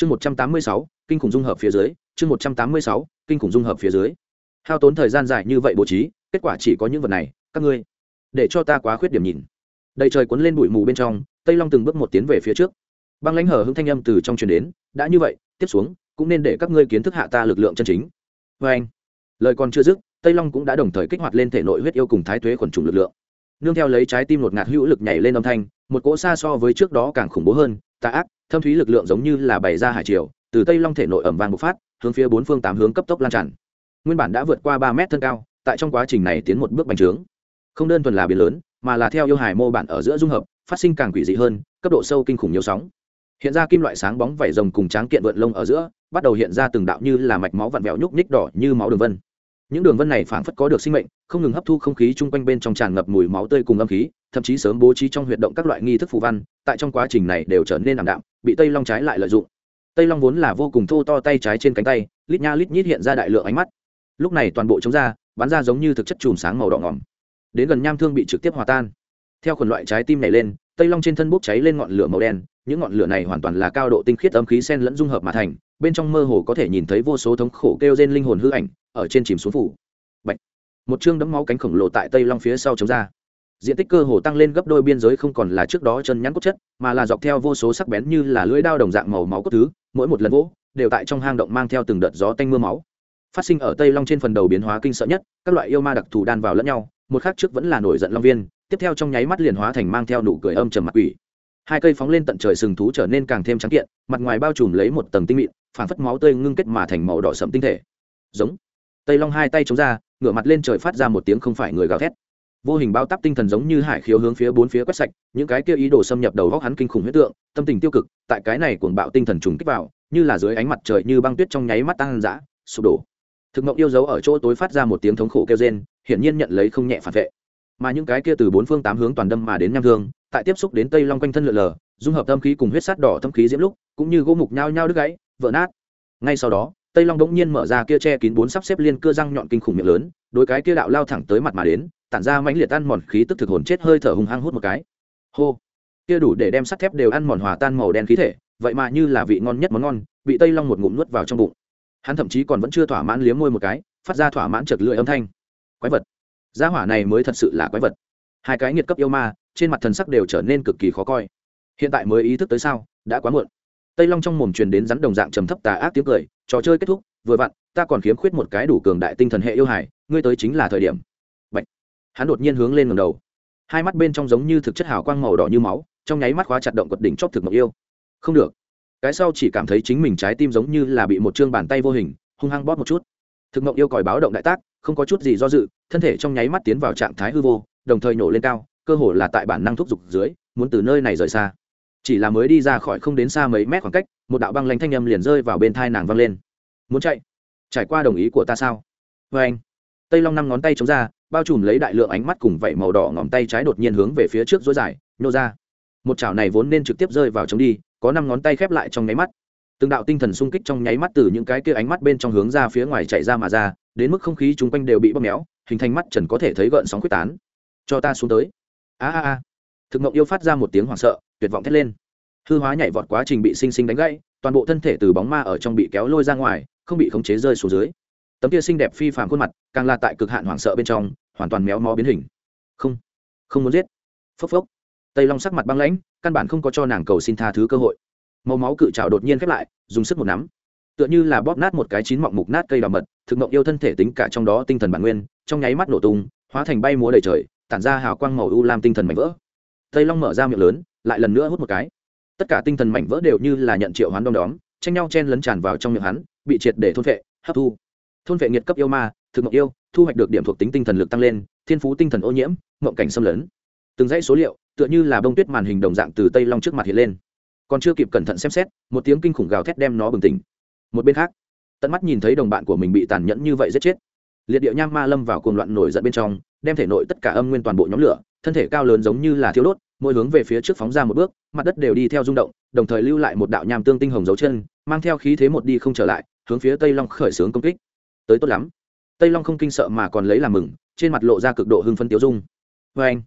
chương một trăm tám mươi sáu, kinh khủng dung hợp phía dưới, chương một trăm tám mươi sáu, kinh khủng dung hợp phía dưới. Hao tốn thời gian dài như vậy bố trí, kết quả chỉ có những vật này, các ngươi. Để cho ta quá khuyết điểm nhìn. Đầy trời cuốn lên bụi mù bên trong, tây long từng bước một tiến về phía trước. Băng lãnh hở hưng thanh âm từ trong truyền đến, đã như vậy, tiếp xuống, cũng nên để các ngươi kiến thức hạ ta lực lượng chân chính. Vê anh, lời còn chưa dứt, tây long cũng đã đồng thời kích hoạt lên thể nội huyết yêu cùng thái thuế khuẩn trùng lực lượng. Nương theo lấy trái tim lột ngạt hữu lực nhảy lên âm thanh, một cỗ xa so với trước đó càng khủng bố hơn, tà ác thâm thúy lực lượng giống như là bày ra hải triều, từ tây long thể nội ẩm vàng bộc phát, hướng phía bốn phương tám hướng cấp tốc lan tràn. Nguyên bản đã vượt qua ba mét thân cao, tại trong quá trình này tiến một bước bành trướng. Không đơn thuần là biến lớn, mà là theo yêu hải mô bản ở giữa dung hợp, phát sinh càng quỷ dị hơn, cấp độ sâu kinh khủng nhiều sóng. Hiện ra kim loại sáng bóng vảy rồng cùng tráng kiện vượn lông ở giữa, bắt đầu hiện ra từng đạo như là mạch máu vặn vẹo nhúc nhích đỏ như máu đường vân. Những đường vân này phảng phất có được sinh mệnh, không ngừng hấp thu không khí chung quanh bên trong tràn ngập mùi máu tươi cùng âm khí, thậm chí sớm bố trí trong huyệt động các loại nghi thức phù văn, tại trong quá trình này đều trở nên ảm đạm bị tây long trái lại lợi dụng. Tây long vốn là vô cùng thô to tay trái trên cánh tay, lít nha lít nhít hiện ra đại lượng ánh mắt. Lúc này toàn bộ chống ra, bắn ra giống như thực chất chùm sáng màu đỏ ngỏm. Đến gần nham thương bị trực tiếp hòa tan. Theo khuẩn loại trái tim này lên, tây long trên thân bốc cháy lên ngọn lửa màu đen, những ngọn lửa này hoàn toàn là cao độ tinh khiết âm khí sen lẫn dung hợp mà thành, bên trong mơ hồ có thể nhìn thấy vô số thống khổ kêu trên linh hồn hư ảnh, ở trên chìm xuống phủ. Bạch. một chương đấm máu cánh khổng lồ tại tây long phía sau chống ra diện tích cơ hồ tăng lên gấp đôi biên giới không còn là trước đó chân nhắn cốt chất, mà là dọc theo vô số sắc bén như là lưỡi đao đồng dạng màu máu cốt thứ, mỗi một lần vỗ, đều tại trong hang động mang theo từng đợt gió tanh mưa máu. Phát sinh ở tây long trên phần đầu biến hóa kinh sợ nhất, các loại yêu ma đặc thù đan vào lẫn nhau, một khác trước vẫn là nổi giận long viên, tiếp theo trong nháy mắt liền hóa thành mang theo nụ cười âm trầm mặt quỷ. Hai cây phóng lên tận trời sừng thú trở nên càng thêm trắng kiện, mặt ngoài bao trùm lấy một tầng tinh mịn phản phất máu tươi ngưng kết mà thành màu đỏ sậm tinh thể. Giống. Tây long hai tay chống ra, ngửa mặt lên trời phát ra một tiếng không phải người gào thét vô hình bao tắp tinh thần giống như hải khiếu hướng phía bốn phía quét sạch, những cái kia ý đồ xâm nhập đầu góc hắn kinh khủng huyết tượng, tâm tình tiêu cực, tại cái này cuồng bạo tinh thần trùng kích vào, như là dưới ánh mặt trời như băng tuyết trong nháy mắt tăng dã sụp đổ. Thực mộng yêu dấu ở chỗ tối phát ra một tiếng thống khổ kêu rên, hiển nhiên nhận lấy không nhẹ phản vệ. Mà những cái kia từ bốn phương tám hướng toàn đâm mà đến nham thương, tại tiếp xúc đến tây long quanh thân lượn lờ, dung hợp tâm khí cùng huyết sát đỏ thâm khí diễm lúc, cũng như gỗ mục nhao nhao đứt gãy, vỡ nát. Ngay sau đó, tây long bỗng nhiên mở ra kia che kín bốn sắp xếp liên cơ răng nhọn kinh khủng miệng lớn, đối cái kia đạo lao thẳng tới mặt mà đến tản ra mãnh liệt ăn mòn khí tức thực hồn chết hơi thở hung hăng hút một cái. Hô. Kia đủ để đem sắt thép đều ăn mòn hòa tan màu đen khí thể, vậy mà như là vị ngon nhất món ngon, bị tây long một ngụm nuốt vào trong bụng. Hắn thậm chí còn vẫn chưa thỏa mãn liếm môi một cái, phát ra thỏa mãn chật lưỡi âm thanh. Quái vật. Gia hỏa này mới thật sự là quái vật. Hai cái nghiệt cấp yêu ma, trên mặt thần sắc đều trở nên cực kỳ khó coi. Hiện tại mới ý thức tới sao, đã quá muộn. Tây long trong mồm truyền đến rắn đồng dạng trầm thấp tà ác tiếng cười, trò chơi kết thúc, vừa vặn, ta còn khiếm khuyết một cái đủ cường đại tinh thần hệ yêu hải ngươi tới chính là thời điểm hắn đột nhiên hướng lên ngầm đầu. Hai mắt bên trong giống như thực chất hào quang màu đỏ như máu, trong nháy mắt khóa chặt động quật đỉnh chóp thực mộc yêu. Không được. Cái sau chỉ cảm thấy chính mình trái tim giống như là bị một chương bàn tay vô hình, hung hăng bóp một chút. Thực mộng yêu còi báo động đại tác, không có chút gì do dự, thân thể trong nháy mắt tiến vào trạng thái hư vô, đồng thời nổ lên cao, cơ hồ là tại bản năng thúc giục dưới, muốn từ nơi này rời xa. Chỉ là mới đi ra khỏi không đến xa mấy mét khoảng cách, một đạo băng lanh thanh âm liền rơi vào bên thai nàng văng lên. Muốn chạy? Trải qua đồng ý của ta sao? Vê anh tây long năm ngón tay chống ra bao trùm lấy đại lượng ánh mắt cùng vảy màu đỏ ngón tay trái đột nhiên hướng về phía trước dối dài, nhô ra. Một chảo này vốn nên trực tiếp rơi vào trong đi, có năm ngón tay khép lại trong nháy mắt. Từng đạo tinh thần sung kích trong nháy mắt từ những cái kia ánh mắt bên trong hướng ra phía ngoài chạy ra mà ra, đến mức không khí chung quanh đều bị bóp méo, hình thành mắt trần có thể thấy gợn sóng quyết tán. Cho ta xuống tới. A a a. Thực mộng yêu phát ra một tiếng hoảng sợ, tuyệt vọng thét lên. Hư hóa nhảy vọt quá trình bị sinh sinh đánh gãy, toàn bộ thân thể từ bóng ma ở trong bị kéo lôi ra ngoài, không bị khống chế rơi xuống dưới tấm kia xinh đẹp phi phàm khuôn mặt càng là tại cực hạn hoảng sợ bên trong, hoàn toàn méo mó biến hình. Không không muốn giết. Phốc phốc. Tây long sắc mặt băng lãnh, căn bản không có cho nàng cầu xin tha thứ cơ hội. Màu máu cự trào đột nhiên khép lại, dùng sức một nắm. Tựa như là bóp nát một cái chín mọng mục nát cây đào mật, thực mộng yêu thân thể tính cả trong đó tinh thần bản nguyên, trong nháy mắt nổ tung, hóa thành bay múa đầy trời, tản ra hào quang màu u lam tinh thần mảnh vỡ. Tây long mở ra miệng lớn, lại lần nữa hút một cái. Tất cả tinh thần mảnh vỡ đều như là nhận triệu hoán đom đóm, tranh nhau chen lấn tràn vào trong miệng hắn, bị triệt để thôn vệ hấp thu thôn vệ nhiệt cấp yêu ma, thực mộng yêu, thu hoạch được điểm thuộc tính tinh thần lực tăng lên, thiên phú tinh thần ô nhiễm, mộng cảnh xâm lấn. Từng dãy số liệu, tựa như là bông tuyết màn hình đồng dạng từ tây long trước mặt hiện lên. Còn chưa kịp cẩn thận xem xét, một tiếng kinh khủng gào thét đem nó bừng tỉnh. Một bên khác, tận mắt nhìn thấy đồng bạn của mình bị tàn nhẫn như vậy giết chết. Liệt điệu nham ma lâm vào cuồng loạn nổi giận bên trong, đem thể nội tất cả âm nguyên toàn bộ nhóm lửa, thân thể cao lớn giống như là thiếu đốt, mỗi hướng về phía trước phóng ra một bước, mặt đất đều đi theo rung động, đồng thời lưu lại một đạo nham tương tinh hồng dấu chân, mang theo khí thế một đi không trở lại, hướng phía tây long khởi xướng công kích tới tốt lắm. Tây long không kinh sợ mà còn lấy làm mừng, trên mặt lộ ra cực độ hưng phân tiêu dung. Vê anh,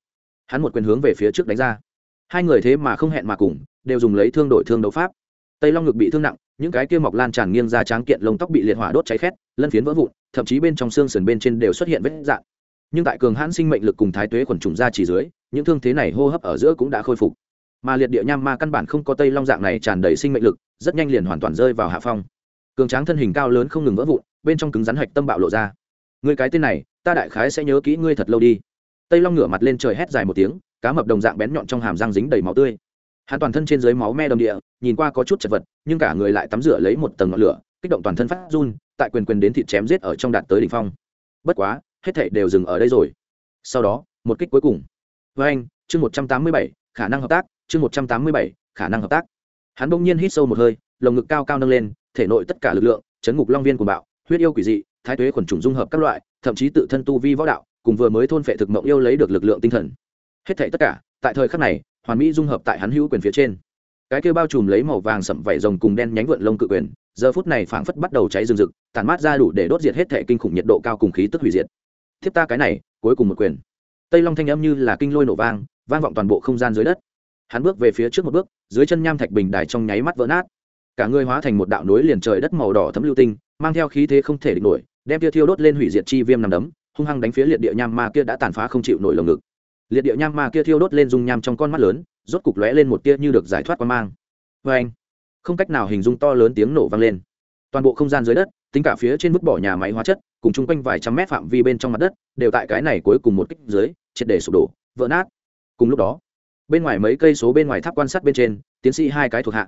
hắn một quyền hướng về phía trước đánh ra. Hai người thế mà không hẹn mà cùng, đều dùng lấy thương đổi thương đấu pháp. Tây long ngực bị thương nặng, những cái kia mọc lan tràn nghiêng ra tráng kiện lông tóc bị liệt hỏa đốt cháy khét, lân phiến vỡ vụn, thậm chí bên trong xương sườn bên trên đều xuất hiện vết dạn nhưng tại cường hãn sinh mệnh lực cùng thái tuế quần trùng ra chỉ dưới, những thương thế này hô hấp ở giữa cũng đã khôi phục. Mà liệt địa nham ma căn bản không có tây long dạng này tràn đầy sinh mệnh lực, rất nhanh liền hoàn toàn rơi vào hạ phong. Cường tráng thân hình cao lớn không ngừng vỡ vụn bên trong cứng rắn hạch tâm bạo lộ ra. Người cái tên này, ta đại khái sẽ nhớ kỹ ngươi thật lâu đi. Tây long ngửa mặt lên trời hét dài một tiếng, cá mập đồng dạng bén nhọn trong hàm răng dính đầy máu tươi. Hắn toàn thân trên dưới máu me đầm địa, nhìn qua có chút chật vật, nhưng cả người lại tắm rửa lấy một tầng ngọn lửa, kích động toàn thân phát run, tại quyền quyền đến thịt chém giết ở trong đạt tới đỉnh phong. Bất quá, hết thảy đều dừng ở đây rồi. Sau đó, một kích cuối cùng. Với anh, chương một trăm tám mươi bảy, khả năng hợp tác, chương một trăm tám mươi bảy, khả năng hợp tác. Hắn bỗng nhiên hít sâu một hơi, lồng ngực cao cao nâng lên, thể nội tất cả lực lượng, chấn ngục long viên của bạo huyết yêu quỷ dị, thái tuế khuẩn trùng dung hợp các loại, thậm chí tự thân tu vi võ đạo, cùng vừa mới thôn phệ thực mộng yêu lấy được lực lượng tinh thần. Hết thảy tất cả, tại thời khắc này, hoàn mỹ dung hợp tại hắn hữu quyền phía trên. Cái kêu bao trùm lấy màu vàng sậm vảy rồng cùng đen nhánh vượn lông cự quyền, giờ phút này phảng phất bắt đầu cháy rừng rực tàn mát ra đủ để đốt diệt hết thể kinh khủng nhiệt độ cao cùng khí tức hủy diệt. Thiếp ta cái này, cuối cùng một quyền. Tây long thanh âm như là kinh lôi nổ vang vang vọng toàn bộ không gian dưới đất. Hắn bước về phía trước một bước, dưới chân nham thạch bình đài trong nháy mắt vỡ nát. Cả người hóa thành một đạo núi liền trời đất màu đỏ thấm lưu tinh mang theo khí thế không thể địch nổi, đem tia thiêu đốt lên hủy diệt chi viêm nằm đấm, hung hăng đánh phía liệt địa nham ma kia đã tàn phá không chịu nổi lồng ngực. Liệt địa nham ma kia thiêu đốt lên dung nham trong con mắt lớn, rốt cục lóe lên một tia như được giải thoát qua mang. Vê anh không cách nào hình dung to lớn tiếng nổ vang lên. Toàn bộ không gian dưới đất, tính cả phía trên vứt bỏ nhà máy hóa chất, cùng chung quanh vài trăm mét phạm vi bên trong mặt đất, đều tại cái này cuối cùng một kích dưới, triệt để sụp đổ, vỡ nát. Cùng lúc đó, bên ngoài mấy cây số bên ngoài tháp quan sát bên trên, tiến sĩ hai cái thuộc hạ.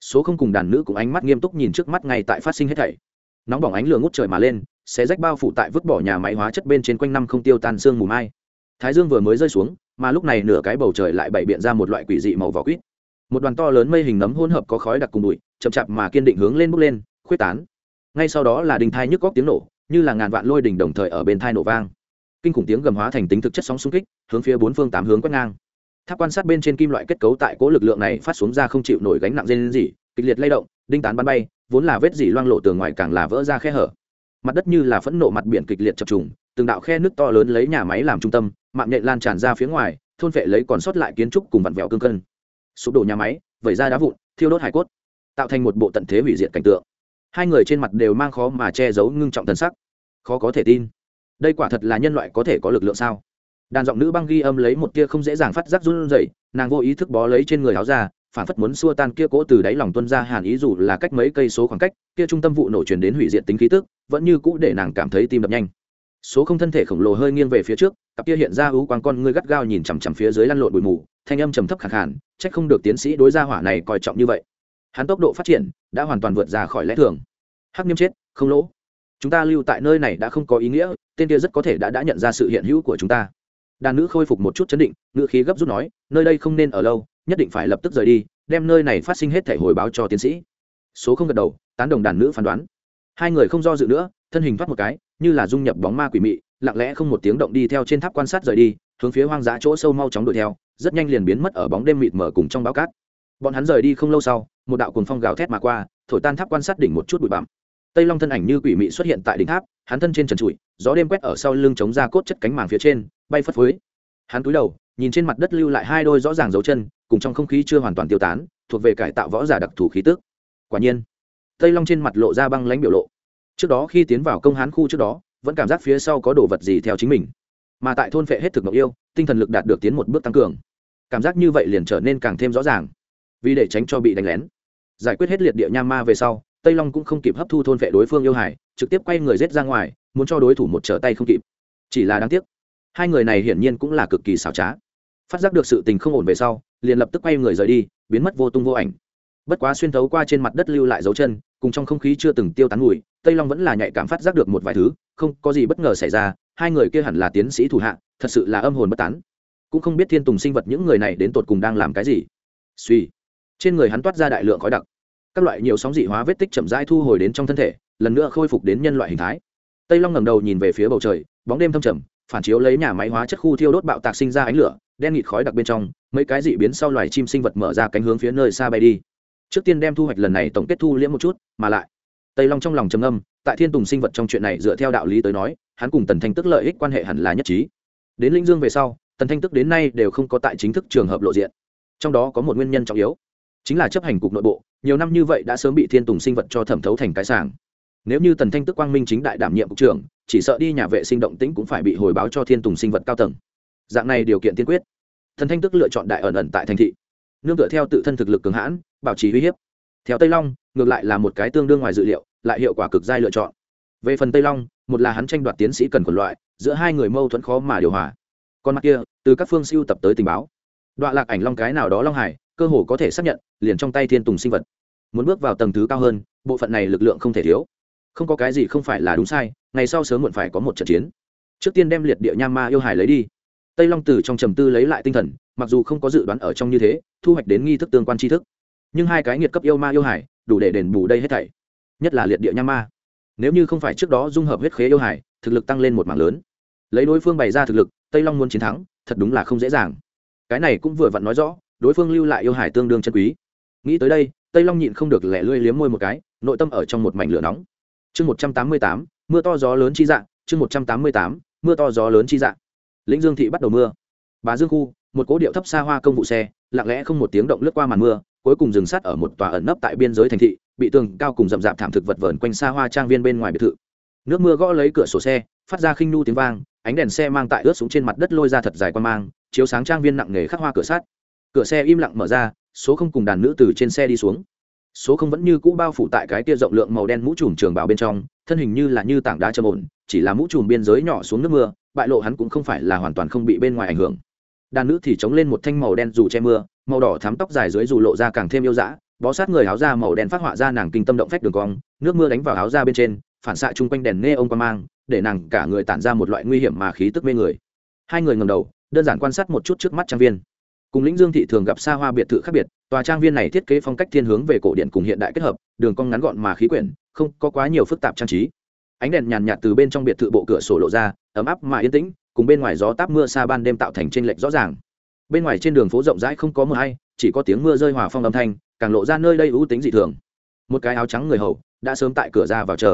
Số không cùng đàn nữ cùng ánh mắt nghiêm túc nhìn trước mắt ngay tại phát sinh hết thảy nóng bỏng ánh lửa ngút trời mà lên sẽ rách bao phủ tại vứt bỏ nhà máy hóa chất bên trên quanh năm không tiêu tan sương mù mai. Thái dương vừa mới rơi xuống, mà lúc này nửa cái bầu trời lại bày biện ra một loại quỷ dị màu vỏ quýt. Một đoàn to lớn mây hình nấm hỗn hợp có khói đặc cùng bụi, chậm chạp mà kiên định hướng lên bốc lên, khuyết tán. Ngay sau đó là đình thai nhức góc tiếng nổ, như là ngàn vạn lôi đỉnh đồng thời ở bên thai nổ vang. Kinh khủng tiếng gầm hóa thành tính thực chất sóng xung kích, hướng phía bốn phương tám hướng quét ngang. Tháp quan sát bên trên kim loại kết cấu tại cố lực lượng này phát xuống ra không chịu nổi gánh nặng dây gì kịch liệt lay động đinh tán bắn bay, vốn là vết dỉ loang lộ tường ngoài càng là vỡ ra khe hở. Mặt đất như là phẫn nộ mặt biển kịch liệt chập trùng, từng đạo khe nước to lớn lấy nhà máy làm trung tâm, mạng nhện lan tràn ra phía ngoài, thôn vệ lấy còn sót lại kiến trúc cùng vặn vẹo cương cân. Sụp đổ nhà máy, vẩy ra đá vụn, thiêu đốt hải cốt, tạo thành một bộ tận thế hủy diệt cảnh tượng. Hai người trên mặt đều mang khó mà che giấu ngưng trọng thần sắc. Khó có thể tin. Đây quả thật là nhân loại có thể có lực lượng sao? Đàn giọng nữ băng ghi âm lấy một tia không dễ dàng phát giác run rẩy, nàng vô ý thức bó lấy trên người áo ra phản phất muốn xua tan kia cỗ từ đáy lòng tuân ra hàn ý dù là cách mấy cây số khoảng cách, kia trung tâm vụ nổ truyền đến hủy diệt tính khí tức, vẫn như cũ để nàng cảm thấy tim đập nhanh. Số không thân thể khổng lồ hơi nghiêng về phía trước, cặp kia hiện ra ưu quang con ngươi gắt gao nhìn chằm chằm phía dưới lăn lộn bụi mù, thanh âm trầm thấp khẳng hẳn trách không được tiến sĩ đối gia hỏa này coi trọng như vậy. Hắn tốc độ phát triển đã hoàn toàn vượt ra khỏi lẽ thường. Hắc nghiêm chết, không lỗ. Chúng ta lưu tại nơi này đã không có ý nghĩa, tên kia rất có thể đã đã nhận ra sự hiện hữu của chúng ta. Đàn nữ khôi phục một chút chấn định, ngữ khí gấp rút nói, nơi đây không nên ở lâu nhất định phải lập tức rời đi, đem nơi này phát sinh hết thể hồi báo cho tiến sĩ. Số không gật đầu, tán đồng đàn nữ phán đoán. Hai người không do dự nữa, thân hình thoát một cái, như là dung nhập bóng ma quỷ mị, lặng lẽ không một tiếng động đi theo trên tháp quan sát rời đi, hướng phía hoang dã chỗ sâu mau chóng đuổi theo, rất nhanh liền biến mất ở bóng đêm mịt mở cùng trong báo cát. Bọn hắn rời đi không lâu sau, một đạo cuồng phong gào thét mà qua, thổi tan tháp quan sát đỉnh một chút bụi bặm. Tây long thân ảnh như quỷ mị xuất hiện tại đỉnh tháp, hắn thân trên trần trụi, gió đêm quét ở sau lưng chống ra cốt chất cánh màng phía trên, bay phất phới. Hắn cúi đầu nhìn trên mặt đất lưu lại hai đôi rõ ràng dấu chân, cùng trong không khí chưa hoàn toàn tiêu tán, thuộc về cải tạo võ giả đặc thù khí tức. Quả nhiên, tây long trên mặt lộ ra băng lãnh biểu lộ. Trước đó khi tiến vào công hán khu trước đó, vẫn cảm giác phía sau có đồ vật gì theo chính mình. Mà tại thôn phệ hết thực mộng yêu, tinh thần lực đạt được tiến một bước tăng cường. Cảm giác như vậy liền trở nên càng thêm rõ ràng. Vì để tránh cho bị đánh lén. Giải quyết hết liệt địa nham ma về sau, tây long cũng không kịp hấp thu thôn phệ đối phương yêu hải trực tiếp quay người rết ra ngoài, muốn cho đối thủ một trở tay không kịp. Chỉ là đáng tiếc, hai người này hiển nhiên cũng là cực kỳ xảo trá phát giác được sự tình không ổn về sau, liền lập tức quay người rời đi, biến mất vô tung vô ảnh. Bất quá xuyên thấu qua trên mặt đất lưu lại dấu chân, cùng trong không khí chưa từng tiêu tán mùi, tây long vẫn là nhạy cảm phát giác được một vài thứ, không có gì bất ngờ xảy ra, hai người kia hẳn là tiến sĩ thủ hạ, thật sự là âm hồn bất tán. Cũng không biết thiên tùng sinh vật những người này đến tột cùng đang làm cái gì. Suy. Trên người hắn toát ra đại lượng khói đặc. Các loại nhiều sóng dị hóa vết tích chậm rãi thu hồi đến trong thân thể, lần nữa khôi phục đến nhân loại hình thái. Tây long ngẩng đầu nhìn về phía bầu trời, bóng đêm thâm trầm phản chiếu lấy nhà máy hóa chất khu thiêu đốt bạo tạc sinh ra ánh lửa, đen nghịt khói đặc bên trong, mấy cái dị biến sau loài chim sinh vật mở ra cánh hướng phía nơi xa bay đi. Trước tiên đem thu hoạch lần này tổng kết thu liễm một chút, mà lại, tây long trong lòng trầm âm tại thiên tùng sinh vật trong chuyện này dựa theo đạo lý tới nói, hắn cùng tần thanh tức lợi ích quan hệ hẳn là nhất trí. Đến linh dương về sau, tần thanh tức đến nay đều không có tại chính thức trường hợp lộ diện. Trong đó có một nguyên nhân trọng yếu, chính là chấp hành cục nội bộ, nhiều năm như vậy đã sớm bị thiên tùng sinh vật cho thẩm thấu thành cái sàng nếu như tần thanh tức quang minh chính đại đảm nhiệm cục trưởng chỉ sợ đi nhà vệ sinh động tĩnh cũng phải bị hồi báo cho thiên tùng sinh vật cao tầng. Dạng này điều kiện tiên quyết. Thần thanh tức lựa chọn đại ẩn ẩn tại thành thị. Nương tựa theo tự thân thực lực cường hãn, bảo trì uy hiếp. Theo tây long, ngược lại là một cái tương đương ngoài dự liệu, lại hiệu quả cực giai lựa chọn. Về phần tây long, một là hắn tranh đoạt tiến sĩ cần quần loại, giữa hai người mâu thuẫn khó mà điều hòa. Còn mặt kia, từ các phương siêu tập tới tình báo. Đoạn lạc ảnh long cái nào đó long hải, cơ hồ có thể xác nhận, liền trong tay thiên tùng sinh vật. Muốn bước vào tầng thứ cao hơn, bộ phận này lực lượng không thể thiếu không có cái gì không phải là đúng sai, ngày sau sớm muộn phải có một trận chiến. Trước tiên đem liệt địa nham ma yêu hải lấy đi. Tây long từ trong trầm tư lấy lại tinh thần, mặc dù không có dự đoán ở trong như thế, thu hoạch đến nghi thức tương quan tri thức. Nhưng hai cái nghiệt cấp yêu ma yêu hải, đủ để đền bù đây hết thảy. Nhất là liệt địa nham ma nếu như không phải trước đó dung hợp huyết khế yêu hải, thực lực tăng lên một mảng lớn. Lấy đối phương bày ra thực lực, tây long muốn chiến thắng, thật đúng là không dễ dàng. Cái này cũng vừa vặn nói rõ, đối phương lưu lại yêu hải tương đương chân quý. Nghĩ tới đây, tây long nhịn không được lẻ lươi liếm môi một cái, nội tâm ở trong một mảnh lửa nóng chương một trăm tám mươi tám, mưa to gió lớn chi dạng, chương một trăm tám mươi tám, mưa to gió lớn chi dạng. Lĩnh dương thị bắt đầu mưa. Bà dương khu, một cố điệu thấp xa hoa công vụ xe, lặng lẽ không một tiếng động lướt qua màn mưa, cuối cùng dừng sát ở một tòa ẩn nấp tại biên giới thành thị, bị tường cao cùng rậm rạp thảm thực vật vờn quanh xa hoa trang viên bên ngoài biệt thự. Nước mưa gõ lấy cửa sổ xe, phát ra khinh nu tiếng vang, ánh đèn xe mang tại ướt xuống trên mặt đất lôi ra thật dài quan mang, chiếu sáng trang viên nặng nề khắc hoa cửa sát cửa xe im lặng mở ra, số không cùng đàn nữ từ trên xe đi xuống số không vẫn như cũ bao phủ tại cái tia rộng lượng màu đen mũ trùm trường bảo bên trong, thân hình như là như tảng đá trầm ổn, chỉ là mũ trùm biên giới nhỏ xuống nước mưa, bại lộ hắn cũng không phải là hoàn toàn không bị bên ngoài ảnh hưởng. Đàn nữ thì chống lên một thanh màu đen dù che mưa, màu đỏ thắm tóc dài dưới dù lộ ra càng thêm yêu dã, bó sát người áo da màu đen phát họa ra nàng kinh tâm động phách đường cong, nước mưa đánh vào áo da bên trên, phản xạ chung quanh đèn nê ông qua mang, để nàng cả người tản ra một loại nguy hiểm mà khí tức mê người. Hai người ngầm đầu, đơn giản quan sát một chút trước mắt trang viên cùng lĩnh dương thị thường gặp xa hoa biệt thự khác biệt, tòa trang viên này thiết kế phong cách thiên hướng về cổ điện cùng hiện đại kết hợp, đường cong ngắn gọn mà khí quyển, không có quá nhiều phức tạp trang trí. Ánh đèn nhàn nhạt từ bên trong biệt thự bộ cửa sổ lộ ra, ấm áp mà yên tĩnh, cùng bên ngoài gió táp mưa xa ban đêm tạo thành t r ê n lệch rõ ràng. Bên ngoài trên đường phố rộng rãi không có mưa hay, chỉ có tiếng mưa rơi hòa phong âm thanh, càng lộ ra nơi đây ưu tính dị thường. Một cái áo trắng người hầu đã sớm tại cửa ra vào chờ.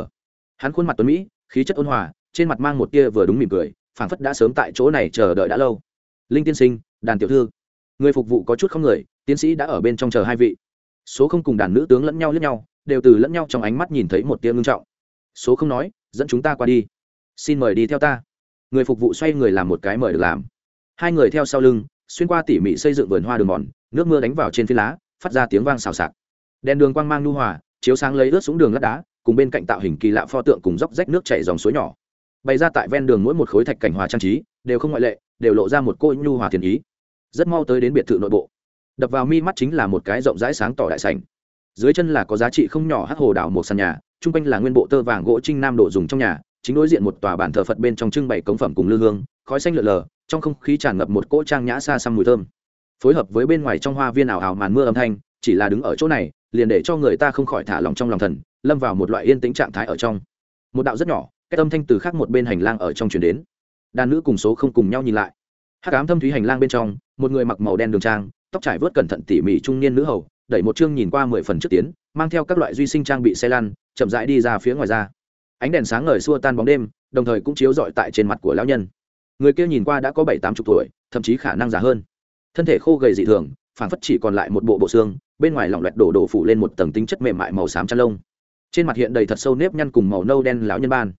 Hắn khuôn mặt tuấn mỹ, khí chất ôn hòa, trên mặt mang một tia vừa đúng mỉm cười, phảng phất đã sớm tại chỗ này chờ đợi đã lâu. Linh tiên sinh, đàn tiểu thư người phục vụ có chút không người, tiến sĩ đã ở bên trong chờ hai vị. Số không cùng đàn nữ tướng lẫn nhau lẫn nhau, đều từ lẫn nhau trong ánh mắt nhìn thấy một tia ngưng trọng. Số không nói, dẫn chúng ta qua đi. Xin mời đi theo ta. Người phục vụ xoay người làm một cái mời được làm. Hai người theo sau lưng, xuyên qua tỉ mỉ xây dựng vườn hoa đường mòn, nước mưa đánh vào trên phi lá, phát ra tiếng vang xào xạc. Đèn đường quang mang nu hòa, chiếu sáng lấy ướt xuống đường lát đá, cùng bên cạnh tạo hình kỳ lạ pho tượng cùng dốc rách nước chảy dòng suối nhỏ. Bày ra tại ven đường mỗi một khối thạch cảnh hòa trang trí, đều không ngoại lệ, đều lộ ra một cô nhu hòa thiền ý rất mau tới đến biệt thự nội bộ. Đập vào mi mắt chính là một cái rộng rãi sáng tỏ đại sảnh. Dưới chân là có giá trị không nhỏ hắc hồ đảo một sàn nhà, chung quanh là nguyên bộ tơ vàng gỗ trinh nam đồ dùng trong nhà, chính đối diện một tòa bản thờ phật bên trong trưng bày cống phẩm cùng lư hương, khói xanh lượn lờ, trong không khí tràn ngập một cỗ trang nhã xa xăm mùi thơm. Phối hợp với bên ngoài trong hoa viên ảo ảo màn mưa âm thanh, chỉ là đứng ở chỗ này, liền để cho người ta không khỏi thả lòng trong lòng thần, lâm vào một loại yên tĩnh trạng thái ở trong. Một đạo rất nhỏ, cái âm thanh từ khác một bên hành lang ở trong chuyển đến. Đàn nữ cùng số không cùng nhau nhìn lại. Hát cám thâm thúy hành lang bên trong một người mặc màu đen đường trang tóc trải vớt cẩn thận tỉ mỉ trung niên nữ hầu đẩy một chương nhìn qua mười phần trước tiến mang theo các loại duy sinh trang bị xe lăn chậm rãi đi ra phía ngoài ra. Ánh đèn sáng ngời xua tan bóng đêm đồng thời cũng chiếu rọi tại trên mặt của lão nhân. Người kia nhìn qua đã có bảy tám chục tuổi thậm chí khả năng già hơn. Thân thể khô gầy dị thường phản phất chỉ còn lại một bộ bộ xương bên ngoài lỏng loẹt đổ đổ phủ lên một tầng tính chất mềm mại màu xám chăn lông. Trên mặt hiện đầy thật sâu nếp nhăn cùng màu nâu đen lão nhân ban.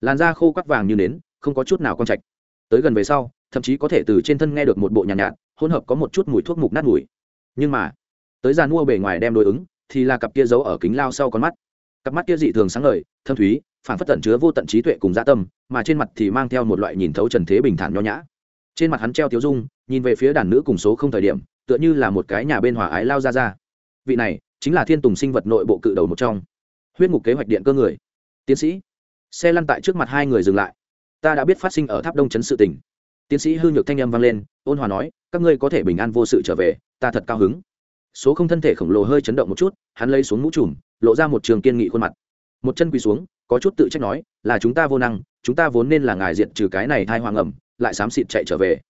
Làn da khô quắt vàng như nến không có chút nào con trạch. Tới gần về sau thậm chí có thể từ trên thân nghe được một bộ nhàn nhạt, nhạt hỗn hợp có một chút mùi thuốc mục nát mùi. Nhưng mà, tới gian mua bề ngoài đem đối ứng, thì là cặp kia giấu ở kính lao sau con mắt. Cặp mắt kia dị thường sáng ngời, thâm thúy, phản phất tận chứa vô tận trí tuệ cùng gia tâm, mà trên mặt thì mang theo một loại nhìn thấu trần thế bình thản nho nhã. Trên mặt hắn treo tiếu dung, nhìn về phía đàn nữ cùng số không thời điểm, tựa như là một cái nhà bên hòa ái lao ra ra. Vị này, chính là thiên tùng sinh vật nội bộ cự đầu một trong. Huyết ngục kế hoạch điện cơ người. Tiến sĩ, xe lăn tại trước mặt hai người dừng lại. Ta đã biết phát sinh ở tháp đông chấn sự tình tiến sĩ hư nhược thanh âm vang lên, ôn hòa nói, các ngươi có thể bình an vô sự trở về, ta thật cao hứng. Số không thân thể khổng lồ hơi chấn động một chút, hắn lấy xuống mũ trùm, lộ ra một trường kiên nghị khuôn mặt. Một chân quỳ xuống, có chút tự trách nói, là chúng ta vô năng, chúng ta vốn nên là ngài diện trừ cái này thai hoàng ẩm, lại xám xịt chạy trở về.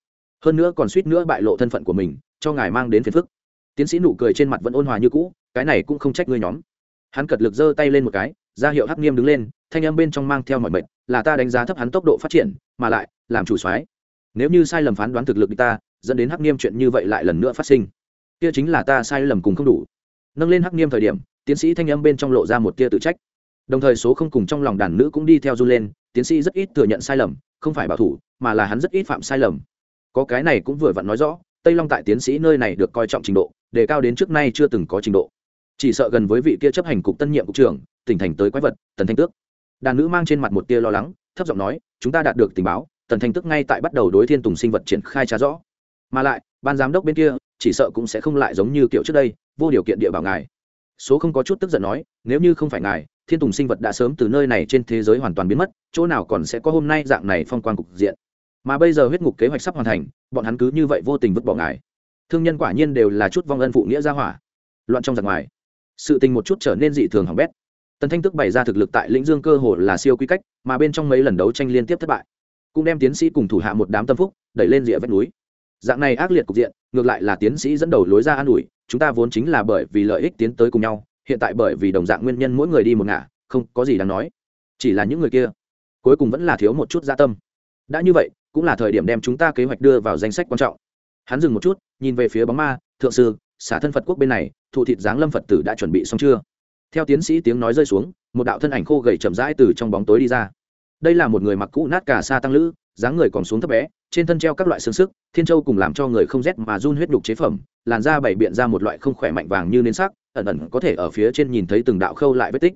Hơn nữa còn suýt nữa bại lộ thân phận của mình, cho ngài mang đến phiền phức. Tiến sĩ nụ cười trên mặt vẫn ôn hòa như cũ, cái này cũng không trách ngươi nhóm. Hắn cật lực giơ tay lên một cái, ra hiệu hắc nghiêm đứng lên, thanh âm bên trong mang theo mọi mệnh, là ta đánh giá thấp hắn tốc độ phát triển, mà lại, làm chủ soái nếu như sai lầm phán đoán thực lực ta, dẫn đến hắc niêm chuyện như vậy lại lần nữa phát sinh. Kia chính là ta sai lầm cùng không đủ. Nâng lên hắc niêm thời điểm, tiến sĩ thanh âm bên trong lộ ra một tia tự trách. Đồng thời số không cùng trong lòng đàn nữ cũng đi theo du lên, tiến sĩ rất ít thừa nhận sai lầm, không phải bảo thủ, mà là hắn rất ít phạm sai lầm. Có cái này cũng vừa vặn nói rõ, tây long tại tiến sĩ nơi này được coi trọng trình độ, đề cao đến trước nay chưa từng có trình độ. Chỉ sợ gần với vị kia chấp hành cục tân nhiệm cục trưởng, tỉnh thành tới quái vật, tần thanh tước. Đàn nữ mang trên mặt một tia lo lắng, thấp giọng nói, chúng ta đạt được tình báo tần thanh tức ngay tại bắt đầu đối thiên tùng sinh vật triển khai trả rõ. Mà lại, ban giám đốc bên kia, chỉ sợ cũng sẽ không lại giống như kiểu trước đây, vô điều kiện địa bảo ngài. Số không có chút tức giận nói, nếu như không phải ngài, thiên tùng sinh vật đã sớm từ nơi này trên thế giới hoàn toàn biến mất, chỗ nào còn sẽ có hôm nay dạng này phong quan cục diện. Mà bây giờ huyết ngục kế hoạch sắp hoàn thành, bọn hắn cứ như vậy vô tình vứt bỏ ngài. Thương nhân quả nhiên đều là chút vong ân phụ nghĩa ra hỏa. Loạn trong giặc ngoài, sự tình một chút trở nên dị thường hỏng bét. Tần thanh tức bày ra thực lực tại lĩnh dương cơ hồ là siêu quy cách, mà bên trong mấy lần đấu tranh liên tiếp thất bại cũng đem tiến sĩ cùng thủ hạ một đám tâm phúc đẩy lên rìa vách núi. Dạng này ác liệt cục diện, ngược lại là tiến sĩ dẫn đầu lối ra an ủi, chúng ta vốn chính là bởi vì lợi ích tiến tới cùng nhau, hiện tại bởi vì đồng dạng nguyên nhân mỗi người đi một ngả, không có gì đáng nói. Chỉ là những người kia, cuối cùng vẫn là thiếu một chút gia tâm. Đã như vậy, cũng là thời điểm đem chúng ta kế hoạch đưa vào danh sách quan trọng. Hắn dừng một chút, nhìn về phía bóng ma, thượng sư, xả thân phật quốc bên này, thụ thịt giáng lâm phật tử đã chuẩn bị xong chưa? Theo tiến sĩ tiếng nói rơi xuống, một đạo thân ảnh khô gầy chậm rãi từ trong bóng tối đi ra đây là một người mặc cũ nát cả xa tăng lữ, dáng người còn xuống thấp bé, trên thân treo các loại xương sức, thiên châu cùng làm cho người không rét mà run huyết đục chế phẩm, làn da bày biện ra một loại không khỏe mạnh vàng như nến sắc, ẩn ẩn có thể ở phía trên nhìn thấy từng đạo khâu lại vết tích.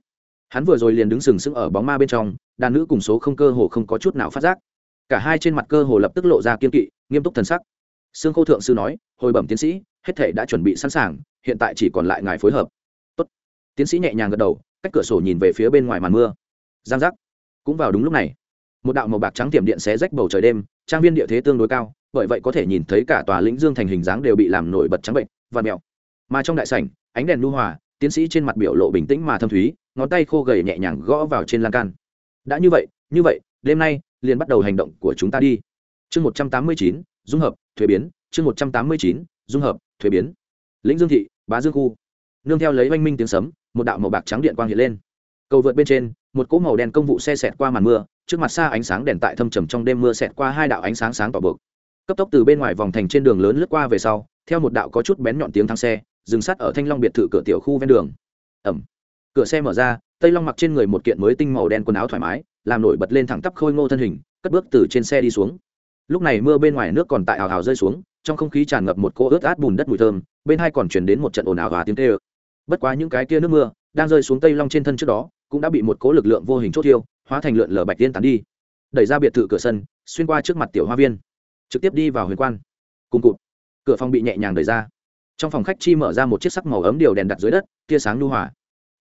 Hắn vừa rồi liền đứng sừng sững ở bóng ma bên trong, đàn nữ cùng số không cơ hồ không có chút nào phát giác. Cả hai trên mặt cơ hồ lập tức lộ ra kiên kỵ, nghiêm túc thần sắc. Xương khô thượng sư nói, hồi bẩm tiến sĩ, hết thể đã chuẩn bị sẵn sàng, hiện tại chỉ còn lại ngài phối hợp. Tốt. tiến sĩ nhẹ nhàng gật đầu, cách cửa sổ nhìn về phía bên ngoài màn mưa. Giang giác cũng vào đúng lúc này. Một đạo màu bạc trắng tiệm điện xé rách bầu trời đêm, trang viên địa thế tương đối cao, bởi vậy có thể nhìn thấy cả tòa lĩnh dương thành hình dáng đều bị làm nổi bật trắng bệnh và mèo. Mà trong đại sảnh, ánh đèn nu hòa, tiến sĩ trên mặt biểu lộ bình tĩnh mà thâm thúy, ngón tay khô gầy nhẹ nhàng gõ vào trên lan can. Đã như vậy như vậy, đêm nay, liền bắt đầu hành động của chúng ta đi. Chương một trăm tám mươi chín, dung hợp, thuế biến. Chương một trăm tám mươi chín, dung hợp, thuế biến. Lĩnh dương thị, bá dương khu. Nương theo lấy oanh minh tiếng sấm, một đạo màu bạc trắng điện quang hiện lên. Cầu vượt bên trên một cỗ màu đen công vụ xe xẹt qua màn mưa, trước mặt xa ánh sáng đèn tại thâm trầm trong đêm mưa xẹt qua hai đạo ánh sáng sáng tỏ bực cấp tốc từ bên ngoài vòng thành trên đường lớn lướt qua về sau, theo một đạo có chút bén nhọn tiếng thang xe, dừng sát ở thanh long biệt thự cửa tiểu khu ven đường. Ẩm. Cửa xe mở ra, tây long mặc trên người một kiện mới tinh màu đen quần áo thoải mái, làm nổi bật lên thẳng tắp khôi ngô thân hình, cất bước từ trên xe đi xuống. Lúc này mưa bên ngoài nước còn tại hào hào rơi xuống, trong không khí tràn ngập một cỗ ướt át bùn đất mùi thơm, bên hai còn chuyển đến một trận ồn ào và tiếng tê ơ bất quá những cái kia nước mưa, đang rơi xuống tây long trên thân trước đó cũng đã bị một cỗ lực lượng vô hình chốt tiêu hóa thành lượn lờ bạch tiên tán đi. Đẩy ra biệt thự cửa sân, xuyên qua trước mặt tiểu hoa viên, trực tiếp đi vào huyền quan. Cùng cụt, cửa phòng bị nhẹ nhàng đẩy ra. Trong phòng khách chi mở ra một chiếc sắc màu ấm điều đèn đặt dưới đất, tia sáng lưu hỏa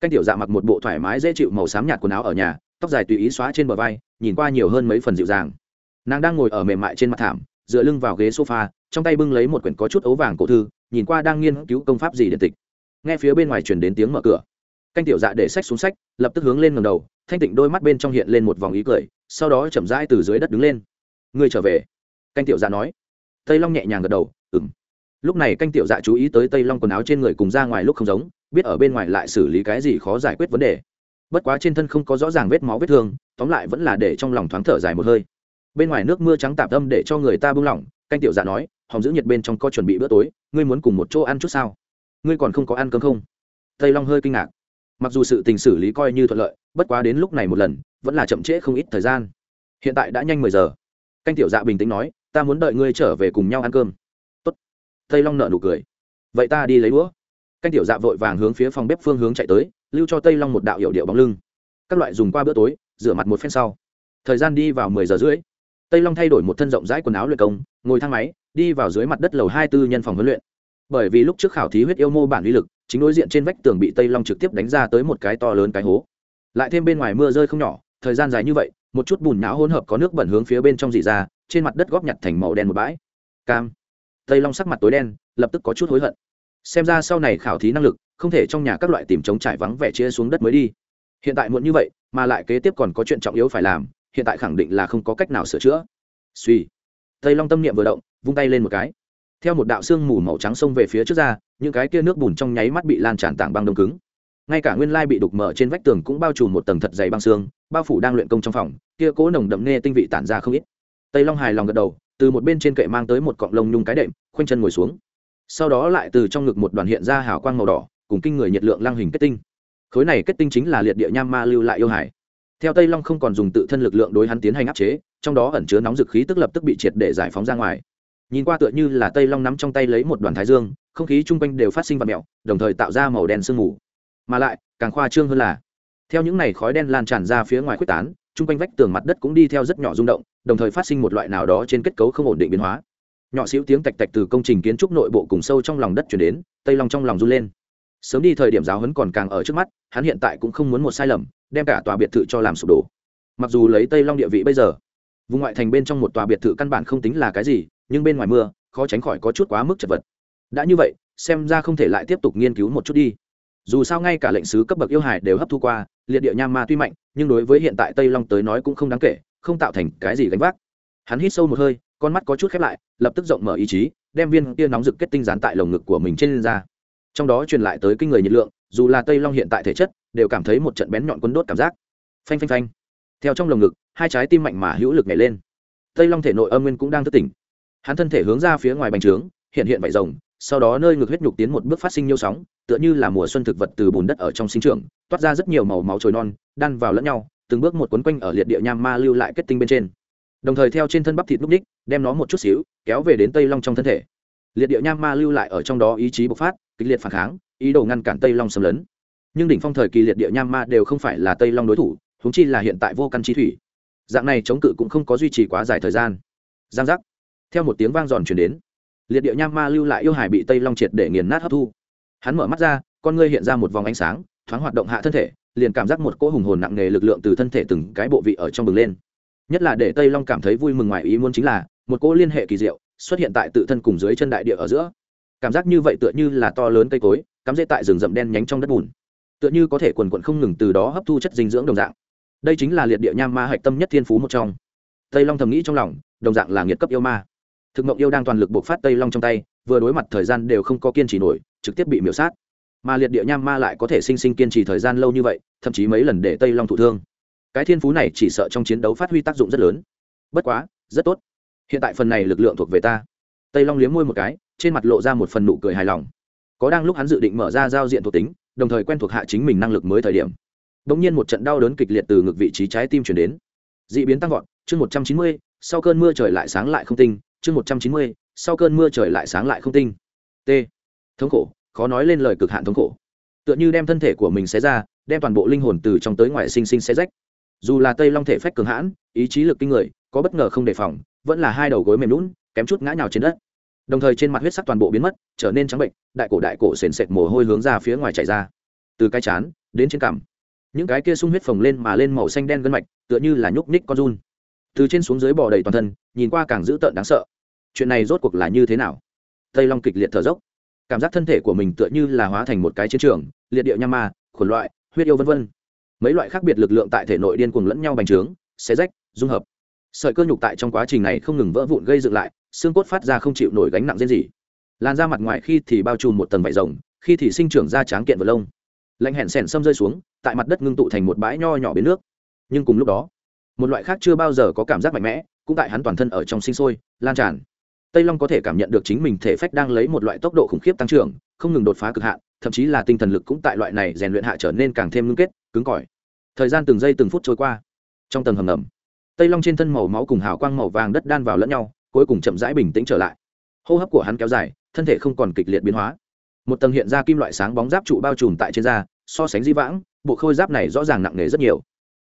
canh tiểu dạ mặc một bộ thoải mái dễ chịu màu xám nhạt quần áo ở nhà, tóc dài tùy ý xóa trên bờ vai, nhìn qua nhiều hơn mấy phần dịu dàng. Nàng đang ngồi ở mềm mại trên mặt thảm, dựa lưng vào ghế sofa, trong tay bưng lấy một quyển có chút ấu vàng cổ thư, nhìn qua đang nghiên cứu công pháp gì điện tịch. Nghe phía bên ngoài truyền đến tiếng mở cửa canh tiểu dạ để sách xuống sách, lập tức hướng lên ngầm đầu, thanh tịnh đôi mắt bên trong hiện lên một vòng ý cười, sau đó chậm rãi từ dưới đất đứng lên. Ngươi trở về? Canh tiểu dạ nói. Tây long nhẹ nhàng gật đầu ừng lúc này canh tiểu dạ chú ý tới tây long quần áo trên người cùng ra ngoài lúc không giống, biết ở bên ngoài lại xử lý cái gì khó giải quyết vấn đề. Bất quá trên thân không có rõ ràng vết máu vết thương, tóm lại vẫn là để trong lòng thoáng thở dài một hơi. Bên ngoài nước mưa trắng tạp tâm để cho người ta buông lỏng, canh tiểu dạ nói hòng giữ nhiệt bên trong có chuẩn bị bữa tối, ngươi muốn cùng một chỗ ăn chút sao? Ngươi còn không có ăn cơm không? Tây long hơi kinh ngạc mặc dù sự tình xử lý coi như thuận lợi, bất quá đến lúc này một lần, vẫn là chậm trễ không ít thời gian. Hiện tại đã nhanh mười giờ. Canh tiểu dạ bình tĩnh nói, ta muốn đợi ngươi trở về cùng nhau ăn cơm. Tốt. tây long nợ nụ cười. Vậy ta đi lấy đũa. Canh tiểu dạ vội vàng hướng phía phòng bếp phương hướng chạy tới, lưu cho tây long một đạo hiệu điệu bóng lưng. Các loại dùng qua bữa tối, rửa mặt một phen sau. Thời gian đi vào mười giờ rưỡi. Tây long thay đổi một thân rộng rãi quần áo luyện công, ngồi thang máy, đi vào dưới mặt đất lầu hai tư nhân phòng huấn luyện. Bởi vì lúc trước khảo thí huyết yêu mô bản uy lực chính đối diện trên vách tường bị tây long trực tiếp đánh ra tới một cái to lớn cái hố. Lại thêm bên ngoài mưa rơi không nhỏ, thời gian dài như vậy, một chút bùn não hỗn hợp có nước bẩn hướng phía bên trong dị ra, trên mặt đất góp nhặt thành màu đen một bãi. Cam. Tây long sắc mặt tối đen, lập tức có chút hối hận. Xem ra sau này khảo thí năng lực, không thể trong nhà các loại tìm chống trải vắng vẻ chia xuống đất mới đi. Hiện tại muộn như vậy, mà lại kế tiếp còn có chuyện trọng yếu phải làm, hiện tại khẳng định là không có cách nào sửa chữa. Suy tây long tâm niệm vừa động, vung tay lên một cái theo một đạo xương mù màu trắng xông về phía trước ra, những cái kia nước bùn trong nháy mắt bị lan tràn tảng băng đông cứng. Ngay cả nguyên lai bị đục mở trên vách tường cũng bao trùm một tầng thật dày băng xương, bao phủ đang luyện công trong phòng, kia cố nồng đậm nghe tinh vị tản ra không ít. Tây long hài lòng gật đầu, từ một bên trên kệ mang tới một cọng lông nhung cái đệm, khoanh chân ngồi xuống. Sau đó lại từ trong ngực một đoàn hiện ra hào quang màu đỏ, cùng kinh người nhiệt lượng lang hình kết tinh. Khối này kết tinh chính là liệt địa nham ma lưu lại yêu hải. Theo tây long không còn dùng tự thân lực lượng đối hắn tiến hành áp chế, trong đó ẩn chứa nóng dực khí tức lập tức bị triệt để giải phóng ra ngoài nhìn qua tựa như là tây long nắm trong tay lấy một đoàn thái dương, không khí chung quanh đều phát sinh vật mẹo đồng thời tạo ra màu đen sương mù. Mà lại, càng khoa trương hơn là, theo những này khói đen lan tràn ra phía ngoài quyết tán, chung quanh vách tường mặt đất cũng đi theo rất nhỏ rung động, đồng thời phát sinh một loại nào đó trên kết cấu không ổn định biến hóa. Nhỏ xíu tiếng tạch tạch từ công trình kiến trúc nội bộ cùng sâu trong lòng đất chuyển đến, tây long trong lòng run lên. Sớm đi thời điểm giáo hấn còn càng ở trước mắt, hắn hiện tại cũng không muốn một sai lầm, đem cả tòa biệt thự cho làm sụp đổ. Mặc dù lấy tây long địa vị bây giờ vùng ngoại thành bên trong một tòa biệt thự căn bản không tính là cái gì, nhưng bên ngoài mưa, khó tránh khỏi có chút quá mức chật vật. Đã như vậy, xem ra không thể lại tiếp tục nghiên cứu một chút đi. Dù sao ngay cả lệnh sứ cấp bậc yêu hải đều hấp thu qua, liệt địa nham ma tuy mạnh, nhưng đối với hiện tại tây long tới nói cũng không đáng kể, không tạo thành cái gì gánh vác. Hắn hít sâu một hơi, con mắt có chút khép lại, lập tức rộng mở ý chí, đem viên tia nóng rực kết tinh dán tại lồng ngực của mình trên da trong đó truyền lại tới kinh người nhiệt lượng, dù là tây long hiện tại thể chất, đều cảm thấy một trận bén nhọn quân đốt cảm giác. Phanh phanh phanh. Theo trong lồng ngực hai trái tim mạnh mà hữu lực nhảy lên. Tây long thể nội âm nguyên cũng đang thức tỉnh. Hắn thân thể hướng ra phía ngoài bành trướng hiện hiện vải rồng sau đó nơi ngực huyết nhục tiến một bước phát sinh nhiêu sóng tựa như là mùa xuân thực vật từ bùn đất ở trong sinh trưởng, toát ra rất nhiều màu máu trồi non đan vào lẫn nhau từng bước một quấn quanh ở liệt địa nham ma lưu lại kết tinh bên trên. Đồng thời theo trên thân bắp thịt núc ních đem nó một chút xíu kéo về đến tây long trong thân thể. Liệt địa nham ma lưu lại ở trong đó ý chí bộc phát kịch liệt phản kháng ý đồ ngăn cản tây long xâm lấn. Nhưng đỉnh phong thời kỳ liệt địa nham ma đều không phải là tây long đối thủ húng chi là hiện tại vô căn chi thủy dạng này chống cự cũng không có duy trì quá dài thời gian. Giang giác. Theo một tiếng vang giòn chuyển đến, liệt địa nham ma lưu lại yêu hải bị tây long triệt để nghiền nát hấp thu. Hắn mở mắt ra, con ngươi hiện ra một vòng ánh sáng, thoáng hoạt động hạ thân thể, liền cảm giác một cỗ hùng hồn nặng nề lực lượng từ thân thể từng cái bộ vị ở trong bừng lên. Nhất là để tây long cảm thấy vui mừng ngoài ý muốn chính là, một cỗ liên hệ kỳ diệu xuất hiện tại tự thân cùng dưới chân đại địa ở giữa. Cảm giác như vậy tựa như là to lớn cây cối, cắm rễ tại rừng rậm đen nhánh trong đất bùn. Tựa như có thể quần quận không ngừng từ đó hấp thu chất dinh dưỡng đồng dạng đây chính là liệt địa nham ma hạch tâm nhất thiên phú một trong. Tây long thầm nghĩ trong lòng, đồng dạng là nghiệt cấp yêu ma. Thực mộng yêu đang toàn lực bộc phát tây long trong tay, vừa đối mặt thời gian đều không có kiên trì nổi, trực tiếp bị miễu sát. Mà liệt địa nham ma lại có thể sinh sinh kiên trì thời gian lâu như vậy, thậm chí mấy lần để tây long thụ thương. Cái thiên phú này chỉ sợ trong chiến đấu phát huy tác dụng rất lớn. Bất quá, rất tốt. Hiện tại phần này lực lượng thuộc về ta. Tây long liếm môi một cái, trên mặt lộ ra một phần nụ cười hài lòng. Có đang lúc hắn dự định mở ra giao diện thuộc tính, đồng thời quen thuộc hạ chính mình năng lực mới thời điểm bỗng nhiên một trận đau đớn kịch liệt từ ngực vị trí trái tim chuyển đến. D ị biến tăng vọt, chương một trăm chín mươi, sau cơn mưa trời lại sáng lại không tinh, chương một trăm chín mươi, sau cơn mưa trời lại sáng lại không tinh. T. Thống khổ, khó nói lên lời cực hạn thống khổ. Tựa như đem thân thể của mình xé ra, đem toàn bộ linh hồn từ trong tới ngoài sinh sinh xé rách. Dù là tây long thể phách cường hãn, ý chí lực kinh người, có bất ngờ không đề phòng, vẫn là hai đầu gối mềm lún kém chút ngã nhào trên đất. Đồng thời trên mặt huyết sắc toàn bộ biến mất, trở nên trắng bệnh, đại cổ đại cổ sền sệt mồ hôi hướng ra phía ngoài chảy ra. Từ cái chán, đến trên cằm những cái kia sung huyết phồng lên mà lên màu xanh đen gân mạch, tựa như là nhúc ních con run. Từ trên xuống dưới bò đầy toàn thân, nhìn qua càng dữ tợn đáng sợ. Chuyện này rốt cuộc là như thế nào? Tây long kịch liệt thở dốc. Cảm giác thân thể của mình tựa như là hóa thành một cái chiến trường, liệt điệu nham ma, khuẩn loại, huyết yêu vân vân. Mấy loại khác biệt lực lượng tại thể nội điên cuồng lẫn nhau bành trướng, xé rách, dung hợp. Sợi cơ nhục tại trong quá trình này không ngừng vỡ vụn gây dựng lại, xương cốt phát ra không chịu nổi gánh nặng riêng gì làn da mặt ngoài khi thì bao trùm một tầng vải rồng, khi thì sinh trưởng ra tráng kiện vật lông. Lạnh hẹn sẻn xâm rơi xuống tại mặt đất ngưng tụ thành một bãi nho nhỏ bến nước. Nhưng cùng lúc đó, một loại khác chưa bao giờ có cảm giác mạnh mẽ, cũng tại hắn toàn thân ở trong sinh sôi, lan tràn. Tây long có thể cảm nhận được chính mình thể phách đang lấy một loại tốc độ khủng khiếp tăng trưởng, không ngừng đột phá cực hạn, thậm chí là tinh thần lực cũng tại loại này rèn luyện hạ trở nên càng thêm ngưng kết, cứng cỏi. Thời gian từng giây từng phút trôi qua, trong tầng hầm ngầm, tây long trên thân màu máu cùng hào quang màu vàng đất đan vào lẫn nhau, cuối cùng chậm rãi bình tĩnh trở lại. Hô hấp của hắn kéo dài, thân thể không còn kịch liệt biến hóa. Một tầng hiện ra kim loại sáng bóng giáp trụ bao trùm tại trên da, so sánh di vãng bộ khôi giáp này rõ ràng nặng nề rất nhiều.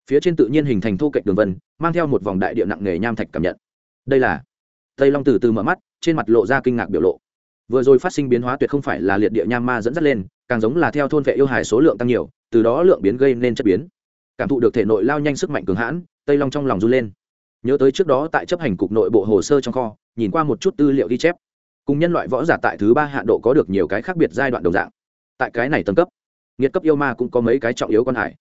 Phía trên tự nhiên hình thành thu cạnh đường vân, mang theo một vòng đại địa nặng nề nham thạch cảm nhận. Đây là tây long từ từ mở mắt, trên mặt lộ ra kinh ngạc biểu lộ. Vừa rồi phát sinh biến hóa tuyệt không phải là liệt địa nham ma dẫn dắt lên, càng giống là theo thôn vệ yêu hài số lượng tăng nhiều, từ đó lượng biến gây nên chất biến. Cảm thụ được thể nội lao nhanh sức mạnh cường hãn, tây long trong lòng run lên. Nhớ tới trước đó tại chấp hành cục nội bộ hồ sơ trong kho, nhìn qua một chút tư liệu ghi chép. Cùng nhân loại võ giả tại thứ ba hạ độ có được nhiều cái khác biệt giai đoạn đồng dạng. Tại cái này tầng cấp nghiệt cấp yêu ma cũng có mấy cái trọng yếu quan hải.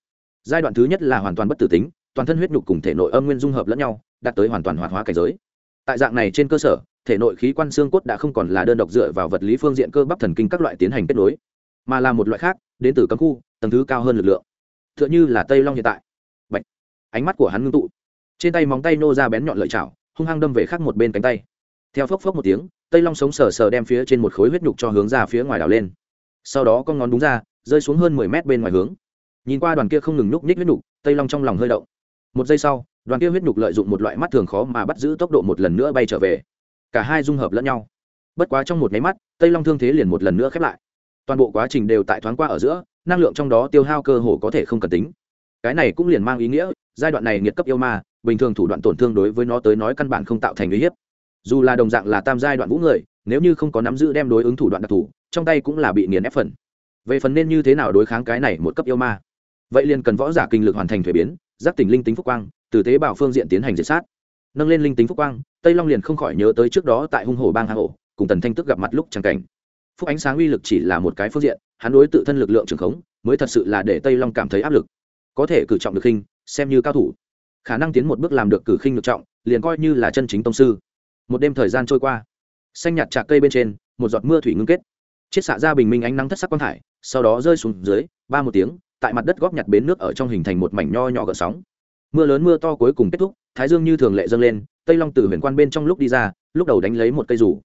Giai đoạn thứ nhất là hoàn toàn bất tử tính, toàn thân huyết nhục cùng thể nội âm nguyên dung hợp lẫn nhau, đạt tới hoàn toàn hoạt hóa cảnh giới. Tại dạng này trên cơ sở, thể nội khí quan xương cốt đã không còn là đơn độc dựa vào vật lý phương diện cơ bắp thần kinh các loại tiến hành kết nối, mà là một loại khác, đến từ cấm khu, tầng thứ cao hơn lực lượng. T h ư ợ n h ư là tây long hiện tại. Bạch. ánh mắt của hắn ngưng tụ. Trên tay móng tay nô ra bén nhọn lợi chảo, hung hăng đâm về khác một bên cánh tay. Theo phốc phốc một tiếng, tây long sống sờ sờ đem phía trên một khối huyết nhục cho hướng ra phía ngoài đảo lên. Sau đó con ngón đúng ra rơi xuống hơn mười mét bên ngoài hướng. Nhìn qua đoàn kia không ngừng nhúc nhích huyết nhục, tây long trong lòng hơi động. Một giây sau, đoàn kia huyết nhục lợi dụng một loại mắt thường khó mà bắt giữ tốc độ một lần nữa bay trở về. Cả hai dung hợp lẫn nhau. Bất quá trong một máy mắt, tây long thương thế liền một lần nữa khép lại. Toàn bộ quá trình đều tại thoáng qua ở giữa, năng lượng trong đó tiêu hao cơ hồ có thể không cần tính. Cái này cũng liền mang ý nghĩa, giai đoạn này nghiệt cấp yêu ma, bình thường thủ đoạn tổn thương đối với nó tới nói căn bản không tạo thành uy hiếp. Dù là đồng dạng là tam giai đoạn vũ người, nếu như không có nắm giữ đem đối ứng thủ đoạn đặc thù, trong tay cũng là bị nghiền ép phần về phần nên như thế nào đối kháng cái này một cấp yêu ma. Vậy liền cần võ giả kinh lực hoàn thành thuế biến giác tỉnh linh tính phúc quang, từ tế bào phương diện tiến hành diệt sát. Nâng lên linh tính phúc quang, tây long liền không khỏi nhớ tới trước đó tại hung hồ bang hà hộ cùng tần thanh tức gặp mặt lúc tràng cảnh. Phúc ánh sáng uy lực chỉ là một cái phương diện, hắn đối tự thân lực lượng trường khống, mới thật sự là để tây long cảm thấy áp lực. Có thể cử trọng được khinh, xem như cao thủ. Khả năng tiến một bước làm được cử khinh được trọng, liền coi như là chân chính tông sư. Một đêm thời gian trôi qua, xanh nhạt trạc cây bên trên, một giọt mưa thủy ngưng kết. Chiết xạ ra bình minh ánh nắng thất sắc quang thải sau đó rơi xuống dưới, ba một tiếng, tại mặt đất góp nhặt bến nước ở trong hình thành một mảnh nho nhỏ gợn sóng. Mưa lớn mưa to cuối cùng kết thúc, thái dương như thường lệ dâng lên, tây long từ huyền quan bên trong lúc đi ra, lúc đầu đánh lấy một cây rủ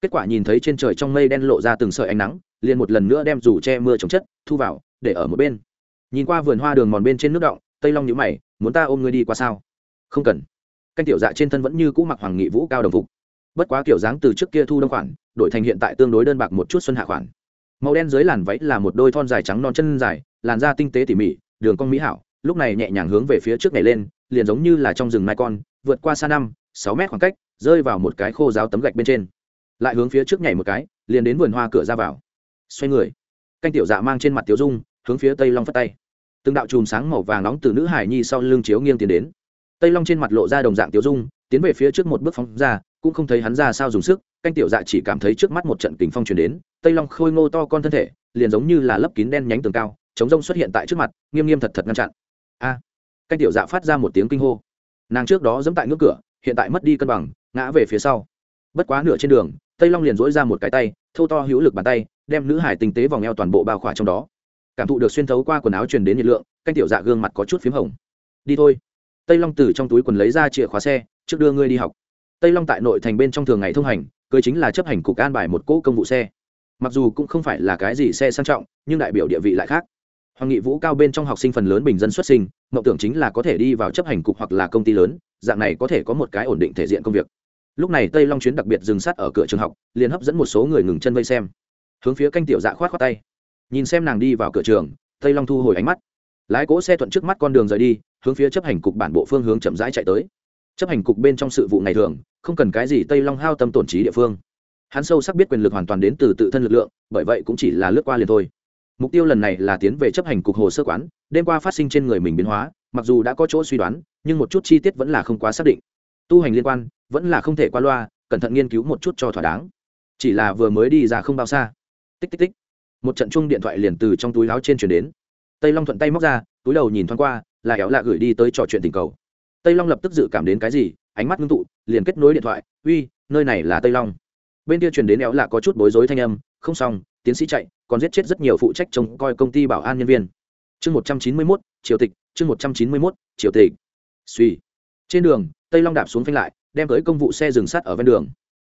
kết quả nhìn thấy trên trời trong mây đen lộ ra từng sợi ánh nắng, liền một lần nữa đem rủ che mưa chống chất, thu vào, để ở một bên. Nhìn qua vườn hoa đường mòn bên trên nước động, tây long nhíu mày, muốn ta ôm ngươi đi qua sao? Không cần. Canh tiểu dạ trên thân vẫn như cũ mặc hoàng nghị vũ cao đồng phục. Bất quá kiểu dáng từ trước kia thu đông khoản, đổi thành hiện tại tương đối đơn bạc một chút xuân hạ khoản màu đen dưới làn váy là một đôi thon dài trắng non chân dài, làn da tinh tế tỉ mỉ, đường cong mỹ hảo, lúc này nhẹ nhàng hướng về phía trước này lên, liền giống như là trong rừng mai con, vượt qua xa năm, sáu mét khoảng cách, rơi vào một cái khô giáo tấm gạch bên trên. Lại hướng phía trước nhảy một cái, liền đến vườn hoa cửa ra vào. Xoay người, canh tiểu dạ mang trên mặt tiểu dung, hướng phía tây long phất tay. Từng đạo chùm sáng màu vàng nóng từ nữ hải nhi sau lưng chiếu nghiêng tiến đến. Tây long trên mặt lộ ra đồng dạng tiểu dung, tiến về phía trước một bước phóng ra, cũng không thấy hắn ra sao dùng sức canh tiểu dạ chỉ cảm thấy trước mắt một trận kính phong truyền đến, tây long khôi ngô to con thân thể, liền giống như là lấp kín đen nhánh tường cao, chống rông xuất hiện tại trước mặt, nghiêm nghiêm thật thật ngăn chặn. A! Canh tiểu dạ phát ra một tiếng kinh hô. Nàng trước đó dẫm tại ngưỡng cửa, hiện tại mất đi cân bằng, ngã về phía sau. Bất quá nửa trên đường, tây long liền dỗi ra một cái tay, thâu to hữu lực bàn tay, đem nữ hải tinh tế vòng eo toàn bộ bao khỏa trong đó. Cảm thụ được xuyên thấu qua quần áo truyền đến nhiệt lượng, canh tiểu dạ gương mặt có chút p h í m hồng. Đi thôi. Tây long từ trong túi quần lấy ra chìa khóa xe, trước đưa ngươi đi học tây long tại nội thành bên trong thường ngày thông hành, cưới chính là chấp hành cục an bài một cỗ công vụ xe. Mặc dù cũng không phải là cái gì xe sang trọng, nhưng đại biểu địa vị lại khác. Hoàng nghị vũ cao bên trong học sinh phần lớn bình dân xuất sinh, mộng tưởng chính là có thể đi vào chấp hành cục hoặc là công ty lớn, dạng này có thể có một cái ổn định thể diện công việc. Lúc này tây long chuyến đặc biệt dừng sát ở cửa trường học, liền hấp dẫn một số người ngừng chân vây xem. Hướng phía canh tiểu dạ khoát khoát tay. Nhìn xem nàng đi vào cửa trường, tây long thu hồi ánh mắt. Lái cỗ xe thuận trước mắt con đường rời đi, hướng phía chấp hành cục bản bộ phương hướng chậm rãi chạy tới chấp hành cục bên trong sự vụ ngày thường, không cần cái gì tây long hao tâm tổn trí địa phương. Hắn sâu sắc biết quyền lực hoàn toàn đến từ tự thân lực lượng, bởi vậy cũng chỉ là lướt qua liền thôi. Mục tiêu lần này là tiến về chấp hành cục hồ sơ quán, đêm qua phát sinh trên người mình biến hóa, mặc dù đã có chỗ suy đoán, nhưng một chút chi tiết vẫn là không quá xác định. Tu hành liên quan, vẫn là không thể qua loa, cẩn thận nghiên cứu một chút cho thỏa đáng. Chỉ là vừa mới đi ra không bao xa. Tích tích tích. Một trận chung điện thoại liền từ trong túi láo trên chuyển đến. Tây long thuận tay móc ra, túi đầu nhìn thoáng qua, là éo lạ gửi đi tới trò chuyện tình cầu tây long lập tức dự cảm đến cái gì, ánh mắt ngưng tụ, liền kết nối điện thoại, uy, nơi này là tây long. Bên kia truyền đến éo là có chút bối rối thanh âm, không xong, tiến sĩ chạy, còn giết chết rất nhiều phụ trách trông coi công ty bảo an nhân viên. Chương một trăm chín mươi mốt, triều tịch, chương một trăm chín mươi mốt, triều tịch. Suy trên đường, tây long đạp xuống phanh lại, đem tới công vụ xe dừng sắt ở ven đường.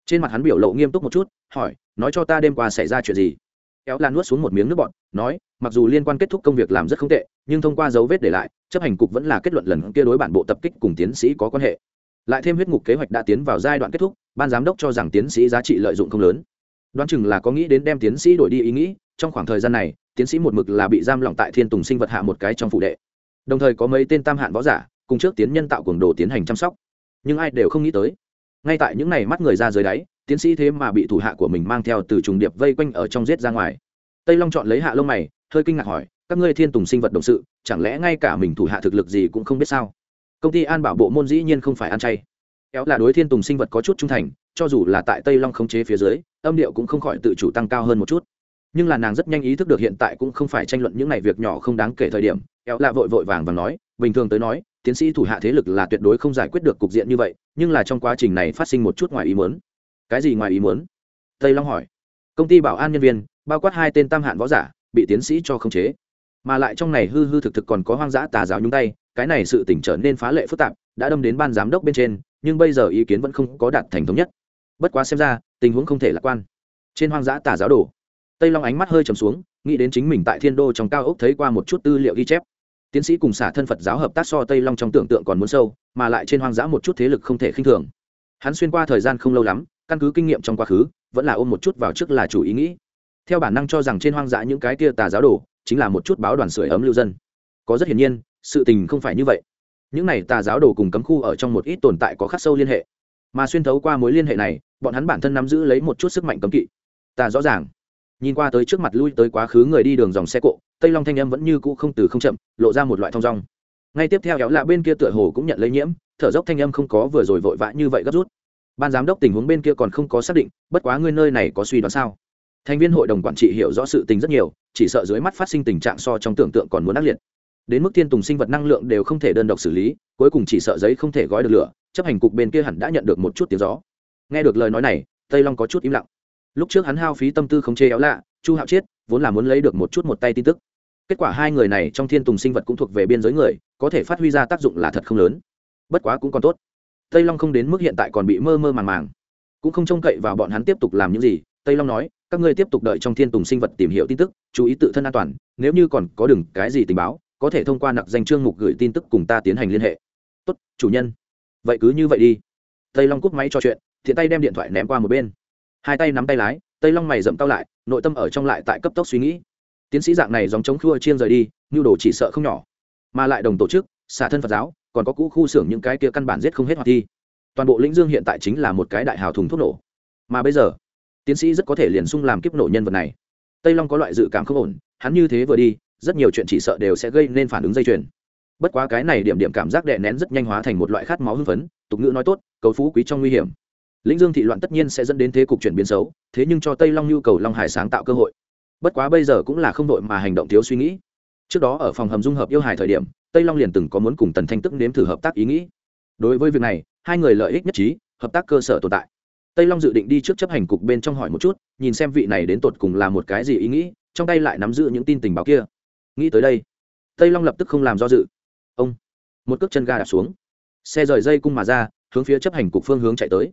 Trên mặt hắn biểu lộ nghiêm túc một chút, hỏi, nói cho ta đêm qua xảy ra chuyện gì? Éo lan nuốt xuống một miếng nước bọn nói, mặc dù liên quan kết thúc công việc làm rất không tệ, nhưng thông qua dấu vết để lại, chấp hành cục vẫn là kết luận lần kia đối bản bộ tập kích cùng tiến sĩ có quan hệ. Lại thêm huyết ngục kế hoạch đã tiến vào giai đoạn kết thúc, ban giám đốc cho rằng tiến sĩ giá trị lợi dụng không lớn. Đoán chừng là có nghĩ đến đem tiến sĩ đổi đi ý nghĩ, trong khoảng thời gian này, tiến sĩ một mực là bị giam lỏng tại thiên tùng sinh vật hạ một cái trong phụ đệ. Đồng thời có mấy tên tam hạn võ giả, cùng trước tiến nhân tạo cường đồ tiến hành chăm sóc. Nhưng ai đều không nghĩ tới. Ngay tại những ngày mắt người ra dưới đáy tiến sĩ thế mà bị thủ hạ của mình mang theo từ trùng điệp vây quanh ở trong giết ra ngoài. Tây long chọn lấy hạ lông mày, hơi kinh ngạc hỏi, các ngươi thiên tùng sinh vật đồng sự, chẳng lẽ ngay cả mình thủ hạ thực lực gì cũng không biết sao? Công ty an bảo bộ môn dĩ nhiên không phải ăn chay. Kéo là đối thiên tùng sinh vật có chút trung thành, cho dù là tại tây long khống chế phía dưới, âm điệu cũng không khỏi tự chủ tăng cao hơn một chút. Nhưng là nàng rất nhanh ý thức được hiện tại cũng không phải tranh luận những n à y việc nhỏ không đáng kể thời điểm, kéo là vội vội vàng và nói, bình thường tới nói, tiến sĩ thủ hạ thế lực là tuyệt đối không giải quyết được cục diện như vậy, nhưng là trong quá trình này phát sinh một chút ngoài ý muốn cái gì ngoài ý muốn? Tây long hỏi. Công ty bảo an nhân viên, bao quát hai tên tam hạn võ giả, bị tiến sĩ cho khống chế. Mà lại trong này hư hư thực thực còn có hoang dã tà giáo nhúng tay, cái này sự tỉnh trở nên phá lệ phức tạp, đã đâm đến ban giám đốc bên trên, nhưng bây giờ ý kiến vẫn không có đạt thành thống nhất. Bất quá xem ra, tình huống không thể lạc quan. Trên hoang dã tà giáo đồ tây long ánh mắt hơi trầm xuống, nghĩ đến chính mình tại thiên đô trong cao ốc thấy qua một chút tư liệu ghi chép. Tiến sĩ cùng xả thân phật giáo hợp tác so tây long trong tưởng tượng còn muốn sâu, mà lại trên hoang dã một chút thế lực không thể khinh thường. Hắn xuyên qua thời gian không lâu lắm căn cứ kinh nghiệm trong quá khứ, vẫn là ôm một chút vào trước là chủ ý nghĩ. Theo bản năng cho rằng trên hoang dã những cái kia tà giáo đồ chính là một chút báo đoàn sưởi ấm lưu dân. Có rất hiển nhiên, sự tình không phải như vậy. Những này tà giáo đồ cùng cấm khu ở trong một ít tồn tại có khắc sâu liên hệ. Mà xuyên thấu qua mối liên hệ này, bọn hắn bản thân nắm giữ lấy một chút sức mạnh cấm kỵ. Ta rõ ràng. Nhìn qua tới trước mặt lui tới quá khứ người đi đường dòng xe cộ, tây long thanh âm vẫn như cũ không từ không chậm, lộ ra một loại thong dong. Ngay tiếp theo kéo lạ bên kia tựa hồ cũng nhận lây nhiễm, thở dốc thanh âm không có vừa rồi vội vã như vậy gấp rút ban giám đốc tình huống bên kia còn không có xác định, bất quá ngươi nơi này có suy đoán sao? Thành viên hội đồng quản trị hiểu rõ sự tình rất nhiều, chỉ sợ dưới mắt phát sinh tình trạng so trong tưởng tượng còn muốn ác liệt. Đến mức thiên tùng sinh vật năng lượng đều không thể đơn độc xử lý, cuối cùng chỉ sợ giấy không thể gói được lửa, chấp hành cục bên kia hẳn đã nhận được một chút tiếng gió. Nghe được lời nói này, tây long có chút im lặng. Lúc trước hắn hao phí tâm tư không chê éo lạ, chu hạo chiết vốn là muốn lấy được một chút một tay tin tức. Kết quả hai người này trong thiên tùng sinh vật cũng thuộc về biên giới người, có thể phát huy ra tác dụng là thật không lớn. Bất quá cũng còn tốt tây long không đến mức hiện tại còn bị mơ mơ màng màng. Cũng không trông cậy vào bọn hắn tiếp tục làm những gì. Tây long nói, các ngươi tiếp tục đợi trong thiên tùng sinh vật tìm hiểu tin tức, chú ý tự thân an toàn, nếu như còn có đừng cái gì tình báo, có thể thông qua nặc danh chương mục gửi tin tức cùng ta tiến hành liên hệ. Tốt, chủ nhân. Vậy cứ như vậy đi. Tây long cúp máy cho chuyện, thiện tay đem điện thoại ném qua một bên. Hai tay nắm tay lái, tây long mày rậm tao lại, nội tâm ở trong lại tại cấp tốc suy nghĩ. Tiến sĩ dạng này dòng chống khua chiên rời đi, nhu đồ chỉ sợ không nhỏ. Mà lại đồng tổ chức, xả thân phật giáo còn có cũ khu xưởng những cái kia căn bản giết không hết hoạt thi. Toàn bộ lĩnh dương hiện tại chính là một cái đại hào thùng thuốc nổ. Mà bây giờ, tiến sĩ rất có thể liền sung làm kiếp nổ nhân vật này. Tây long có loại dự cảm không ổn, hắn như thế vừa đi, rất nhiều chuyện chỉ sợ đều sẽ gây nên phản ứng dây chuyền. Bất quá cái này điểm điểm cảm giác đè nén rất nhanh hóa thành một loại khát máu hưng phấn, tục ngữ nói tốt, cầu phú quý trong nguy hiểm. Lĩnh dương thị loạn tất nhiên sẽ dẫn đến thế cục chuyển biến xấu, thế nhưng cho tây long nhu cầu long hải sáng tạo cơ hội. Bất quá bây giờ cũng là không đội mà hành động thiếu suy nghĩ. Trước đó ở phòng hầm dung hợp yêu hài thời điểm tây long liền từng có muốn cùng tần thanh tức nếm thử hợp tác ý nghĩ. Đối với việc này, hai người lợi ích nhất trí, hợp tác cơ sở tồn tại. Tây long dự định đi trước chấp hành cục bên trong hỏi một chút, nhìn xem vị này đến tột cùng là một cái gì ý nghĩ, trong tay lại nắm giữ những tin tình báo kia. Nghĩ tới đây, tây long lập tức không làm do dự. Ông, một cước chân ga đạp xuống. Xe rời dây cung mà ra, hướng phía chấp hành cục phương hướng chạy tới.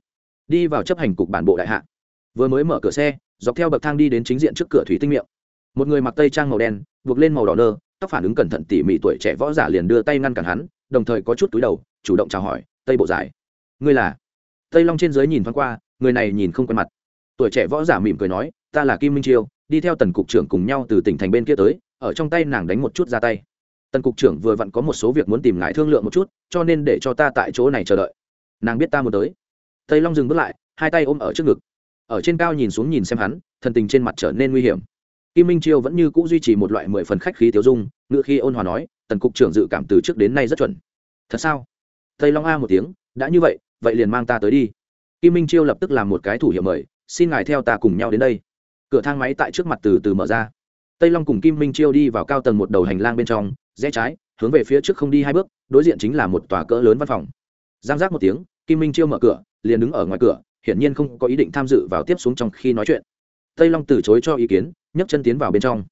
Đi vào chấp hành cục bản bộ đại hạ. Vừa mới mở cửa xe, dọc theo bậc thang đi đến chính diện trước cửa thủy tinh miệng. Một người mặc tây trang màu đen, buộc lên màu đỏ nơ tóc phản ứng cẩn thận tỉ mỉ tuổi trẻ võ giả liền đưa tay ngăn cản hắn, đồng thời có chút túi đầu, chủ động chào hỏi, tây bộ giải. Ngươi là? Tây long trên dưới nhìn thoáng qua, người này nhìn không quen mặt. Tuổi trẻ võ giả mỉm cười nói, ta là kim minh chiêu, đi theo tần cục trưởng cùng nhau từ tỉnh thành bên kia tới, ở trong tay nàng đánh một chút ra tay. Tần cục trưởng vừa vặn có một số việc muốn tìm ngài thương lượng một chút, cho nên để cho ta tại chỗ này chờ đợi. Nàng biết ta muốn tới. Tây long dừng bước lại, hai tay ôm ở trước ngực. Ở trên cao nhìn xuống nhìn xem hắn, thần tình trên mặt trở nên nguy hiểm kim minh chiêu vẫn như c ũ duy trì một loại mười phần khách khí tiêu dung ngựa khi ôn hòa nói, tần cục trưởng dự cảm từ trước đến nay rất chuẩn. Thật sao? Tây long a một tiếng, đã như vậy vậy liền mang ta tới đi. Kim minh chiêu lập tức làm một cái thủ hiệu mời, xin ngài theo ta cùng nhau đến đây. Cửa thang máy tại trước mặt từ từ mở ra. Tây long cùng kim minh chiêu đi vào cao tầng một đầu hành lang bên trong, rẽ trái, hướng về phía trước không đi hai bước, đối diện chính là một tòa cỡ lớn văn phòng. Giang giác một tiếng, kim minh chiêu mở cửa, liền đứng ở ngoài cửa, hiển nhiên không có ý định tham dự vào tiếp xuống trong khi nói chuyện. Tây long từ chối cho ý kiến nhấc chân tiến vào bên trong.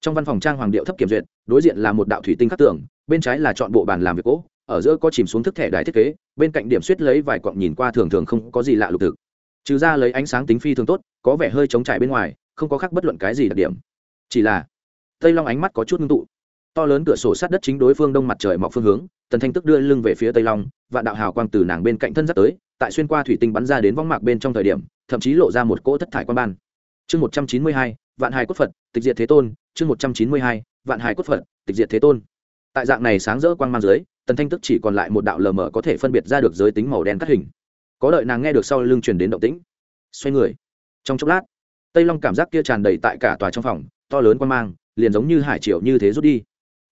Trong văn phòng trang hoàng điệu thấp kiểm duyệt đối diện là một đạo thủy tinh khắc tường bên trái là chọn bộ bàn làm việc gỗ, ở giữa có chìm xuống thức thẻ đài thiết kế bên cạnh điểm suýt lấy vài quặng nhìn qua thường thường không có gì lạ lục thực. Trừ ra lấy ánh sáng tính phi thường tốt có vẻ hơi chống trải bên ngoài không có khác bất luận cái gì đặc điểm. Chỉ là tây long ánh mắt có chút ngưng tụ. To lớn cửa sổ sát đất chính đối phương đông mặt trời mọc phương hướng tần thanh tức đưa lưng về phía tây long và đạo hào quang từ nàng bên cạnh thân dắt tới tại xuyên qua thủy tinh bắn ra đến vong mạc bên trong thời điểm thậm chí lộ ra một cỗ thất thải quan ban. Chương một trăm chín mươi hai vạn hài cốt phật, tịch diệt thế tôn, chương một trăm chín mươi hai, vạn hài cốt phật, tịch diệt thế tôn. Tại dạng này sáng rỡ quang mang dưới, tần thanh tức chỉ còn lại một đạo lờ mờ có thể phân biệt ra được giới tính màu đen cắt hình. Có đợi nàng nghe được sau lưng truyền đến động tĩnh. Xoay người. Trong chốc lát, tây long cảm giác kia tràn đầy tại cả tòa trong phòng, to lớn quang mang, liền giống như hải triều như thế rút đi.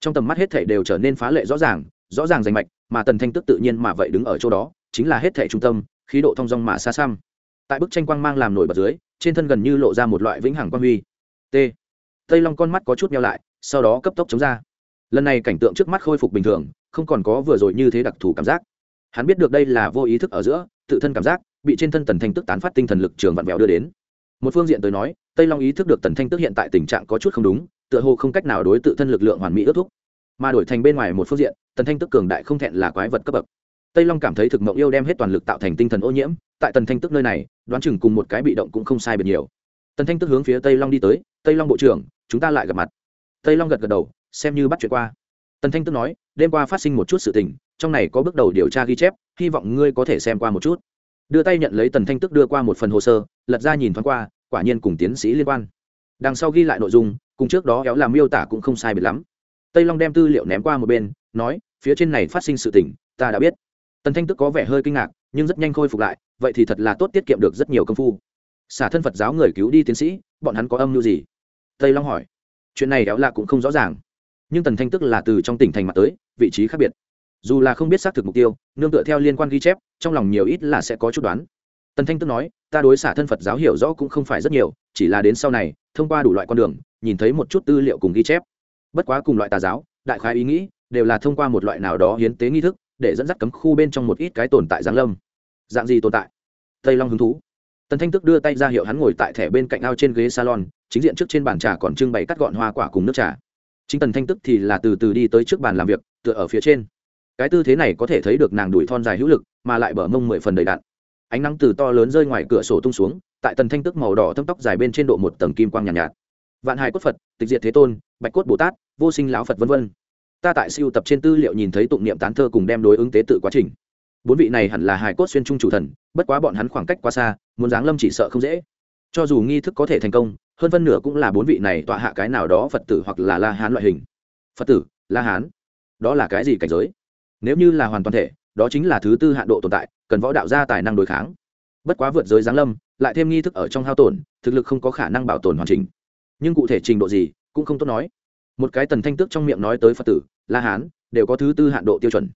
Trong tầm mắt hết thể đều trở nên phá lệ rõ ràng rõ ràng rành mạch, mà tần thanh tức tự nhiên mà vậy đứng ở chỗ đó, chính là hết thể trung tâm, khí độ thong dong mà xa xăm. Tại bức tranh quang mang làm nổi bật dưới, trên thân gần như lộ ra một loại vĩnh hằng quang huy t. Tây long con mắt có chút meo lại, sau đó cấp tốc chống ra. Lần này cảnh tượng trước mắt khôi phục bình thường, không còn có vừa rồi như thế đặc thù cảm giác. Hắn biết được đây là vô ý thức ở giữa, tự thân cảm giác bị trên thân tần thanh tức tán phát tinh thần lực trường vặn vẹo đưa đến. Một phương diện tới nói, tây long ý thức được tần thanh tức hiện tại tình trạng có chút không đúng, tựa hồ không cách nào đối tự thân lực lượng hoàn mỹ ước thúc. Mà đổi thành bên ngoài một phương diện, tần thanh tức cường đại không thẹn là quái vật cấp bậc. Tây long cảm thấy thực mộng yêu đem hết toàn lực tạo thành tinh thần ô nhiễm, tại tần thanh tức nơi này, đoán chừng cùng một cái bị động cũng không sai biệt nhiều. Tần thanh tức hướng phía tây long đi tới tây long bộ trưởng, chúng ta lại gặp mặt. Tây long gật gật đầu, xem như bắt chuyện qua. Tần thanh tức nói, đêm qua phát sinh một chút sự tình, trong này có bước đầu điều tra ghi chép, hy vọng ngươi có thể xem qua một chút. Đưa tay nhận lấy tần thanh tức đưa qua một phần hồ sơ, lật ra nhìn thoáng qua, quả nhiên cùng tiến sĩ liên quan. Đằng sau ghi lại nội dung, cùng trước đó éo làm miêu tả cũng không sai biệt lắm. Tây long đem tư liệu ném qua một bên, nói, phía trên này phát sinh sự tình, ta đã biết. Tần thanh tức có vẻ hơi kinh ngạc, nhưng rất nhanh khôi phục lại, vậy thì thật là tốt tiết kiệm được rất nhiều công phu. Xả thân phật giáo người cứu đi tiến sĩ, bọn hắn có âm mưu gì? Tây long hỏi chuyện này éo lạ cũng không rõ ràng nhưng tần thanh tức là từ trong tỉnh thành mặt tới vị trí khác biệt dù là không biết xác thực mục tiêu nương tựa theo liên quan ghi chép trong lòng nhiều ít là sẽ có chút đoán tần thanh tức nói ta đối xả thân phật giáo hiểu rõ cũng không phải rất nhiều chỉ là đến sau này thông qua đủ loại con đường nhìn thấy một chút tư liệu cùng ghi chép bất quá cùng loại tà giáo đại khái ý nghĩ đều là thông qua một loại nào đó hiến tế nghi thức để dẫn dắt cấm khu bên trong một ít cái tồn tại giáng lâm dạng gì tồn tại tây long hứng thú tần thanh tức đưa tay ra hiệu hắn ngồi tại thẻ bên cạnh ao trên ghế salon chính diện trước trên bàn trà còn trưng bày cắt gọn hoa quả cùng nước trà. Chính tần thanh tức thì là từ từ đi tới trước bàn làm việc tựa ở phía trên. Cái tư thế này có thể thấy được nàng đuổi thon dài hữu lực mà lại bở mông mười phần đầy đạn ánh nắng từ to lớn rơi ngoài cửa sổ tung xuống tại tần thanh tức màu đỏ thâm tóc dài bên trên độ một tầng kim quang nhàn nhạt, nhạt. Vạn hải cốt phật tịch diệt thế tôn bạch cốt bồ tát vô sinh lão phật v v ta tại siêu tập trên tư liệu nhìn thấy tụng niệm tán thơ cùng đem đối ứng tế tự quá trình bốn vị này hẳn là hải cốt xuyên trung chủ thần, bất quá bọn hắn khoảng cách quá xa, muốn giáng lâm chỉ sợ không dễ. Cho dù nghi thức có thể thành công, hơn phân nửa cũng là bốn vị này tọa hạ cái nào đó phật tử hoặc là la hán loại hình. Phật tử, la hán, đó là cái gì cảnh giới? Nếu như là hoàn toàn thể, đó chính là thứ tư hạn độ tồn tại, cần võ đạo gia tài năng đối kháng. Bất quá vượt giới giáng lâm, lại thêm nghi thức ở trong hao tổn, thực lực không có khả năng bảo tồn hoàn chỉnh. Nhưng cụ thể trình độ gì, cũng không tốt nói. Một cái tần thanh tước trong miệng nói tới phật tử, la hán, đều có thứ tư hạn độ tiêu chuẩn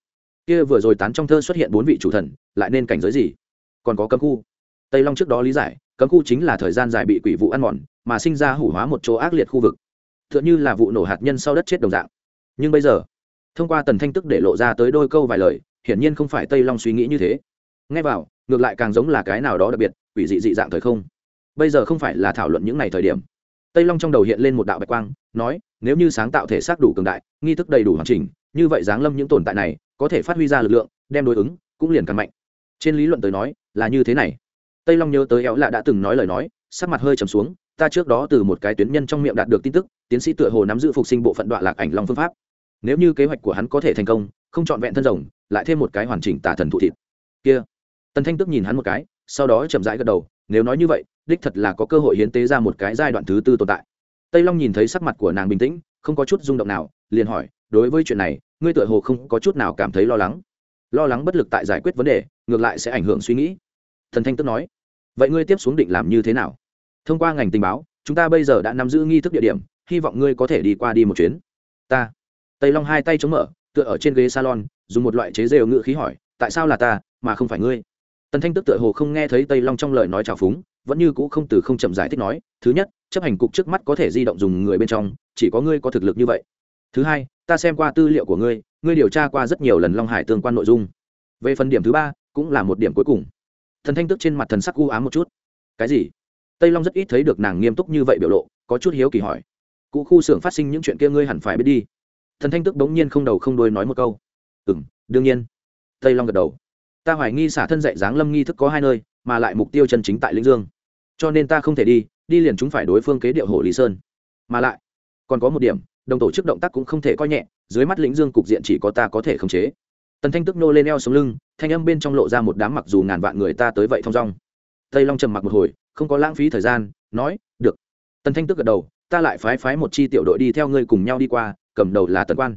kia vừa rồi tán trong thơ xuất hiện bốn vị chủ thần, lại nên cảnh giới gì? Còn có cấm khu. Tây long trước đó lý giải, cấm khu chính là thời gian dài bị quỷ vụ ăn mòn, mà sinh ra hủ hóa một chỗ ác liệt khu vực. T h ư ợ n h ư là vụ nổ hạt nhân sau đất chết đồng dạng. Nhưng bây giờ, thông qua tần thanh tức để lộ ra tới đôi câu vài lời, hiển nhiên không phải tây long suy nghĩ như thế. Ngay vào, ngược lại càng giống là cái nào đó đặc biệt, quỷ dị dị dạng thời không. Bây giờ không phải là thảo luận những ngày thời điểm. Tây long trong đầu hiện lên một đạo bạch quang, nói, nếu như sáng tạo thể xác đủ cường đại, nghi thức đầy đủ hoàn chỉnh như vậy giáng lâm những tồn tại này, có thể phát huy ra lực lượng, đem đối ứng, cũng liền càng mạnh. Trên lý luận tới nói, là như thế này. Tây long nhớ tới éo lạ đã từng nói lời nói, sắc mặt hơi trầm xuống, ta trước đó từ một cái tuyến nhân trong miệng đạt được tin tức, tiến sĩ tựa hồ nắm giữ phục sinh bộ phận đoạn lạc ảnh long phương pháp. Nếu như kế hoạch của hắn có thể thành công, không trọn vẹn thân rồng, lại thêm một cái hoàn chỉnh tả thần thụ thịt. Kia. Tần thanh tức nhìn hắn một cái, sau đó chậm rãi gật đầu, nếu nói như vậy, đích thật là có cơ hội hiến tế ra một cái giai đoạn thứ tư tồn tại. Tây long nhìn thấy sắc mặt của nàng bình tĩnh, không có chút rung động nào, liền hỏi, đối với chuyện này ngươi tựa hồ không có chút nào cảm thấy lo lắng. Lo lắng bất lực tại giải quyết vấn đề, ngược lại sẽ ảnh hưởng suy nghĩ. Thần thanh tức nói. Vậy ngươi tiếp xuống định làm như thế nào? Thông qua ngành tình báo, chúng ta bây giờ đã nắm giữ nghi thức địa điểm, hy vọng ngươi có thể đi qua đi một chuyến. Ta. Tây long hai tay chống mở, tựa ở trên ghế salon, dùng một loại chế rêu ngự khí hỏi, tại sao là ta, mà không phải ngươi? Tần thanh tức tựa hồ không nghe thấy tây long trong lời nói trào phúng, vẫn như cũ không từ không chậm giải thích nói, thứ nhất, chấp hành cục trước mắt có thể di động dùng người bên trong, chỉ có ngươi có thực lực như vậy. Thứ hai ta xem qua tư liệu của ngươi ngươi điều tra qua rất nhiều lần long hải tương quan nội dung. Về phần điểm thứ ba, cũng là một điểm cuối cùng. Thần thanh tức trên mặt thần sắc u ám một chút. Cái gì? Tây long rất ít thấy được nàng nghiêm túc như vậy biểu lộ, có chút hiếu kỳ hỏi. Cụ khu xưởng phát sinh những chuyện kia ngươi hẳn phải biết đi. Thần thanh tức bỗng nhiên không đầu không đuôi nói một câu. Ừ m đương nhiên. Tây long gật đầu. Ta hoài nghi xả thân dạy dáng lâm nghi thức có hai nơi, mà lại mục tiêu chân chính tại lĩnh dương. Cho nên ta không thể đi đi liền chúng phải đối phương kế điệu hồ lý sơn. Mà lại, còn có một điểm đồng tổ chức động tác cũng không thể coi nhẹ, dưới mắt lĩnh dương cục diện chỉ có ta có thể khống chế. Tần thanh tức nô lên eo sống lưng, thanh âm bên trong lộ ra một đám mặc dù ngàn vạn người ta tới vậy thong dong. Tây long trầm mặc một hồi, không có lãng phí thời gian, nói, được. Tần thanh tức gật đầu, ta lại phái phái một chi tiểu đội đi theo ngươi cùng nhau đi qua, cầm đầu là tần quan.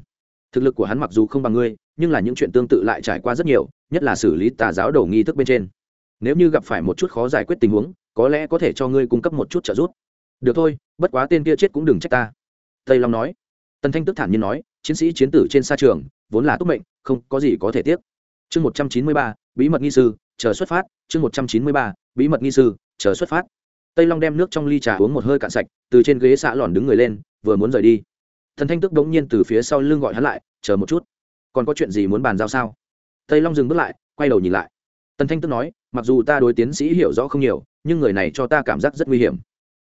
Thực lực của hắn mặc dù không bằng ngươi, nhưng là những chuyện tương tự lại trải qua rất nhiều, nhất là xử lý tà giáo đầu nghi thức bên trên. Nếu như gặp phải một chút khó giải quyết tình huống, có lẽ có thể cho ngươi cung cấp một chút trợ giúp. Được thôi, bất quá tên kia chết cũng đừng trách ta tây long nói. Tần thanh tức thản nhiên nói, chiến sĩ chiến tử trên sa trường, vốn là túc mệnh, không có gì có thể tiếc. Chương một trăm chín mươi ba, bí mật nghi sư, chờ xuất phát. Chương một trăm chín mươi ba, bí mật nghi sư, chờ xuất phát. Tây long đem nước trong ly trà uống một hơi cạn sạch, từ trên ghế xạ lòn đứng người lên, vừa muốn rời đi. Thần thanh tức đống nhiên từ phía sau lưng gọi hắn lại, chờ một chút. Còn có chuyện gì muốn bàn giao sao? Tây long dừng bước lại, quay đầu nhìn lại. Tần thanh tức nói, mặc dù ta đối tiến sĩ hiểu rõ không nhiều, nhưng người này cho ta cảm giác rất nguy hiểm.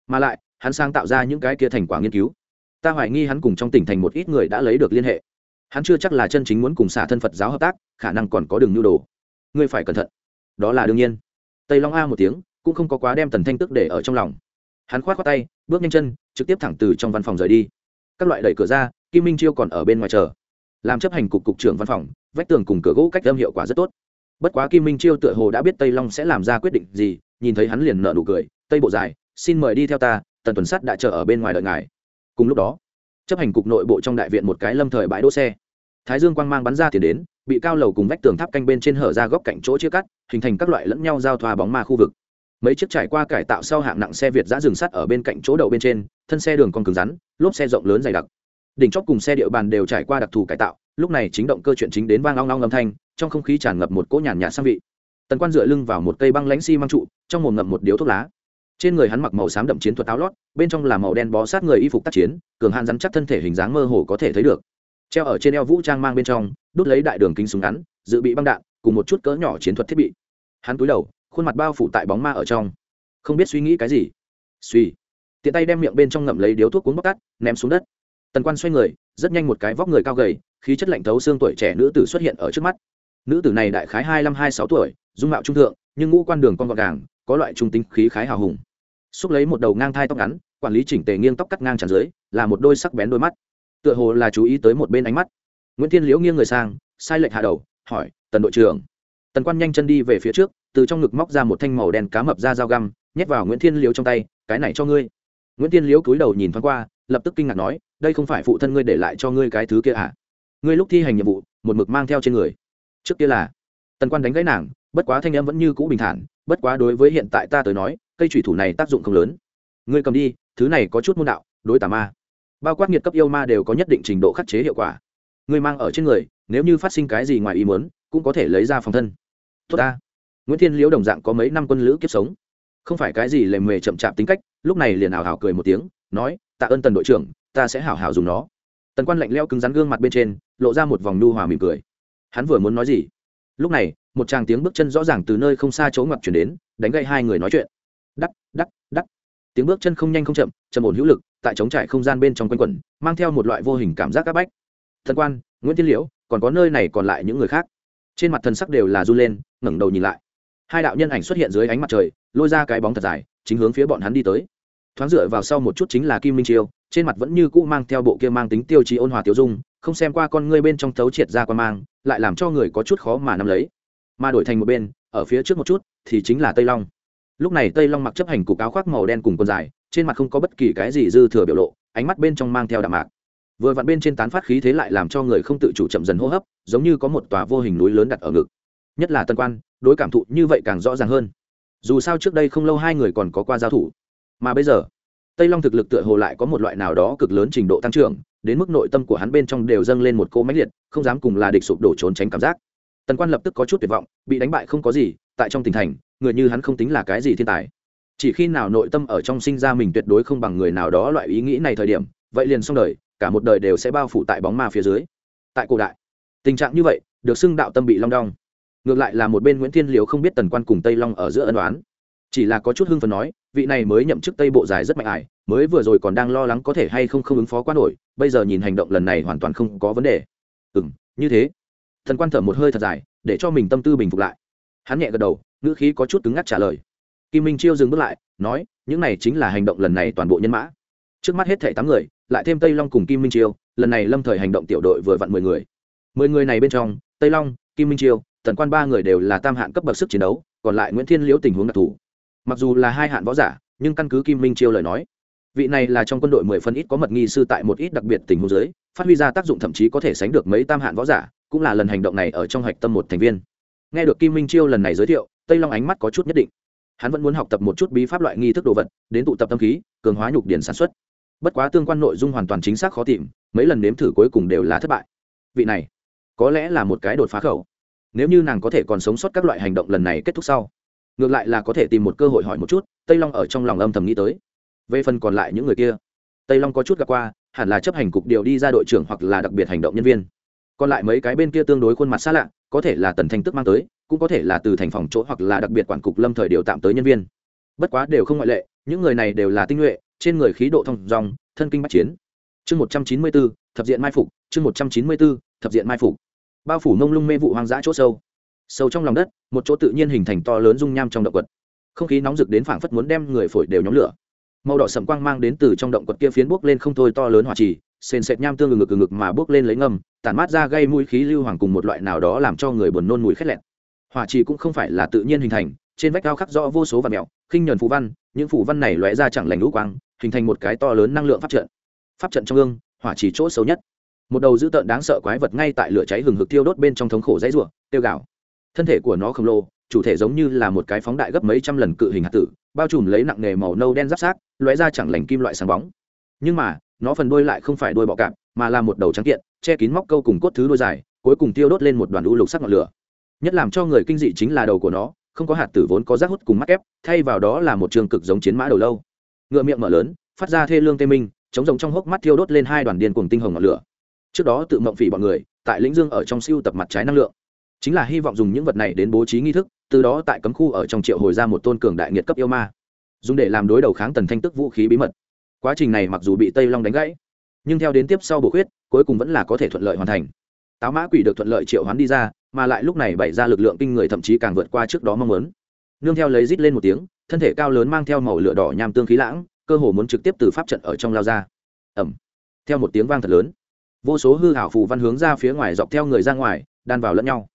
Mà lại, hắn sang tạo ra những cái kia thành quả nghiên cứu ta hoài nghi hắn cùng trong tỉnh thành một ít người đã lấy được liên hệ. Hắn chưa chắc là chân chính muốn cùng xả thân phật giáo hợp tác, khả năng còn có đường nhu đồ. Ngươi phải cẩn thận. Đó là đương nhiên. Tây long a một tiếng, cũng không có quá đem tần thanh tức để ở trong lòng. Hắn khoát khoát tay, bước nhanh chân, trực tiếp thẳng từ trong văn phòng rời đi. Các loại đẩy cửa ra, kim minh chiêu còn ở bên ngoài chờ. Làm chấp hành cục cục trưởng văn phòng, vách tường cùng cửa gỗ cách âm hiệu quả rất tốt. Bất quá kim minh chiêu tựa hồ đã biết tây long sẽ làm ra quyết định gì, nhìn thấy hắn liền nợ nụ cười, tây bộ dài xin mời đi theo ta, tần tuần sắt đã chờ ở bên ngoài đợi ngài cùng lúc đó, chấp hành cục nội bộ trong đại viện một cái lâm thời bãi đỗ xe. Thái dương quang mang bắn ra tiền đến, bị cao lầu cùng vách tường tháp canh bên trên hở ra góc cạnh chỗ chia cắt, hình thành các loại lẫn nhau giao thoa bóng ma khu vực. Mấy chiếc trải qua cải tạo sau hạng nặng xe việt giã rừng sắt ở bên cạnh chỗ đậu bên trên, thân xe đường còn cứng rắn, lốp xe rộng lớn dày đặc. Đỉnh chóp cùng xe địa bàn đều trải qua đặc thù cải tạo, lúc này chính động cơ chuyện chính đến vang long long âm thanh, trong không khí tràn ngập một cỗ nhàn nhạt sang vị. Tần quan dựa lưng vào một cây băng lãnh xi măng trụ, trong mồm ngậm một điếu thuốc lá trên người hắn mặc màu xám đậm chiến thuật áo lót, bên trong là màu đen bó sát người y phục tác chiến, cường hạn rắn chắc thân thể hình dáng mơ hồ có thể thấy được. Treo ở trên eo vũ trang mang bên trong, đút lấy đại đường kính súng ngắn, dự bị băng đạn, cùng một chút cỡ nhỏ chiến thuật thiết bị. Hắn cúi đầu, khuôn mặt bao phủ tại bóng ma ở trong. Không biết suy nghĩ cái gì. Suy. Tiện tay đem miệng bên trong ngậm lấy điếu thuốc cuốn bóc tắt, ném xuống đất. Tần quan xoay người, rất nhanh một cái vóc người cao gầy, khí chất lạnh thấu xương tuổi trẻ nữ tử xuất hiện ở trước mắt. Nữ tử này đại khái hai mươi hai sáu tuổi, dung mạo trung thượng, nhưng ngũ quan đường con gọn gàng có loại trung tính khí khái hào hùng. Xúc lấy một đầu ngang thai tóc ngắn, quản lý chỉnh tề nghiêng tóc cắt ngang tràn dưới, là một đôi sắc bén đôi mắt. Tựa hồ là chú ý tới một bên ánh mắt. Nguyễn thiên liễu nghiêng người sang, sai lệnh hạ đầu, hỏi, tần đội trưởng. Tần quan nhanh chân đi về phía trước, từ trong ngực móc ra một thanh màu đen cá mập ra dao găm, nhét vào nguyễn thiên liễu trong tay, cái này cho ngươi. Nguyễn thiên liễu cúi đầu nhìn thoáng qua, lập tức kinh ngạc nói, đây không phải phụ thân ngươi để lại cho ngươi cái thứ kia à? Ngươi lúc thi hành nhiệm vụ, một mực mang theo trên người. Trước kia là, tần quan đánh gãy nàng, bất quá thanh em vẫn như cũ bình thản bất quá đối với hiện tại ta tới nói, cây thủy thủ này tác dụng không lớn. Ngươi cầm đi, thứ này có chút môn đạo, đối tà ma. Bao quát nhiệt cấp yêu ma đều có nhất định trình độ khắc chế hiệu quả. Ngươi mang ở trên người, nếu như phát sinh cái gì ngoài ý muốn, cũng có thể lấy ra phòng thân. Tốt ta. Nguyễn thiên liễu đồng dạng có mấy năm quân lữ kiếp sống. Không phải cái gì lề mề chậm chạp tính cách, lúc này liền ảo hảo cười một tiếng, nói, tạ ơn tần đội trưởng, ta sẽ hảo hảo dùng nó. Tần quan lạnh leo cứng rắn gương mặt bên trên, lộ ra một vòng nu hòa mỉm cười. Hắn vừa muốn nói gì? Lúc này một tràng tiếng bước chân rõ ràng từ nơi không xa chỗ ngoặt chuyển đến, đánh gậy hai người nói chuyện. Đắc đắc đắc. Tiếng bước chân không nhanh không chậm chậm ổn hữu lực, tại chống trải không gian bên trong quanh quẩn, mang theo một loại vô hình cảm giác áp bách. Thần quan, nguyễn tiên liễu, còn có nơi này còn lại những người khác? Trên mặt thần sắc đều là run lên, ngẩng đầu nhìn lại. Hai đạo nhân ảnh xuất hiện dưới ánh mặt trời, lôi ra cái bóng thật dài, chính hướng phía bọn hắn đi tới. Thoáng dựa vào sau một chút chính là kim minh chiêu, trên mặt vẫn như cũ mang theo bộ kia mang tính tiêu chí ôn hòa tiêu dung, không xem qua con ngươi bên trong thấu triệt ra quan mang, lại làm cho người có chút khó mà nắm lấy mà đổi thành một bên, ở phía trước một chút, thì chính là tây long. Lúc này tây long mặc chấp hành cục áo khoác màu đen cùng quần dài, trên mặt không có bất kỳ cái gì dư thừa biểu lộ, ánh mắt bên trong mang theo đạm mạc. Vừa vặn bên trên tán phát khí thế lại làm cho người không tự chủ chậm dần hô hấp, giống như có một tòa vô hình núi lớn đặt ở ngực. Nhất là tân quan, đối cảm thụ như vậy càng rõ ràng hơn. Dù sao trước đây không lâu hai người còn có qua giao thủ. Mà bây giờ, tây long thực lực tựa hồ lại có một loại nào đó cực lớn trình độ tăng trưởng, đến mức nội tâm của hắn bên trong đều dâng lên một cỗ máy liệt, không dám cùng là địch sụp đổ trốn tránh cảm giác tần quan lập tức có chút tuyệt vọng, bị đánh bại không có gì, tại trong tỉnh thành, người như hắn không tính là cái gì thiên tài. Chỉ khi nào nội tâm ở trong sinh ra mình tuyệt đối không bằng người nào đó loại ý nghĩ này thời điểm, vậy liền xong đời, cả một đời đều sẽ bao phủ tại bóng ma phía dưới. Tại cổ đại, tình trạng như vậy, được xưng đạo tâm bị long đong. Ngược lại là một bên nguyễn thiên liều không biết tần quan cùng tây long ở giữa ân đoán chỉ là có chút hưng phần nói, vị này mới nhậm chức tây bộ dài rất mạnh ải, mới vừa rồi còn đang lo lắng có thể hay không không ứng phó quá nổi, bây giờ nhìn hành động lần này hoàn toàn không có vấn đề. Ừ như thế thần quan thở một hơi thật dài, để cho mình tâm tư bình phục lại. Hắn nhẹ gật đầu, ngữ khí có chút cứng ngắc trả lời. Kim minh chiêu dừng bước lại, nói, những này chính là hành động lần này toàn bộ nhân mã. Trước mắt hết thảy tám người, lại thêm tây long cùng kim minh chiêu, lần này lâm thời hành động tiểu đội vừa vặn mười người. Mười người này bên trong, tây long, kim minh chiêu tần quan ba người đều là tam hạn cấp bậc sức chiến đấu, còn lại nguyễn thiên liễu tình huống đặc thù. Mặc dù là hai hạn võ giả, nhưng căn cứ kim minh chiêu lời nói, vị này là trong quân đội mười phân ít có mật nghi sư tại một ít đặc biệt tình huống giới phát huy ra tác dụng thậm chí có thể sánh được mấy tam hạn võ giả, cũng là lần hành động này ở trong hạch tâm một thành viên. Nghe được kim minh chiêu lần này giới thiệu, tây long ánh mắt có chút nhất định. Hắn vẫn muốn học tập một chút bí pháp loại nghi thức đồ vật, đến tụ tập tâm khí, cường hóa nhục điển sản xuất. Bất quá tương quan nội dung hoàn toàn chính xác khó tìm, mấy lần nếm thử cuối cùng đều là thất bại. Vị này, có lẽ là một cái đột phá khẩu. Nếu như nàng có thể còn sống sót các loại hành động lần này kết thúc sau, ngược lại là có thể tìm một cơ hội hỏi một chút, tây long ở trong lòng âm thầm nghĩ tới. Về phần còn lại những người kia, tây long có chút gặp qua hẳn là chấp hành cục điều đi ra đội trưởng hoặc là đặc biệt hành động nhân viên. Còn lại mấy cái bên kia tương đối khuôn mặt xa lạ, có thể là tần thanh tức mang tới, cũng có thể là từ thành phòng chỗ hoặc là đặc biệt quản cục lâm thời điều tạm tới nhân viên. Bất quá đều không ngoại lệ, những người này đều là tinh nhuệ, trên người khí độ thông dòng thân kinh bắc chiến. Chương một trăm chín mươi bốn, thập diện mai phục, chương một trăm chín mươi bốn, thập diện mai phục. Bao phủ mông lung mê vụ hoang dã chỗ sâu. Sâu trong lòng đất, một chỗ tự nhiên hình thành to lớn dung nham trong động vật không khí nóng rực đến phảng phất muốn đem người phổi đều nhóm lửa màu đỏ sậm quang mang đến từ trong động quật kia phiến bước lên không thôi to lớn hỏa trì, sền sệt nham tương ngực ngực mà bước lên lấy ngâm tản mát ra gây mũi khí lưu hoàng cùng một loại nào đó làm cho người buồn nôn mùi khét lẹt. Hỏa trì cũng không phải là tự nhiên hình thành, trên vách cao khắc rõ vô số vật mèo, khinh nhẫn phù văn, những phù văn này lóe ra chẳng lành lũ quang, hình thành một cái to lớn năng lượng pháp trận. Pháp trận trong ương hỏa trì chỗ xấu nhất. Một đầu dữ tợn đáng sợ quái vật ngay tại lửa cháy hừng hực tiêu đốt bên trong thống khổ dãy rủa, tiêu gạo. Thân thể của nó khổng lồ, chủ thể giống như là một cái phóng đại gấp mấy trăm lần cự hình hạt tử bao trùm lấy nặng nghề màu nâu đen giáp sát, lóe ra chẳng lành kim loại sáng bóng. Nhưng mà, nó phần đuôi lại không phải đuôi bọ cạp, mà là một đầu trắng kiện, che kín móc câu cùng cốt thứ đuôi dài, cuối cùng tiêu đốt lên một đoàn u lục sắc ngọn lửa. Nhất làm cho người kinh dị chính là đầu của nó, không có hạt tử vốn có rác hút cùng mắt ép thay vào đó là một trường cực giống chiến mã đầu lâu. Ngựa miệng mở lớn, phát ra thê lương tê minh, chống rồng trong hốc mắt thiêu đốt lên hai đoàn điên cùng tinh hồng ngọn lửa. Trước đó tự mộng phỉ bọn người, tại lĩnh dương ở trong siêu tập mặt trái năng lượng chính là hy vọng dùng những vật này đến bố trí nghi thức, từ đó tại cấm khu ở trong triệu hồi ra một tôn cường đại nghiệt cấp yêu ma, dùng để làm đối đầu kháng tần thanh tức vũ khí bí mật. Quá trình này mặc dù bị tây long đánh gãy, nhưng theo đến tiếp sau bổ khuyết, cuối cùng vẫn là có thể thuận lợi hoàn thành. Táo mã quỷ được thuận lợi triệu hoán đi ra, mà lại lúc này bày ra lực lượng kinh người thậm chí càng vượt qua trước đó mong muốn. Nương theo lấy rít lên một tiếng, thân thể cao lớn mang theo màu lửa đỏ nham tương khí lãng, cơ hồ muốn trực tiếp từ pháp trận ở trong lao ra. Ẩm theo một tiếng vang thật lớn, vô số hư hảo phù văn hướng ra phía ngoài dọc theo người ra ngoài, đan vào lẫn nhau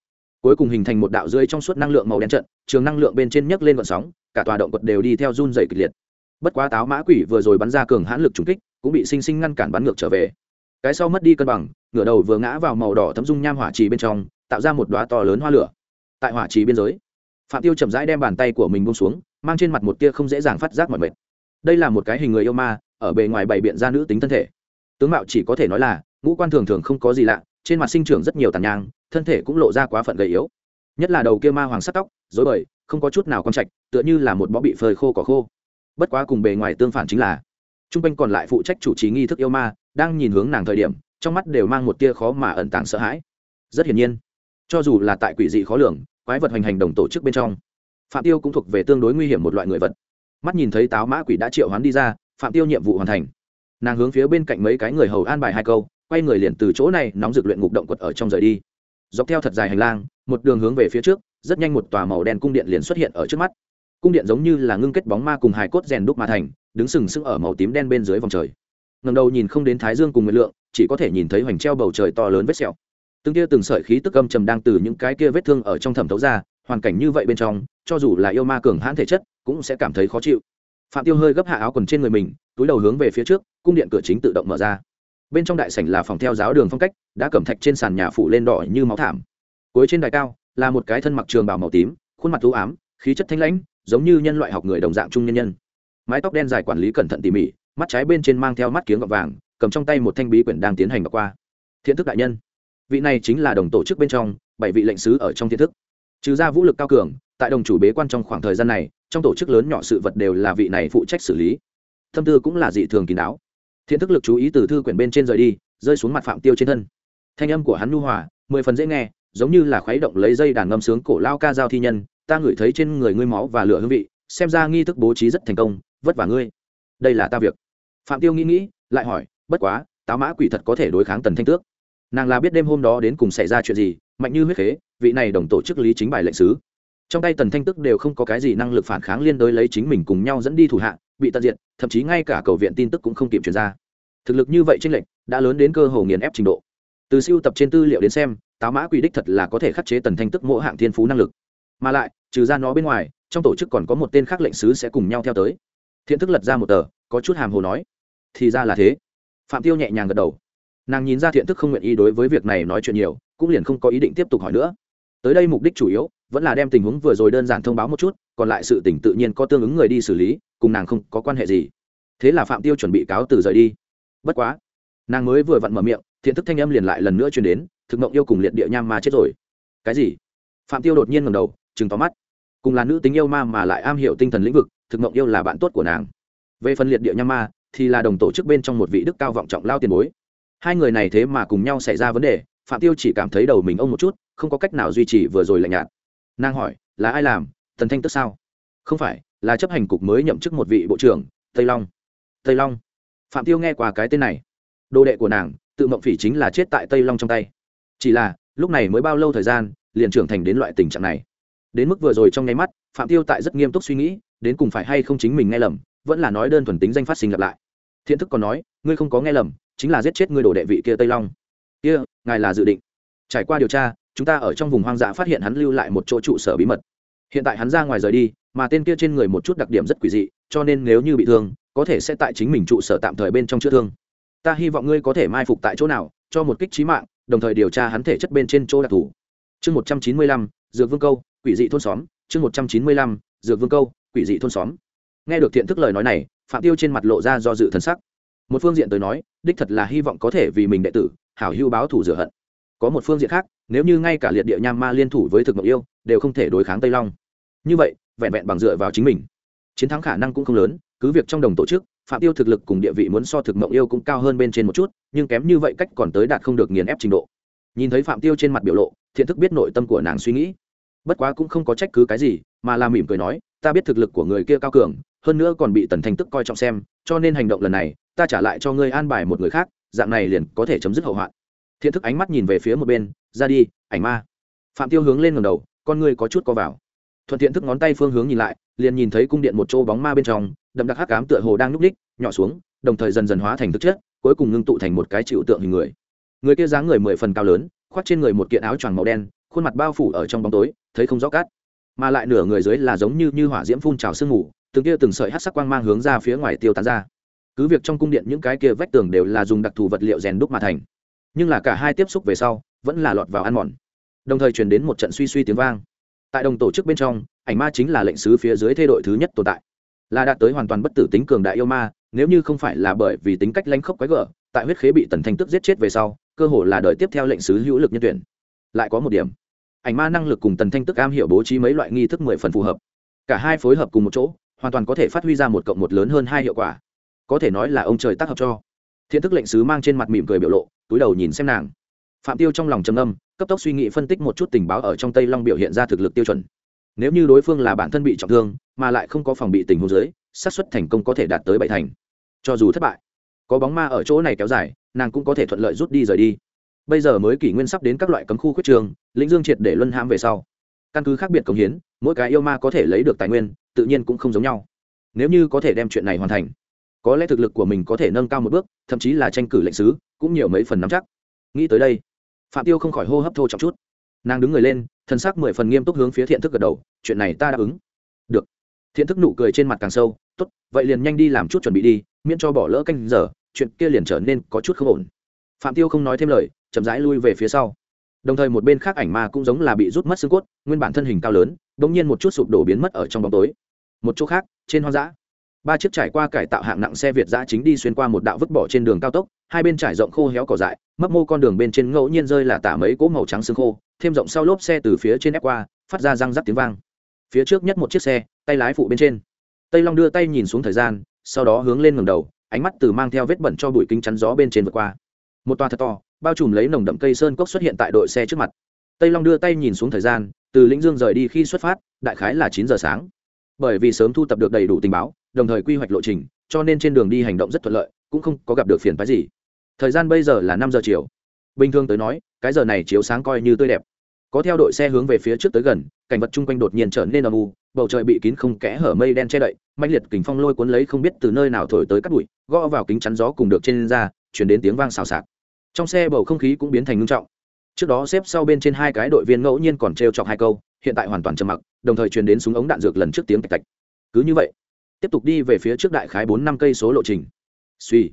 cuối cùng hình thành một đạo rơi trong suốt năng lượng màu đen trận, trường năng lượng bên trên nhấc lên vận sóng, cả tòa động quật đều đi theo run dày kịch liệt. Bất quá táo mã quỷ vừa rồi bắn ra cường hãn lực trùng kích, cũng bị sinh sinh ngăn cản bắn ngược trở về. Cái sau mất đi cân bằng, ngửa đầu vừa ngã vào màu đỏ thấm dung nham hỏa trì bên trong, tạo ra một đoá to lớn hoa lửa. Tại hỏa trì biên giới, phạm tiêu chậm rãi đem bàn tay của mình bông xuống, mang trên mặt một tia không dễ dàng phát giác mọi mệt. Đây là một cái hình người yêu ma, ở bề ngoài bày biện ra nữ tính thân thể. Tướng mạo chỉ có thể nói là, ngũ quan thường thường không có gì lạ trên mặt sinh trưởng rất nhiều tàn nhang, thân thể cũng lộ ra quá phận gầy yếu. Nhất là đầu kia ma hoàng sắt tóc dối bời, không có chút nào con trạch, tựa như là một bó bị phơi khô cỏ khô. Bất quá cùng bề ngoài tương phản chính là t r u n g quanh còn lại phụ trách chủ trì nghi thức yêu ma, đang nhìn hướng nàng thời điểm, trong mắt đều mang một tia khó mà ẩn tàng sợ hãi. Rất hiển nhiên, cho dù là tại quỷ dị khó lường, quái vật hoành hành đồng tổ chức bên trong, phạm tiêu cũng thuộc về tương đối nguy hiểm một loại người vật. Mắt nhìn thấy táo mã quỷ đã triệu hoán đi ra, phạm tiêu nhiệm vụ hoàn thành. Nàng hướng phía bên cạnh mấy cái người hầu an bài hai câu quay người liền từ chỗ này nóng rực luyện ngục động quật ở trong rời đi. Dọc theo thật dài hành lang, một đường hướng về phía trước, rất nhanh một tòa màu đen cung điện liền xuất hiện ở trước mắt. Cung điện giống như là ngưng kết bóng ma cùng hài cốt rèn đúc mà thành, đứng sừng sững ở màu tím đen bên dưới vòng trời. Ngầm đầu nhìn không đến thái dương cùng nguyệt lượng, chỉ có thể nhìn thấy hoành treo bầu trời to lớn vết sẹo. Từng kia từng sợi khí tức âm trầm đang từ những cái kia vết thương ở trong thẩm thấu ra, hoàn cảnh như vậy bên trong, cho dù là yêu ma cường hãn thể chất, cũng sẽ cảm thấy khó chịu. Phạm tiêu hơi gấp hạ áo quần trên người mình, túi đầu hướng về phía trước, cung điện cửa chính tự động mở ra bên trong đại sảnh là phòng theo giáo đường phong cách, đã cẩm thạch trên sàn nhà phủ lên đỏ như máu thảm. Cuối trên đài cao, là một cái thân mặc trường bào màu tím, khuôn mặt thú ám, khí chất thanh lãnh, giống như nhân loại học người đồng dạng trung nhân nhân. Mái tóc đen dài quản lý cẩn thận tỉ mỉ, mắt trái bên trên mang theo mắt kiếng gọt vàng, cầm trong tay một thanh bí quyển đang tiến hành đọc qua. Thiện thức đại nhân. Vị này chính là đồng tổ chức bên trong, bảy vị lệnh sứ ở trong thiện thức. Trừ ra vũ lực cao cường, tại đồng chủ bế quan trong khoảng thời gian này, trong tổ chức lớn nhỏ sự vật đều là vị này phụ trách xử lý. Thâm tư cũng là dị thường kín đáo thiện thức lực chú ý từ thư quyển bên trên rời đi, rơi xuống mặt phạm tiêu trên thân. Thanh âm của hắn nhu hòa, mười phần dễ nghe, giống như là khuấy động lấy dây đàn ngâm sướng cổ lao ca giao thi nhân. Ta ngửi thấy trên người ngươi máu và lửa hương vị, xem ra nghi thức bố trí rất thành công, vất vả ngươi. Đây là ta việc. Phạm tiêu nghĩ nghĩ, lại hỏi, bất quá, táo mã quỷ thật có thể đối kháng tần thanh tước. Nàng là biết đêm hôm đó đến cùng xảy ra chuyện gì, mạnh như huyết khế, vị này đồng tổ chức lý chính bài lệnh sứ. Trong tay tần thanh tức đều không có cái gì năng lực phản kháng liên đối lấy chính mình cùng nhau dẫn đi thủ hạ bị tận diện thậm chí ngay cả cầu viện tin tức cũng không kịp chuyển ra. Thực lực như vậy tranh lệch, đã lớn đến cơ hồ nghiền ép trình độ. Từ siêu tập trên tư liệu đến xem, táo mã quỷ đích thật là có thể khắc chế tần thanh tức mỗi hạng thiên phú năng lực. Mà lại, trừ ra nó bên ngoài, trong tổ chức còn có một tên khác lệnh sứ sẽ cùng nhau theo tới. Thiện thức lật ra một tờ, có chút hàm hồ nói. Thì ra là thế. Phạm tiêu nhẹ nhàng gật đầu. Nàng nhìn ra thiện thức không nguyện ý đối với việc này nói chuyện nhiều, cũng liền không có ý định tiếp tục hỏi nữa. Tới đây mục đích chủ yếu vẫn là đem tình huống vừa rồi đơn giản thông báo một chút, còn lại sự tỉnh tự nhiên có tương ứng người đi xử lý, cùng nàng không có quan hệ gì. Thế là phạm tiêu chuẩn bị cáo từ rời đi. Bất quá, nàng mới vừa vặn mở miệng, thiện thức thanh âm liền lại lần nữa chuyển đến, thực mộng yêu cùng liệt địa nham ma chết rồi. Cái gì? Phạm tiêu đột nhiên ngầm đầu chừng tóm mắt. Cùng là nữ tính yêu ma mà lại am hiểu tinh thần lĩnh vực, thực mộng yêu là bạn tốt của nàng. Về phần liệt địa nham ma, thì là đồng tổ chức bên trong một vị đức cao vọng trọng lao tiền bối. Hai người này thế mà cùng nhau xảy ra vấn đề, phạm tiêu chỉ cảm thấy đầu mình ông một chút, không có cách nào duy trì vừa rồi lạnh nhạt nàng hỏi, là ai làm? Tần thanh tức sao? Không phải, là chấp hành cục mới nhậm chức một vị bộ trưởng, tây long. Tây long? Phạm tiêu nghe qua cái tên này. Đồ đệ của nàng, tự mộng phỉ chính là chết tại tây long trong tay. Chỉ là, lúc này mới bao lâu thời gian, liền trưởng thành đến loại tình trạng này. Đến mức vừa rồi trong nháy mắt, phạm tiêu tại rất nghiêm túc suy nghĩ, đến cùng phải hay không chính mình nghe lầm, vẫn là nói đơn thuần tính danh phát sinh lặp lại. Thiện thức còn nói, ngươi không có nghe lầm, chính là giết chết ngươi đồ đệ vị kia tây long. Kia, ngài là dự định. Trải qua điều tra chúng ta ở trong vùng hoang dã phát hiện hắn lưu lại một chỗ trụ sở bí mật. Hiện tại hắn ra ngoài rời đi, mà tên kia trên người một chút đặc điểm rất quỷ dị, cho nên nếu như bị thương, có thể sẽ tại chính mình trụ sở tạm thời bên trong chữa thương. Ta hy vọng ngươi có thể mai phục tại chỗ nào, cho một kích trí mạng, đồng thời điều tra hắn thể chất bên trên chỗ đặc thù. Chương một trăm chín mươi lăm, dược vương câu, quỷ dị thôn xóm, chương một trăm chín mươi lăm, dược vương câu, quỷ dị thôn xóm. Nghe được thiện thức lời nói này, phạm tiêu trên mặt lộ ra do dự thân sắc. Một phương diện tới nói, đích thật là hy vọng có thể vì mình đệ tử, hảo hưu báo thủ rửa hận có một phương diện khác, nếu như ngay cả liệt địa nham ma liên thủ với thực mộng yêu, đều không thể đối kháng tây long. Như vậy, vẹn vẹn bằng dựa vào chính mình. Chiến thắng khả năng cũng không lớn, cứ việc trong đồng tổ chức, phạm tiêu thực lực cùng địa vị muốn so thực mộng yêu cũng cao hơn bên trên một chút, nhưng kém như vậy cách còn tới đạt không được nghiền ép trình độ. Nhìn thấy phạm tiêu trên mặt biểu lộ, thiện thức biết nội tâm của nàng suy nghĩ. Bất quá cũng không có trách cứ cái gì, mà là mỉm cười nói, ta biết thực lực của người kia cao cường, hơn nữa còn bị tần thanh tức coi trọng xem, cho nên hành động lần này, ta trả lại cho ngươi an bài một người khác, dạng này liền có thể chấm dứt hậu hoạn thiện thức ánh mắt nhìn về phía một bên, ra đi, ảnh ma. Phạm tiêu hướng lên ngầm đầu, con ngươi có chút co vào. Thuận tiện thức ngón tay phương hướng nhìn lại, liền nhìn thấy cung điện một chỗ bóng ma bên trong, đậm đặc hắc cám tựa hồ đang núp ních nhỏ xuống, đồng thời dần dần hóa thành thực chất, cuối cùng ngưng tụ thành một cái chịu tượng hình người. Người kia dáng người mười phần cao lớn, khoác trên người một kiện áo choàng màu đen, khuôn mặt bao phủ ở trong bóng tối, thấy không rõ cát. Mà lại nửa người dưới là giống như như hỏa diễm phun trào sương mù, từng kia từng sợi hát sắc quang mang hướng ra phía ngoài tiêu tán ra. Cứ việc trong cung điện những cái kia vách tường đều là dùng đặc thù vật liệu rèn đúc mà thành nhưng là cả hai tiếp xúc về sau, vẫn là lọt vào ăn mòn. Đồng thời truyền đến một trận suy suy tiếng vang. Tại đồng tổ chức bên trong, ảnh ma chính là lệnh sứ phía dưới thay đổi thứ nhất tồn tại. Là đạt tới hoàn toàn bất tử tính cường đại yêu ma, nếu như không phải là bởi vì tính cách lanh khốc quái gở, tại huyết khế bị tần thanh tức giết chết về sau, cơ hồ là đời tiếp theo lệnh sứ hữu lực nhân tuyển. Lại có một điểm, ảnh ma năng lực cùng tần thanh tức am hiểu bố trí mấy loại nghi thức mười phần phù hợp. Cả hai phối hợp cùng một chỗ, hoàn toàn có thể phát huy ra một cộng một lớn hơn hai hiệu quả. Có thể nói là ông trời tác hợp cho thiện thức lệnh sứ mang trên mặt mỉm cười biểu lộ, túi đầu nhìn xem nàng. Phạm tiêu trong lòng trầm âm cấp tốc suy nghĩ phân tích một chút tình báo ở trong tây long biểu hiện ra thực lực tiêu chuẩn. Nếu như đối phương là bản thân bị trọng thương, mà lại không có phòng bị tình huống dưới, xác suất thành công có thể đạt tới bảy thành. Cho dù thất bại, có bóng ma ở chỗ này kéo dài, nàng cũng có thể thuận lợi rút đi rời đi. Bây giờ mới kỷ nguyên sắp đến các loại cấm khu khuyết trường, lĩnh dương triệt để luân hãm về sau. Căn cứ khác biệt cống hiến, mỗi cái yêu ma có thể lấy được tài nguyên, tự nhiên cũng không giống nhau. Nếu như có thể đem chuyện này hoàn thành có lẽ thực lực của mình có thể nâng cao một bước, thậm chí là tranh cử lệnh sứ, cũng nhiều mấy phần nắm chắc. Nghĩ tới đây, phạm tiêu không khỏi hô hấp thô trọng chút. Nàng đứng người lên thân xác mười phần nghiêm túc hướng phía thiện thức gật đầu, chuyện này ta đáp ứng. Được. Thiện thức nụ cười trên mặt càng sâu, tốt, vậy liền nhanh đi làm chút chuẩn bị đi, miễn cho bỏ lỡ canh giờ, chuyện kia liền trở nên có chút không ổn. Phạm tiêu không nói thêm lời, chậm rãi lui về phía sau. Đồng thời một bên khác ảnh ma cũng giống là bị rút mất xương cốt, nguyên bản thân hình cao lớn đ ỗ n g nhiên một chút sụp đổ biến mất ở trong bóng tối. Một chỗ khác, trên hoang dã ba chiếc trải qua cải tạo hạng nặng xe việt giã chính đi xuyên qua một đạo vứt bỏ trên đường cao tốc, hai bên trải rộng khô héo cỏ dại, mấp mô con đường bên trên ngẫu nhiên rơi là tả mấy cỗ màu trắng xương khô, thêm rộng sau lốp xe từ phía trên ép qua, phát ra răng rắc tiếng vang. Phía trước nhất một chiếc xe, tay lái phụ bên trên. Tây long đưa tay nhìn xuống thời gian, sau đó hướng lên ngầm đầu, ánh mắt từ mang theo vết bẩn cho bụi kính chắn gió bên trên vượt qua. Một toa thật to, bao trùm lấy nồng đậm cây sơn cốc xuất hiện tại đội xe trước mặt. Tây long đưa tay nhìn xuống thời gian, từ lĩnh dương rời đi khi xuất phát, đại khái là chín giờ sáng bởi vì sớm thu tập được đầy đủ tình báo, đồng thời quy hoạch lộ trình, cho nên trên đường đi hành động rất thuận lợi, cũng không có gặp được phiền phái gì. Thời gian bây giờ là năm giờ chiều. Bình thường tới nói, cái giờ này chiếu sáng coi như tươi đẹp. Có theo đội xe hướng về phía trước tới gần, cảnh vật chung quanh đột nhiên trở nên âm u, bầu trời bị kín không kẽ hở mây đen che đậy mạnh liệt kính phong lôi cuốn lấy không biết từ nơi nào thổi tới cắt bụi, gõ vào kính chắn gió cùng được trên ra, chuyển đến tiếng vang xào xạc. Trong xe bầu không khí cũng biến thành ngưng trọng. Trước đó xếp sau bên trên hai cái đội viên ngẫu nhiên còn t chọc hai câu hiện tại hoàn toàn trầm mặc, đồng thời truyền đến súng ống đạn dược lần trước tiếng tạch tạch. Cứ như vậy, tiếp tục đi về phía trước đại khái bốn năm cây số lộ trình. Suy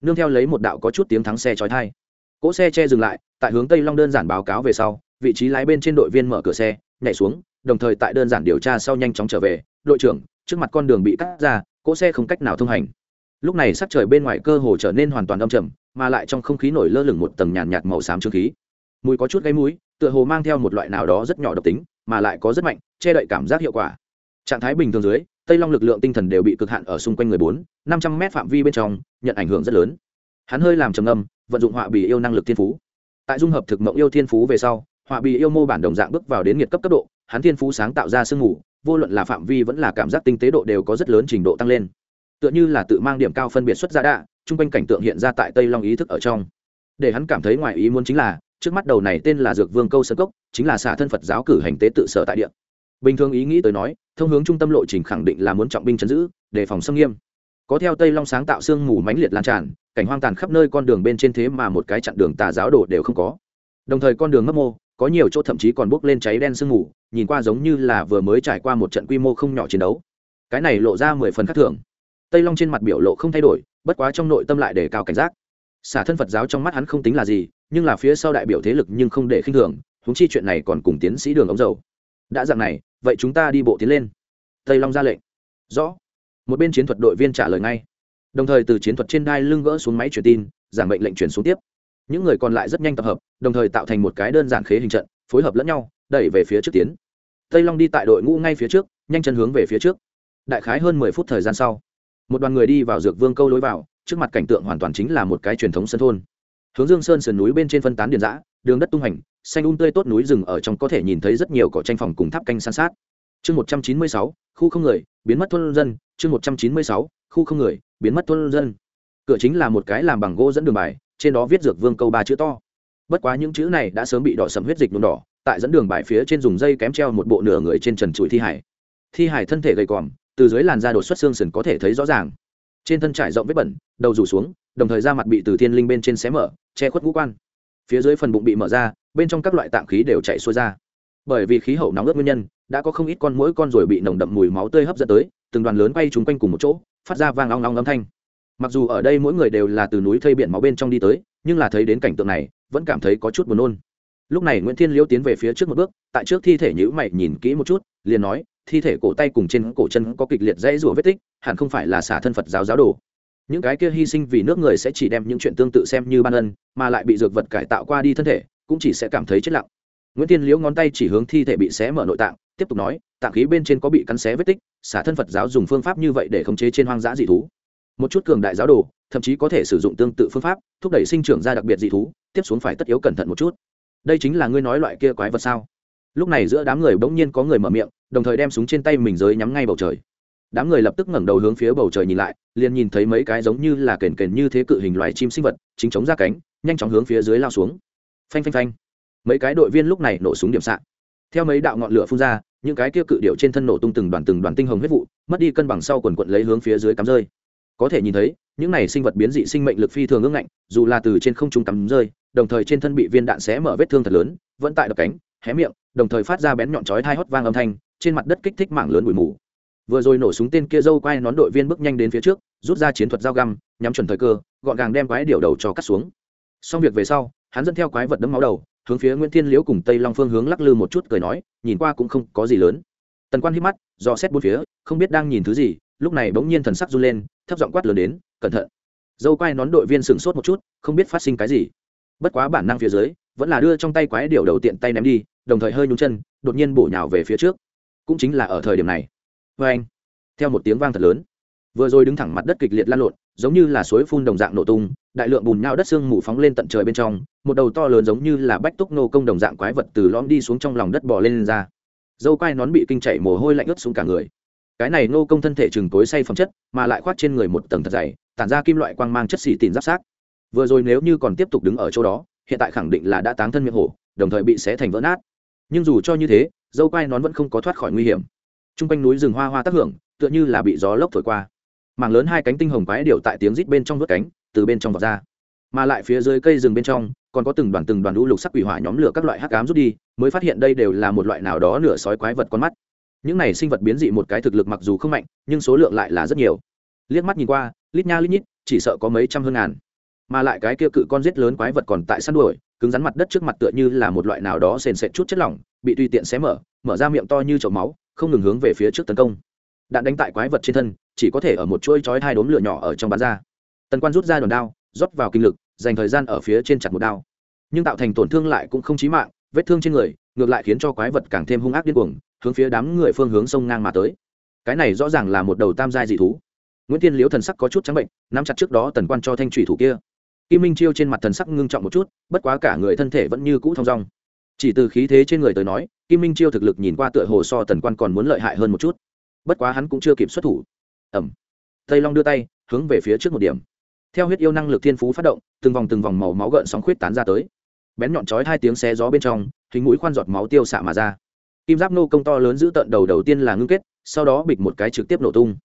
nương theo lấy một đạo có chút tiếng thắng xe trói thai cỗ xe che dừng lại, tại hướng tây long đơn giản báo cáo về sau, vị trí lái bên trên đội viên mở cửa xe, nhảy xuống, đồng thời tại đơn giản điều tra sau nhanh chóng trở về, đội trưởng, trước mặt con đường bị cắt ra, cỗ xe không cách nào thông hành. Lúc này sắc trời bên ngoài cơ hồ trở nên hoàn toàn âm trầm, mà lại trong không khí nổi lơ lửng một tầng nhàn nhạt màu xám trương khí. Mùi có chút gáy mũi, tựa hồ mang theo một loại nào đó rất nhỏ độc tính mà lại có rất mạnh, che đậy cảm giác hiệu quả. Trạng thái bình thường dưới, tây long lực lượng tinh thần đều bị cực hạn ở xung quanh người bốn, năm trăm mét phạm vi bên trong, nhận ảnh hưởng rất lớn. Hắn hơi làm trầm âm vận dụng họa bì yêu năng lực thiên phú. Tại dung hợp thực mộng yêu thiên phú về sau, họa bì yêu mô bản đồng dạng bước vào đến nhiệt cấp cấp độ, hắn thiên phú sáng tạo ra sương mù, vô luận là phạm vi vẫn là cảm giác tinh tế độ đều có rất lớn trình độ tăng lên. Tựa như là tự mang điểm cao phân biệt xuất ra đạ, chung quanh cảnh tượng hiện ra tại tây long ý thức ở trong. Để hắn cảm thấy ngoài ý muốn chính là trước mắt đầu này tên là dược vương câu sơn cốc, chính là xả thân phật giáo cử hành tế tự sở tại địa. Bình thường ý nghĩ tới nói, thông hướng trung tâm lộ trình khẳng định là muốn trọng binh chấn giữ, đề phòng xâm nghiêm. Có theo tây long sáng tạo sương mù mãnh liệt lan tràn, cảnh hoang tàn khắp nơi con đường bên trên thế mà một cái chặn đường tà giáo đồ đều không có. Đồng thời con đường mấp mô, có nhiều chỗ thậm chí còn bốc lên cháy đen sương mù, nhìn qua giống như là vừa mới trải qua một trận quy mô không nhỏ chiến đấu. Cái này lộ ra mười phần khác thường. Tây long trên mặt biểu lộ không thay đổi, bất quá trong nội tâm lại để cao cảnh giác. Xả thân phật giáo trong mắt hắn không tính là gì nhưng là phía sau đại biểu thế lực nhưng không để khinh thường húng chi chuyện này còn cùng tiến sĩ đường ống dầu. Đã dạng này, vậy chúng ta đi bộ tiến lên. Tây long ra lệnh. Rõ. Một bên chiến thuật đội viên trả lời ngay. Đồng thời từ chiến thuật trên đai lưng gỡ xuống máy truyền tin, giảng mệnh lệnh truyền xuống tiếp. Những người còn lại rất nhanh tập hợp, đồng thời tạo thành một cái đơn giản khế hình trận, phối hợp lẫn nhau, đẩy về phía trước tiến. Tây long đi tại đội ngũ ngay phía trước, nhanh chân hướng về phía trước. Đại khái hơn mười phút thời gian sau, một đoàn người đi vào dược vương câu lối vào, trước mặt cảnh tượng hoàn toàn chính là một cái truyền thống sân thôn hướng dương sơn sườn núi bên trên phân tán điện giã đường đất tung hành, xanh un tươi tốt núi rừng ở trong có thể nhìn thấy rất nhiều cỏ tranh phòng cùng tháp canh san sát. Chương một trăm chín mươi sáu, khu không người, biến mất thôn dân. Chương một trăm chín mươi sáu, khu không người, biến mất thôn dân. Cửa chính là một cái làm bằng gỗ dẫn đường bài, trên đó viết dược vương câu ba chữ to. Bất quá những chữ này đã sớm bị đỏ sầm huyết dịch nhuộm đỏ, tại dẫn đường bài phía trên dùng dây kém treo một bộ nửa người trên trần trụi thi hải. Thi hải thân thể gầy còm, từ dưới làn da đột xuất xương sườn có thể thấy rõ ràng. Trên thân trải rộng vết bẩn, đầu rủ xuống đồng thời da mặt bị từ thiên linh bên trên xé mở, che khuất ngũ quan. Phía dưới phần bụng bị mở ra, bên trong các loại tạng khí đều chạy xuôi ra. Bởi vì khí hậu nóng ướt nguyên nhân, đã có không ít con mỗi con ruồi bị nồng đậm mùi máu tươi hấp dẫn tới, từng đoàn lớn bay trúng quanh cùng một chỗ, phát ra vang long long âm thanh. Mặc dù ở đây mỗi người đều là từ núi thây biển máu bên trong đi tới, nhưng là thấy đến cảnh tượng này, vẫn cảm thấy có chút buồn nôn. Lúc này nguyễn thiên liễu tiến về phía trước một bước, tại trước thi thể nhữ mày nhìn kỹ một chút, liền nói, thi thể cổ tay cùng trên cổ chân có kịch liệt dãy rủa vết tích, hẳn không phải là xả thân phật giáo giáo đồ những cái kia hy sinh vì nước người sẽ chỉ đem những chuyện tương tự xem như ban ân, mà lại bị dược vật cải tạo qua đi thân thể, cũng chỉ sẽ cảm thấy chết lặng. Nguyễn tiên liễu ngón tay chỉ hướng thi thể bị xé mở nội tạng, tiếp tục nói, tạng khí bên trên có bị cắn xé vết tích, xả thân phật giáo dùng phương pháp như vậy để khống chế trên hoang dã dị thú. Một chút cường đại giáo đồ, thậm chí có thể sử dụng tương tự phương pháp, thúc đẩy sinh trưởng ra đặc biệt dị thú, tiếp xuống phải tất yếu cẩn thận một chút. Đây chính là ngươi nói loại kia quái vật sao? Lúc này giữa đám người bỗng nhiên có người mở miệng, đồng thời đem súng trên tay mình giới nhắm ngay bầu trời đám người lập tức ngẩng đầu hướng phía bầu trời nhìn lại, liền nhìn thấy mấy cái giống như là kền kền như thế cự hình loài chim sinh vật, chính chống ra cánh, nhanh chóng hướng phía dưới lao xuống. Phanh phanh phanh. Mấy cái đội viên lúc này nổ súng điểm xạ. Theo mấy đạo ngọn lửa phun ra, những cái kia cự điệu trên thân nổ tung từng đoàn từng đoàn tinh hồng huyết vụ, mất đi cân bằng sau quần quận lấy hướng phía dưới cắm rơi. Có thể nhìn thấy, những này sinh vật biến dị sinh mệnh lực phi thường ưng ngạnh, dù là từ trên không trung cắm rơi, đồng thời trên thân bị viên đạn xé mở vết thương thật lớn, vẫn tại đập cánh, hé miệng, đồng thời phát ra bén nhọn chói thai hót vang âm thanh, trên mặt đất kích thích mạng lớn bụi mù vừa rồi nổ súng tên kia dâu quay nón đội viên bước nhanh đến phía trước, rút ra chiến thuật dao găm, nhắm chuẩn thời cơ, gọn gàng đem quái điệu đầu cho cắt xuống. Xong việc về sau, hắn dẫn theo quái vật đấm máu đầu, hướng phía nguyễn thiên liễu cùng tây long phương hướng lắc lư một chút cười nói, nhìn qua cũng không có gì lớn. Tần quan hít mắt do xét bốn phía, không biết đang nhìn thứ gì, lúc này bỗng nhiên thần sắc run lên, thấp giọng quát lớn đến, cẩn thận. Dâu quai nón đội viên sửng sốt một chút, không biết phát sinh cái gì. Bất quá bản năng phía dưới, vẫn là đưa trong tay quái điệu đầu tiện tay ném đi, đồng thời hơi nhúng chân, đột nhiên bổ nhào về phía trước. Cũng chính là ở thời điểm này vê anh. Theo một tiếng vang thật lớn vừa rồi đứng thẳng mặt đất kịch liệt lan lộn giống như là suối phun đồng dạng nổ tung đại lượng bùn nhau đất xương mù phóng lên tận trời bên trong một đầu to lớn giống như là bách túc nô công đồng dạng quái vật từ lõm đi xuống trong lòng đất bò lên, lên ra. Dâu quai nón bị kinh chảy mồ hôi lạnh ướt xuống cả người. Cái này nô công thân thể chừng tối say phẩm chất mà lại khoác trên người một tầng thật dày tản ra kim loại quang mang chất xỉ tìm giáp sát. Vừa rồi nếu như còn tiếp tục đứng ở chỗ đó hiện tại khẳng định là đã táng thân miệng hổ đồng thời bị xé thành vỡ nát. Nhưng dù cho như thế dâu quai nón vẫn không có thoát khỏi nguy hiểm t r u n g quanh núi rừng hoa hoa tác hưởng, tựa như là bị gió lốc thổi qua. Mảng lớn hai cánh tinh hồng quái điệu tại tiếng rít bên trong vớt cánh, từ bên trong vọt ra. Mà lại phía dưới cây rừng bên trong, còn có từng đoàn từng đoàn lũ lục sắc quỷ hỏa nhóm lửa các loại hắc cám rút đi, mới phát hiện đây đều là một loại nào đó nửa sói quái vật con mắt. Những này sinh vật biến dị một cái thực lực mặc dù không mạnh, nhưng số lượng lại là rất nhiều. Liếc mắt nhìn qua, lít nha lít nhít, chỉ sợ có mấy trăm hơn ngàn. Mà lại cái kia cự con giết lớn quái vật còn tại săn đuổi, cứng rắn mặt đất trước mặt tựa như là một loại nào đó sền sệt chút chất lỏng, bị tùy tiện xé mở mở ra miệng to như chậu máu không ngừng hướng về phía trước tấn công. Đạn đánh tại quái vật trên thân, chỉ có thể ở một chuỗi chói hai đốm lửa nhỏ ở trong bán ra. Tần quan rút ra đòn đao, rót vào kinh lực, dành thời gian ở phía trên chặt một đao. Nhưng tạo thành tổn thương lại cũng không chí mạng, vết thương trên người, ngược lại khiến cho quái vật càng thêm hung ác điên cuồng, hướng phía đám người phương hướng sông ngang mà tới. Cái này rõ ràng là một đầu tam giai dị thú. Nguyễn tiên liễu thần sắc có chút trắng bệnh, nắm chặt trước đó tần quan cho thanh thủy thủ kia. Kim minh chiêu trên mặt thần sắc ngưng trọng một chút, bất quá cả người thân thể vẫn như cũ thong dong. Chỉ từ khí thế trên người tới nói kim minh chiêu thực lực nhìn qua tựa hồ so tần quan còn muốn lợi hại hơn một chút. Bất quá hắn cũng chưa kịp xuất thủ. Ẩm tây long đưa tay, hướng về phía trước một điểm. Theo huyết yêu năng lực thiên phú phát động, từng vòng từng vòng màu máu gợn sóng khuyết tán ra tới. Bén nhọn chói hai tiếng xé gió bên trong, hình mũi khoan giọt máu tiêu xạ mà ra. Kim giáp nô công to lớn giữ tận đầu đầu tiên là ngưng kết, sau đó bịch một cái trực tiếp nổ tung.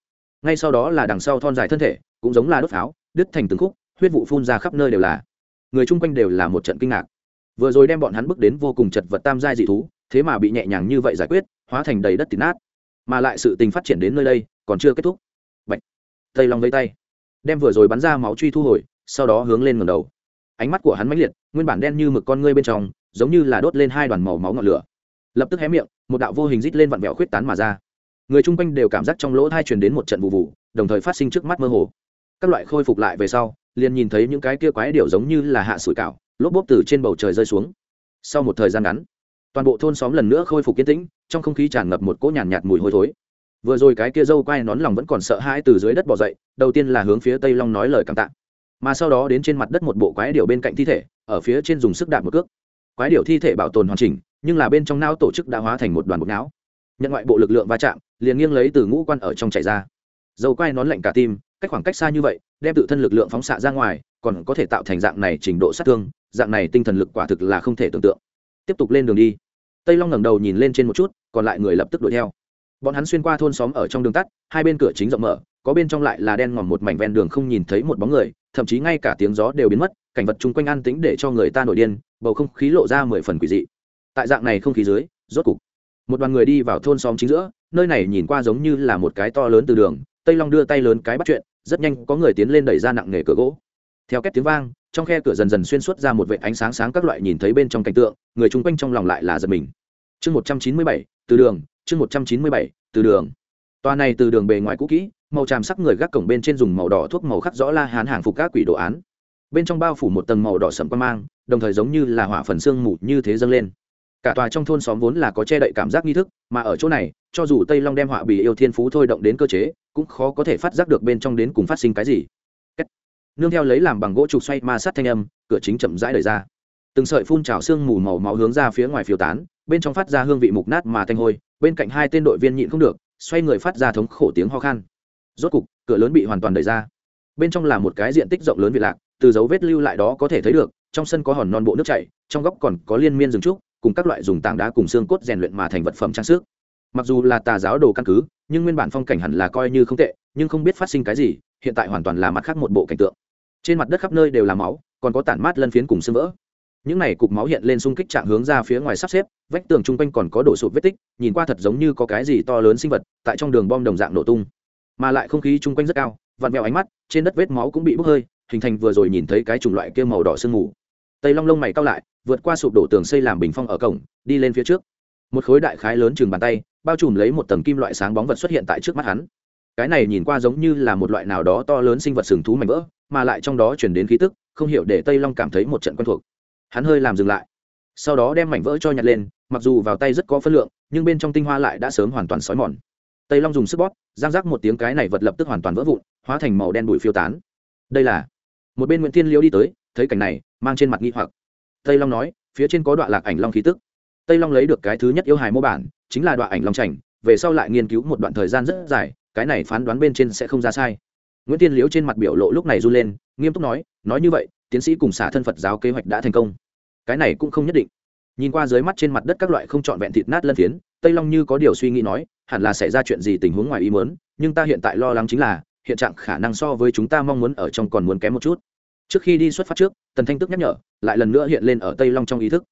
Ngay sau đó là đằng sau thon dài thân thể, cũng giống là đốt pháo, đứt thành từng khúc, huyết vụ phun ra khắp nơi đều là. Người chung quanh đều là một trận kinh ngạc vừa rồi đem bọn hắn bước đến vô cùng chật vật tam giai dị thú, thế mà bị nhẹ nhàng như vậy giải quyết, hóa thành đầy đất thịt nát. Mà lại sự tình phát triển đến nơi đây, còn chưa kết thúc. Bạch. tây long vây tay. Đem vừa rồi bắn ra máu truy thu hồi, sau đó hướng lên ngầm đầu. Ánh mắt của hắn mãnh liệt, nguyên bản đen như mực con ngươi bên trong, giống như là đốt lên hai đoàn màu máu ngọn lửa. Lập tức hé miệng, một đạo vô hình rít lên vặn vẹo khuyết tán mà ra. Người chung quanh đều cảm giác trong lỗ thai truyền đến một trận vụ vụ, đồng thời phát sinh trước mắt mơ hồ. Các loại khôi phục lại về sau, liền nhìn thấy những cái kia quái điệu giống như là hạ sủi cảo lốp bốp từ trên bầu trời rơi xuống. Sau một thời gian ngắn toàn bộ thôn xóm lần nữa khôi phục yên tĩnh trong không khí tràn ngập một cỗ nhàn nhạt, nhạt mùi hôi thối. Vừa rồi cái kia dâu quai nón lòng vẫn còn sợ hãi từ dưới đất bỏ dậy đầu tiên là hướng phía tây long nói lời cảm tạ. Mà sau đó đến trên mặt đất một bộ quái điệu bên cạnh thi thể ở phía trên dùng sức đạp một cước. Quái điệu thi thể bảo tồn hoàn chỉnh nhưng là bên trong não tổ chức đã hóa thành một đoàn bột não. Nhận ngoại bộ lực lượng va chạm liền nghiêng lấy từ ngũ quan ở trong chạy ra. Dâu quai nón lạnh cả tim cách khoảng cách xa như vậy đem tự thân lực lượng phóng xạ ra ngoài còn có thể tạo thành dạng này trình độ sát thương, dạng này tinh thần lực quả thực là không thể tưởng tượng. Tiếp tục lên đường đi. Tây long ngẩng đầu nhìn lên trên một chút, còn lại người lập tức đuổi theo. Bọn hắn xuyên qua thôn xóm ở trong đường tắt, hai bên cửa chính rộng mở, có bên trong lại là đen ngòm một mảnh ven đường không nhìn thấy một bóng người, thậm chí ngay cả tiếng gió đều biến mất, cảnh vật chung quanh an tĩnh để cho người ta nổi điên, bầu không khí lộ ra mười phần quỷ dị. Tại dạng này không khí dưới, rốt cục, một đoàn người đi vào thôn xóm chính giữa, nơi này nhìn qua giống như là một cái to lớn từ đường, tây long đưa tay lớn cái bắt chuyện, rất nhanh có người tiến lên đẩy ra nặng nghề cửa gỗ theo két tiếng vang, trong khe cửa dần dần xuyên suốt ra một vệ ánh sáng sáng các loại nhìn thấy bên trong cảnh tượng, người chung quanh trong lòng lại là giật mình. Chương một trăm chín mươi bảy, từ đường, chương một trăm chín mươi bảy, từ đường. Tòa này từ đường bề ngoài cũ kỹ, màu tràm sắc người gác cổng bên trên dùng màu đỏ thuốc màu khắc rõ la hán hàng phục các quỷ đồ án. Bên trong bao phủ một tầng màu đỏ sậm quan mang, đồng thời giống như là hỏa phần xương mù như thế dâng lên. Cả tòa trong thôn xóm vốn là có che đậy cảm giác nghi thức, mà ở chỗ này, cho dù tây long đem họa bì yêu thiên phú thôi động đến cơ chế, cũng khó có thể phát giác được bên trong đến cùng phát sinh cái gì nương theo lấy làm bằng gỗ trục xoay ma sát thanh âm, cửa chính chậm rãi đời ra. Từng sợi phun trào xương mù màu máu hướng ra phía ngoài phiêu tán, bên trong phát ra hương vị mục nát mà thanh hôi, bên cạnh hai tên đội viên nhịn không được, xoay người phát ra thống khổ tiếng ho khan. Rốt cục, cửa lớn bị hoàn toàn đẩy ra. Bên trong là một cái diện tích rộng lớn vị lạc, từ dấu vết lưu lại đó có thể thấy được, trong sân có hòn non bộ nước chảy, trong góc còn có liên miên rừng trúc, cùng các loại dùng tảng đá cùng xương cốt rèn luyện mà thành vật phẩm trang sức. Mặc dù là tà giáo đồ căn cứ, nhưng nguyên bản phong cảnh hẳn là coi như không tệ, nhưng không biết phát sinh cái gì, hiện tại hoàn toàn là mặt khác một bộ cảnh tượng trên mặt đất khắp nơi đều là máu, còn có tản mát lân phiến cùng xương vỡ. Những này cục máu hiện lên xung kích trạng hướng ra phía ngoài sắp xếp, vách tường chung quanh còn có đổ sụt vết tích, nhìn qua thật giống như có cái gì to lớn sinh vật tại trong đường bom đồng dạng nổ tung. Mà lại không khí chung quanh rất cao, vặn vẹo ánh mắt, trên đất vết máu cũng bị bốc hơi, hình thành vừa rồi nhìn thấy cái chủng loại kia màu đỏ sương mù. Tây long lông mày cao lại, vượt qua sụp đổ tường xây làm bình phong ở cổng, đi lên phía trước. Một khối đại khái lớn chừng bàn tay, bao trùm lấy một tầng kim loại sáng bóng vật xuất hiện tại trước mắt hắn. Cái này nhìn qua giống như là một loại nào đó to lớn sinh vật sừng thú mảnh vỡ mà lại trong đó chuyển đến khí tức, không hiểu để tây long cảm thấy một trận quen thuộc. Hắn hơi làm dừng lại. Sau đó đem mảnh vỡ cho nhặt lên, mặc dù vào tay rất có phân lượng, nhưng bên trong tinh hoa lại đã sớm hoàn toàn xói mòn. Tây long dùng sức bóp, giang rác một tiếng cái này vật lập tức hoàn toàn vỡ vụn, hóa thành màu đen bụi phiêu tán. Đây là một bên nguyễn thiên liễu đi tới, thấy cảnh này, mang trên mặt nghi hoặc. Tây long nói, phía trên có đoạn lạc ảnh long khí tức. Tây long lấy được cái thứ nhất yêu hài mô bản, chính là đoạn ảnh long trành về sau lại nghiên cứu một đoạn thời gian rất dài, cái này phán đoán bên trên sẽ không ra sai nguyễn tiên liễu trên mặt biểu lộ lúc này run lên, nghiêm túc nói nói như vậy, tiến sĩ cùng xả thân phật giáo kế hoạch đã thành công. Cái này cũng không nhất định. Nhìn qua dưới mắt trên mặt đất các loại không trọn vẹn thịt nát lân phiến, tây long như có điều suy nghĩ nói, hẳn là xảy ra chuyện gì tình huống ngoài ý mớn nhưng ta hiện tại lo lắng chính là, hiện trạng khả năng so với chúng ta mong muốn ở trong còn muốn kém một chút. Trước khi đi xuất phát trước, tần thanh tức nhắc nhở, lại lần nữa hiện lên ở tây long trong ý thức.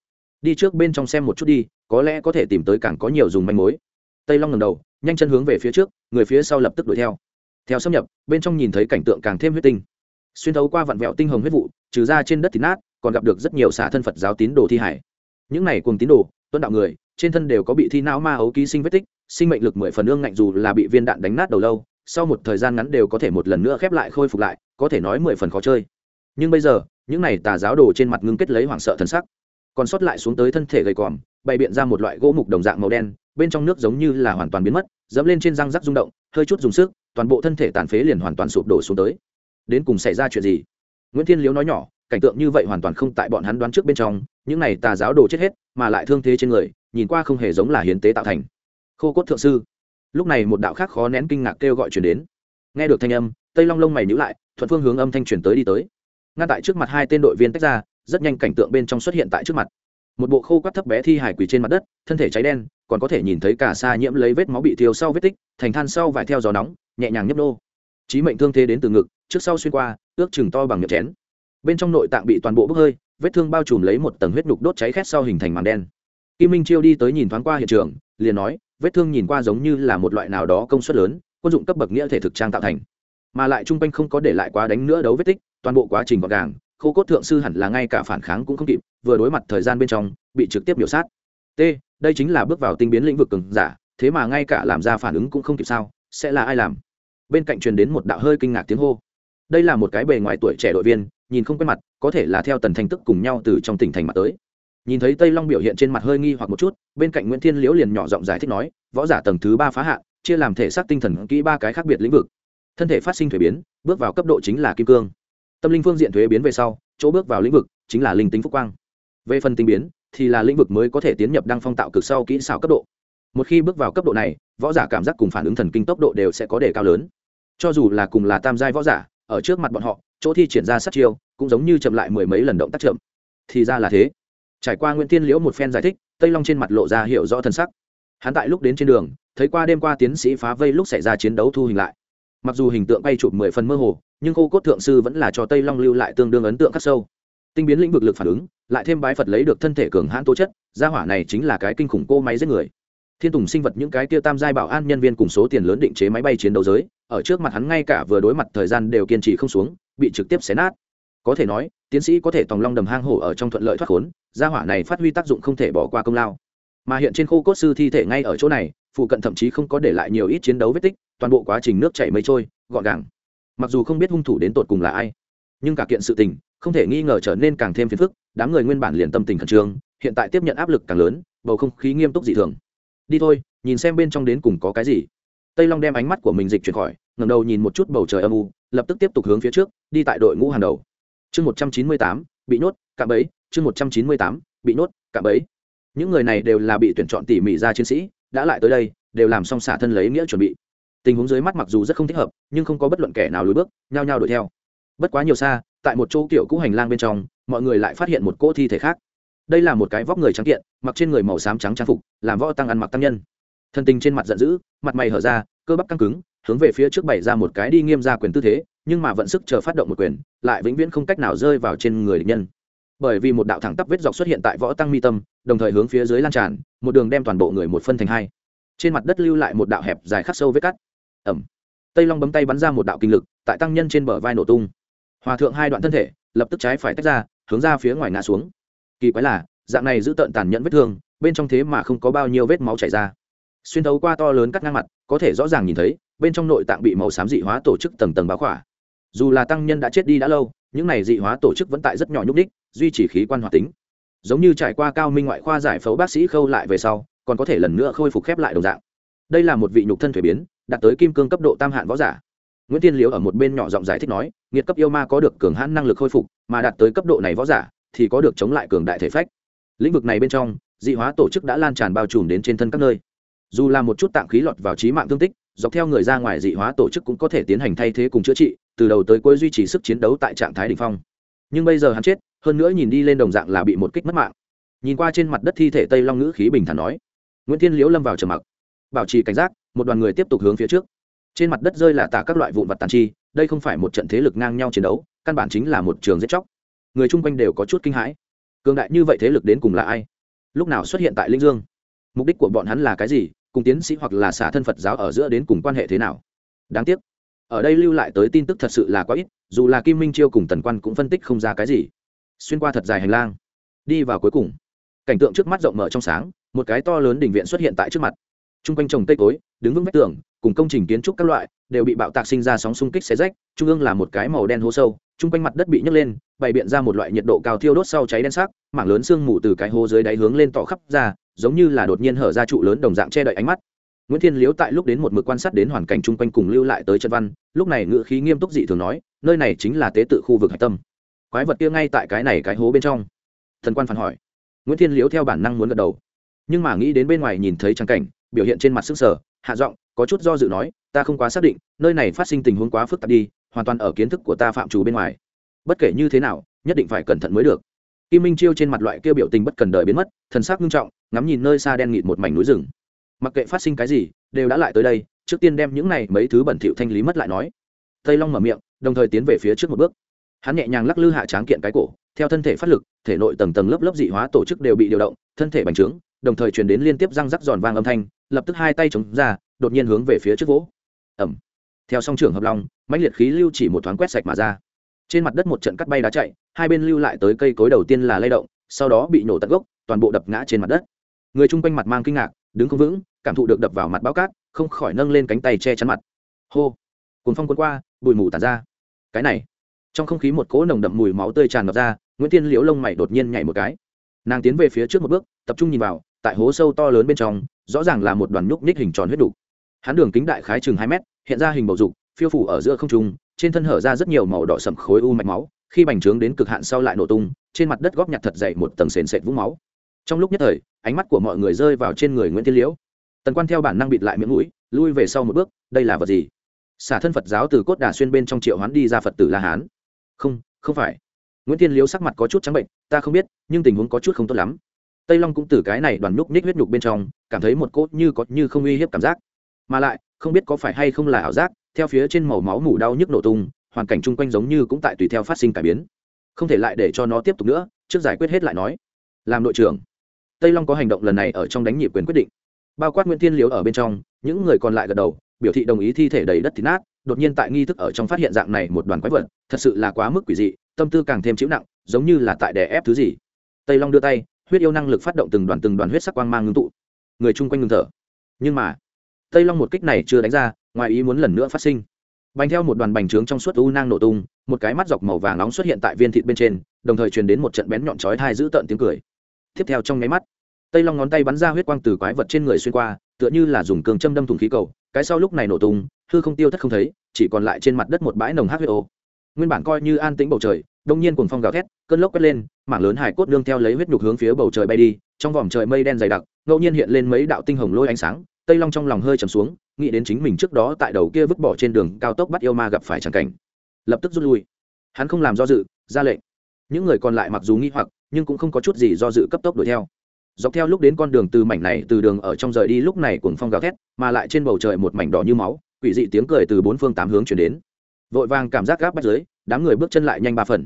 Đi trước bên trong xem một chút đi, có lẽ có thể tìm tới càng có nhiều dùng manh mối. Tây long ngầm đầu, nhanh chân hướng về phía trước, người phía sau lập tức đuổi theo theo xâm nhập, bên trong nhìn thấy cảnh tượng càng thêm huyết tinh. Xuyên thấu qua vặn vẹo tinh hồng huyết vụ, trừ ra trên đất thịt nát, còn gặp được rất nhiều xả thân phật giáo tín đồ thi hải những này cùng tín đồ, tuân đạo người, trên thân đều có bị thi não ma ấu ký sinh vết tích, sinh mệnh lực mười phần ương ngạnh dù là bị viên đạn đánh nát đầu lâu, sau một thời gian ngắn đều có thể một lần nữa khép lại khôi phục lại, có thể nói mười phần khó chơi. Nhưng bây giờ, những này tà giáo đồ trên mặt ngưng kết lấy hoảng sợ thân sắc. Còn sót lại xuống tới thân thể gầy còm, bày biện ra một loại gỗ mục đồng dạng màu đen, bên trong nước giống như là hoàn toàn biến mất, dẫm lên trên răng rắc rung động, hơi chút dùng sức toàn bộ thân thể tàn phế liền hoàn toàn sụp đổ xuống tới. Đến cùng xảy ra chuyện gì? Nguyễn thiên liếu nói nhỏ, cảnh tượng như vậy hoàn toàn không tại bọn hắn đoán trước bên trong, những này tà giáo đồ chết hết, mà lại thương thế trên người, nhìn qua không hề giống là hiến tế tạo thành. Khô cốt thượng sư. Lúc này một đạo khác khó nén kinh ngạc kêu gọi chuyển đến. Nghe được thanh âm, tây long lông mày nhữ lại, thuận phương hướng âm thanh chuyển tới đi tới. Ngăn tại trước mặt hai tên đội viên tách ra, rất nhanh cảnh tượng bên trong xuất hiện tại trước mặt. Một bộ khô quắt thấp bé thi hải quỳ trên mặt đất, thân thể cháy đen, còn có thể nhìn thấy cả xa nhiễm lấy vết máu bị thiêu sau vết tích, thành than sau vải theo gió nóng nhẹ nhàng nhấp nô. Trí mệnh thương thế đến từ ngực, trước sau xuyên qua, ước chừng to bằng miệng chén. Bên trong nội tạng bị toàn bộ bốc hơi, vết thương bao trùm lấy một tầng huyết nhục đốt cháy khét sau hình thành màn đen. Kim minh chiêu đi tới nhìn thoáng qua hiện trường, liền nói, vết thương nhìn qua giống như là một loại nào đó công suất lớn, quân dụng cấp bậc nghĩa thể thực trang tạo thành. Mà lại trung quanh không có để lại quá đánh nữa đấu vết tích, toàn bộ quá trình gọn gàng, khô cốt thượng sư hẳn là ngay cả phản kháng cũng không kịp, vừa đối mặt thời gian bên trong, bị trực tiếp biểu sát. T, đây chính là bước vào tinh biến lĩnh vực cường giả, thế mà ngay cả làm ra phản ứng cũng không kịp sao? Sẽ là ai làm? Bên cạnh truyền đến một đạo hơi kinh ngạc tiếng hô. Đây là một cái bề ngoài tuổi trẻ đội viên, nhìn không quen mặt, có thể là theo tần thanh tức cùng nhau từ trong tỉnh thành mặt tới. Nhìn thấy tây long biểu hiện trên mặt hơi nghi hoặc một chút, bên cạnh nguyễn thiên liễu liền nhỏ giọng giải thích nói, võ giả tầng thứ ba phá hạ, chia làm thể xác tinh thần kỹ ba cái khác biệt lĩnh vực. Thân thể phát sinh thuế biến, bước vào cấp độ chính là kim cương. Tâm linh phương diện thuế biến về sau, chỗ bước vào lĩnh vực chính là linh tính phúc quang. Về phần tinh biến, thì là lĩnh vực mới có thể tiến nhập đăng phong tạo cực sau kỹ xảo cấp độ một khi bước vào cấp độ này, võ giả cảm giác cùng phản ứng thần kinh tốc độ đều sẽ có đề cao lớn. Cho dù là cùng là tam giai võ giả, ở trước mặt bọn họ, chỗ thi triển ra sát chiêu cũng giống như chậm lại mười mấy lần động tác chậm. Thì ra là thế. Trải qua nguyễn tiên liễu một phen giải thích, tây long trên mặt lộ ra hiểu rõ thân sắc. Hắn tại lúc đến trên đường, thấy qua đêm qua tiến sĩ phá vây lúc xảy ra chiến đấu thu hình lại. Mặc dù hình tượng bay chụp mười phần mơ hồ, nhưng khô cốt thượng sư vẫn là cho tây long lưu lại tương đương ấn tượng khắc sâu. Tinh biến lĩnh vực lực phản ứng, lại thêm bái phật lấy được thân thể cường hãn tố chất, gia hỏa này chính là cái kinh khủng cô máy giết người thiên tùng sinh vật những cái kia tam giai bảo an nhân viên cùng số tiền lớn định chế máy bay chiến đấu giới, ở trước mặt hắn ngay cả vừa đối mặt thời gian đều kiên trì không xuống, bị trực tiếp xé nát. Có thể nói, tiến sĩ có thể tòng long đầm hang hổ ở trong thuận lợi thoát khốn, gia hỏa này phát huy tác dụng không thể bỏ qua công lao. Mà hiện trên khô cốt sư thi thể ngay ở chỗ này, phụ cận thậm chí không có để lại nhiều ít chiến đấu vết tích, toàn bộ quá trình nước chảy mây trôi, gọn gàng. Mặc dù không biết hung thủ đến tột cùng là ai, nhưng cả kiện sự tình, không thể nghi ngờ trở nên càng thêm phiền phức, đám người nguyên bản liền tâm tình khẩn trương, hiện tại tiếp nhận áp lực càng lớn, bầu không khí nghiêm túc dị thường đi thôi, nhìn xem bên trong đến cùng có cái gì. Tây long đem ánh mắt của mình dịch chuyển khỏi ngầm đầu nhìn một chút bầu trời âm u, lập tức tiếp tục hướng phía trước, đi tại đội ngũ hàng đầu. Chương một trăm chín mươi tám, bị nhốt, cạm bẫy. Chương một trăm chín mươi tám, bị nhốt, cạm bẫy. Những người này đều là bị tuyển chọn tỉ mỉ ra chiến sĩ, đã lại tới đây, đều làm xong xả thân lấy nghĩa chuẩn bị. Tình huống dưới mắt mặc dù rất không thích hợp, nhưng không có bất luận kẻ nào lùi bước, nhao nhao đuổi theo. Bất quá nhiều xa, tại một chỗ kiểu cũ hành lang bên trong, mọi người lại phát hiện một cỗ thi thể khác đây là một cái vóc người trắng kiện, mặc trên người màu xám trắng trang phục, làm võ tăng ăn mặc tăng nhân. Thân tình trên mặt giận dữ, mặt mày hở ra, cơ bắp căng cứng, hướng về phía trước bày ra một cái đi nghiêm ra quyền tư thế, nhưng mà vận sức chờ phát động một quyền, lại vĩnh viễn không cách nào rơi vào trên người địch nhân. Bởi vì một đạo thẳng tắp vết dọc xuất hiện tại võ tăng mi tâm, đồng thời hướng phía dưới lan tràn, một đường đem toàn bộ người một phân thành hai. Trên mặt đất lưu lại một đạo hẹp dài khắc sâu vết cắt. Ẩm. Tây long bấm tay bắn ra một đạo kinh lực, tại tăng nhân trên bờ vai nổ tung. Hòa thượng hai đoạn thân thể, lập tức trái phải tách ra, hướng ra phía ngoài ngã xuống kỳ quái là, dạng này giữ tợn tàn nhẫn vết thương, bên trong thế mà không có bao nhiêu vết máu chảy ra. Xuyên thấu qua to lớn cắt ngang mặt, có thể rõ ràng nhìn thấy, bên trong nội tạng bị màu xám dị hóa tổ chức tầng tầng báo khỏa. Dù là tăng nhân đã chết đi đã lâu, những này dị hóa tổ chức vẫn tại rất nhỏ nhúc đích duy trì khí quan hoạt tính. Giống như trải qua cao minh ngoại khoa giải phẫu bác sĩ khâu lại về sau, còn có thể lần nữa khôi phục khép lại đồng dạng. Đây là một vị nhục thân thuế biến, đạt tới kim cương cấp độ tam hạn võ giả. Nguyễn tiên liếu ở một bên nhỏ giọng giải thích nói, nghiệt cấp yêu ma có được cường hãn năng lực khôi phục, mà đạt tới cấp độ này võ giả thì có được chống lại cường đại thể phách. Lĩnh vực này bên trong, dị hóa tổ chức đã lan tràn bao trùm đến trên thân các nơi. Dù là một chút tạng khí lọt vào trí mạng thương tích, dọc theo người ra ngoài dị hóa tổ chức cũng có thể tiến hành thay thế cùng chữa trị, từ đầu tới cuối duy trì sức chiến đấu tại trạng thái đ ỉ n h phong. Nhưng bây giờ hắn chết, hơn nữa nhìn đi lên đồng dạng là bị một kích mất mạng. Nhìn qua trên mặt đất thi thể tây long ngữ khí bình thản nói, nguyễn thiên liễu lâm vào trầm mặc, bảo trì cảnh giác, một đoàn người tiếp tục hướng phía trước. Trên mặt đất rơi là tả các loại vụn vật tàn chi, đây không phải một trận thế lực ngang nhau chiến đấu, căn bản chính là một trường giết chóc người chung quanh đều có chút kinh hãi. Cường đại như vậy thế lực đến cùng là ai? Lúc nào xuất hiện tại linh dương? Mục đích của bọn hắn là cái gì? Cùng tiến sĩ hoặc là xả thân phật giáo ở giữa đến cùng quan hệ thế nào? Đáng tiếc, ở đây lưu lại tới tin tức thật sự là quá ít, dù là kim minh chiêu cùng tần quan cũng phân tích không ra cái gì. Xuyên qua thật dài hành lang, đi vào cuối cùng, cảnh tượng trước mắt rộng mở trong sáng, một cái to lớn đình viện xuất hiện tại trước mặt. T r u n g quanh trồng cây cối, đứng vững vách tường cùng công trình kiến trúc các loại, đều bị bạo tạc sinh ra sóng xung kích xé rách, trung ương là một cái màu đen hố sâu, chung quanh mặt đất bị nhấc lên, bày biện ra một loại nhiệt độ cao thiêu đốt sau cháy đen sắc, mảng lớn sương mù từ cái hố dưới đáy hướng lên tỏ khắp ra, giống như là đột nhiên hở ra trụ lớn đồng dạng che đậy ánh mắt. Nguyễn thiên liếu tại lúc đến một mực quan sát đến hoàn cảnh chung quanh cùng lưu lại tới chân văn, lúc này ngự khí nghiêm túc dị thường nói, nơi này chính là tế tự khu vực hạch tâm. Quái vật kia ngay tại cái này cái hố bên trong. Thần quan phản hỏi. Nguyễn thiên liếu theo bản năng muốn gật đầu. Nhưng mà nghĩ đến bên ngoài nhìn thấy trang cảnh, biểu hiện trên mặt sức sở hạ giọng có chút do dự nói, ta không quá xác định, nơi này phát sinh tình huống quá phức tạp đi, hoàn toàn ở kiến thức của ta phạm trù bên ngoài. Bất kể như thế nào, nhất định phải cẩn thận mới được. Kim minh chiêu trên mặt loại kêu biểu tình bất cần đời biến mất, thần sắc nghiêm trọng, ngắm nhìn nơi xa đen nghịt một mảnh núi rừng. Mặc kệ phát sinh cái gì, đều đã lại tới đây, trước tiên đem những này mấy thứ bẩn thỉu thanh lý mất lại nói. Tây long mở miệng, đồng thời tiến về phía trước một bước. Hắn nhẹ nhàng lắc lư hạ tráng kiện cái cổ, theo thân thể phát lực, thể nội tầng tầng lớp lớp dị hóa tổ chức đều bị điều động, thân thể bành trướng, đồng thời truyền đến liên tiếp răng rắc giòn vang âm thanh, lập tức hai tay chống ra đột nhiên hướng về phía trước vỗ. Ẩm theo song trưởng hợp long, mãnh liệt khí lưu chỉ một thoáng quét sạch mà ra. Trên mặt đất một trận cắt bay đá chạy, hai bên lưu lại tới cây cối đầu tiên là lay động, sau đó bị nổ tận gốc, toàn bộ đập ngã trên mặt đất. Người chung quanh mặt mang kinh ngạc, đứng không vững, cảm thụ được đập vào mặt bao cát, không khỏi nâng lên cánh tay che chắn mặt. Hô. Cuốn phong cuốn qua, bụi mù tàn ra. Cái này, trong không khí một cỗ nồng đậm mùi máu tươi tràn ngập ra, nguyễn tiên liễu lông mày đột nhiên nhảy một cái. Nàng tiến về phía trước một bước, tập trung nhìn vào, tại hố sâu to lớn bên trong, rõ ràng là một đoàn nhúc nhích hình tròn huyết đục hắn đường kính đại khái chừng hai mét, hiện ra hình bầu dục, phiêu phủ ở giữa không trung, trên thân hở ra rất nhiều màu đỏ sậm khối u mạch máu, khi bành trướng đến cực hạn sau lại nổ tung, trên mặt đất góp nhặt thật dày một tầng sền sệt vũng máu. Trong lúc nhất thời, ánh mắt của mọi người rơi vào trên người nguyễn tiên liễu. Tần quan theo bản năng bịt lại miệng mũi, lui về sau một bước, đây là vật gì? Xả thân phật giáo từ cốt đà xuyên bên trong triệu hoán đi ra phật tử la hán. Không không phải. Nguyễn tiên liễu sắc mặt có chút trắng bệnh, ta không biết, nhưng tình huống có chút không tốt lắm. Tây long cũng từ cái này đoàn nhúc ních huyết nhục bên trong, cảm thấy một cốt như có như không uy hiếp cảm giác mà lại, không biết có phải hay không là ảo giác, theo phía trên màu máu mủ đau nhức nổ tung, hoàn cảnh chung quanh giống như cũng tại tùy theo phát sinh cải biến. Không thể lại để cho nó tiếp tục nữa, trước giải quyết hết lại nói. Làm đội trưởng. Tây long có hành động lần này ở trong đánh nhịp quyền quyết định. Bao quát nguyễn thiên liếu ở bên trong, những người còn lại gật đầu, biểu thị đồng ý thi thể đầy đất thịt nát, đột nhiên tại nghi thức ở trong phát hiện dạng này một đoàn quái vật, thật sự là quá mức quỷ dị, tâm tư càng thêm chịu nặng, giống như là tại đè ép thứ gì. Tây long đưa tay, huyết yêu năng lực phát động từng đoàn từng đoàn huyết sắc quang mang ngưng tụ. Người chung quanh ngừng thở. Nhưng mà tây long một kích này chưa đánh ra, ngoài ý muốn lần nữa phát sinh. Bành theo một đoàn bành trướng trong suốt u nang nổ tung, một cái mắt dọc màu vàng nóng xuất hiện tại viên thịt bên trên, đồng thời truyền đến một trận bén nhọn chói thai giữ tợn tiếng cười. Tiếp theo trong nháy mắt, tây long ngón tay bắn ra huyết quang từ quái vật trên người xuyên qua, tựa như là dùng cường châm đâm thùng khí cầu, cái sau lúc này nổ tung, hư không tiêu thất không thấy, chỉ còn lại trên mặt đất một bãi nồng hát huyết ô. Nguyên bản coi như an tĩnh bầu trời, đông nhiên cùng phong gào thét, cơn lốc quét lên, mảng lớn hải cốt nương theo lấy huyết nhục hướng phía bầu trời bay đi, trong vòm trời mây đen dày đặc, ngẫu nhiên hiện lên mấy đạo tinh hồng lôi ánh sáng tây long trong lòng hơi trầm xuống, nghĩ đến chính mình trước đó tại đầu kia vứt bỏ trên đường cao tốc bắt yêu ma gặp phải tràng cảnh. Lập tức rút lui. Hắn không làm do dự, ra lệnh. Những người còn lại mặc dù nghi hoặc, nhưng cũng không có chút gì do dự cấp tốc đuổi theo. Dọc theo lúc đến con đường từ mảnh này từ đường ở trong rời đi lúc này cuồng phong gào thét, mà lại trên bầu trời một mảnh đỏ như máu, quỷ dị tiếng cười từ bốn phương tám hướng chuyển đến. Vội vàng cảm giác gáp bắt dưới, đám người bước chân lại nhanh ba phần.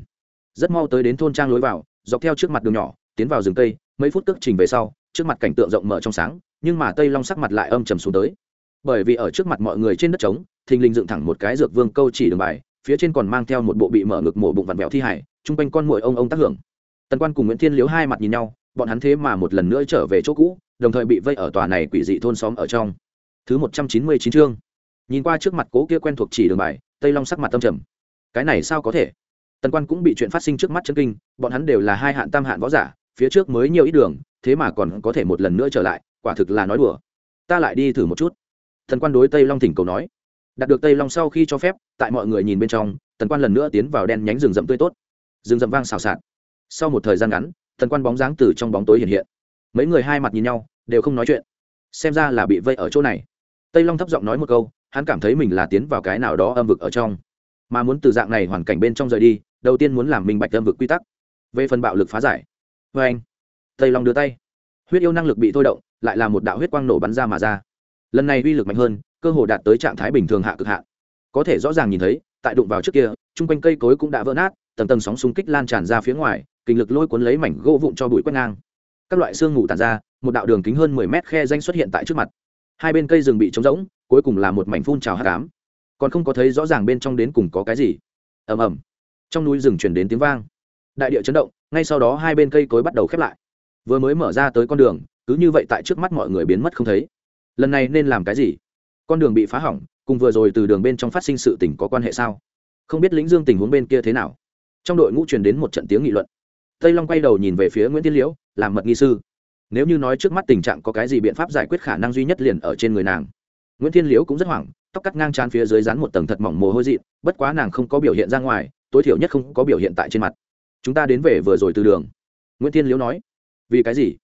Rất mau tới đến thôn trang lối vào, dọc theo trước mặt đường nhỏ, tiến vào rừng cây, mấy phút tức trình về sau trước mặt cảnh tượng rộng mở trong sáng, nhưng mà tây long sắc mặt lại âm trầm xuống tới. Bởi vì ở trước mặt mọi người trên đất trống, thình lình dựng thẳng một cái dược vương câu chỉ đường bài, phía trên còn mang theo một bộ bị mở ngực mổ bụng vặn vẹo thi hải chung quanh con mồi ông ông tác hưởng. Tần quan cùng nguyễn thiên liếu hai mặt nhìn nhau, bọn hắn thế mà một lần nữa trở về chỗ cũ, đồng thời bị vây ở tòa này quỷ dị thôn xóm ở trong. Thứ một trăm chín mươi chín chương. Nhìn qua trước mặt cố kia quen thuộc chỉ đường bài, tây long sắc mặt tâm trầm. Cái này sao có thể? Tần quan cũng bị chuyện phát sinh trước mắt chân kinh, bọn hắn đều là hai hạn tam hạn võ giả phía trước mới nhiều ít đường, thế mà còn có thể một lần nữa trở lại, quả thực là nói đùa. Ta lại đi thử một chút. Thần quan đối tây long thỉnh cầu nói. Đạt được tây long sau khi cho phép, tại mọi người nhìn bên trong tần quan lần nữa tiến vào đen nhánh rừng rậm tươi tốt. Rừng rậm vang xào xạc. Sau một thời gian ngắn tần quan bóng dáng từ trong bóng tối hiện hiện. Mấy người hai mặt nhìn nhau, đều không nói chuyện. Xem ra là bị vây ở chỗ này. Tây long thấp giọng nói một câu, hắn cảm thấy mình là tiến vào cái nào đó âm vực ở trong. Mà muốn từ dạng này hoàn cảnh bên trong rời đi, đầu tiên muốn làm minh bạch âm vực quy tắc. Về phần bạo lực phá giải vê anh. Tây long đưa tay. Huyết yêu năng lực bị thôi động, lại là một đạo huyết quang nổ bắn ra mà ra. Lần này uy lực mạnh hơn, cơ hồ đạt tới trạng thái bình thường hạ cực hạ có thể rõ ràng nhìn thấy, tại đụng vào trước kia, chung quanh cây cối cũng đã vỡ nát, tầng tầng sóng xung kích lan tràn ra phía ngoài, kinh lực lôi cuốn lấy mảnh gỗ vụn cho bụi quét ngang. Các loại xương ngủ tàn ra, một đạo đường kính hơn mười mét khe danh xuất hiện tại trước mặt. Hai bên cây rừng bị trống rỗng, cuối cùng là một mảnh phun trào hạ cám còn không có thấy rõ ràng bên trong đến cùng có cái gì. Ầm ầm. Trong núi rừng chuyển đến tiếng vang. Đại địa chấn động ngay sau đó hai bên cây cối bắt đầu khép lại. Vừa mới mở ra tới con đường, cứ như vậy tại trước mắt mọi người biến mất không thấy. Lần này nên làm cái gì? Con đường bị phá hỏng, cùng vừa rồi từ đường bên trong phát sinh sự tình có quan hệ sao? Không biết lĩnh dương tình huống bên kia thế nào? Trong đội ngũ truyền đến một trận tiếng nghị luận. Tây long quay đầu nhìn về phía nguyễn tiên liễu, làm mật nghi sư. Nếu như nói trước mắt tình trạng có cái gì biện pháp giải quyết khả năng duy nhất liền ở trên người nàng. Nguyễn thiên liễu cũng rất hoảng, tóc cắt ngang trán phía dưới rán một tầng thật mỏng mồ hôi dị bất quá nàng không có biểu hiện ra ngoài, tối thiểu nhất không có biểu hiện tại trên mặt chúng ta đến về vừa rồi từ đường. Nguyễn thiên liễu nói. Vì cái gì?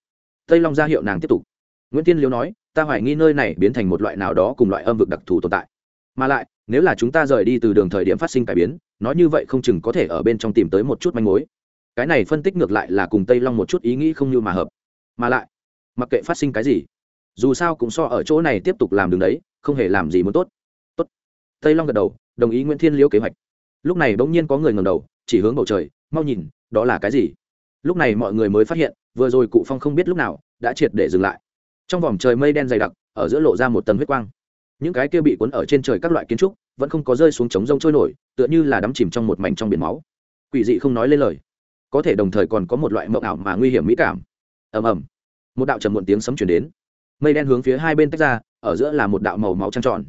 Tây long ra hiệu nàng tiếp tục. Nguyễn thiên liễu nói, ta hoài nghi nơi này biến thành một loại nào đó cùng loại âm vực đặc thù tồn tại. Mà lại, nếu là chúng ta rời đi từ đường thời điểm phát sinh cải biến, nói như vậy không chừng có thể ở bên trong tìm tới một chút manh mối. Cái này phân tích ngược lại là cùng tây long một chút ý nghĩ không như mà hợp. Mà lại, mặc kệ phát sinh cái gì, dù sao cũng so ở chỗ này tiếp tục làm đường đấy, không hề làm gì muốn tốt. Tốt. Tây long gật đầu, đồng ý nguyễn thiên liễu kế hoạch. Lúc này bỗng nhiên có người ngầm đầu, chỉ hướng bầu trời mau nhìn, đó là cái gì? Lúc này mọi người mới phát hiện, vừa rồi cụ phong không biết lúc nào đã triệt để dừng lại. Trong vòng trời mây đen dày đặc, ở giữa lộ ra một tầng huyết quang. Những cái kia bị cuốn ở trên trời các loại kiến trúc, vẫn không có rơi xuống trống rông trôi nổi, tựa như là đắm chìm trong một mảnh trong biển máu. Quỷ dị không nói lên lời. Có thể đồng thời còn có một loại mộng ảo mà nguy hiểm mỹ cảm. Ầm ầm. Một đạo trầm muộn tiếng sấm chuyển đến. Mây đen hướng phía hai bên tách ra, ở giữa là một đạo màu máu trăng tròn.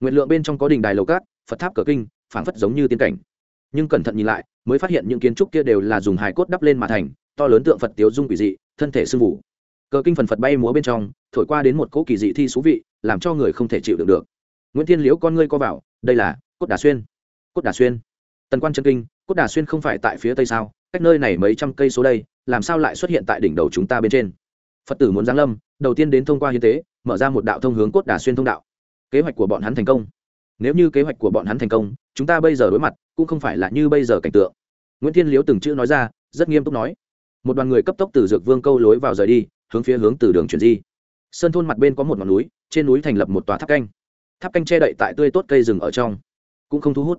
Nguyện lượng bên trong có đình đài lầu cát, phật tháp cờ kinh, phảng phất giống như tiên cảnh nhưng cẩn thận nhìn lại, mới phát hiện những kiến trúc kia đều là dùng hài cốt đắp lên mà thành, to lớn tượng phật tiếu dung quỷ dị, thân thể sưng vụ cờ kinh phần phật bay múa bên trong, thổi qua đến một cỗ kỳ dị thi thú vị, làm cho người không thể chịu được được. Nguyễn thiên liễu con ngươi co vào, đây là cốt đà xuyên. Cốt đà xuyên. Tần quan chân kinh, cốt đà xuyên không phải tại phía tây sao? Cách nơi này mấy trăm cây số đây, làm sao lại xuất hiện tại đỉnh đầu chúng ta bên trên? Phật tử muốn giáng lâm, đầu tiên đến thông qua hiến tế, mở ra một đạo thông hướng cốt đà xuyên thông đạo. Kế hoạch của bọn hắn thành công nếu như kế hoạch của bọn hắn thành công, chúng ta bây giờ đối mặt cũng không phải là như bây giờ cảnh tượng. Nguyễn thiên liễu từng chữ nói ra, rất nghiêm túc nói. Một đoàn người cấp tốc từ dược vương câu lối vào rời đi, hướng phía hướng từ đường chuyển di. Sơn thôn mặt bên có một ngọn núi, trên núi thành lập một tòa tháp canh. Tháp canh che đậy tại tươi tốt cây rừng ở trong, cũng không thu hút.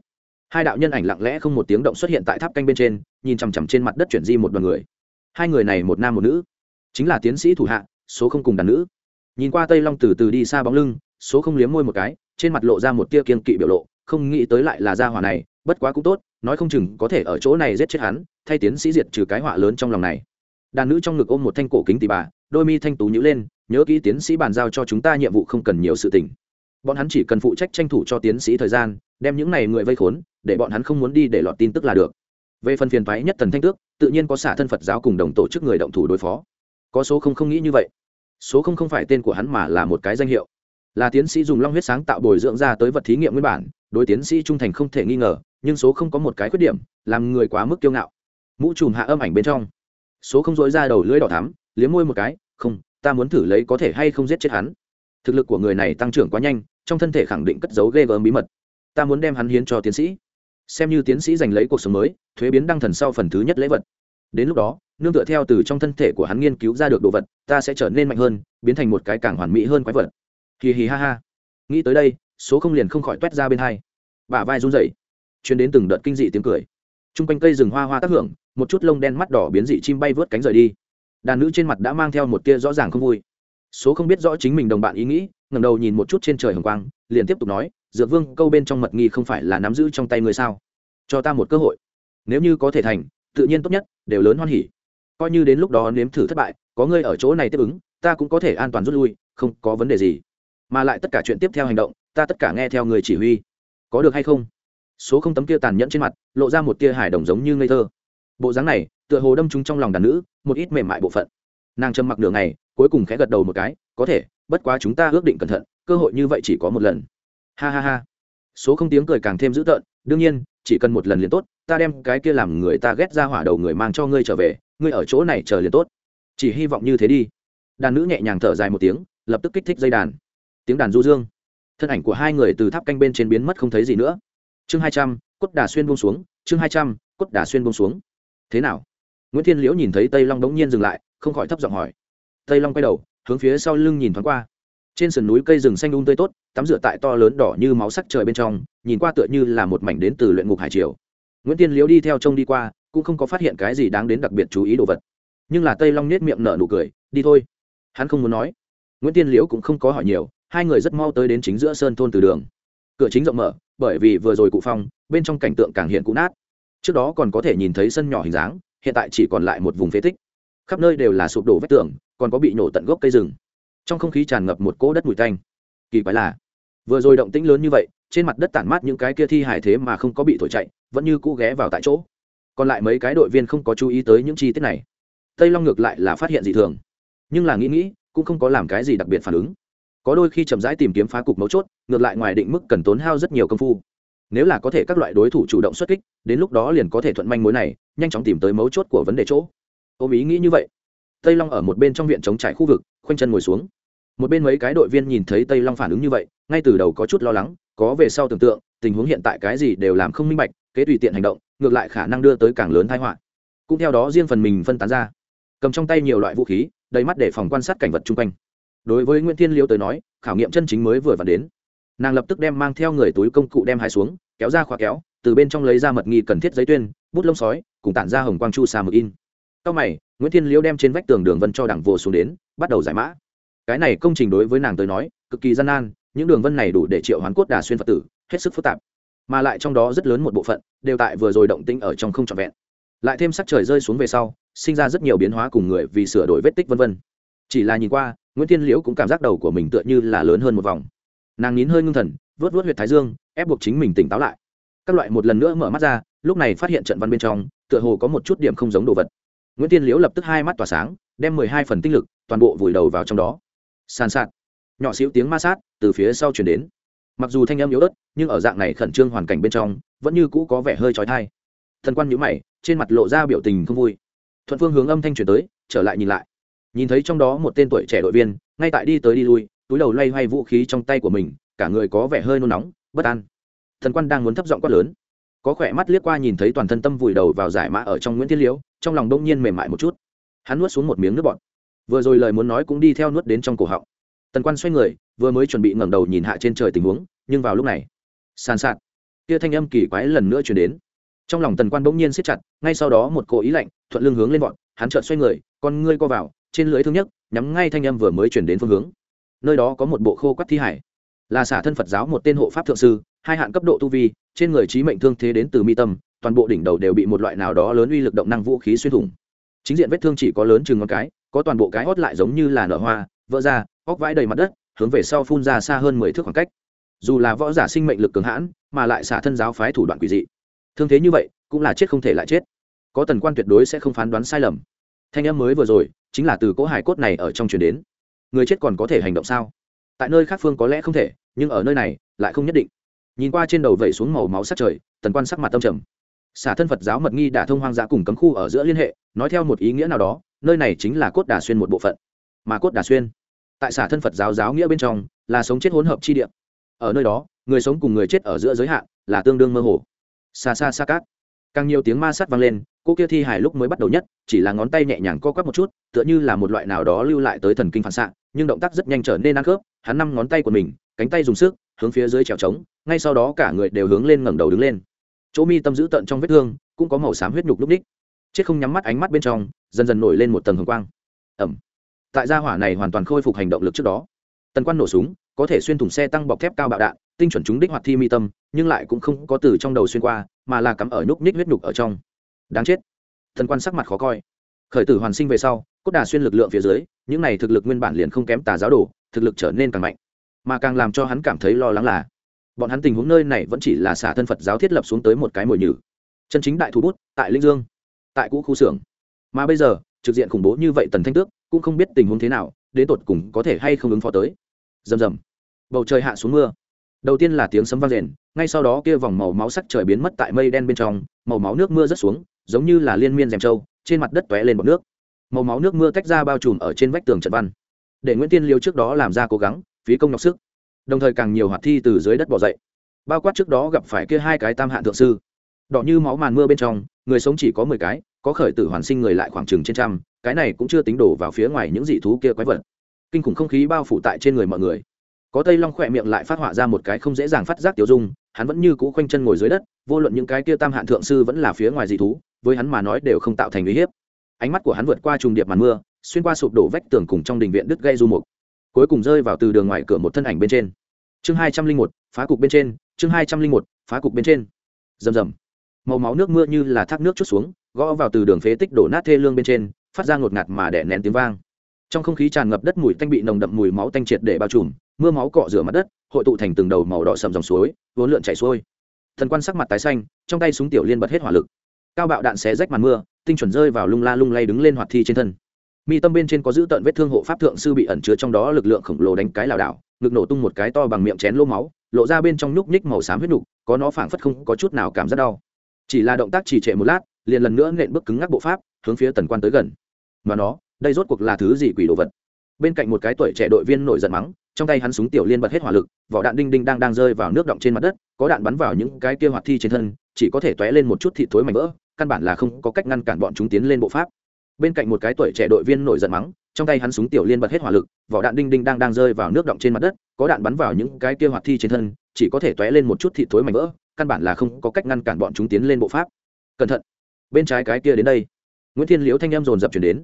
Hai đạo nhân ảnh lặng lẽ không một tiếng động xuất hiện tại tháp canh bên trên, nhìn chằm chằm trên mặt đất chuyển di một đoàn người. Hai người này một nam một nữ, chính là tiến sĩ thủ hạ, số không cùng đàn nữ. Nhìn qua tây long từ từ đi xa bóng lưng, số không liếm môi một cái trên mặt lộ ra một tia kiên kỵ biểu lộ, không nghĩ tới lại là gia hỏa này, bất quá cũng tốt, nói không chừng có thể ở chỗ này giết chết hắn, thay tiến sĩ diệt trừ cái họa lớn trong lòng này. Đàn nữ trong ngực ôm một thanh cổ kính tỉ bà, đôi mi thanh tú nhữ lên, nhớ kỹ tiến sĩ bàn giao cho chúng ta nhiệm vụ không cần nhiều sự tình. Bọn hắn chỉ cần phụ trách tranh thủ cho tiến sĩ thời gian, đem những này người vây khốn, để bọn hắn không muốn đi để lọt tin tức là được. Về phần phiền thoái nhất thần thanh tước, tự nhiên có xả thân phật giáo cùng đồng tổ chức người động thủ đối phó. Có số không không nghĩ như vậy. Số không không phải tên của hắn mà là một cái danh hiệu là tiến sĩ dùng long huyết sáng tạo bồi dưỡng ra tới vật thí nghiệm nguyên bản, đối tiến sĩ trung thành không thể nghi ngờ, nhưng số không có một cái khuyết điểm, làm người quá mức kiêu ngạo. Mũ trùm hạ âm ảnh bên trong. Số không dối ra đầu lưỡi đỏ thắm, liếm môi một cái, không, ta muốn thử lấy có thể hay không giết chết hắn. Thực lực của người này tăng trưởng quá nhanh, trong thân thể khẳng định cất giấu ghê gớm bí mật. Ta muốn đem hắn hiến cho tiến sĩ. Xem như tiến sĩ giành lấy cuộc sống mới, thuế biến đăng thần sau phần thứ nhất lễ vật. Đến lúc đó, nương tựa theo từ trong thân thể của hắn nghiên cứu ra được đồ vật, ta sẽ trở nên mạnh hơn, biến thành một cái càng hoàn mỹ hơn quái vật hì hì ha ha. Nghĩ tới đây, số không liền không khỏi t u é t ra bên hai. Bả vai run rẩy chuyến đến từng đợt kinh dị tiếng cười. T r u n g quanh cây rừng hoa hoa tác hưởng, một chút lông đen mắt đỏ biến dị chim bay vớt cánh rời đi. Đàn nữ trên mặt đã mang theo một tia rõ ràng không vui. Số không biết rõ chính mình đồng bạn ý nghĩ ngầm đầu nhìn một chút trên trời hồng quang, liền tiếp tục nói, dược vương, câu bên trong mật nghi không phải là nắm giữ trong tay người sao? Cho ta một cơ hội. Nếu như có thể thành, tự nhiên tốt nhất, đều lớn hoan hỉ. Coi như đến lúc đó nếm thử thất bại, có ngươi ở chỗ này tiếp ứng, ta cũng có thể an toàn rút lui, không có vấn đề gì mà lại tất cả chuyện tiếp theo hành động, ta tất cả nghe theo người chỉ huy. Có được hay không? Số không tấm kia tàn nhẫn trên mặt, lộ ra một tia hài đồng giống như ngây thơ. Bộ dáng này, tựa hồ đâm trúng trong lòng đàn nữ, một ít mềm mại bộ phận. Nàng trầm mặc nửa ngày, cuối cùng khẽ gật đầu một cái, có thể, bất quá chúng ta ước định cẩn thận, cơ hội như vậy chỉ có một lần. Ha ha ha. Số không tiếng cười càng thêm dữ tợn, đương nhiên, chỉ cần một lần liền tốt, ta đem cái kia làm người ta ghét ra hỏa đầu người mang cho ngươi trở về, ngươi ở chỗ này chờ liền tốt. Chỉ hy vọng như thế đi. Đàn nữ nhẹ nhàng thở dài một tiếng, lập tức kích thích dây đàn tiếng đàn du dương. Thân ảnh của hai người từ tháp canh bên trên biến mất không thấy gì nữa. Chương hai trăm, cốt đà xuyên buông xuống, chương hai trăm, cốt đà xuyên buông xuống. Thế nào? Nguyễn thiên liễu nhìn thấy tây long đống nhiên dừng lại, không khỏi thấp giọng hỏi. Tây long quay đầu, hướng phía sau lưng nhìn thoáng qua. Trên sườn núi cây rừng xanh um tươi tốt, tắm rửa tại to lớn đỏ như máu sắc trời bên trong, nhìn qua tựa như là một mảnh đến từ luyện ngục hải triều. Nguyễn thiên liễu đi theo trông đi qua, cũng không có phát hiện cái gì đáng đến đặc biệt chú ý đồ vật. Nhưng là tây long nết miệng nở nụ cười, đi thôi. Hắn không muốn nói. Nguyễn tiên liễu cũng không có hỏi nhiều hai người rất mau tới đến chính giữa sơn thôn từ đường. Cửa chính rộng mở, bởi vì vừa rồi cụ phong, bên trong cảnh tượng càng hiện cũ nát. Trước đó còn có thể nhìn thấy sân nhỏ hình dáng, hiện tại chỉ còn lại một vùng phế tích. Khắp nơi đều là sụp đổ vách tường, còn có bị nổ tận gốc cây rừng. Trong không khí tràn ngập một cỗ đất mùi tanh. Kỳ quái là, vừa rồi động tĩnh lớn như vậy, trên mặt đất tản mát những cái kia thi hải thế mà không có bị thổi chạy, vẫn như cũ ghé vào tại chỗ. Còn lại mấy cái đội viên không có chú ý tới những chi tiết này. Tây long ngược lại là phát hiện dị thường. Nhưng là nghĩ nghĩ, cũng không có làm cái gì đặc biệt phản ứng có đôi khi chậm rãi tìm kiếm phá cục mấu chốt, ngược lại ngoài định mức cần tốn hao rất nhiều công phu. Nếu là có thể các loại đối thủ chủ động xuất kích, đến lúc đó liền có thể thuận manh mối này, nhanh chóng tìm tới mấu chốt của vấn đề chỗ. Ôm ý nghĩ như vậy, tây long ở một bên trong viện chống trải khu vực, khoanh chân ngồi xuống. Một bên mấy cái đội viên nhìn thấy tây long phản ứng như vậy, ngay từ đầu có chút lo lắng, có về sau tưởng tượng, tình huống hiện tại cái gì đều làm không minh bạch, kế tùy tiện hành động, ngược lại khả năng đưa tới càng lớn thái họa. Cũng theo đó riêng phần mình phân tán ra. Cầm trong tay nhiều loại vũ khí, đầy mắt để phòng quan sát cảnh vật chung quanh đối với nguyễn thiên liêu tới nói, khảo nghiệm chân chính mới vừa và đến. Nàng lập tức đem mang theo người túi công cụ đem hai xuống, kéo ra khóa kéo, từ bên trong lấy ra mật nghi cần thiết giấy tuyên, bút lông sói, cùng tản ra hồng quang chu sa mực in. Sau mày, nguyễn thiên liễu đem trên vách tường đường vân cho đảng vô xuống đến, bắt đầu giải mã. Cái này công trình đối với nàng tới nói, cực kỳ gian nan, những đường vân này đủ để triệu hoán cốt đà xuyên phật tử, hết sức phức tạp. Mà lại trong đó rất lớn một bộ phận, đều tại vừa rồi động tĩnh ở trong không trọn vẹn. Lại thêm sắc trời rơi xuống về sau, sinh ra rất nhiều biến hóa cùng người vì sửa đổi vết tích vân vân. Chỉ là nhìn qua nguyễn thiên liễu cũng cảm giác đầu của mình tựa như là lớn hơn một vòng. Nàng nín hơi ngưng thần, vớt vớt huyệt thái dương, ép buộc chính mình tỉnh táo lại. Các loại một lần nữa mở mắt ra, lúc này phát hiện trận văn bên trong, tựa hồ có một chút điểm không giống đồ vật. Nguyễn thiên liễu lập tức hai mắt tỏa sáng, đem mười hai phần tinh lực, toàn bộ vùi đầu vào trong đó. Sàn sạt. Nhỏ xíu tiếng ma sát từ phía sau chuyển đến. Mặc dù thanh âm yếu ớt, nhưng ở dạng này khẩn trương hoàn cảnh bên trong, vẫn như cũ có vẻ hơi trói thai thần quan nhữ mày, trên mặt lộ ra biểu tình không vui. Thuận phương hướng âm thanh chuyển tới, trở lại nhìn lại nhìn thấy trong đó một tên tuổi trẻ đội viên, ngay tại đi tới đi lui, túi đầu loay hoay vũ khí trong tay của mình, cả người có vẻ hơi nôn nóng, bất an. Thần quan đang muốn thấp giọng quát lớn. Có khỏe mắt liếc qua nhìn thấy toàn thân tâm vùi đầu vào giải mã ở trong nguyễn thiên liễu, trong lòng đông nhiên mềm mại một chút. Hắn nuốt xuống một miếng nước bọt. Vừa rồi lời muốn nói cũng đi theo nuốt đến trong cổ họng. Tần quan xoay người, vừa mới chuẩn bị ngẩng đầu nhìn hạ trên trời tình huống, nhưng vào lúc này, sàn sạt. Kia thanh âm kỳ quái lần nữa chuyển đến. Trong lòng tần quan bỗng nhiên siết chặt, ngay sau đó một cỗ ý lạnh, thuận lưng hướng lên vọt hắn chợt xoay người, con ngươi co vào trên lưới thương nhất nhắm ngay thanh âm vừa mới chuyển đến phương hướng. Nơi đó có một bộ khô quắt thi hải. Là xả thân phật giáo một tên hộ pháp thượng sư, hai hạn cấp độ tu vi, trên người trí mệnh thương thế đến từ mi tâm, toàn bộ đỉnh đầu đều bị một loại nào đó lớn uy lực động năng vũ khí xuyên thủng. Chính diện vết thương chỉ có lớn chừng ngón cái, có toàn bộ cái hót lại giống như là nở hoa, vỡ ra, óc vãi đầy mặt đất, hướng về sau phun ra xa hơn mười thước khoảng cách. Dù là võ giả sinh mệnh lực cường hãn, mà lại xả thân giáo phái thủ đoạn quỷ dị. Thương thế như vậy, cũng là chết không thể lại chết. Có tần quan tuyệt đối sẽ không phán đoán sai lầm. Thanh em mới vừa rồi chính là từ cỗ hải cốt này ở trong truyền đến. Người chết còn có thể hành động sao? Tại nơi khác phương có lẽ không thể, nhưng ở nơi này, lại không nhất định. Nhìn qua trên đầu vẩy xuống màu máu sắc trời, tần quan sắc mặt tâm trầm. Xả thân phật giáo mật nghi đả thông hoang dã cùng cấm khu ở giữa liên hệ, nói theo một ý nghĩa nào đó, nơi này chính là cốt đà xuyên một bộ phận. Mà cốt đà xuyên, tại xả thân phật giáo giáo nghĩa bên trong, là sống chết hỗn hợp chi địa. Ở nơi đó, người sống cùng người chết ở giữa giới hạn, là tương đương mơ hồ. Xa xa xa cát. Càng nhiều tiếng ma sát vang lên cô kia thi hài lúc mới bắt đầu nhất, chỉ là ngón tay nhẹ nhàng co quắp một chút, tựa như là một loại nào đó lưu lại tới thần kinh phản xạ, nhưng động tác rất nhanh trở nên ăn khớp, hắn năm ngón tay của mình, cánh tay dùng sức, hướng phía dưới trèo trống, ngay sau đó cả người đều hướng lên ngẩng đầu đứng lên. Chỗ mi tâm giữ tận trong vết thương, cũng có màu xám huyết nhục lúc ních. Chết không nhắm mắt ánh mắt bên trong, dần dần nổi lên một tầng hồng quang. Ẩm. Tại gia hỏa này hoàn toàn khôi phục hành động lực trước đó. Tần quan nổ súng, có thể xuyên thủng xe tăng bọc thép cao bạo đạn, tinh chuẩn chúng đích hoạt thi mi tâm, nhưng lại cũng không có từ trong đầu xuyên qua, mà là cắm ở nhúc ních huyết nhục ở trong đáng chết. Thần quan sắc mặt khó coi. Khởi tử hoàn sinh về sau, cốt đà xuyên lực lượng phía dưới, những này thực lực nguyên bản liền không kém tà giáo đồ, thực lực trở nên càng mạnh. Mà càng làm cho hắn cảm thấy lo lắng là, bọn hắn tình huống nơi này vẫn chỉ là xả thân phật giáo thiết lập xuống tới một cái mồi nhử. Chân chính đại thủ bút, tại linh dương, tại cũ khu xưởng mà bây giờ, trực diện khủng bố như vậy tần thanh tước, cũng không biết tình huống thế nào, đến tột cùng có thể hay không ứng phó tới. Rầm rầm. Bầu trời hạ xuống mưa. Đầu tiên là tiếng sấm vang rền, ngay sau đó kia vòng màu máu sắc trời biến mất tại mây đen bên trong, màu máu nước mưa rớt xuống giống như là liên miên rèm trâu, trên mặt đất tóe lên bọt nước. Màu máu nước mưa tách ra bao trùm ở trên vách tường trận văn. Để nguyễn tiên liêu trước đó làm ra cố gắng, phí công nhọc sức. Đồng thời càng nhiều hoạt thi từ dưới đất bỏ dậy. Bao quát trước đó gặp phải kia hai cái tam hạn thượng sư. Đỏ như máu màn mưa bên trong, người sống chỉ có mười cái, có khởi tử hoàn sinh người lại khoảng chừng trên trăm, cái này cũng chưa tính đổ vào phía ngoài những dị thú kia quái vật. Kinh khủng không khí bao phủ tại trên người mọi người. Có tây long khỏe miệng lại phát họa ra một cái không dễ dàng phát giác tiêu dung, hắn vẫn như cũ khoanh chân ngồi dưới đất, vô luận những cái kia tam hạn thượng sư vẫn là phía ngoài dị thú với hắn mà nói đều không tạo thành uy hiếp. Ánh mắt của hắn vượt qua trùng điệp màn mưa, xuyên qua sụp đổ vách tường cùng trong đình viện đứt gây du mục. Cuối cùng rơi vào từ đường ngoài cửa một thân ảnh bên trên. Chương hai trăm linh một, phá cục bên trên, chương hai trăm linh một, phá cục bên trên. Rầm rầm. Màu máu nước mưa như là thác nước chút xuống, gõ vào từ đường phế tích đổ nát thê lương bên trên, phát ra ngột ngạt mà đẻ nén tiếng vang. Trong không khí tràn ngập đất mùi tanh bị nồng đậm mùi máu tanh triệt để bao trùm, mưa máu cọ rửa mặt đất, hội tụ thành từng đầu màu đỏ sầm dòng suối, vốn lượn chảy xuôi. Thần quan sắc mặt tái xanh, trong tay súng tiểu liên bật hết hỏa lực cao bạo đạn xé rách màn mưa, tinh chuẩn rơi vào lung la lung lay đứng lên hoạt thi trên thân. Mi tâm bên trên có giữ tận vết thương hộ pháp thượng sư bị ẩn chứa trong đó lực lượng khổng lồ đánh cái lảo đảo, ngực nổ tung một cái to bằng miệng chén lô máu, lộ ra bên trong nhúc nhích màu xám huyết nục, có nó phảng phất không có chút nào cảm giác đau. Chỉ là động tác trì trệ một lát, liền lần nữa nện bước cứng ngắc bộ pháp, hướng phía tần quan tới gần. Mà nó, đây rốt cuộc là thứ gì quỷ đồ vật? Bên cạnh một cái tuổi trẻ đội viên nổi giận mắng, trong tay hắn súng tiểu liên bật hết hỏa lực, vỏ đạn đinh đinh đang đang rơi vào nước động trên mặt đất, có đạn bắn vào những cái kia hoạt thi trên thân, chỉ có thể tóe lên một chút thịt thối mảnh vỡ căn bản là không có cách ngăn cản bọn chúng tiến lên bộ pháp. Bên cạnh một cái tuổi trẻ đội viên nổi giận mắng, trong tay hắn súng tiểu liên bật hết hỏa lực, vỏ đạn đinh đinh đang đang rơi vào nước động trên mặt đất, có đạn bắn vào những cái kia hoạt thi trên thân, chỉ có thể t lên một chút thịt thối mảnh vỡ, căn bản là không có cách ngăn cản bọn chúng tiến lên bộ pháp. Cẩn thận. Bên trái cái kia đến đây. Nguyễn thiên liễu thanh em dồn dập chuyển đến.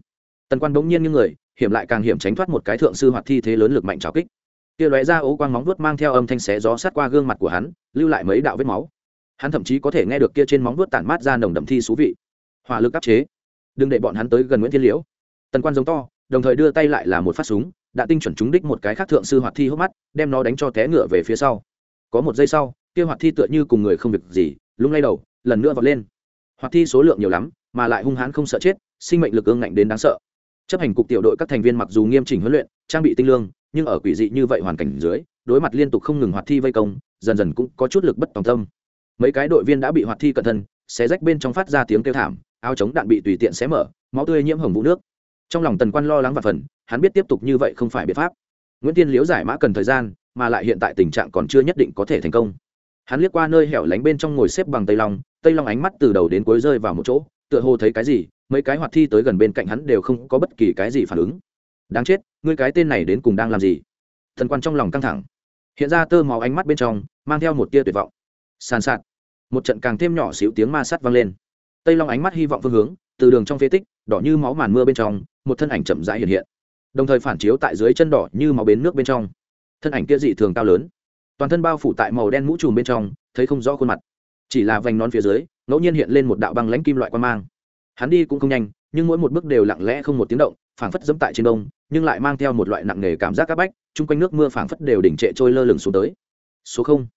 Tần quan bỗng nhiên như người, hiểm lại càng hiểm tránh thoát một cái thượng sư hoạt thi thế lớn lực mạnh trào kích. Kia lóe ra ố quang móng vuốt mang theo âm thanh xé gió sát qua gương mặt của hắn, lưu lại mấy đạo vết máu hắn thậm chí có thể nghe được kia trên móng vuốt tản mát ra nồng đậm thi xú vị. Hỏa lực áp chế. Đừng để bọn hắn tới gần nguyễn thiên liễu. Tần quan giống to, đồng thời đưa tay lại là một phát súng, đã tinh chuẩn trúng đích một cái khác thượng sư hoạt thi hốc mắt, đem nó đánh cho té ngựa về phía sau. Có một giây sau, kia hoạt thi tựa như cùng người không việc gì, lung lay đầu, lần nữa vọt lên. Hoạt thi số lượng nhiều lắm, mà lại hung hãn không sợ chết, sinh mệnh lực ương ngạnh đến đáng sợ. Chấp hành cục tiểu đội các thành viên mặc dù nghiêm chỉnh huấn luyện, trang bị tinh lương, nhưng ở quỷ dị như vậy hoàn cảnh dưới, đối mặt liên tục không ngừng hoạt thi vây công, dần dần cũng có chút lực bất tòng tâm mấy cái đội viên đã bị hoạt thi cẩn thân, xé rách bên trong phát ra tiếng kêu thảm, áo chống đạn bị tùy tiện xé mở, máu tươi nhiễm hồng vũ nước. Trong lòng tần quan lo lắng và phần hắn biết tiếp tục như vậy không phải biện pháp. Nguyễn tiên liễu giải mã cần thời gian, mà lại hiện tại tình trạng còn chưa nhất định có thể thành công. Hắn liếc qua nơi hẻo lánh bên trong ngồi xếp bằng tây long tây long ánh mắt từ đầu đến cuối rơi vào một chỗ, tựa hồ thấy cái gì, mấy cái hoạt thi tới gần bên cạnh hắn đều không có bất kỳ cái gì phản ứng. Đáng chết, ngươi cái tên này đến cùng đang làm gì? Thần quan trong lòng căng thẳng. Hiện ra tơ máu ánh mắt bên trong, mang theo một tia tuyệt vọng sàn sạt. Một trận càng thêm nhỏ xíu tiếng ma sát vang lên. Tây long ánh mắt hy vọng phương hướng, từ đường trong phế tích, đỏ như máu màn mưa bên trong, một thân ảnh chậm rãi hiện hiện. Đồng thời phản chiếu tại dưới chân đỏ như máu bến nước bên trong. Thân ảnh kia dị thường cao lớn. Toàn thân bao phủ tại màu đen mũ trùm bên trong, thấy không rõ khuôn mặt. Chỉ là vành nón phía dưới, ngẫu nhiên hiện lên một đạo băng lãnh kim loại quan mang. Hắn đi cũng không nhanh, nhưng mỗi một bước đều lặng lẽ không một tiếng động, phảng phất dẫm tại trên đông nhưng lại mang theo một loại nặng nề cảm giác áp bách, chung quanh nước mưa phảng phất đều đỉnh trệ trôi lơ lửng xuống tới. Số không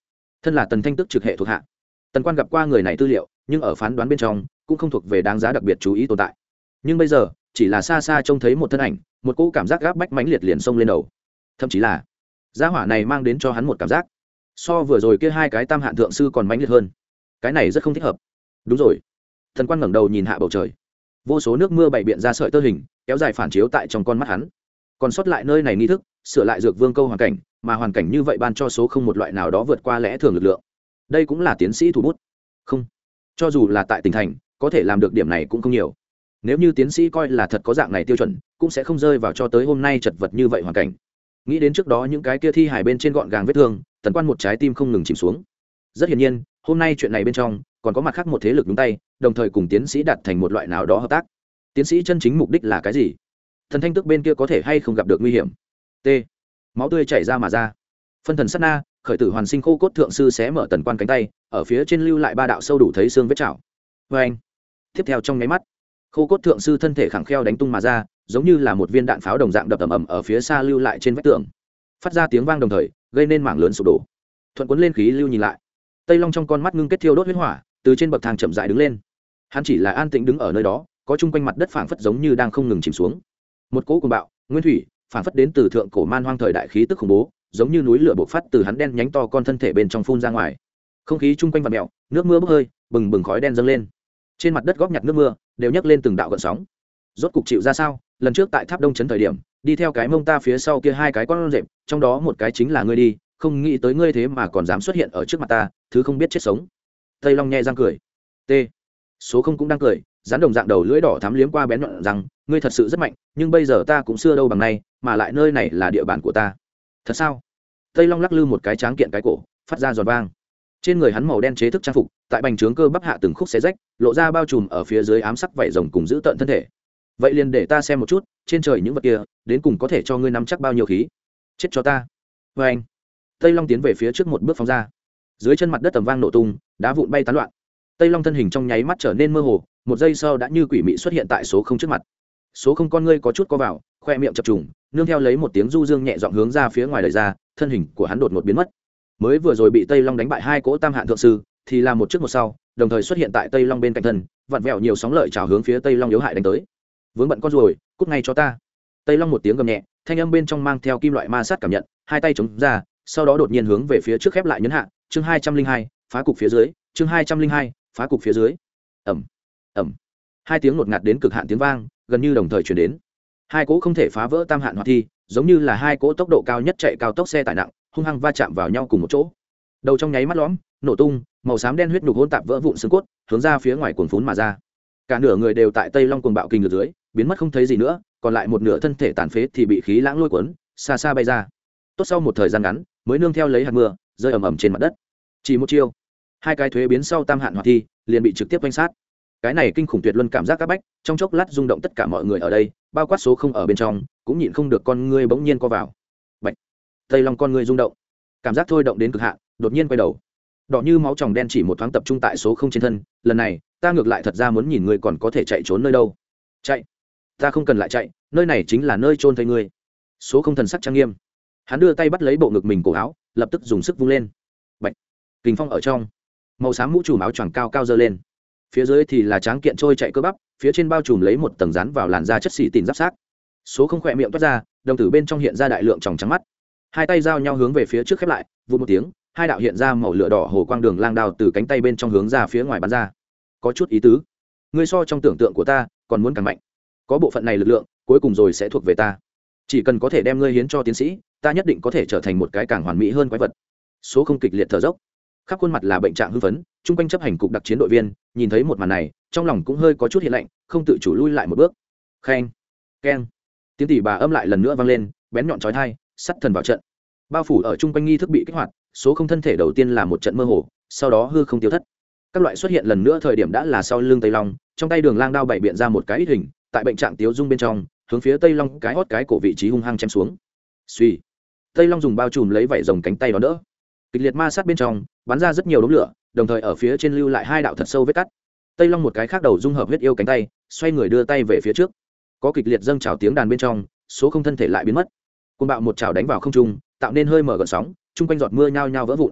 thân là tần thanh tức trực hệ thuộc hạ. Tần quan gặp qua người này tư liệu, nhưng ở phán đoán bên trong, cũng không thuộc về đáng giá đặc biệt chú ý tồn tại. Nhưng bây giờ, chỉ là xa xa trông thấy một thân ảnh, một cỗ cảm giác gáp bách mãnh liệt liền xông lên đầu. Thậm chí là, gia hỏa này mang đến cho hắn một cảm giác. So vừa rồi kia hai cái tam hạn thượng sư còn mãnh liệt hơn. Cái này rất không thích hợp. Đúng rồi. Thần quan ngẩng đầu nhìn hạ bầu trời. Vô số nước mưa bày biện ra sợi tơ hình, kéo dài phản chiếu tại trong con mắt hắn. Còn sót lại nơi này nghi thức, sửa lại dược vương câu hoàn cảnh mà hoàn cảnh như vậy ban cho số không một loại nào đó vượt qua lẽ thường lực lượng. Đây cũng là tiến sĩ thủ bút. Không. Cho dù là tại tỉnh thành, có thể làm được điểm này cũng không nhiều. Nếu như tiến sĩ coi là thật có dạng này tiêu chuẩn, cũng sẽ không rơi vào cho tới hôm nay chật vật như vậy hoàn cảnh. Nghĩ đến trước đó những cái kia thi hải bên trên gọn gàng vết thương, tần quan một trái tim không ngừng chìm xuống. Rất hiển nhiên, hôm nay chuyện này bên trong, còn có mặt khác một thế lực đúng tay, đồng thời cùng tiến sĩ đạt thành một loại nào đó hợp tác. Tiến sĩ chân chính mục đích là cái gì? Thần thanh tức bên kia có thể hay không gặp được nguy hiểm? T máu tươi chảy ra mà ra. Phân thần sát na, khởi tử hoàn sinh khô cốt thượng sư xé mở tần quan cánh tay, ở phía trên lưu lại ba đạo sâu đủ thấy xương vết chảo. Vê anh, tiếp theo trong nháy mắt, khô cốt thượng sư thân thể khẳng kheo đánh tung mà ra, giống như là một viên đạn pháo đồng dạng đập ầm ầm ở phía xa lưu lại trên vách tường. Phát ra tiếng vang đồng thời, gây nên mảng lớn sụp đổ. Thuận cuốn lên khí lưu nhìn lại. Tây long trong con mắt ngưng kết thiêu đốt huyết hỏa, từ trên bậc thang chậm dại đứng lên. Hắn chỉ là an tĩnh đứng ở nơi đó, có chung quanh mặt đất phảng phất giống như đang không ngừng chìm xuống. Một cỗ cùng bạo, nguyên thủy Phản phất đến từ thượng cổ man hoang thời đại khí tức khủng bố, giống như núi lửa bộc phát từ hắn đen nhánh to con thân thể bên trong phun ra ngoài. Không khí chung quanh vạt mẹo nước mưa bốc hơi, bừng bừng khói đen dâng lên. Trên mặt đất góp nhặt nước mưa, đều nhấc lên từng đạo gợn sóng. Rốt cục chịu ra sao? Lần trước tại tháp đông trấn thời điểm, đi theo cái mông ta phía sau kia hai cái con rệp, trong đó một cái chính là ngươi đi, không nghĩ tới ngươi thế mà còn dám xuất hiện ở trước mặt ta, thứ không biết chết sống. Tây long nhẹ răng cười. T. Số không cũng đang cười rắn đồng dạng đầu lưỡi đỏ thắm liếm qua bén nhọn rằng ngươi thật sự rất mạnh, nhưng bây giờ ta cũng xưa đâu bằng nay, mà lại nơi này là địa bàn của ta. Thật sao? Tây long lắc lư một cái tráng kiện cái cổ, phát ra giòn vang. Trên người hắn màu đen chế thức trang phục, tại bành trướng cơ bắp hạ từng khúc xé rách, lộ ra bao trùm ở phía dưới ám sắc vảy rồng cùng giữ tận thân thể. Vậy liền để ta xem một chút, trên trời những vật kia, đến cùng có thể cho ngươi nắm chắc bao nhiêu khí? Chết cho ta. Vê anh. Tây long tiến về phía trước một bước phóng ra. Dưới chân mặt đất tầm vang nổ tung, đá vụn bay tán loạn. Tây long thân hình trong nháy mắt trở nên mơ hồ một giây sau đã như quỷ mị xuất hiện tại số không trước mặt. Số không con ngươi có chút co vào, khoe miệng chập trùng, nương theo lấy một tiếng du dương nhẹ dọn hướng ra phía ngoài đời ra, thân hình của hắn đột ngột biến mất. Mới vừa rồi bị tây long đánh bại hai cỗ tam hạn thượng sư, thì là một trước một sau, đồng thời xuất hiện tại tây long bên cạnh thân, vặn vẹo nhiều sóng lợi trào hướng phía tây long yếu hại đánh tới. Vướng bận con ruồi, cút ngay cho ta. Tây long một tiếng gầm nhẹ, thanh âm bên trong mang theo kim loại ma sát cảm nhận, hai tay chống ra, sau đó đột nhiên hướng về phía trước khép lại nhấn hạ, chương hai trăm linh hai, phá cục phía dưới, chương hai trăm linh hai, phá cục phía dưới. Ẩm ẩm. Hai tiếng ngột ngạt đến cực hạn tiếng vang, gần như đồng thời chuyển đến. Hai cỗ không thể phá vỡ tam hạn hoạt thi, giống như là hai cỗ tốc độ cao nhất chạy cao tốc xe tải nặng, hung hăng va chạm vào nhau cùng một chỗ. Đầu trong nháy mắt lõm, nổ tung, màu xám đen huyết nhục hôn tạp vỡ vụn xương cốt, hướng ra phía ngoài cuồng phún mà ra. Cả nửa người đều tại tây long cuồng bạo kinh ngược dưới, biến mất không thấy gì nữa, còn lại một nửa thân thể tàn phế thì bị khí lãng lôi cuốn, xa xa bay ra. Tốt sau một thời gian ngắn, mới nương theo lấy hạt mưa, rơi ầm ầm trên mặt đất. Chỉ một chiêu, hai cái thuế biến sau tam hạn hoạt thi liền bị trực tiếp quanh sát cái này kinh khủng tuyệt luân cảm giác các bách, trong chốc lát rung động tất cả mọi người ở đây, bao quát số không ở bên trong, cũng nhịn không được con ngươi bỗng nhiên co vào. Bạch! Tây long con ngươi rung động. Cảm giác thôi động đến cực hạn, đột nhiên quay đầu. Đỏ như máu tròng đen chỉ một thoáng tập trung tại số không trên thân, lần này, ta ngược lại thật ra muốn nhìn ngươi còn có thể chạy trốn nơi đâu. Chạy! Ta không cần lại chạy, nơi này chính là nơi trôn thấy ngươi. Số không thần sắc trang nghiêm. Hắn đưa tay bắt lấy bộ ngực mình cổ áo, lập tức dùng sức vung lên. Bạch! Kình phong ở trong. Màu xám mũ trùm áo choàng cao cao dơ lên phía dưới thì là tráng kiện trôi chạy cơ bắp, phía trên bao trùm lấy một tầng rán vào làn da chất xì tìm giáp sát số không khỏe miệng toát ra, đồng tử bên trong hiện ra đại lượng tròng trắng mắt. Hai tay giao nhau hướng về phía trước khép lại vụ một tiếng, hai đạo hiện ra màu lửa đỏ hồ quang đường lang đào từ cánh tay bên trong hướng ra phía ngoài bắn ra. Có chút ý tứ. Ngươi so trong tưởng tượng của ta, còn muốn càng mạnh. Có bộ phận này lực lượng, cuối cùng rồi sẽ thuộc về ta. Chỉ cần có thể đem ngươi hiến cho tiến sĩ, ta nhất định có thể trở thành một cái càng hoàn mỹ hơn quái vật. Số không kịch liệt thở dốc khắp khuôn mặt là bệnh trạng hưng phấn, chung quanh chấp hành cục đặc chiến đội viên, nhìn thấy một màn này, trong lòng cũng hơi có chút hiện lạnh, không tự chủ lui lại một bước. Khen, keng. Tiếng tỉ bà âm lại lần nữa vang lên, bén nhọn trói thai sắt thần vào trận. Bao phủ ở chung quanh nghi thức bị kích hoạt, số không thân thể đầu tiên là một trận mơ hồ, sau đó hư không tiêu thất. Các loại xuất hiện lần nữa thời điểm đã là sau lưng tây long, trong tay đường lang đao bảy biện ra một cái ít hình, tại bệnh trạng tiếu dung bên trong, hướng phía tây long cái hót cái cổ vị trí hung hăng chém xuống. Suy tây long dùng bao trùm lấy vảy rồng cánh tay đó đỡ. Kịch liệt ma sát bên trong bắn ra rất nhiều đống lửa, đồng thời ở phía trên lưu lại hai đạo thật sâu vết cắt. Tây long một cái khác đầu dung hợp huyết yêu cánh tay, xoay người đưa tay về phía trước. Có kịch liệt dâng trào tiếng đàn bên trong, số không thân thể lại biến mất. Côn bạo một trào đánh vào không trung, tạo nên hơi mở gợn sóng, chung quanh giọt mưa nhao nhao vỡ vụn.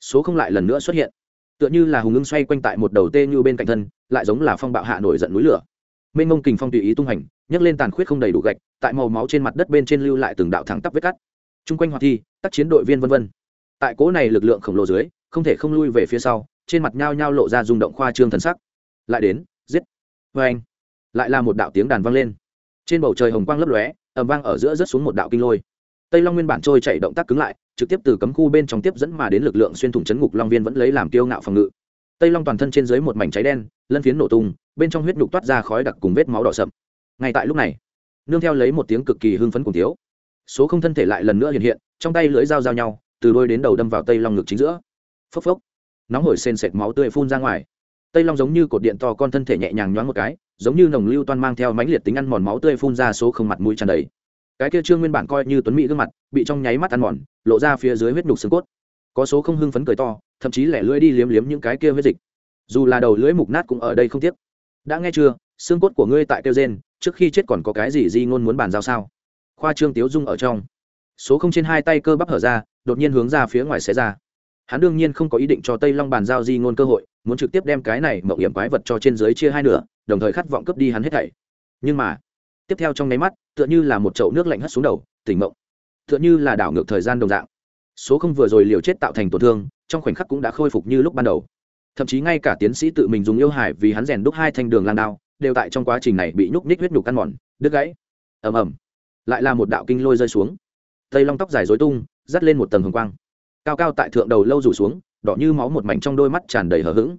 Số không lại lần nữa xuất hiện. Tựa như là hùng ngưng xoay quanh tại một đầu tê như bên cạnh thân, lại giống là phong bạo hạ nổi giận núi lửa. Mênh mông kình phong tùy ý tung hành, nhấc lên tàn khuyết không đầy đủ gạch, tại màu máu trên mặt đất bên trên lưu lại từng đạo thẳng tắp vết cắt. Chung quanh hoạt thi, tác chiến đội viên vân vân. Tại cố này lực lượng khổng lồ dưới không thể không lui về phía sau, trên mặt nhao nhao lộ ra rung động khoa trương thần sắc. Lại đến, giết. Vê anh. Lại là một đạo tiếng đàn vang lên. Trên bầu trời hồng quang lấp lóe ẩm vang ở giữa rớt xuống một đạo kinh lôi. Tây long nguyên bản trôi chạy động tác cứng lại, trực tiếp từ cấm khu bên trong tiếp dẫn mà đến lực lượng xuyên thủng chấn ngục long viên vẫn lấy làm kiêu ngạo phòng ngự. Tây long toàn thân trên dưới một mảnh cháy đen, lân phiến nổ tung, bên trong huyết nhục toát ra khói đặc cùng vết máu đỏ sậm. Ngay tại lúc này, nương theo lấy một tiếng cực kỳ hưng phấn cùng thiếu. Số không thân thể lại lần nữa hiện hiện, trong tay lưỡi dao giao nhau, từ đôi đến đầu đâm vào tây long ngực chính giữa phốc phốc. Nóng hổi sền sệt máu tươi phun ra ngoài. Tây long giống như cột điện to con thân thể nhẹ nhàng nhoáng một cái, giống như nồng lưu toan mang theo mãnh liệt tính ăn mòn máu tươi phun ra số không mặt mũi tràn đầy. Cái kia trương nguyên bản coi như tuấn mỹ gương mặt, bị trong nháy mắt ăn mòn, lộ ra phía dưới huyết nhục xương cốt. Có số không hưng phấn cười to, thậm chí lẻ lưỡi đi liếm liếm những cái kia huyết dịch. Dù là đầu lưỡi mục nát cũng ở đây không tiếc. Đã nghe chưa, xương cốt của ngươi tại kêu gen trước khi chết còn có cái gì di ngôn muốn bàn giao sao? Khoa trương tiếu dung ở trong. Số không trên hai tay cơ bắp hở ra, đột nhiên hướng ra phía ngoài xé ra hắn đương nhiên không có ý định cho tây long bàn giao di ngôn cơ hội, muốn trực tiếp đem cái này mậu hiểm quái vật cho trên dưới chia hai nửa, đồng thời khát vọng cướp đi hắn hết thảy. Nhưng mà, tiếp theo trong nháy mắt, tựa như là một chậu nước lạnh hất xuống đầu, tỉnh mộng. Tựa như là đảo ngược thời gian đồng dạng. Số không vừa rồi liều chết tạo thành tổn thương, trong khoảnh khắc cũng đã khôi phục như lúc ban đầu. Thậm chí ngay cả tiến sĩ tự mình dùng yêu hải vì hắn rèn đúc hai thanh đường lan đao, đều tại trong quá trình này bị nhúc nhích huyết nhục căn mòn, đứt gãy. Ầm ầm. Lại là một đạo kinh lôi rơi xuống. Tây long tóc dài dối tung, dắt lên một tầng hồng quang cao cao tại thượng đầu lâu rủ xuống, đỏ như máu một mảnh trong đôi mắt tràn đầy hờ hững.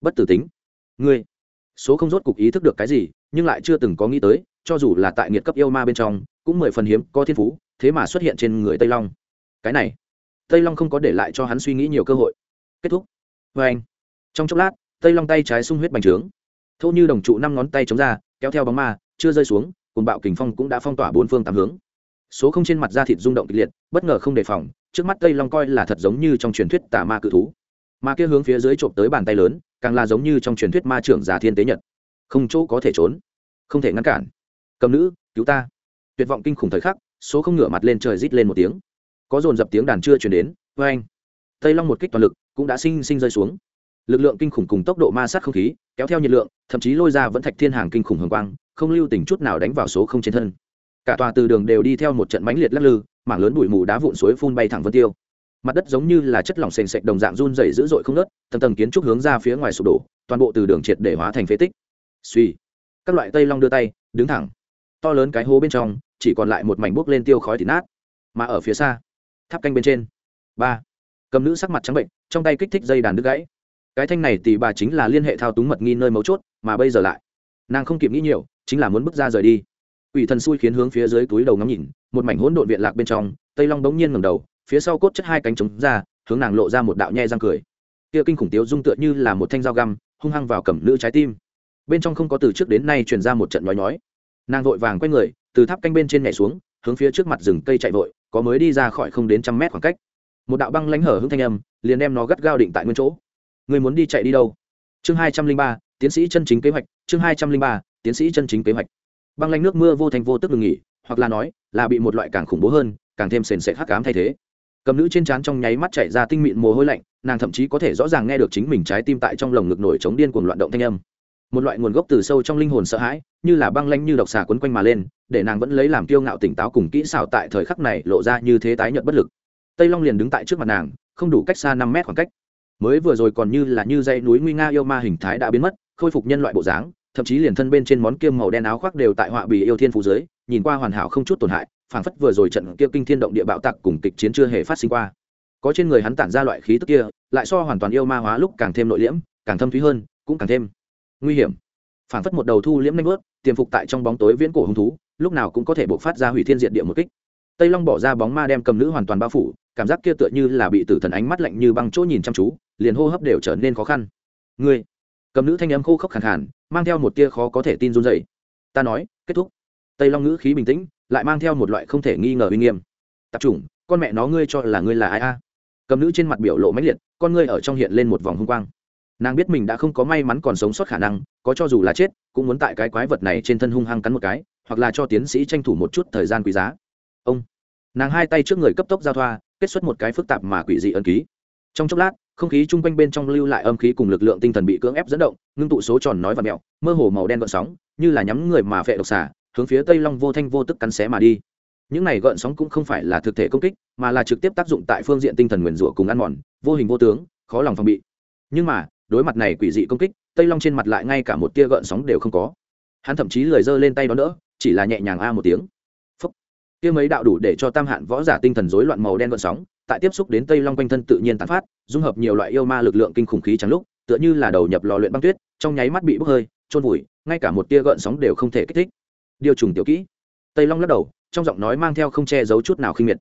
Bất tử tính. Ngươi, số không rốt cục ý thức được cái gì, nhưng lại chưa từng có nghĩ tới, cho dù là tại nghiệt cấp yêu ma bên trong, cũng mười phần hiếm có thiên phú, thế mà xuất hiện trên người tây long. Cái này, tây long không có để lại cho hắn suy nghĩ nhiều cơ hội. Kết thúc. Vê anh, trong chốc lát, tây long tay trái sung huyết bành trướng. Thô như đồng trụ năm ngón tay chống ra, kéo theo bóng ma, chưa rơi xuống cùng bạo kình phong cũng đã phong tỏa bốn phương tám hướng. Số không trên mặt da thịt rung động kịch liệt, bất ngờ không đề phòng trước mắt tây long coi là thật giống như trong truyền thuyết tà ma cự thú. Mà kia hướng phía dưới trộm tới bàn tay lớn, càng là giống như trong truyền thuyết ma trưởng già thiên tế nhật. Không chỗ có thể trốn, không thể ngăn cản. Cầm nữ, cứu ta. Tuyệt vọng kinh khủng thời khắc, số không ngửa mặt lên trời rít lên một tiếng. Có dồn dập tiếng đàn chưa chuyển đến vê anh tây long một kích toàn lực, cũng đã sinh sinh rơi xuống. Lực lượng kinh khủng cùng tốc độ ma sát không khí, kéo theo nhiệt lượng, thậm chí lôi ra vẫn thạch thiên hàng kinh khủng hồng quang, không lưu tình chút nào đánh vào số không trên thân. Cả tòa từ đường đều đi theo một trận mãnh liệt lắc lư mảng lớn bụi mù đá vụn suối phun bay thẳng vân tiêu. Mặt đất giống như là chất lỏng sền sệt đồng dạng run dày dữ dội không nớt tầng tầng kiến trúc hướng ra phía ngoài sụp đổ, toàn bộ từ đường triệt để hóa thành phế tích. Suy, các loại tây long đưa tay, đứng thẳng. To lớn cái hố bên trong, chỉ còn lại một mảnh bốc lên tiêu khói thịt nát. Mà ở phía xa, tháp canh bên trên. Ba, cầm nữ sắc mặt trắng bệnh, trong tay kích thích dây đàn đứt gãy. Cái thanh này thì bà chính là liên hệ thao túng mật nghi nơi mấu chốt, mà bây giờ lại, nàng không kịp nghĩ nhiều, chính là muốn bước ra rời đi. Ủy thần xui khiến hướng phía dưới túi đầu ngắm nhìn một mảnh hỗn độn viện lạc bên trong, tây long bỗng nhiên ngầm đầu, phía sau cốt chất hai cánh trống ra, hướng nàng lộ ra một đạo nhe răng cười. Kia kinh khủng tiếu dung tựa như là một thanh dao găm, hung hăng vào cầm nữ trái tim. Bên trong không có từ trước đến nay truyền ra một trận nói nói nàng vội vàng quay người, từ tháp canh bên trên nhảy xuống, hướng phía trước mặt rừng cây chạy vội, có mới đi ra khỏi không đến trăm mét khoảng cách. Một đạo băng lánh hở hưng thanh âm, liền đem nó gắt gao định tại nguyên chỗ. Người muốn đi chạy đi đâu? Chương hai trăm linh ba, tiến sĩ chân chính kế hoạch, chương hai trăm linh ba, tiến sĩ chân chính kế hoạch. Băng lanh nước mưa vô thành vô tức ngừng nghỉ hoặc là nói, là bị một loại càng khủng bố hơn, càng thêm sền sệt hắc cám thay thế. Cầm nữ trên trán trong nháy mắt chạy ra tinh mịn mồ hôi lạnh, nàng thậm chí có thể rõ ràng nghe được chính mình trái tim tại trong lồng ngực nổi chống điên cuồng loạn động thanh âm. Một loại nguồn gốc từ sâu trong linh hồn sợ hãi, như là băng lanh như độc xà quấn quanh mà lên, để nàng vẫn lấy làm kiêu ngạo tỉnh táo cùng kỹ xảo tại thời khắc này lộ ra như thế tái nhợt bất lực. Tây long liền đứng tại trước mặt nàng, không đủ cách xa năm mét khoảng cách. Mới vừa rồi còn như là như dãy núi nguy nga yêu ma hình thái đã biến mất, khôi phục nhân loại bộ dáng thậm chí liền thân bên trên món kiêm màu đen áo khoác đều tại họa bì yêu thiên phú dưới, nhìn qua hoàn hảo không chút tổn hại, phảng phất vừa rồi trận kia kinh thiên động địa bạo tặc cùng kịch chiến chưa hề phát sinh qua. Có trên người hắn tản ra loại khí tức kia, lại so hoàn toàn yêu ma hóa lúc càng thêm nội liễm, càng thâm thúy hơn, cũng càng thêm nguy hiểm. Phảng phất một đầu thu liễm nanh vớt, tiềm phục tại trong bóng tối viễn cổ hung thú, lúc nào cũng có thể bộc phát ra hủy thiên diện địa một kích. Tây long bỏ ra bóng ma đem cầm nữ hoàn toàn bao phủ, cảm giác kia tựa như là bị tử thần ánh mắt lạnh như băng chỗ nhìn chăm chú, liền hô hấp đều trở nên khó khăn. Ngươi cầm nữ thanh âm khô khốc khàn khàn, mang theo một tia khó có thể tin run dậy ta nói, kết thúc. Tây long ngữ khí bình tĩnh, lại mang theo một loại không thể nghi ngờ uy nghiêm. Tập trung, con mẹ nó ngươi cho là ngươi là ai a? Cầm nữ trên mặt biểu lộ mãnh liệt, con ngươi ở trong hiện lên một vòng hung quang. Nàng biết mình đã không có may mắn còn sống sót khả năng, có cho dù là chết, cũng muốn tại cái quái vật này trên thân hung hăng cắn một cái, hoặc là cho tiến sĩ tranh thủ một chút thời gian quý giá. Ông. Nàng hai tay trước người cấp tốc giao thoa, kết xuất một cái phức tạp mà quỷ dị ân ký. Trong chốc lát không khí chung quanh bên trong lưu lại âm khí cùng lực lượng tinh thần bị cưỡng ép dẫn động, ngưng tụ số tròn nói và mẹo, mơ hồ màu đen gợn sóng, như là nhắm người mà vệ độc xả hướng phía tây long vô thanh vô tức cắn xé mà đi. Những này gợn sóng cũng không phải là thực thể công kích, mà là trực tiếp tác dụng tại phương diện tinh thần nguyền rủa cùng ăn mòn, vô hình vô tướng, khó lòng phòng bị. Nhưng mà, đối mặt này quỷ dị công kích, tây long trên mặt lại ngay cả một tia gợn sóng đều không có. Hắn thậm chí lười giơ lên tay đó nữa, chỉ là nhẹ nhàng a một tiếng. Kia mấy đạo đủ để cho tam hạn võ giả tinh thần rối loạn màu đen gợn sóng tại tiếp xúc đến tây long quanh thân tự nhiên tán phát, dung hợp nhiều loại yêu ma lực lượng kinh khủng khí trắng lúc, tựa như là đầu nhập lò luyện băng tuyết, trong nháy mắt bị bốc hơi trôn vùi, ngay cả một tia gợn sóng đều không thể kích thích. Điều trùng tiểu kỹ. Tây long lắc đầu, trong giọng nói mang theo không che giấu chút nào khinh miệt.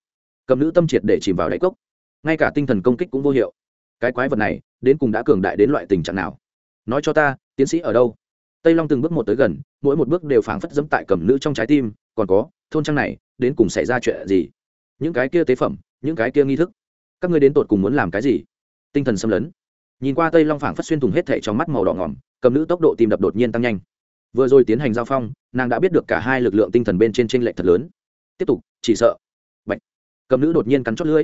Cầm nữ tâm triệt để chìm vào đáy cốc. Ngay cả tinh thần công kích cũng vô hiệu. Cái quái vật này, đến cùng đã cường đại đến loại tình trạng nào? Nói cho ta, tiến sĩ ở đâu? Tây long từng bước một tới gần, mỗi một bước đều phảng phất dẫm tại cầm nữ trong trái tim, còn có, thôn trang này, đến cùng xảy ra chuyện gì? Những cái kia tế phẩm những cái kia nghi thức. Các ngươi đến tột cùng muốn làm cái gì? Tinh thần xâm lấn. Nhìn qua tây long phảng phất xuyên thủng hết thệ trong mắt màu đỏ ngỏm, cầm nữ tốc độ tìm đập đột nhiên tăng nhanh. Vừa rồi tiến hành giao phong, nàng đã biết được cả hai lực lượng tinh thần bên trên tranh lệch thật lớn. Tiếp tục, chỉ sợ. Bạch. cầm nữ đột nhiên cắn chót lưỡi.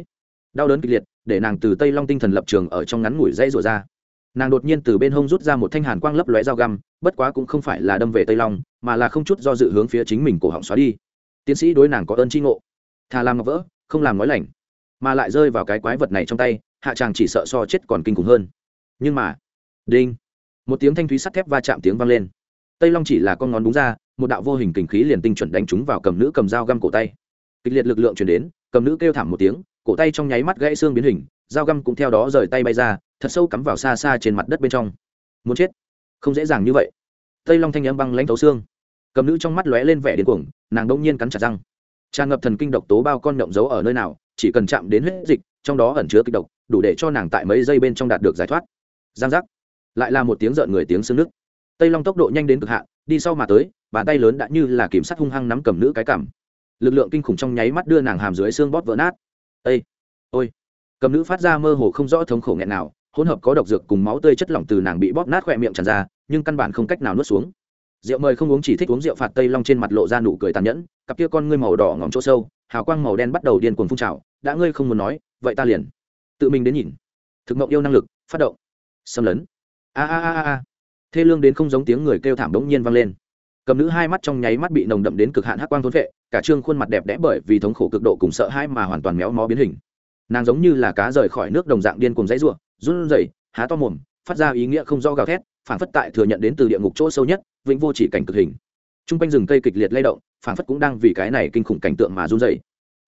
Đau đớn kịch liệt, để nàng từ tây long tinh thần lập trường ở trong ngắn ngủi dây rủa ra. Nàng đột nhiên từ bên hông rút ra một thanh hàn quang lấp lóe dao găm, bất quá cũng không phải là đâm về tây long, mà là không chút do dự hướng phía chính mình cổ họng xóa đi. Tiến sĩ đối nàng có ơn tri ngộ. Thà làm ngọc vỡ, không làm nói lành mà lại rơi vào cái quái vật này trong tay, hạ chàng chỉ sợ so chết còn kinh khủng hơn. Nhưng mà, đinh, một tiếng thanh thúy sắt thép va chạm tiếng vang lên. Tây long chỉ là con ngón đúng ra, một đạo vô hình kình khí liền tinh chuẩn đánh trúng vào cầm nữ cầm dao găm cổ tay. Kịch liệt lực lượng chuyển đến, cầm nữ kêu thảm một tiếng, cổ tay trong nháy mắt gãy xương biến hình, dao găm cũng theo đó rời tay bay ra, thật sâu cắm vào xa xa trên mặt đất bên trong. Muốn chết? Không dễ dàng như vậy. Tây long thanh n m băng lãnh thấu xương. Cầm nữ trong mắt lóe lên vẻ điên cuồng, nàng đông nhiên cắn chặt răng. Tràn ngập thần kinh độc tố bao con nhộng giấu ở nơi nào? Chỉ cần chạm đến huyết dịch, trong đó ẩn chứa kịch độc, đủ để cho nàng tại mấy giây bên trong đạt được giải thoát. Giang giác. Lại là một tiếng rợn người tiếng xương nước. Tây long tốc độ nhanh đến cực hạn, đi sau mà tới, bàn tay lớn đã như là kiểm sát hung hăng nắm cầm nữ cái cảm lực lượng kinh khủng trong nháy mắt đưa nàng hàm dưới xương bóp vỡ nát. Ây ôi. Cầm nữ phát ra mơ hồ không rõ thống khổ nghẹn nào, hỗn hợp có độc dược cùng máu tươi chất lỏng từ nàng bị bóp nát khỏe miệng tràn ra, nhưng căn bản không cách nào nuốt xuống rượu mời không uống chỉ thích uống rượu phạt tây long trên mặt lộ ra nụ cười tàn nhẫn, cặp kia con ngươi màu đỏ ngòm chỗ sâu, hào quang màu đen bắt đầu điên cuồng phun trào, đã ngươi không muốn nói, vậy ta liền tự mình đến nhìn. Thực mộng yêu năng lực, phát động. Xâm lấn. A a a a thê lương đến không giống tiếng người kêu thảm đống nhiên vang lên. Cầm nữ hai mắt trong nháy mắt bị nồng đậm đến cực hạn hắc quang thốn vệ, cả trương khuôn mặt đẹp đẽ bởi vì thống khổ cực độ cùng sợ hãi mà hoàn toàn méo mó biến hình. Nàng giống như là cá rời khỏi nước đồng dạng điên cùng dãy ruộng run rẩy, há to mồm, phát ra ý nghĩa không do gào thét, phản phất tại thừa nhận đến từ địa ngục chỗ sâu nhất vĩnh vô chỉ cảnh cực hình. T r u n g quanh rừng cây kịch liệt lay động phản phất cũng đang vì cái này kinh khủng cảnh tượng mà run dày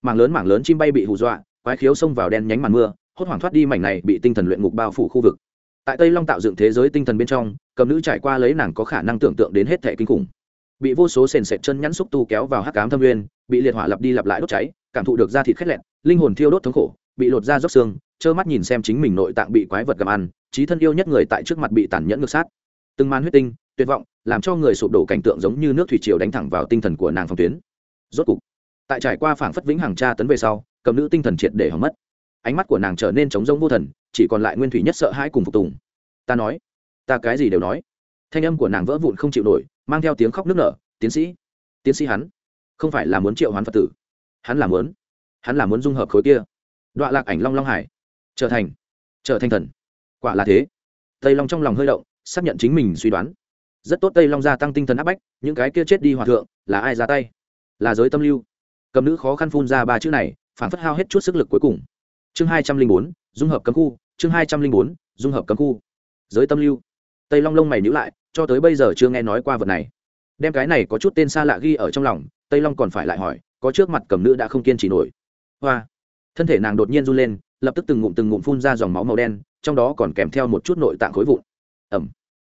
mảng lớn mảng lớn chim bay bị hù dọa quái khiếu xông vào đen nhánh màn mưa hốt hoảng thoát đi mảnh này bị tinh thần luyện ngục bao phủ khu vực. Tại tây long tạo dựng thế giới tinh thần bên trong cầm nữ trải qua lấy nàng có khả năng tưởng tượng đến hết thẻ kinh khủng. Bị vô số sền sệt chân nhắn xúc tu kéo vào hắc cám thâm nguyên bị liệt hỏa lặp đi lặp lại đốt cháy cảm thụ được da thịt khét lẹt, linh hồn thiêu đốt thống khổ bị lột da róc xương trơ mắt nhìn xem chính mình nội tạng bị quái vật gặm ăn trí thân yêu nhất người tại trước mặt bị tàn nhẫn ngược sát. Từng màn huyết tinh tuyệt vọng làm cho người sụp đổ cảnh tượng giống như nước thủy triều đánh thẳng vào tinh thần của nàng phòng tuyến. Rốt cục, tại trải qua phảng phất vĩnh hàng tra tấn về sau, cầm nữ tinh thần triệt để hỏng mất. Ánh mắt của nàng trở nên trống rỗng vô thần, chỉ còn lại nguyên thủy nhất sợ hãi cùng phục tùng. Ta nói, ta cái gì đều nói. Thanh âm của nàng vỡ vụn không chịu nổi, mang theo tiếng khóc nức nở, tiến sĩ tiến sĩ hắn, không phải là muốn triệu hoán phật tử, hắn là muốn, hắn là muốn dung hợp khối kia. Đoạn lạc ảnh long long hải, trở thành trở thành thần. Quả là thế. Tây long trong lòng hơi động, xác nhận chính mình suy đoán rất tốt tây long gia tăng tinh thần áp bách những cái kia chết đi hòa thượng là ai ra tay là giới tâm lưu cầm nữ khó khăn phun ra ba chữ này phản phất hao hết chút sức lực cuối cùng chương hai trăm linh bốn dung hợp cấm khu chương hai trăm linh bốn dung hợp cấm khu giới tâm lưu tây long lông mày nhữ lại cho tới bây giờ chưa nghe nói qua vật này đem cái này có chút tên xa lạ ghi ở trong lòng tây long còn phải lại hỏi có trước mặt cầm nữ đã không kiên trì nổi hoa thân thể nàng đột nhiên run lên lập tức từng ngụm từng ngụm phun ra dòng máu màu đen trong đó còn kèm theo một chút nội tạng khối vụn ẩm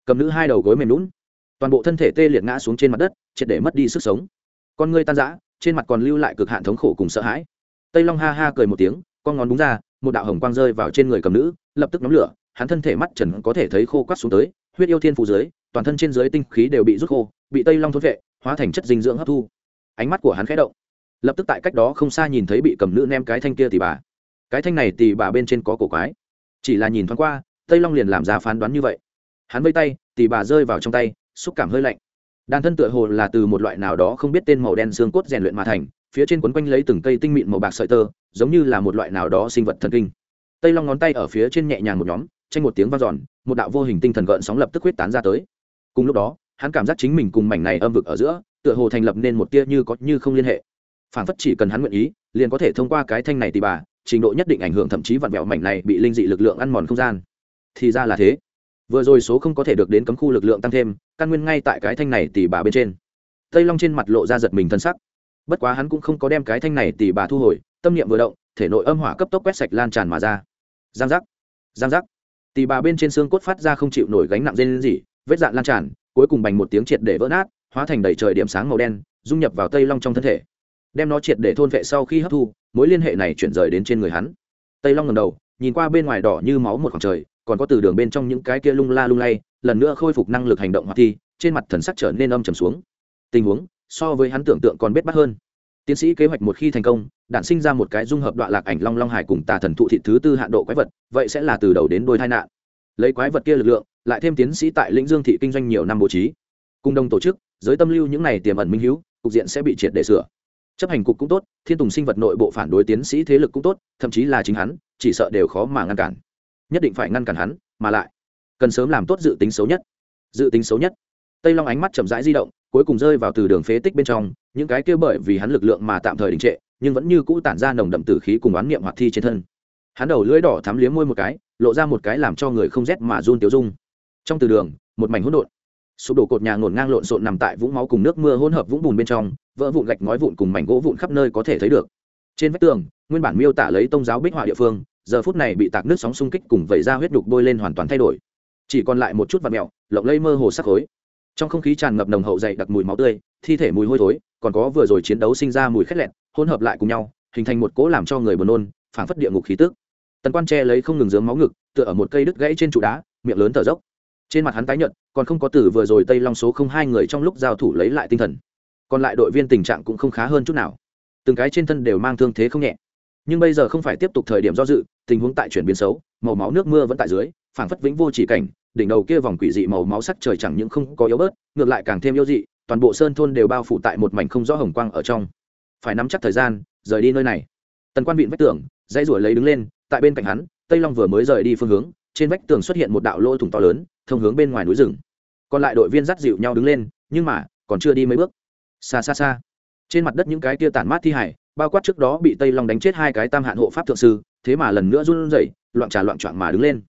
cầm nữ hai đầu gối mềm lún toàn bộ thân thể tê liệt ngã xuống trên mặt đất, triệt để mất đi sức sống. Con ngươi tan rã, trên mặt còn lưu lại cực hạn thống khổ cùng sợ hãi. Tây long ha ha cười một tiếng, con ngón đúng ra, một đạo hồng quang rơi vào trên người cầm nữ, lập tức nóng lửa, hắn thân thể mắt trần có thể thấy khô quắt xuống tới, huyết yêu thiên phù dưới, toàn thân trên dưới tinh khí đều bị rút khô, bị tây long thốt vệ, hóa thành chất dinh dưỡng hấp thu. Ánh mắt của hắn khẽ động. Lập tức tại cách đó không xa nhìn thấy bị cầm nữ nem cái thanh kia tỉ bà. Cái thanh này tỉ bà bên trên có cổ quái. Chỉ là nhìn thoáng qua, tây long liền làm ra phán đoán như vậy. Hắn vây tay tỉ bà rơi vào trong tay xúc cảm hơi lạnh. Đàn thân tựa hồ là từ một loại nào đó không biết tên màu đen xương cốt rèn luyện mà thành, phía trên quấn quanh lấy từng cây tinh mịn màu bạc sợi tơ, giống như là một loại nào đó sinh vật thần kinh. Tây long ngón tay ở phía trên nhẹ nhàng một nhóm, tranh một tiếng v a n giòn một đạo vô hình tinh thần gợn sóng lập tức huyết tán ra tới. Cùng lúc đó, hắn cảm giác chính mình cùng mảnh này âm vực ở giữa, tựa hồ thành lập nên một tia như có như không liên hệ. Phản phất chỉ cần hắn nguyện ý, liền có thể thông qua cái thanh này tì bà, trình độ nhất định ảnh hưởng thậm chí vặn vẹo mảnh này bị linh dị lực lượng ăn mòn không gian. Thì ra là thế vừa rồi số không có thể được đến cấm khu lực lượng tăng thêm, căn nguyên ngay tại cái thanh này tỉ bà bên trên. Tây long trên mặt lộ ra giật mình thân sắc. Bất quá hắn cũng không có đem cái thanh này tỉ bà thu hồi, tâm niệm vừa động, thể nội âm hỏa cấp tốc quét sạch lan tràn mà ra. Giang giác giang giác. Tỉ bà bên trên xương cốt phát ra không chịu nổi gánh nặng dây lên gì vết dạn lan tràn, cuối cùng bành một tiếng triệt để vỡ nát, hóa thành đầy trời điểm sáng màu đen, dung nhập vào tây long trong thân thể. Đem nó triệt để thôn vệ sau khi hấp thu, mối liên hệ này chuyển rời đến trên người hắn. Tây long ngầm đầu, nhìn qua bên ngoài đỏ như máu một khoảng trời còn có từ đường bên trong những cái kia lung la lung lay, lần nữa khôi phục năng lực hành động hoạt thi, trên mặt thần sắc trở nên âm trầm xuống. Tình huống, so với hắn tưởng tượng còn bết bắt hơn. Tiến sĩ kế hoạch một khi thành công, đạn sinh ra một cái dung hợp đoạn lạc ảnh long long hải cùng tà thần thụ thị thứ tư hạ độ quái vật, vậy sẽ là từ đầu đến đôi tai nạn. Lấy quái vật kia lực lượng, lại thêm tiến sĩ tại lĩnh dương thị kinh doanh nhiều năm bố trí. Cùng đồng tổ chức, giới tâm lưu những này tiềm ẩn minh hữu, cục diện sẽ bị triệt để sửa. Chấp hành cục cũng tốt, thiên tùng sinh vật nội bộ phản đối tiến sĩ thế lực cũng tốt, thậm chí là chính hắn, chỉ sợ đều khó mà ngăn cản nhất định phải ngăn cản hắn, mà lại cần sớm làm tốt dự tính xấu nhất. Dự tính xấu nhất. Tây long ánh mắt chậm rãi di động, cuối cùng rơi vào từ đường phế tích bên trong, những cái kia bởi vì hắn lực lượng mà tạm thời đình trệ, nhưng vẫn như cũ tản ra nồng đậm tử khí cùng oán niệm hoạt thi trên thân. Hắn đầu lưỡi đỏ thắm liếm môi một cái, lộ ra một cái làm cho người không rét mà run tiêu dung. Trong từ đường, một mảnh hỗn độn. Sụp đổ cột nhà ngổn ngang lộn xộn nằm tại vũng máu cùng nước mưa hỗn hợp vũng bùn bên trong, vỡ vụn gạch ngói vụn cùng mảnh gỗ vụn khắp nơi có thể thấy được. Trên vách tường, nguyên bản miêu tả lấy tông giáo bích họa địa phương giờ phút này bị tạc nước sóng xung kích cùng vẩy ra huyết đục bôi lên hoàn toàn thay đổi. Chỉ còn lại một chút vạt mèo lộng lây mơ hồ sắc khối. Trong không khí tràn ngập nồng hậu dày đặc mùi máu tươi, thi thể mùi hôi thối, còn có vừa rồi chiến đấu sinh ra mùi khét lẹn hỗn hợp lại cùng nhau, hình thành một cỗ làm cho người buồn nôn, phảng phất địa ngục khí tức. Tần quan tre lấy không ngừng dướng máu ngực, tựa ở một cây đứt gãy trên trụ đá, miệng lớn thở dốc. Trên mặt hắn tái nhợt, còn không có từ vừa rồi tây long số không hai người trong lúc giao thủ lấy lại tinh thần. Còn lại đội viên tình trạng cũng không khá hơn chút nào. Từng cái trên thân đều mang thương thế không nhẹ nhưng bây giờ không phải tiếp tục thời điểm do dự, tình huống tại chuyển biến xấu, màu máu nước mưa vẫn tại dưới, phảng phất vĩnh vô chỉ cảnh, đỉnh đầu kia vòng quỷ dị màu máu sắc trời chẳng những không có yếu bớt, ngược lại càng thêm yếu dị, toàn bộ sơn thôn đều bao phủ tại một mảnh không rõ hồng quang ở trong. Phải nắm chắc thời gian, rời đi nơi này. Tần quan vịn vách tường, dãy ruổi lấy đứng lên, tại bên cạnh hắn, tây long vừa mới rời đi phương hướng, trên vách tường xuất hiện một đạo lỗ thủng to lớn, thông hướng bên ngoài núi rừng. Còn lại đội viên dắt dịu nhau đứng lên, nhưng mà, còn chưa đi mấy bước. Xa xa xa. Trên mặt đất những cái tia tản mát thi hải bao quát trước đó bị tây long đánh chết hai cái tam hạn hộ pháp thượng sư, thế mà lần nữa run rẩy, loạn trà loạn trọn mà đứng lên.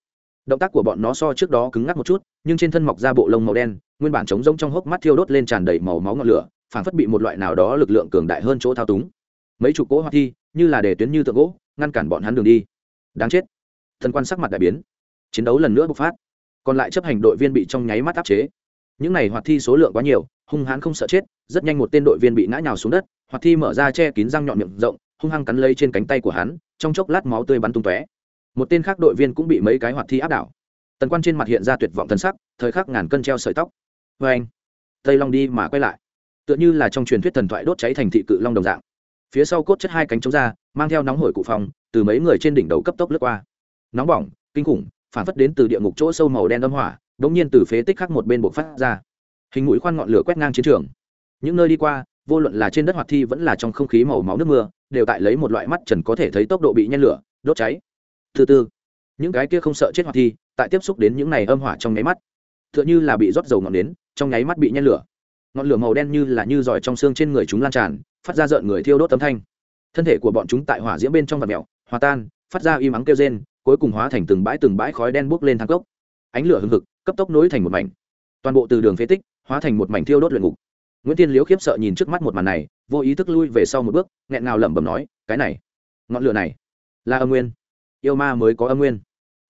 Động tác của bọn nó so trước đó cứng ngắc một chút, nhưng trên thân mọc ra bộ lông màu đen, nguyên bản trống rông trong hốc mắt thiêu đốt lên tràn đầy màu máu ngọn lửa, phảng phất bị một loại nào đó lực lượng cường đại hơn chỗ thao túng. Mấy chục cỗ hoa thi, như là để tuyến như tượng gỗ, ngăn cản bọn hắn đường đi. Đáng chết. Thần quan sắc mặt đại biến. Chiến đấu lần nữa bộc phát. Còn lại chấp hành đội viên bị trong nháy mắt áp chế. Những này hoạt thi số lượng quá nhiều, hung hãn không sợ chết, rất nhanh một tên đội viên bị ngã nhào xuống đất Hoạt thi mở ra che kín răng nhọn miệng rộng, hung hăng cắn lấy trên cánh tay của hắn, trong chốc lát máu tươi bắn tung tóe. Một tên khác đội viên cũng bị mấy cái hoạt thi áp đảo. Tần quan trên mặt hiện ra tuyệt vọng thân sắc, thời khắc ngàn cân treo sợi tóc. Vê anh, tây long đi mà quay lại. Tựa như là trong truyền thuyết thần thoại đốt cháy thành thị cự long đồng dạng. Phía sau cốt chất hai cánh chống ra, mang theo nóng hổi cụ phòng, từ mấy người trên đỉnh đầu cấp tốc lướt qua. Nóng bỏng, kinh khủng, phản phất đến từ địa ngục chỗ sâu màu đen âm hỏa đ ỗ n g nhiên từ phế tích khác một bên buộc phát ra. Hình mũi khoan ngọn lửa quét ngang chiến trường. Những nơi đi qua vô luận là trên đất hoạt thi vẫn là trong không khí màu máu nước mưa, đều tại lấy một loại mắt trần có thể thấy tốc độ bị nhen lửa, đốt cháy. Thứ tư, những cái kia không sợ chết hoạt thi tại tiếp xúc đến những này âm hỏa trong nháy mắt. T h ư ợ n h ư là bị rót dầu ngọn đến, trong nháy mắt bị nhen lửa. Ngọn lửa màu đen như là như giỏi trong xương trên người chúng lan tràn, phát ra rợn người thiêu đốt tấm thanh. Thân thể của bọn chúng tại hỏa diễm bên trong vật mèo, hòa tan, phát ra im ắng kêu rên, cuối cùng hóa thành từng bãi từng bãi khói đen bốc lên thang cốc. Ánh lửa hừng hực, cấp tốc nối thành một mảnh. Toàn bộ từ đường phế tích, hóa thành một mảnh thiêu đốt luyện ngục nguyễn tiên liễu khiếp sợ nhìn trước mắt một màn này, vô ý thức lui về sau một bước, nghẹn ngào lẩm bẩm nói, cái này, ngọn lửa này là âm nguyên. Yêu ma mới có âm nguyên.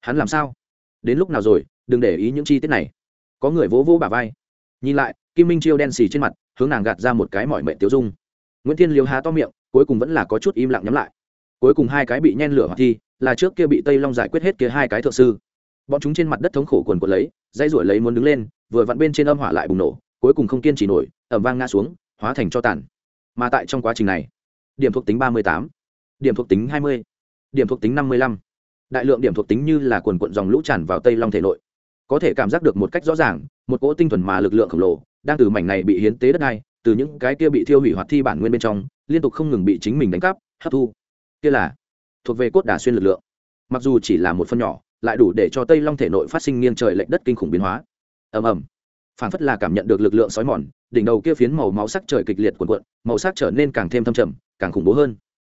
Hắn làm sao? Đến lúc nào rồi, đừng để ý những chi tiết này. Có người vỗ vỗ bả vai. Nhìn lại, kim minh chiêu đen xì trên mặt, hướng nàng gạt ra một cái mọi mệnh tiêu dung. Nguyễn thiên liễu há to miệng, cuối cùng vẫn là có chút im lặng nhắm lại. Cuối cùng hai cái bị nhen lửa hoặc thi, là trước kia bị tây long giải quyết hết kia hai cái thượng sư. Bọn chúng trên mặt đất thống khổ quần quật lấy, dây ruổi lấy muốn đứng lên, vừa vặn bên trên âm hỏa lại bùng nổ cuối cùng không kiên trì nổi ẩm vang ngã xuống, hóa thành cho tàn. Mà tại trong quá trình này, điểm thuộc tính ba mươi tám, điểm thuộc tính hai mươi, điểm thuộc tính năm mươi lăm, đại lượng điểm thuộc tính như là quần quận dòng lũ tràn vào tây long thể nội. Có thể cảm giác được một cách rõ ràng, một cỗ tinh thuần mà lực lượng khổng lồ đang từ mảnh này bị hiến tế đất này từ những cái kia bị thiêu hủy hoạt thi bản nguyên bên trong, liên tục không ngừng bị chính mình đánh cắp, hấp thu. Kia là thuộc về cốt đà xuyên lực lượng. Mặc dù chỉ là một phần nhỏ, lại đủ để cho tây long thể nội phát sinh nghiêng trời lệnh đất kinh khủng biến hóa. Ầm ầm phản phất là cảm nhận được lực lượng sói mòn, đỉnh đầu kia phiến màu máu sắc trời kịch liệt cuộn cuộn, màu sắc trở nên càng thêm thâm trầm, càng khủng bố hơn.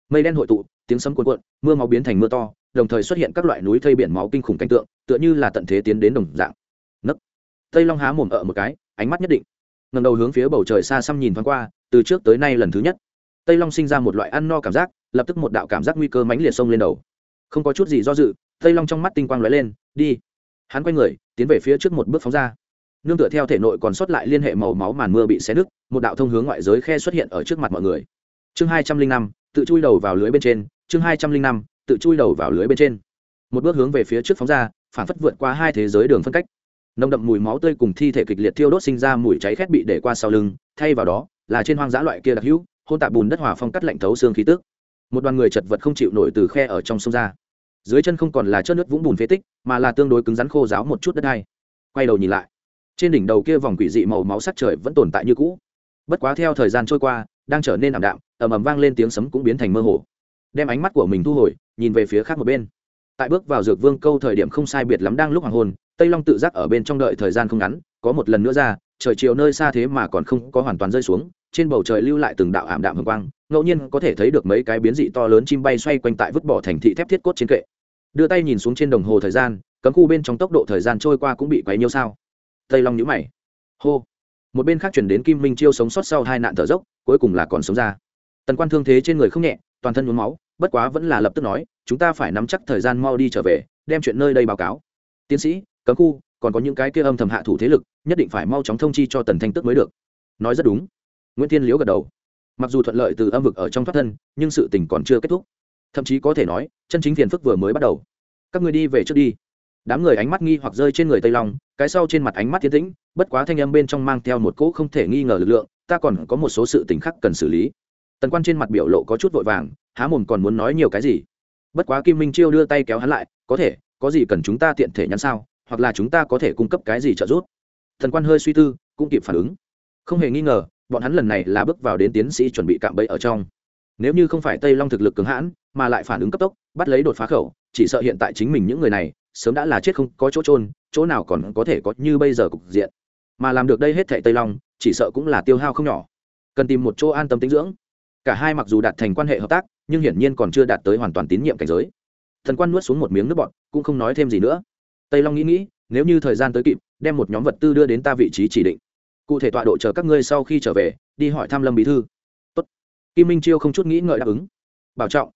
Mây đen hội tụ, tiếng sấm cuộn cuộn, mưa máu biến thành mưa to, đồng thời xuất hiện các loại núi thây biển máu kinh khủng cảnh tượng, tựa như là tận thế tiến đến đồng dạng. Nấc. Tây long há mồm ở một cái, ánh mắt nhất định. Ngầm đầu hướng phía bầu trời xa xăm nhìn thoáng qua, từ trước tới nay lần thứ nhất. Tây long sinh ra một loại ăn no cảm giác, lập tức một đạo cảm giác nguy cơ mãnh liệt sông lên đầu. Không có chút gì do dự, tây long trong mắt tinh quang lóe lên, đi. Hắn quay người, tiến về phía trước một bước phóng ra nương tựa theo thể nội còn sót lại liên hệ màu máu màn mưa bị xé nứt, một đạo thông hướng ngoại giới khe xuất hiện ở trước mặt mọi người. Chương hai trăm linh năm, tự chui đầu vào lưới bên trên, chương hai trăm linh năm, tự chui đầu vào lưới bên trên. Một bước hướng về phía trước phóng ra, phản phất vượt qua hai thế giới đường phân cách. Nồng đậm mùi máu tươi cùng thi thể kịch liệt thiêu đốt sinh ra mùi cháy khét bị để qua sau lưng, thay vào đó, là trên hoang dã loại kia đặc hữu hôn tạp bùn đất hỏa phong cắt lạnh thấu xương khí tức. Một đoàn người chật vật không chịu nổi từ khe ở trong sông ra. Dưới chân không còn là chớt nước vũng bùn phế tích, mà là tương đối cứng rắn khô ráo một chút đất đai. Quay đầu nhìn lại trên đỉnh đầu kia vòng quỷ dị màu máu sắc trời vẫn tồn tại như cũ. Bất quá theo thời gian trôi qua, đang trở nên ảm đạm, ầm ầm vang lên tiếng sấm cũng biến thành mơ hồ. Đem ánh mắt của mình thu hồi, nhìn về phía khác một bên. Tại bước vào dược vương câu thời điểm không sai biệt lắm đang lúc hoàng hôn, tây long tự giác ở bên trong đợi thời gian không ngắn, có một lần nữa ra, trời chiều nơi xa thế mà còn không có hoàn toàn rơi xuống, trên bầu trời lưu lại từng đạo ảm đạm hồng quang, ngẫu nhiên có thể thấy được mấy cái biến dị to lớn chim bay xoay quanh tại vứt bỏ thành thị thép thiết cốt trên kệ. Đưa tay nhìn xuống trên đồng hồ thời gian, cấm khu bên trong tốc độ thời gian trôi qua cũng bị quấy nhiêu sao? Tây long nhữ mày. Hô. Một bên khác chuyển đến kim minh chiêu sống sót sau hai nạn thở dốc, cuối cùng là còn sống ra. Tần quan thương thế trên người không nhẹ, toàn thân nhuốm máu, bất quá vẫn là lập tức nói, chúng ta phải nắm chắc thời gian mau đi trở về, đem chuyện nơi đây báo cáo. Tiến sĩ, cấm khu, còn có những cái kia âm thầm hạ thủ thế lực, nhất định phải mau chóng thông chi cho tần thanh tức mới được. Nói rất đúng. Nguyễn thiên liễu gật đầu. Mặc dù thuận lợi từ âm vực ở trong thoát thân, nhưng sự tình còn chưa kết thúc. Thậm chí có thể nói, chân chính phiền phức vừa mới bắt đầu. Các người đi về trước đi đám người ánh mắt nghi hoặc rơi trên người tây long, cái sau trên mặt ánh mắt tiến tĩnh, bất quá thanh âm bên trong mang theo một cỗ không thể nghi ngờ lực lượng, ta còn có một số sự tình khác cần xử lý. Tần quan trên mặt biểu lộ có chút vội vàng, há mồm còn muốn nói nhiều cái gì? Bất quá kim minh chiêu đưa tay kéo hắn lại, có thể, có gì cần chúng ta tiện thể nhắn sao? Hoặc là chúng ta có thể cung cấp cái gì trợ giúp? Thần quan hơi suy tư, cũng kịp phản ứng. Không hề nghi ngờ, bọn hắn lần này là bước vào đến tiến sĩ chuẩn bị cạm bẫy ở trong. Nếu như không phải tây long thực lực cứng hãn, mà lại phản ứng cấp tốc, bắt lấy đột phá khẩu, chỉ sợ hiện tại chính mình những người này sớm đã là chết không có chỗ trôn chỗ nào còn có thể có như bây giờ cục diện. Mà làm được đây hết thệ tây long, chỉ sợ cũng là tiêu hao không nhỏ. Cần tìm một chỗ an tâm tính dưỡng. Cả hai mặc dù đạt thành quan hệ hợp tác, nhưng hiển nhiên còn chưa đạt tới hoàn toàn tín nhiệm cảnh giới. Thần quan nuốt xuống một miếng nước bọt, cũng không nói thêm gì nữa. Tây long nghĩ nghĩ, nếu như thời gian tới kịp, đem một nhóm vật tư đưa đến ta vị trí chỉ định. Cụ thể tọa độ chờ các ngươi sau khi trở về, đi hỏi thăm lâm bí thư. Tốt. kim minh chiêu không chút nghĩ ngợi đáp ứng. Bảo trọng.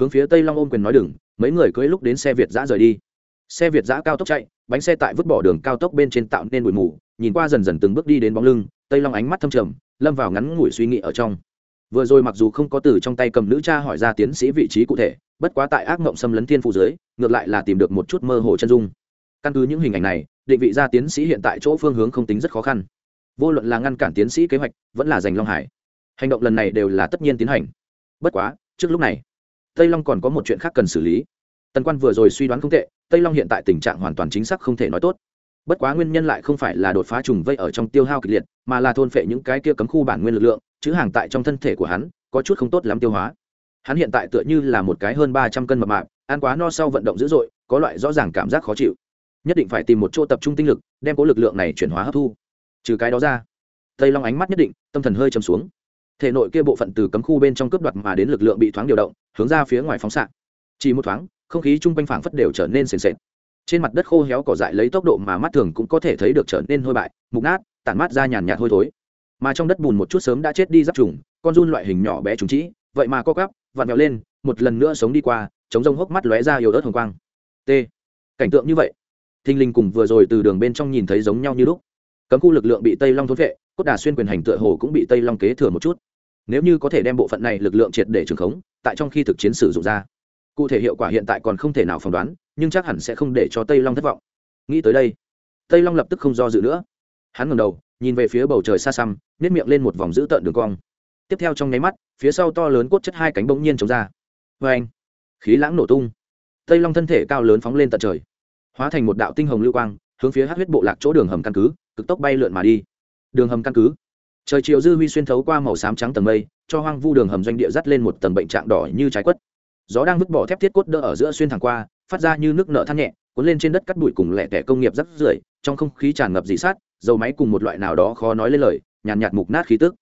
Hướng phía tây long ôm quyền nói đừng, mấy người cưới lúc đến xe việt giã rời đi xe việt giã cao tốc chạy, bánh xe tại vứt bỏ đường cao tốc bên trên tạo nên bụi mù, nhìn qua dần dần từng bước đi đến bóng lưng, tây long ánh mắt thâm trầm, lâm vào ngắn ngủi suy nghĩ ở trong. Vừa rồi mặc dù không có từ trong tay cầm nữ cha hỏi ra tiến sĩ vị trí cụ thể, bất quá tại ác mộng xâm lấn thiên phụ dưới, ngược lại là tìm được một chút mơ hồ chân dung. Căn cứ những hình ảnh này, định vị ra tiến sĩ hiện tại chỗ phương hướng không tính rất khó khăn. Vô luận là ngăn cản tiến sĩ kế hoạch, vẫn là giành long hải. Hành động lần này đều là tất nhiên tiến hành. Bất quá, trước lúc này, tây long còn có một chuyện khác cần xử lý tần quan vừa rồi suy đoán không tệ, tây long hiện tại tình trạng hoàn toàn chính xác không thể nói tốt. Bất quá nguyên nhân lại không phải là đột phá trùng vây ở trong tiêu hao kịch liệt, mà là thôn phệ những cái kia cấm khu bản nguyên lực lượng, chứ hàng tại trong thân thể của hắn, có chút không tốt lắm tiêu hóa. Hắn hiện tại tựa như là một cái hơn ba trăm cân mập mạp, ăn quá no sau vận động dữ dội, có loại rõ ràng cảm giác khó chịu. Nhất định phải tìm một chỗ tập trung tinh lực, đem cố lực lượng này chuyển hóa hấp thu. Trừ cái đó ra, tây long ánh mắt nhất định, tâm thần hơi chầm xuống. Thể nội kia bộ phận từ cấm khu bên trong cướp đoạt mà đến lực lượng bị thoáng điều động, hướng ra phía ngoài phóng xạ. Chỉ một thoáng không khí chung quanh phảng phất đều trở nên sền sệt. Trên mặt đất khô héo cỏ dại lấy tốc độ mà mắt thường cũng có thể thấy được trở nên hôi bại, mục nát, tản mát ra nhàn nhạt hôi thối. Mà trong đất bùn một chút sớm đã chết đi giáp trùng, con run loại hình nhỏ bé trùng trĩ, vậy mà co cắp vặn vẹo lên, một lần nữa sống đi qua, chống rông hốc mắt lóe ra yếu ớt hồng quang. T. Cảnh tượng như vậy. Thinh linh cùng vừa rồi từ đường bên trong nhìn thấy giống nhau như lúc. Cấm khu lực lượng bị tây long thốn vệ cốt đà xuyên quyền hành tựa hồ cũng bị tây long kế thừa một chút. Nếu như có thể đem bộ phận này lực lượng triệt để trường khống, tại trong khi thực chiến sử dụng ra cụ thể hiệu quả hiện tại còn không thể nào phỏng đoán, nhưng chắc hẳn sẽ không để cho tây long thất vọng. Nghĩ tới đây, tây long lập tức không do dự nữa. Hắn ngầm đầu, nhìn về phía bầu trời xa xăm nếp miệng lên một vòng dữ tợn đường cong. Tiếp theo trong nháy mắt, phía sau to lớn cốt chất hai cánh bỗng nhiên chống ra. Vê anh khí lãng nổ tung. Tây long thân thể cao lớn phóng lên tận trời, hóa thành một đạo tinh hồng lưu quang, hướng phía hát huyết bộ lạc chỗ đường hầm căn cứ, cực tốc bay lượn mà đi. Đường hầm căn cứ. Trời chiều dư huy xuyên thấu qua màu xám trắng tầng mây, cho hoang vu đường hầm doanh địa dắt lên một tầng bệnh trạng đỏ như trái quất gió đang vứt bỏ thép thiết cốt đỡ ở giữa xuyên thẳng qua phát ra như nước nợ than nhẹ cuốn lên trên đất cắt bụi cùng lẻ tẻ công nghiệp rắc rưởi trong không khí tràn ngập dị sát dầu máy cùng một loại nào đó khó nói lên lời nhàn nhạt, nhạt mục nát khí tức.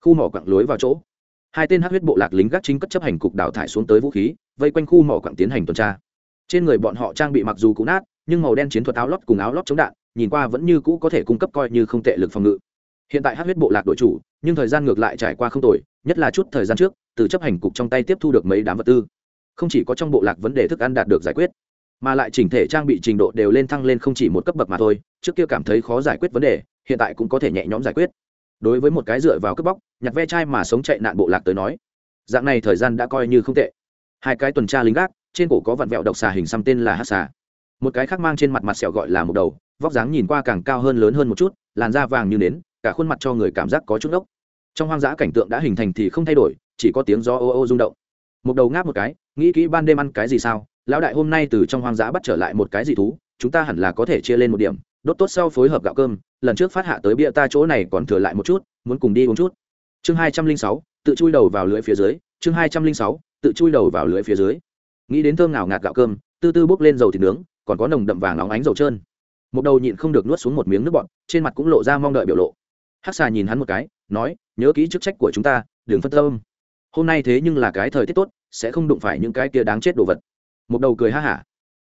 Khu mỏ quặng lối vào chỗ. Hai tên hát huyết bộ lạc lính gác chính cất chấp hành cục đào thải xuống tới vũ khí vây quanh khu mỏ quặng tiến hành tuần tra. Trên người bọn họ trang bị mặc dù cũ nát nhưng màu đen chiến thuật áo lót cùng áo lót chống đạn nhìn qua vẫn như cũ có thể cung cấp coi như không tệ lực phòng ngự. Hiện tại hát huyết bộ lạc đội chủ nhưng thời gian ngược lại trải qua không tồi nhất là chút thời gian trước từ chấp hành cục trong tay tiếp thu được mấy đám vật tư không chỉ có trong bộ lạc vấn đề thức ăn đạt được giải quyết, mà lại chỉnh thể trang bị trình độ đều lên thăng lên không chỉ một cấp bậc mà thôi, trước kia cảm thấy khó giải quyết vấn đề, hiện tại cũng có thể nhẹ nhõm giải quyết. Đối với một cái dựa vào cướp bóc, nhặt ve chai mà sống chạy nạn bộ lạc tới nói, dạng này thời gian đã coi như không tệ. Hai cái tuần tra lính gác, trên cổ có vặn vẹo độc xà hình xăm tên là hát xà. Một cái khác mang trên mặt mặt sẹo gọi là một đầu, vóc dáng nhìn qua càng cao hơn lớn hơn một chút, làn da vàng như nến, cả khuôn mặt cho người cảm giác có chút ốc trong hoang dã cảnh tượng đã hình thành thì không thay đổi, chỉ có tiếng gió ô ô rung động một đầu ngáp một cái, nghĩ kỹ ban đêm ăn cái gì sao? Lão đại hôm nay từ trong hoang dã bắt trở lại một cái gì thú? Chúng ta hẳn là có thể chia lên một điểm. Đốt tốt sau phối hợp gạo cơm, lần trước phát hạ tới bia ta chỗ này còn thừa lại một chút, muốn cùng đi uống chút. Chương hai trăm linh sáu, tự chui đầu vào lưới phía dưới. Chương hai trăm linh sáu, tự chui đầu vào lưới phía dưới. Nghĩ đến thơm nào ngạt gạo cơm, tư tư bốc lên dầu thịt nướng, còn có nồng đậm vàng óng ánh dầu trơn. Một đầu nhịn không được nuốt xuống một miếng nước bọt, trên mặt cũng lộ ra mong đợi biểu lộ. Hắc xà nhìn hắn một cái, nói, nhớ kỹ chức trách của chúng ta, đừng phân tâm hôm nay thế nhưng là cái thời tiết tốt, sẽ không đụng phải những cái kia đáng chết đồ vật. Một đầu cười ha hả.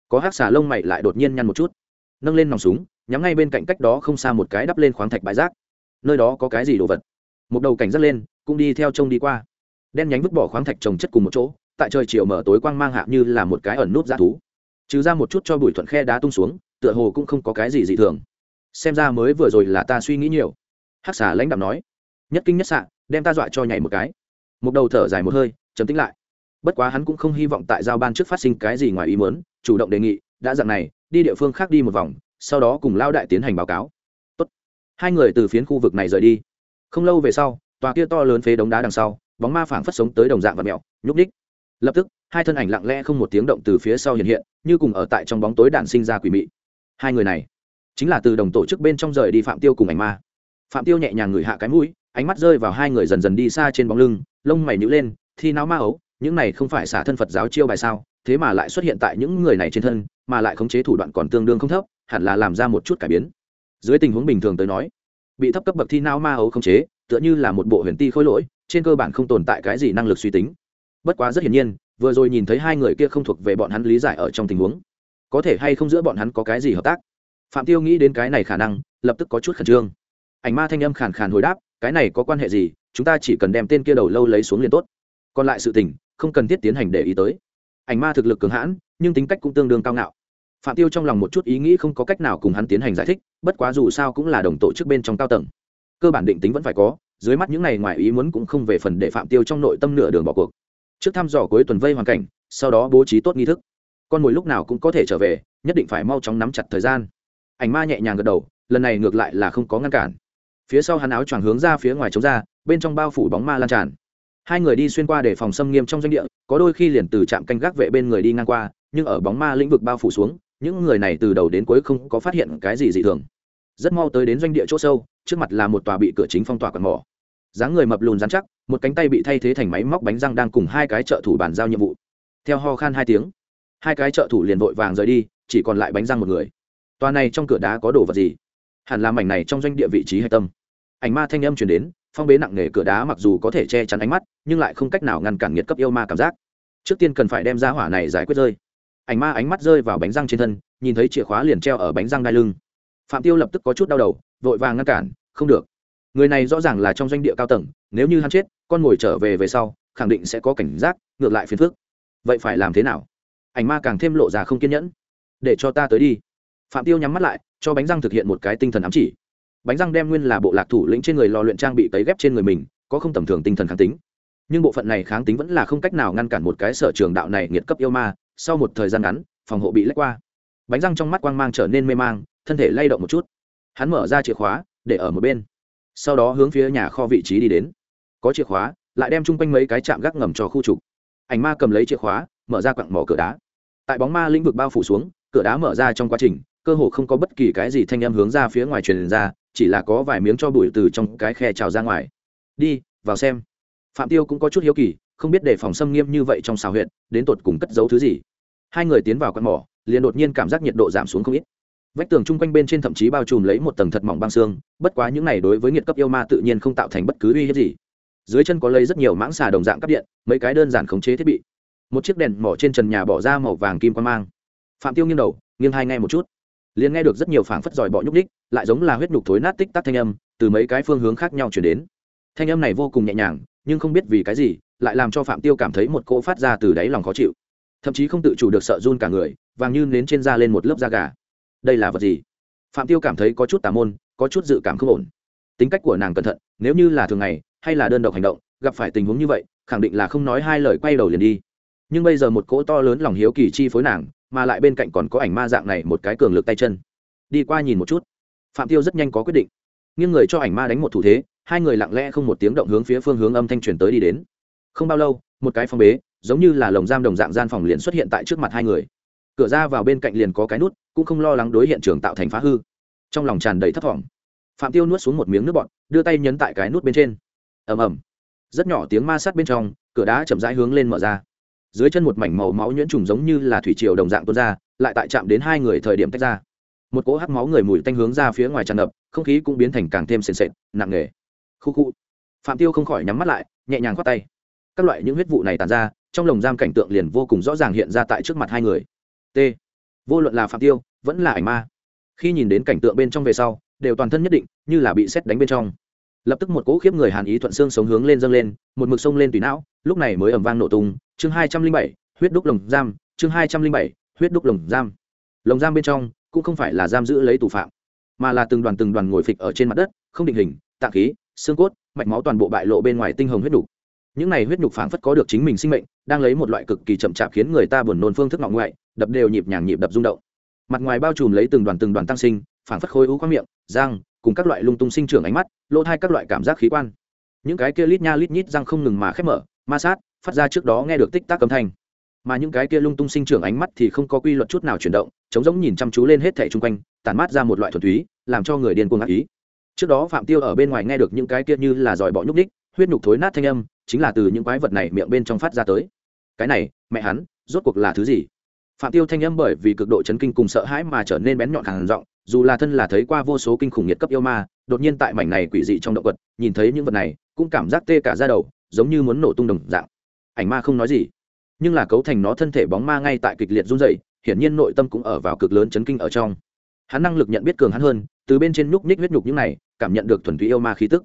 Có hắc xà lông mày lại đột nhiên nhăn một chút. Nâng lên nòng súng, nhắm ngay bên cạnh cách đó không xa một cái đắp lên khoáng thạch bãi rác. Nơi đó có cái gì đồ vật? Một đầu cảnh dắt lên, cũng đi theo trông đi qua. Đen nhánh vứt bỏ khoáng thạch trồng chất cùng một chỗ, tại trời chiều mở tối quang mang hạ như là một cái ẩn nút dã thú. Trừ ra một chút cho bụi thuận khe đá tung xuống, tựa hồ cũng không có cái gì dị thường. Xem ra mới vừa rồi là ta suy nghĩ nhiều. Hắc xà lãnh đạo nói. Nhất kinh nhất xạ, đem ta dọa cho nhảy một cái một đầu thở dài một hơi chấm tính lại. Bất quá hắn cũng không hy vọng tại giao ban trước phát sinh cái gì ngoài ý muốn, chủ động đề nghị, đã dặn này, đi địa phương khác đi một vòng, sau đó cùng lao đại tiến hành báo cáo. Tốt. hai người từ phiến khu vực này rời đi. Không lâu về sau, tòa kia to lớn phế đống đá đằng sau, bóng ma phảng phất sống tới đồng dạng và mẹo nhúc ních lập tức, hai thân ảnh lặng lẽ không một tiếng động từ phía sau hiện hiện, như cùng ở tại trong bóng tối đạn sinh ra quỷ mị. Hai người này, chính là từ đồng tổ chức bên trong rời đi phạm tiêu cùng ảnh ma. Phạm tiêu nhẹ nhàng ngửi hạ cái mũi ánh mắt rơi vào hai người dần dần đi xa trên bóng lưng, lông mày nhữ lên, thi não ma ấu, những này không phải xả thân phật giáo chiêu bài sao, thế mà lại xuất hiện tại những người này trên thân, mà lại khống chế thủ đoạn còn tương đương không thấp, hẳn là làm ra một chút cải biến. Dưới tình huống bình thường tới nói, bị thấp cấp bậc thi não ma ấu khống chế, tựa như là một bộ huyền ti khối lỗi, trên cơ bản không tồn tại cái gì năng lực suy tính. Bất quá rất hiển nhiên, vừa rồi nhìn thấy hai người kia không thuộc về bọn hắn lý giải ở trong tình huống, có thể hay không giữa bọn hắn có cái gì hợp tác? Phạm tiêu nghĩ đến cái này khả năng, lập tức có chút khẩn trương. Ảnh ma thanh âm khàn khàn hồi đáp cái này có quan hệ gì, chúng ta chỉ cần đem tên kia đầu lâu lấy xuống liền tốt. Còn lại sự tình, không cần thiết tiến hành để ý tới. Ảnh ma thực lực cường hãn, nhưng tính cách cũng tương đương cao ngạo. Phạm tiêu trong lòng một chút ý nghĩ không có cách nào cùng hắn tiến hành giải thích, bất quá dù sao cũng là đồng tổ chức bên trong cao tầng. Cơ bản định tính vẫn phải có, dưới mắt những này ngoài ý muốn cũng không về phần để phạm tiêu trong nội tâm nửa đường bỏ cuộc. Trước thăm dò cuối tuần vây hoàn cảnh, sau đó bố trí tốt nghi thức. Con mồi lúc nào cũng có thể trở về, nhất định phải mau chóng nắm chặt thời gian. Ảnh ma nhẹ nhàng gật đầu, lần này ngược lại là không có ngăn cản phía sau hắn áo choàng hướng ra phía ngoài chống ra, bên trong bao phủ bóng ma lan tràn. Hai người đi xuyên qua để phòng xâm nghiêm trong doanh địa, có đôi khi liền từ trạm canh gác vệ bên người đi ngang qua, nhưng ở bóng ma lĩnh vực bao phủ xuống, những người này từ đầu đến cuối không có phát hiện cái gì dị thường. Rất mau tới đến doanh địa chỗ sâu, trước mặt là một tòa bị cửa chính phong tỏa quạt mỏ. Dáng người mập lùn dán chắc, một cánh tay bị thay thế thành máy móc bánh răng đang cùng hai cái trợ thủ bàn giao nhiệm vụ. Theo ho khan hai tiếng, hai cái trợ thủ liền vội vàng rời đi, chỉ còn lại bánh răng một người. Tòa này trong cửa đá có đồ vật gì? Hẳn là mảnh này trong doanh địa vị trí hạch tâm ảnh ma thanh âm truyền đến, phong bế nặng nề cửa đá mặc dù có thể che chắn ánh mắt, nhưng lại không cách nào ngăn cản nhiệt cấp yêu ma cảm giác. Trước tiên cần phải đem ra hỏa này giải quyết rơi. Ảnh ma ánh mắt rơi vào bánh răng trên thân, nhìn thấy chìa khóa liền treo ở bánh răng đai lưng. Phạm tiêu lập tức có chút đau đầu, vội vàng ngăn cản, không được. Người này rõ ràng là trong doanh địa cao tầng, nếu như hắn chết, con ngồi trở về về sau, khẳng định sẽ có cảnh giác, ngược lại phiền phức. Vậy phải làm thế nào? Ảnh ma càng thêm lộ ra không kiên nhẫn. Để cho ta tới đi. Phạm tiêu nhắm mắt lại, cho bánh răng thực hiện một cái tinh thần ám chỉ bánh răng đem nguyên là bộ lạc thủ lĩnh trên người lò luyện trang bị cấy ghép trên người mình, có không tầm thường tinh thần kháng tính. Nhưng bộ phận này kháng tính vẫn là không cách nào ngăn cản một cái sở trường đạo này nghiệt cấp yêu ma. Sau một thời gian ngắn, phòng hộ bị lách qua. Bánh răng trong mắt quang mang trở nên mê mang, thân thể lay động một chút. Hắn mở ra chìa khóa, để ở một bên. Sau đó hướng phía nhà kho vị trí đi đến. Có chìa khóa, lại đem chung quanh mấy cái chạm gác ngầm cho khu trục. Ảnh ma cầm lấy chìa khóa, mở ra quặng mỏ cửa đá. Tại bóng ma lĩnh vực bao phủ xuống, cửa đá mở ra trong quá trình, cơ hồ không có bất kỳ cái gì thanh em hướng ra phía ngoài truyền ra chỉ là có vài miếng cho bụi từ trong cái khe trào ra ngoài. Đi, vào xem. Phạm tiêu cũng có chút hiếu kỳ, không biết để phòng xâm nghiêm như vậy trong xào huyện đến tột cùng cất giấu thứ gì. Hai người tiến vào căn mỏ, liền đột nhiên cảm giác nhiệt độ giảm xuống không ít. Vách tường chung quanh bên trên thậm chí bao trùm lấy một tầng thật mỏng băng xương, bất quá những này đối với nhiệt cấp yêu ma tự nhiên không tạo thành bất cứ uy hiếp gì. Dưới chân có lấy rất nhiều mãng xà đồng dạng cắp điện, mấy cái đơn giản khống chế thiết bị. Một chiếc đèn mỏ trên trần nhà bỏ ra màu vàng kim quan mang. Phạm tiêu nghiêng đầu, nghiêng hai nghe một chút. Liền nghe được rất nhiều phảng phất giỏi bọ nhúc ních lại giống là huyết nhục thối nát tích tắc thanh âm từ mấy cái phương hướng khác nhau chuyển đến. Thanh âm này vô cùng nhẹ nhàng, nhưng không biết vì cái gì, lại làm cho phạm tiêu cảm thấy một cỗ phát ra từ đáy lòng khó chịu. Thậm chí không tự chủ được sợ run cả người, vàng như nến trên da lên một lớp da gà. Đây là vật gì? Phạm tiêu cảm thấy có chút tà môn, có chút dự cảm không ổn. Tính cách của nàng cẩn thận, nếu như là thường ngày, hay là đơn độc hành động, gặp phải tình huống như vậy, khẳng định là không nói hai lời quay đầu liền đi. Nhưng bây giờ một cỗ to lớn lòng hiếu kỳ chi phối nàng, mà lại bên cạnh còn có ảnh ma dạng này một cái cường lực tay chân. Đi qua nhìn một chút phạm tiêu rất nhanh có quyết định. Nghiêng người cho ảnh ma đánh một thủ thế, hai người lặng lẽ không một tiếng động hướng phía phương hướng âm thanh truyền tới đi đến. Không bao lâu, một cái phòng bế, giống như là lồng giam đồng dạng gian phòng liền xuất hiện tại trước mặt hai người. Cửa ra vào bên cạnh liền có cái nút, cũng không lo lắng đối hiện trường tạo thành phá hư. Trong lòng tràn đầy thấp thỏm phạm tiêu nuốt xuống một miếng nước bọt, đưa tay nhấn tại cái nút bên trên. Ầm ầm. Rất nhỏ tiếng ma sát bên trong, cửa đá chậm rãi hướng lên mở ra. Dưới chân một mảnh màu máu nhuyễn trùng giống như là thủy triều đồng dạng tuôn ra, lại tại chạm đến hai người thời điểm tách ra một cỗ hắc máu người mùi tanh hướng ra phía ngoài tràn ngập, không khí cũng biến thành càng thêm sền sệt, nặng nề. Khu khu. Phạm tiêu không khỏi nhắm mắt lại, nhẹ nhàng khoát tay. Các loại những huyết vụ này tàn ra, trong lồng giam cảnh tượng liền vô cùng rõ ràng hiện ra tại trước mặt hai người. T. Vô luận là phạm tiêu, vẫn là ảnh ma. Khi nhìn đến cảnh tượng bên trong về sau, đều toàn thân nhất định, như là bị xét đánh bên trong. Lập tức một cỗ khiếp người hàn ý thuận xương sống hướng lên dâng lên, một mực sông lên tùy não, lúc này mới ẩm vang nổ tung. Chương hai trăm linh bảy, huyết đúc lồng giam, chương hai trăm linh bảy, huyết đúc lồng giam. Lồng giam bên trong cũng không phải là giam giữ lấy tù phạm, mà là từng đoàn từng đoàn ngồi phịch ở trên mặt đất, không định hình, tạng khí, xương cốt, mạch máu toàn bộ bại lộ bên ngoài tinh hồng huyết đục những này huyết nhục phảng phất có được chính mình sinh mệnh, đang lấy một loại cực kỳ chậm chạp khiến người ta buồn nôn phương thức ngọng ngoại, đập đều nhịp nhàng nhịp đập rung động. Mặt ngoài bao trùm lấy từng đoàn từng đoàn tăng sinh, phảng phất khối u khoang miệng, răng, cùng các loại lung tung sinh trưởng ánh mắt lỗ thai các loại cảm giác khí quan. Những cái kia lít nha lít nhít răng không ngừng mà khép mở, ma sát, phát ra trước đó nghe được tích tác âm thanh mà những cái kia lung tung sinh trưởng ánh mắt thì không có quy luật chút nào chuyển động chống giống nhìn chăm chú lên hết thẻ chung quanh, tản mát ra một loại thuần túy, làm cho người điên cuồng ác ý. Trước đó phạm tiêu ở bên ngoài nghe được những cái kia như là giỏi bọ nhúc ních huyết nhục thối nát thanh âm, chính là từ những quái vật này miệng bên trong phát ra tới. Cái này, mẹ hắn, rốt cuộc là thứ gì? Phạm tiêu thanh âm bởi vì cực độ chấn kinh cùng sợ hãi mà trở nên bén nhọn hàng giọng, dù là thân là thấy qua vô số kinh khủng nhiệt cấp yêu ma, đột nhiên tại mảnh này quỷ dị trong động vật, nhìn thấy những vật này, cũng cảm giác tê cả ra đầu, giống như muốn nổ tung đồng dạng. Ảnh ma không nói gì nhưng là cấu thành nó thân thể bóng ma ngay tại kịch liệt run dậy hiển nhiên nội tâm cũng ở vào cực lớn chấn kinh ở trong. Hắn năng lực nhận biết cường hắn hơn, từ bên trên nhúc nhích huyết nhục những này, cảm nhận được thuần túy yêu ma khí tức.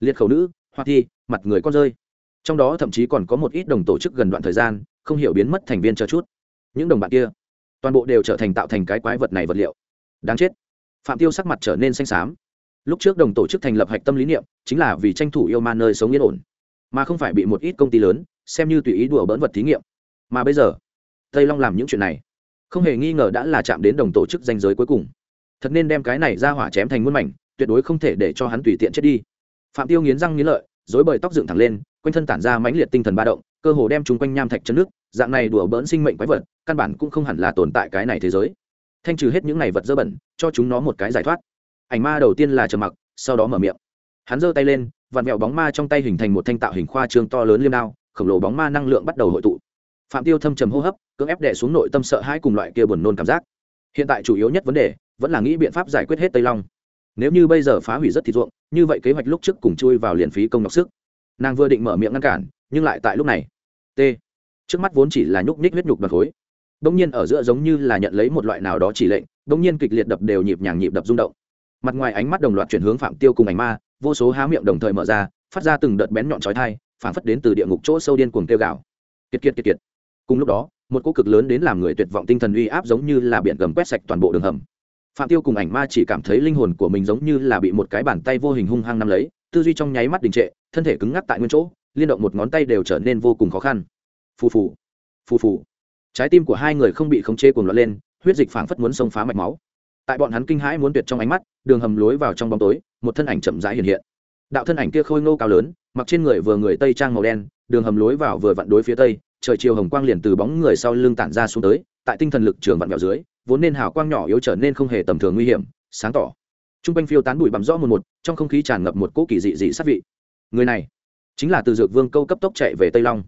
Liệt khẩu nữ, hoa thi, mặt người con rơi. Trong đó thậm chí còn có một ít đồng tổ chức gần đoạn thời gian, không hiểu biến mất thành viên chờ chút. Những đồng bạn kia, toàn bộ đều trở thành tạo thành cái quái vật này vật liệu. Đáng chết. Phạm tiêu sắc mặt trở nên xanh xám. Lúc trước đồng tổ chức thành lập hạch tâm lý niệm, chính là vì tranh thủ yêu ma nơi sống yên ổn. Mà không phải bị một ít công ty lớn, xem như tùy ý đùa bỡn vật thí nghiệm mà bây giờ, tây long làm những chuyện này, không hề nghi ngờ đã là chạm đến đồng tổ chức danh giới cuối cùng. Thật nên đem cái này ra hỏa chém thành muôn mảnh, tuyệt đối không thể để cho hắn tùy tiện chết đi. Phạm tiêu nghiến răng nghiến lợi dối bời tóc dựng thẳng lên, quanh thân tản ra mãnh liệt tinh thần ba động, cơ hồ đem chúng quanh nham thạch chân nước, dạng này đùa bỡn sinh mệnh quái vật, căn bản cũng không hẳn là tồn tại cái này thế giới. Thanh trừ hết những này vật dơ bẩn, cho chúng nó một cái giải thoát. Ảnh ma đầu tiên là trầm mặc, sau đó mở miệng. Hắn giơ tay lên, vặn vẹo bóng ma trong tay hình thành một thanh tạo hình khoa trương to lớn liêm đao, khổng lồ bóng ma năng lượng bắt đầu hội tụ phạm tiêu thâm trầm hô hấp, cưỡng ép đè xuống nội tâm sợ hãi cùng loại kia buồn nôn cảm giác. Hiện tại chủ yếu nhất vấn đề, vẫn là nghĩ biện pháp giải quyết hết tây long. Nếu như bây giờ phá hủy rất thịt ruộng, như vậy kế hoạch lúc trước cùng chui vào liền phí công nhọc sức. Nàng vừa định mở miệng ngăn cản, nhưng lại tại lúc này. T. Trước mắt vốn chỉ là nhúc nhích huyết nhục bật khối. Đông nhiên ở giữa giống như là nhận lấy một loại nào đó chỉ lệnh đông nhiên kịch liệt đập đều nhịp nhàng nhịp đập rung động. Mặt ngoài ánh mắt đồng loạt chuyển hướng phạm tiêu cùng ảnh ma, vô số há miệng đồng thời mở ra, phát ra từng đợt bén nhọn chói thai phản phất đến từ địa ngục chỗ sâu điên cuồng tiêu gạo kiệt kiệt kiệt kiệt cùng lúc đó, một cỗ cực lớn đến làm người tuyệt vọng tinh thần uy áp giống như là biển gầm quét sạch toàn bộ đường hầm. Phạm tiêu cùng ảnh ma chỉ cảm thấy linh hồn của mình giống như là bị một cái bàn tay vô hình hung hăng nắm lấy, tư duy trong nháy mắt đình trệ, thân thể cứng ngắc tại nguyên chỗ, liên động một ngón tay đều trở nên vô cùng khó khăn. Phù phù phù phù. Trái tim của hai người không bị khống chế cuồng loạn lên, huyết dịch phảng phất muốn xông phá mạch máu. Tại bọn hắn kinh hãi muốn tuyệt trong ánh mắt, đường hầm lối vào trong bóng tối, một thân ảnh chậm rãi hiện hiện. Đạo thân ảnh kia khôi ngô cao lớn, mặc trên người vừa người tây trang màu đen, đường hầm lối vào vừa vặn đối phía tây trời chiều hồng quang liền từ bóng người sau lưng tản ra xuống tới, tại tinh thần lực trường vặn vẹo dưới, vốn nên hào quang nhỏ yếu trở nên không hề tầm thường nguy hiểm, sáng tỏ. T r u n g quanh phiêu tán bụi bặm rõ một một, trong không khí tràn ngập một cỗ kỳ dị dị sát vị. Người này, chính là từ dược vương câu cấp tốc chạy về tây long.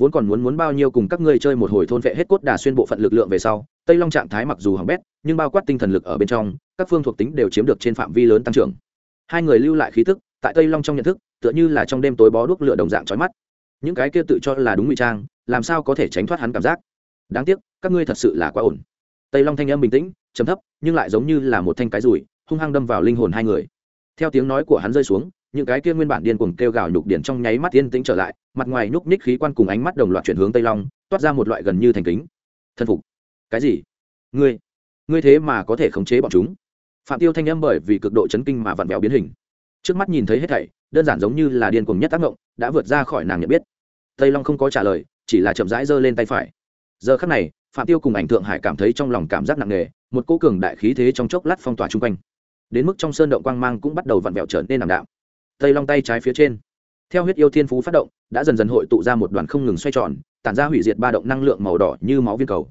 Vốn còn muốn muốn bao nhiêu cùng các ngươi chơi một hồi thôn vệ hết cốt đà xuyên bộ phận lực lượng về sau, tây long trạng thái mặc dù hỏng bét, nhưng bao quát tinh thần lực ở bên trong, các phương thuộc tính đều chiếm được trên phạm vi lớn tăng trưởng. Hai người lưu lại khí thức tại tây long trong nhận thức, tựa như là trong đêm tối bó đuốc lửa đồng dạng trói mắt. Những cái kia tự cho là đúng ngụy trang làm sao có thể tránh thoát hắn cảm giác? Đáng tiếc, các ngươi thật sự là quá ổn. Tây long thanh âm bình tĩnh chấm thấp, nhưng lại giống như là một thanh cái rùi hung hăng đâm vào linh hồn hai người. Theo tiếng nói của hắn rơi xuống, những cái kia nguyên bản điên cuồng kêu gào nhục điển trong nháy mắt yên tĩnh trở lại, mặt ngoài nhúc ních khí quan cùng ánh mắt đồng loạt chuyển hướng tây long, toát ra một loại gần như thành kính. Thân phục. Cái gì? Ngươi? Ngươi thế mà có thể khống chế bọn chúng? Phạm tiêu thanh âm bởi vì cực độ chấn kinh mà vặn vẹo biến hình. Trước mắt nhìn thấy hết thảy, đơn giản giống như là điên cuồng nhất tác động đã vượt ra khỏi nàng nhận biết. Tây long không có trả lời chỉ là chậm rãi giơ lên tay phải. Giờ khắc này, phạm tiêu cùng ảnh thượng hải cảm thấy trong lòng cảm giác nặng nề, một cô cường đại khí thế trong chốc lát phong tỏa chung quanh. Đến mức trong sơn động quang mang cũng bắt đầu vặn vẹo trở nên ảm đạm. Tây long tay trái phía trên, theo huyết yêu thiên phú phát động, đã dần dần hội tụ ra một đoàn không ngừng xoay tròn, tản ra hủy diệt ba động năng lượng màu đỏ như máu viên cầu.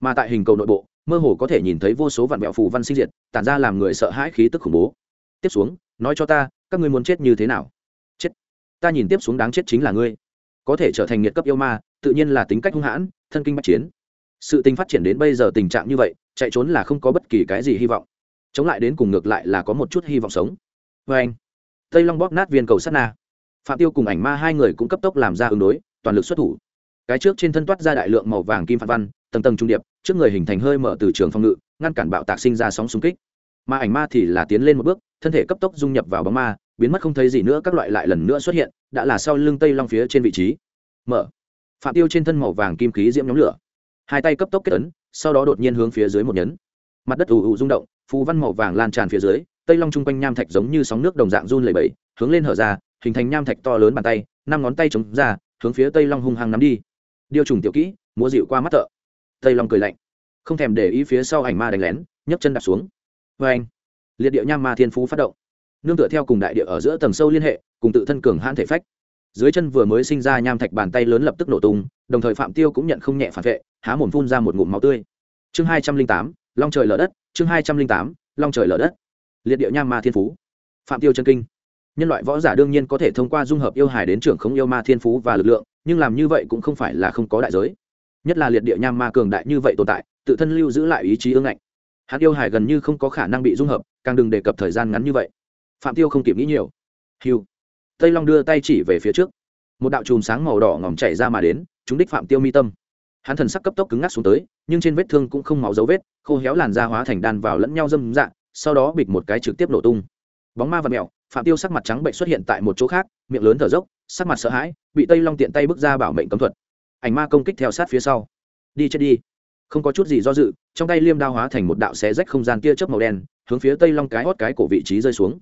Mà tại hình cầu nội bộ, mơ hồ có thể nhìn thấy vô số vạn mẹo phù văn sinh diệt, tản ra làm người sợ hãi khí tức khủng bố. Tiếp xuống, nói cho ta, các ngươi muốn chết như thế nào? Chết. Ta nhìn tiếp xuống đáng chết chính là ngươi có thể trở thành nhiệt cấp yêu ma, tự nhiên là tính cách hung hãn, thân kinh bắc chiến. Sự tình phát triển đến bây giờ tình trạng như vậy, chạy trốn là không có bất kỳ cái gì hy vọng. Chống lại đến cùng ngược lại là có một chút hy vọng sống. Vê anh, tây long bóp nát viên cầu sắt na. Phạm tiêu cùng ảnh ma hai người cũng cấp tốc làm ra ứng đối, toàn lực xuất thủ. Cái trước trên thân toát ra đại lượng màu vàng kim phản văn, tầng tầng trung điệp, trước người hình thành hơi mở từ trường phòng ngự, ngăn cản bạo tạc sinh ra sóng xung kích. Mà ảnh ma thì là tiến lên một bước, thân thể cấp tốc dung nhập vào bóng ma biến mất không thấy gì nữa, các loại lại lần nữa xuất hiện, đã là sau lưng tây long phía trên vị trí. Mở. Phạm tiêu trên thân màu vàng kim khí diễm nhóm lửa. Hai tay cấp tốc kết ấn, sau đó đột nhiên hướng phía dưới một nhấn. Mặt đất ù ù rung động, phù văn màu vàng lan tràn phía dưới, tây long chung quanh nham thạch giống như sóng nước đồng dạng run lẩy bẩy, hướng lên hở ra, hình thành nham thạch to lớn bàn tay, năm ngón tay chống ra, hướng phía tây long hung hăng nắm đi. Điêu trùng tiểu kỹ, múa dịu qua mắt thợ. Tây long cười lạnh. Không thèm để ý phía sau ảnh ma đánh lén, nhấc chân đạp xuống. Vê anh liệt địa nham ma thiên phú phát động nương tựa theo cùng đại địa ở giữa tầng sâu liên hệ, cùng tự thân cường hãn thể phách. Dưới chân vừa mới sinh ra nham thạch bàn tay lớn lập tức nổ tung, đồng thời phạm tiêu cũng nhận không nhẹ phản vệ, há mồm phun ra một ngụm máu tươi. Chương hai trăm linh tám, long trời lở đất, chương hai trăm linh tám, long trời lở đất. Liệt địa nham ma thiên phú. Phạm tiêu chân kinh. Nhân loại võ giả đương nhiên có thể thông qua dung hợp yêu hài đến trưởng không yêu ma thiên phú và lực lượng, nhưng làm như vậy cũng không phải là không có đại giới. Nhất là liệt địa nham ma cường đại như vậy tồn tại, tự thân lưu giữ lại ý chí ương ngạnh. Hắn yêu hài gần như không có khả năng bị dung hợp, càng đừng đề cập thời gian ngắn như vậy phạm tiêu không kịp nghĩ nhiều. Hiu tây long đưa tay chỉ về phía trước. Một đạo chùm sáng màu đỏ ngòm chảy ra mà đến chúng đích phạm tiêu mi tâm. Hắn thần sắc cấp tốc cứng ngắc xuống tới, nhưng trên vết thương cũng không máu dấu vết, khô héo làn da hóa thành đan vào lẫn nhau dâm dạ sau đó bịch một cái trực tiếp nổ tung. Bóng ma và mẹo phạm tiêu sắc mặt trắng bệnh xuất hiện tại một chỗ khác, miệng lớn thở dốc, sắc mặt sợ hãi, bị tây long tiện tay bước ra bảo mệnh cấm thuật. Ảnh ma công kích theo sát phía sau. Đi chết đi. Không có chút gì do dự, trong tay liêm đao hóa thành một đạo xé rách không gian tia chớp màu đen, hướng phía tây long cái hót cái cổ vị trí rơi xuống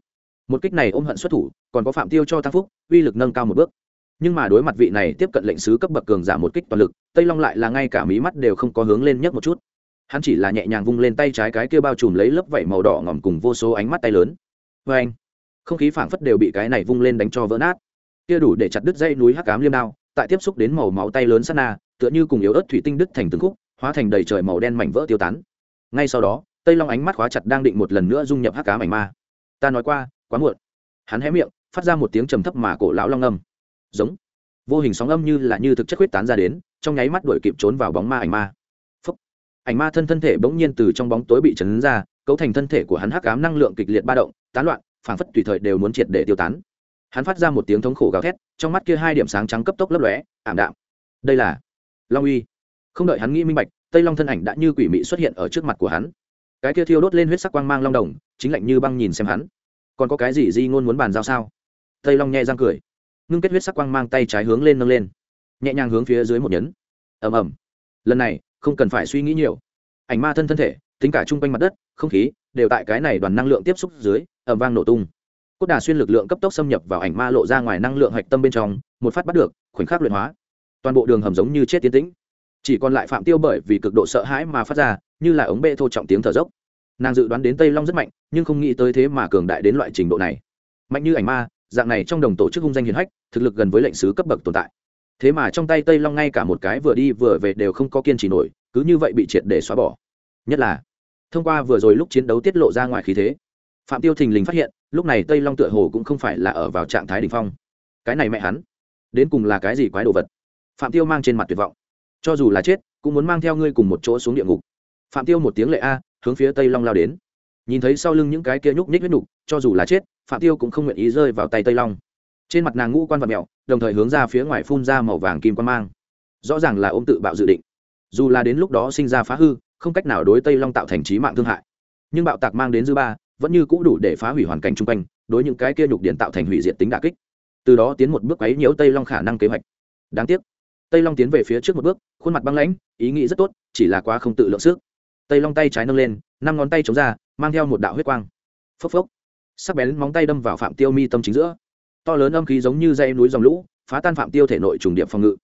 một kích này ôm hận xuất thủ, còn có phạm tiêu cho tăng phúc, uy lực nâng cao một bước. Nhưng mà đối mặt vị này tiếp cận lệnh sứ cấp bậc cường giả một kích toàn lực, tây long lại là ngay cả mí mắt đều không có hướng lên nhất một chút. Hắn chỉ là nhẹ nhàng vung lên tay trái cái kia bao trùm lấy lớp vảy màu đỏ ngỏm cùng vô số ánh mắt tay lớn. Vê anh, không khí phảng phất đều bị cái này vung lên đánh cho vỡ nát. Kia đủ để chặt đứt dây núi hắc cám liêm đao, tại tiếp xúc đến màu máu tay lớn sát na, tựa như cùng yếu ớt thủy tinh đứt thành từng khúc, hóa thành đầy trời màu đen mảnh vỡ tiêu tán. Ngay sau đó, tây long ánh mắt khóa chặt đang định một lần nữa dung nhập hắc cám ảnh ma. Ta nói qua quá muộn. Hắn hé miệng, phát ra một tiếng trầm thấp mà cổ lão long âm. Giống. Vô hình sóng âm như là như thực chất huyết tán ra đến, trong nháy mắt đuổi kịp trốn vào bóng ma ảnh ma. Phúc. ảnh ma thân thân thể bỗng nhiên từ trong bóng tối bị chấn ra, cấu thành thân thể của hắn hắc ám năng lượng kịch liệt ba động, tán loạn, phảng phất tùy thời đều muốn triệt để tiêu tán. Hắn phát ra một tiếng thống khổ gào thét, trong mắt kia hai điểm sáng trắng cấp tốc lấp lóe, ảm đạm. Đây là long uy. Không đợi hắn nghĩ minh bạch, tây long thân ảnh đã như quỷ mị xuất hiện ở trước mặt của hắn. Cái kia thiêu đốt lên huyết sắc quang mang long đồng, chính lạnh như băng nhìn xem hắn còn có cái gì di ngôn muốn bàn giao sao? Tây long nhẹ răng cười, ngưng kết huyết sắc quang mang tay trái hướng lên nâng lên, nhẹ nhàng hướng phía dưới một nhấn. Ầm ầm. Lần này, không cần phải suy nghĩ nhiều. Ảnh ma thân thân thể, tính cả chung quanh mặt đất, không khí, đều tại cái này đoàn năng lượng tiếp xúc dưới, ầm vang nổ tung. Cốt đà xuyên lực lượng cấp tốc xâm nhập vào ảnh ma lộ ra ngoài năng lượng hạch tâm bên trong, một phát bắt được, khoảnh khắc luyện hóa. Toàn bộ đường hầm giống như chết tiến tĩnh. Chỉ còn lại phạm tiêu bởi vì cực độ sợ hãi mà phát ra, như là ống bê thô trọng tiếng thở dốc nàng dự đoán đến tây long rất mạnh nhưng không nghĩ tới thế mà cường đại đến loại trình độ này mạnh như ảnh ma dạng này trong đồng tổ chức hung danh hiền hách thực lực gần với lệnh sứ cấp bậc tồn tại thế mà trong tay tây long ngay cả một cái vừa đi vừa về đều không có kiên trì nổi cứ như vậy bị triệt để xóa bỏ nhất là thông qua vừa rồi lúc chiến đấu tiết lộ ra ngoài khí thế phạm tiêu thình lình phát hiện lúc này tây long tựa hồ cũng không phải là ở vào trạng thái đ ỉ n h phong cái này mẹ hắn đến cùng là cái gì quái đồ vật phạm tiêu mang trên mặt tuyệt vọng cho dù là chết cũng muốn mang theo ngươi cùng một chỗ xuống địa ngục phạm tiêu một tiếng lệ a hướng phía tây long lao đến nhìn thấy sau lưng những cái kia nhúc nhích huyết nục cho dù là chết phạm tiêu cũng không nguyện ý rơi vào tay tây long trên mặt nàng ngũ quan vật mẹo đồng thời hướng ra phía ngoài phun ra màu vàng kim quan mang rõ ràng là ôm tự bạo dự định dù là đến lúc đó sinh ra phá hư không cách nào đối tây long tạo thành trí mạng thương hại nhưng bạo tạc mang đến dư ba vẫn như cũ đủ để phá hủy hoàn cảnh chung quanh đối những cái kia nhục điện tạo thành hủy diệt tính đả kích từ đó tiến một bước ấy nhiễu tây long khả năng kế hoạch đáng tiếc tây long tiến về phía trước một bước khuôn mặt băng lãnh ý nghĩ rất tốt chỉ là quá không tự lượng sức tây long tay trái nâng lên, năm ngón tay chống ra, mang theo một đạo huyết quang. Phốc phốc. Sắc bén móng tay đâm vào phạm tiêu mi tâm chính giữa. To lớn âm khí giống như dây núi dòng lũ, phá tan phạm tiêu thể nội trùng điệp phòng ngự.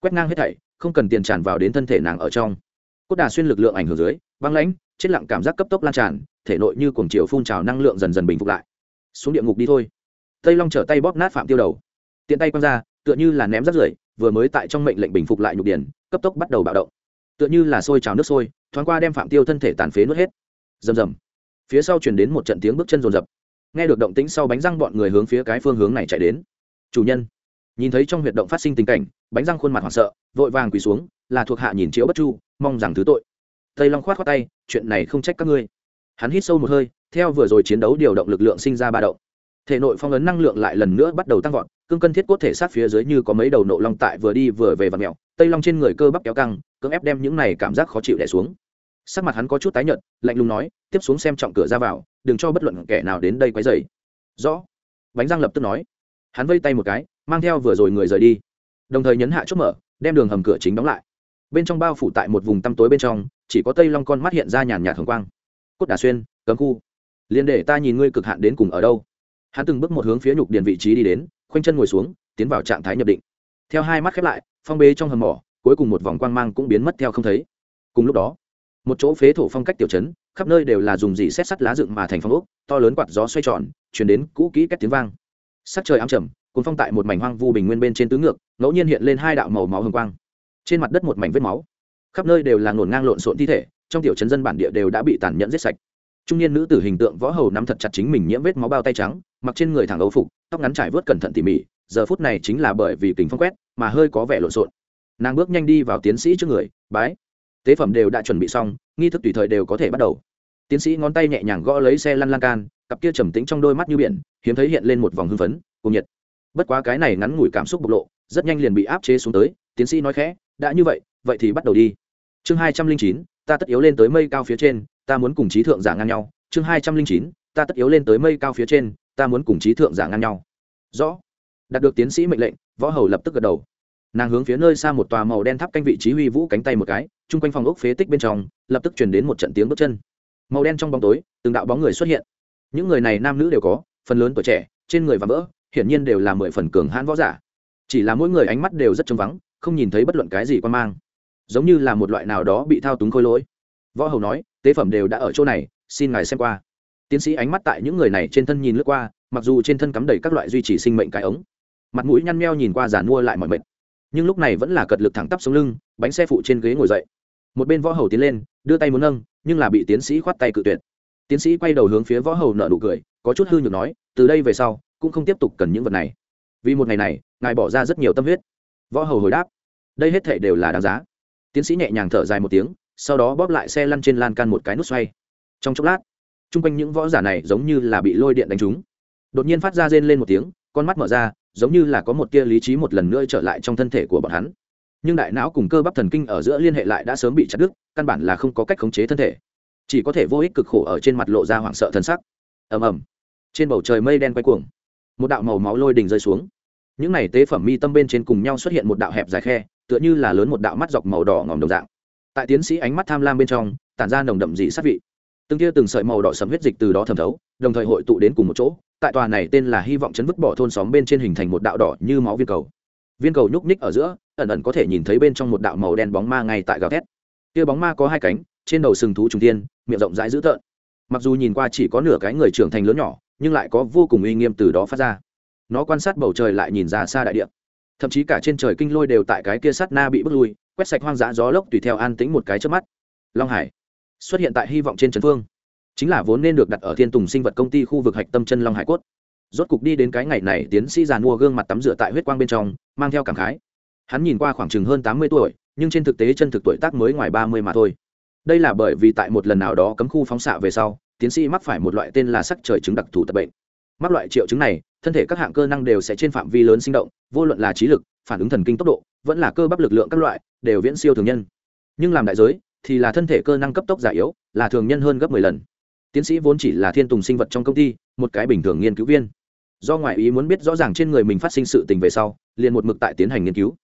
Quét ngang hết thảy, không cần tiền tràn vào đến thân thể nàng ở trong. Cốt đà xuyên lực lượng ảnh hưởng dưới băng lãnh, chết lặng cảm giác cấp tốc lan tràn, thể nội như cuồng chiều phun trào năng lượng dần dần bình phục lại. Xuống địa ngục đi thôi. Tây long trở tay bóp nát phạm tiêu đầu. Tiện tay quăng ra, tựa như là ném rác rưởi, vừa mới tại trong mệnh lệnh bình phục lại nhục điển cấp tốc bắt đầu bạo động. Tựa như là sôi trào nước sôi thoáng qua đem phạm tiêu thân thể tàn phế nuốt hết. Rầm rầm. Phía sau chuyển đến một trận tiếng bước chân rồn rập. Nghe được động tĩnh sau bánh răng bọn người hướng phía cái phương hướng này chạy đến. Chủ nhân. Nhìn thấy trong huyệt động phát sinh tình cảnh, bánh răng khuôn mặt hoảng sợ, vội vàng quỳ xuống, là thuộc hạ nhìn chiếu bất chu, mong rằng thứ tội. Tây long khoát khoát tay, chuyện này không trách các ngươi. Hắn hít sâu một hơi, theo vừa rồi chiến đấu điều động lực lượng sinh ra ba động. Thể nội phong ấn năng lượng lại lần nữa bắt đầu tăng vọt, cương cân thiết cốt thể sát phía dưới như có mấy đầu nộ long tại vừa đi vừa về và mèo tây long trên người cơ bắp kéo căng, cưỡng ép đem những này cảm giác khó chịu đẻ xuống. Sắc mặt hắn có chút tái nhợt, lạnh lùng nói, tiếp xuống xem trọng cửa ra vào, đừng cho bất luận kẻ nào đến đây quấy dày rõ. Bánh răng lập tức nói. Hắn vây tay một cái, mang theo vừa rồi người rời đi. Đồng thời nhấn hạ chốt mở, đem đường hầm cửa chính đóng lại. Bên trong bao phủ tại một vùng tăm tối bên trong, chỉ có tây long con mắt hiện ra nhàn nhạt hồng quang. Cốt đà xuyên, cấm khu. Liền để ta nhìn ngươi cực hạn đến cùng ở đâu? Hắn từng bước một hướng phía nhục điền vị trí đi đến, khoanh chân ngồi xuống, tiến vào trạng thái nhập định theo hai mắt khép lại, phong bế trong hầm mỏ, cuối cùng một vòng quang mang cũng biến mất theo không thấy. Cùng lúc đó, một chỗ phế thổ phong cách tiểu chấn khắp nơi đều là dùng dì xét sắt lá dựng mà thành phong ốc, to lớn quạt gió xoay tròn, chuyển đến cũ kỹ két tiếng vang. Sắc trời ám trầm, cuốn phong tại một mảnh hoang vu bình nguyên bên trên tứ ngược, ngẫu nhiên hiện lên hai đạo màu máu hồng quang. Trên mặt đất một mảnh vết máu. Khắp nơi đều là ngổn ngang lộn xộn thi thể, trong tiểu trấn dân bản địa đều đã bị tàn nhẫn giết sạch. Trung niên nữ tử hình tượng võ hầu nắm thật chặt chính mình nhiễm vết máu bao tay trắng, mặc trên người thẳng ấu phục, tóc ngắn trải vớt cẩn thận tỉ mỉ giờ phút này chính là bởi vì kính phong quét mà hơi có vẻ lộn xộn. Nàng bước nhanh đi vào tiến sĩ trước người, bái. Tế phẩm đều đã chuẩn bị xong, nghi thức tùy thời đều có thể bắt đầu. Tiến sĩ ngón tay nhẹ nhàng gõ lấy xe lăn lan can, cặp kia trầm tĩnh trong đôi mắt như biển, hiếm thấy hiện lên một vòng hưng phấn cùng nhiệt. Bất quá cái này ngắn ngủi cảm xúc bộc lộ, rất nhanh liền bị áp chế xuống tới, tiến sĩ nói khẽ, đã như vậy vậy thì bắt đầu đi. Chương hai trăm linh chín, ta tất yếu lên tới mây cao phía trên, ta muốn cùng trí thượng giả ngang nhau. Chương hai trăm linh chín, ta tất yếu lên tới mây cao phía trên, ta muốn cùng trí thượng giả ngang nhau. Rõ đạt được tiến sĩ mệnh lệnh, võ hầu lập tức gật đầu. Nàng hướng phía nơi xa một tòa màu đen tháp canh vị trí huy vũ cánh tay một cái, chung quanh phòng ốc phế tích bên trong, lập tức chuyển đến một trận tiếng bước chân. Màu đen trong bóng tối, từng đạo bóng người xuất hiện. Những người này nam nữ đều có, phần lớn tuổi trẻ, trên người và vỡ, hiển nhiên đều là mười phần cường hãn võ giả. Chỉ là mỗi người ánh mắt đều rất trống vắng, không nhìn thấy bất luận cái gì quan mang. Giống như là một loại nào đó bị thao túng khôi lỗi. Võ hầu nói, tế phẩm đều đã ở chỗ này, xin ngài xem qua. Tiến sĩ ánh mắt tại những người này trên thân nhìn lướt qua, mặc dù trên thân cắm đầy các loại duy trì sinh mệnh cái ống mặt mũi nhăn meo nhìn qua giàn mua lại mọi mệt. Nhưng lúc này vẫn là cật lực thẳng tắp xuống lưng, bánh xe phụ trên ghế ngồi dậy. Một bên võ hầu tiến lên, đưa tay muốn nâng, nhưng là bị tiến sĩ khoát tay cự tuyệt. Tiến sĩ quay đầu hướng phía võ hầu nợ nụ cười, có chút hư nhược nói, từ đây về sau, cũng không tiếp tục cần những vật này. Vì một ngày này, ngài bỏ ra rất nhiều tâm huyết. Võ hầu hồi đáp, đây hết thể đều là đáng giá. Tiến sĩ nhẹ nhàng thở dài một tiếng, sau đó bóp lại xe lăn trên lan can một cái nút xoay. Trong chốc lát, chung quanh những võ giả này giống như là bị lôi điện đánh trúng. Đột nhiên phát ra rên lên một tiếng, con mắt mở ra giống như là có một tia lý trí một lần nữa trở lại trong thân thể của bọn hắn. Nhưng đại não cùng cơ bắp thần kinh ở giữa liên hệ lại đã sớm bị chặt đứt, căn bản là không có cách khống chế thân thể. Chỉ có thể vô ích cực khổ ở trên mặt lộ ra hoảng sợ thân sắc. Ầm ầm. Trên bầu trời mây đen quay cuồng. Một đạo màu máu lôi đình rơi xuống. Những này tế phẩm mi tâm bên trên cùng nhau xuất hiện một đạo hẹp dài khe, tựa như là lớn một đạo mắt dọc màu đỏ ngòm đồng dạng. Tại tiến sĩ ánh mắt tham lam bên trong, tản ra nồng đậm dị sát vị. Từng tia từng sợi màu đỏ sầm huyết dịch từ đó thẩm thấu, đồng thời hội tụ đến cùng một chỗ tại tòa này tên là hy vọng chấn vứt bỏ thôn xóm bên trên hình thành một đạo đỏ như máu viên cầu. Viên cầu nhúc ních ở giữa, ẩn ẩn có thể nhìn thấy bên trong một đạo màu đen bóng ma ngay tại gào thét. Tia bóng ma có hai cánh, trên đầu sừng thú trùng tiên miệng rộng rãi dữ tợn. Mặc dù nhìn qua chỉ có nửa cái người trưởng thành lớn nhỏ, nhưng lại có vô cùng uy nghiêm từ đó phát ra. Nó quan sát bầu trời lại nhìn ra xa đại địa. Thậm chí cả trên trời kinh lôi đều tại cái kia sát na bị bước lui, quét sạch hoang dã gió lốc tùy theo an tĩnh một cái trước mắt. Long hải xuất hiện tại hy vọng trên trấn phương chính là vốn nên được đặt ở thiên tùng sinh vật công ty khu vực hạch tâm chân long hải cốt. Rốt cục đi đến cái ngày này, tiến sĩ giàn mua gương mặt tắm rửa tại huyết quang bên trong, mang theo cảm khái. Hắn nhìn qua khoảng chừng hơn tám mươi tuổi, nhưng trên thực tế chân thực tuổi tác mới ngoài ba mươi mà thôi. Đây là bởi vì tại một lần nào đó cấm khu phóng xạ về sau, tiến sĩ mắc phải một loại tên là sắc trời chứng đặc thù tập bệnh. Mắc loại triệu chứng này, thân thể các hạng cơ năng đều sẽ trên phạm vi lớn sinh động, vô luận là trí lực, phản ứng thần kinh tốc độ, vẫn là cơ bắp lực lượng các loại, đều viễn siêu thường nhân. Nhưng làm đại giới, thì là thân thể cơ năng cấp tốc giả yếu, là thường nhân hơn gấp mười lần tiến sĩ vốn chỉ là thiên tùng sinh vật trong công ty, một cái bình thường nghiên cứu viên. Do ngoại ý muốn biết rõ ràng trên người mình phát sinh sự tình về sau, liền một mực tại tiến hành nghiên cứu.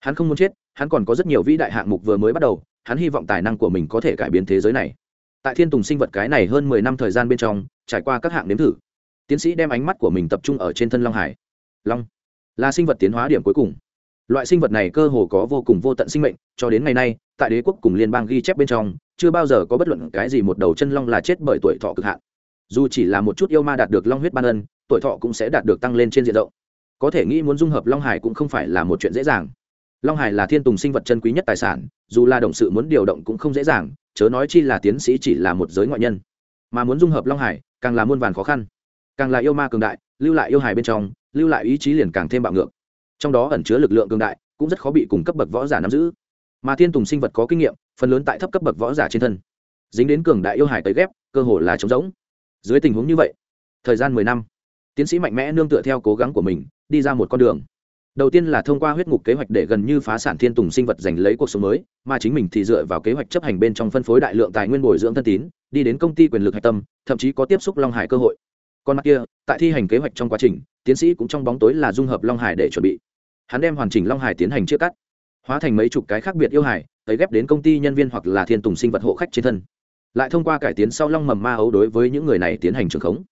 Hắn không muốn chết, hắn còn có rất nhiều vĩ đại hạng mục vừa mới bắt đầu, hắn hy vọng tài năng của mình có thể cải biến thế giới này. Tại thiên tùng sinh vật cái này hơn mười năm thời gian bên trong, trải qua các hạng nếm thử, tiến sĩ đem ánh mắt của mình tập trung ở trên thân long hải. Long, là sinh vật tiến hóa điểm cuối cùng. Loại sinh vật này cơ hồ có vô cùng vô tận sinh mệnh, cho đến ngày nay, tại đế quốc cùng liên bang ghi chép bên trong chưa bao giờ có bất luận cái gì một đầu chân long là chết bởi tuổi thọ cực hạn. Dù chỉ là một chút yêu ma đạt được long huyết ban ân, tuổi thọ cũng sẽ đạt được tăng lên trên diện rộng. Có thể nghĩ muốn dung hợp long hải cũng không phải là một chuyện dễ dàng. Long hải là thiên tùng sinh vật chân quý nhất tài sản, dù là động sự muốn điều động cũng không dễ dàng, chớ nói chi là tiến sĩ chỉ là một giới ngoại nhân. Mà muốn dung hợp long hải càng là muôn vàn khó khăn. Càng là yêu ma cường đại, lưu lại yêu hải bên trong, lưu lại ý chí liền càng thêm bạo ngược. Trong đó ẩn chứa lực lượng cường đại, cũng rất khó bị cùng cấp bậc võ giả nắm giữ mà thiên tùng sinh vật có kinh nghiệm, phần lớn tại thấp cấp bậc võ giả trên thân. Dính đến cường đại yêu hải tới ghép, cơ hồ là trống rỗng. Dưới tình huống như vậy, thời gian mười năm, tiến sĩ mạnh mẽ nương tựa theo cố gắng của mình, đi ra một con đường. Đầu tiên là thông qua huyết ngục kế hoạch để gần như phá sản thiên tùng sinh vật giành lấy cuộc sống mới, mà chính mình thì dựa vào kế hoạch chấp hành bên trong phân phối đại lượng tài nguyên bồi dưỡng thân tín, đi đến công ty quyền lực hạch tâm, thậm chí có tiếp xúc long hải cơ hội. Con mắt kia, tại thi hành kế hoạch trong quá trình, tiến sĩ cũng trong bóng tối là dung hợp long hải để chuẩn bị. Hắn đem hoàn chỉnh long hải tiến hành chia cắt hóa thành mấy chục cái khác biệt yêu hải tới ghép đến công ty nhân viên hoặc là thiên tùng sinh vật hộ khách trên thân. Lại thông qua cải tiến sau long mầm ma ấu đối với những người này tiến hành trường khống.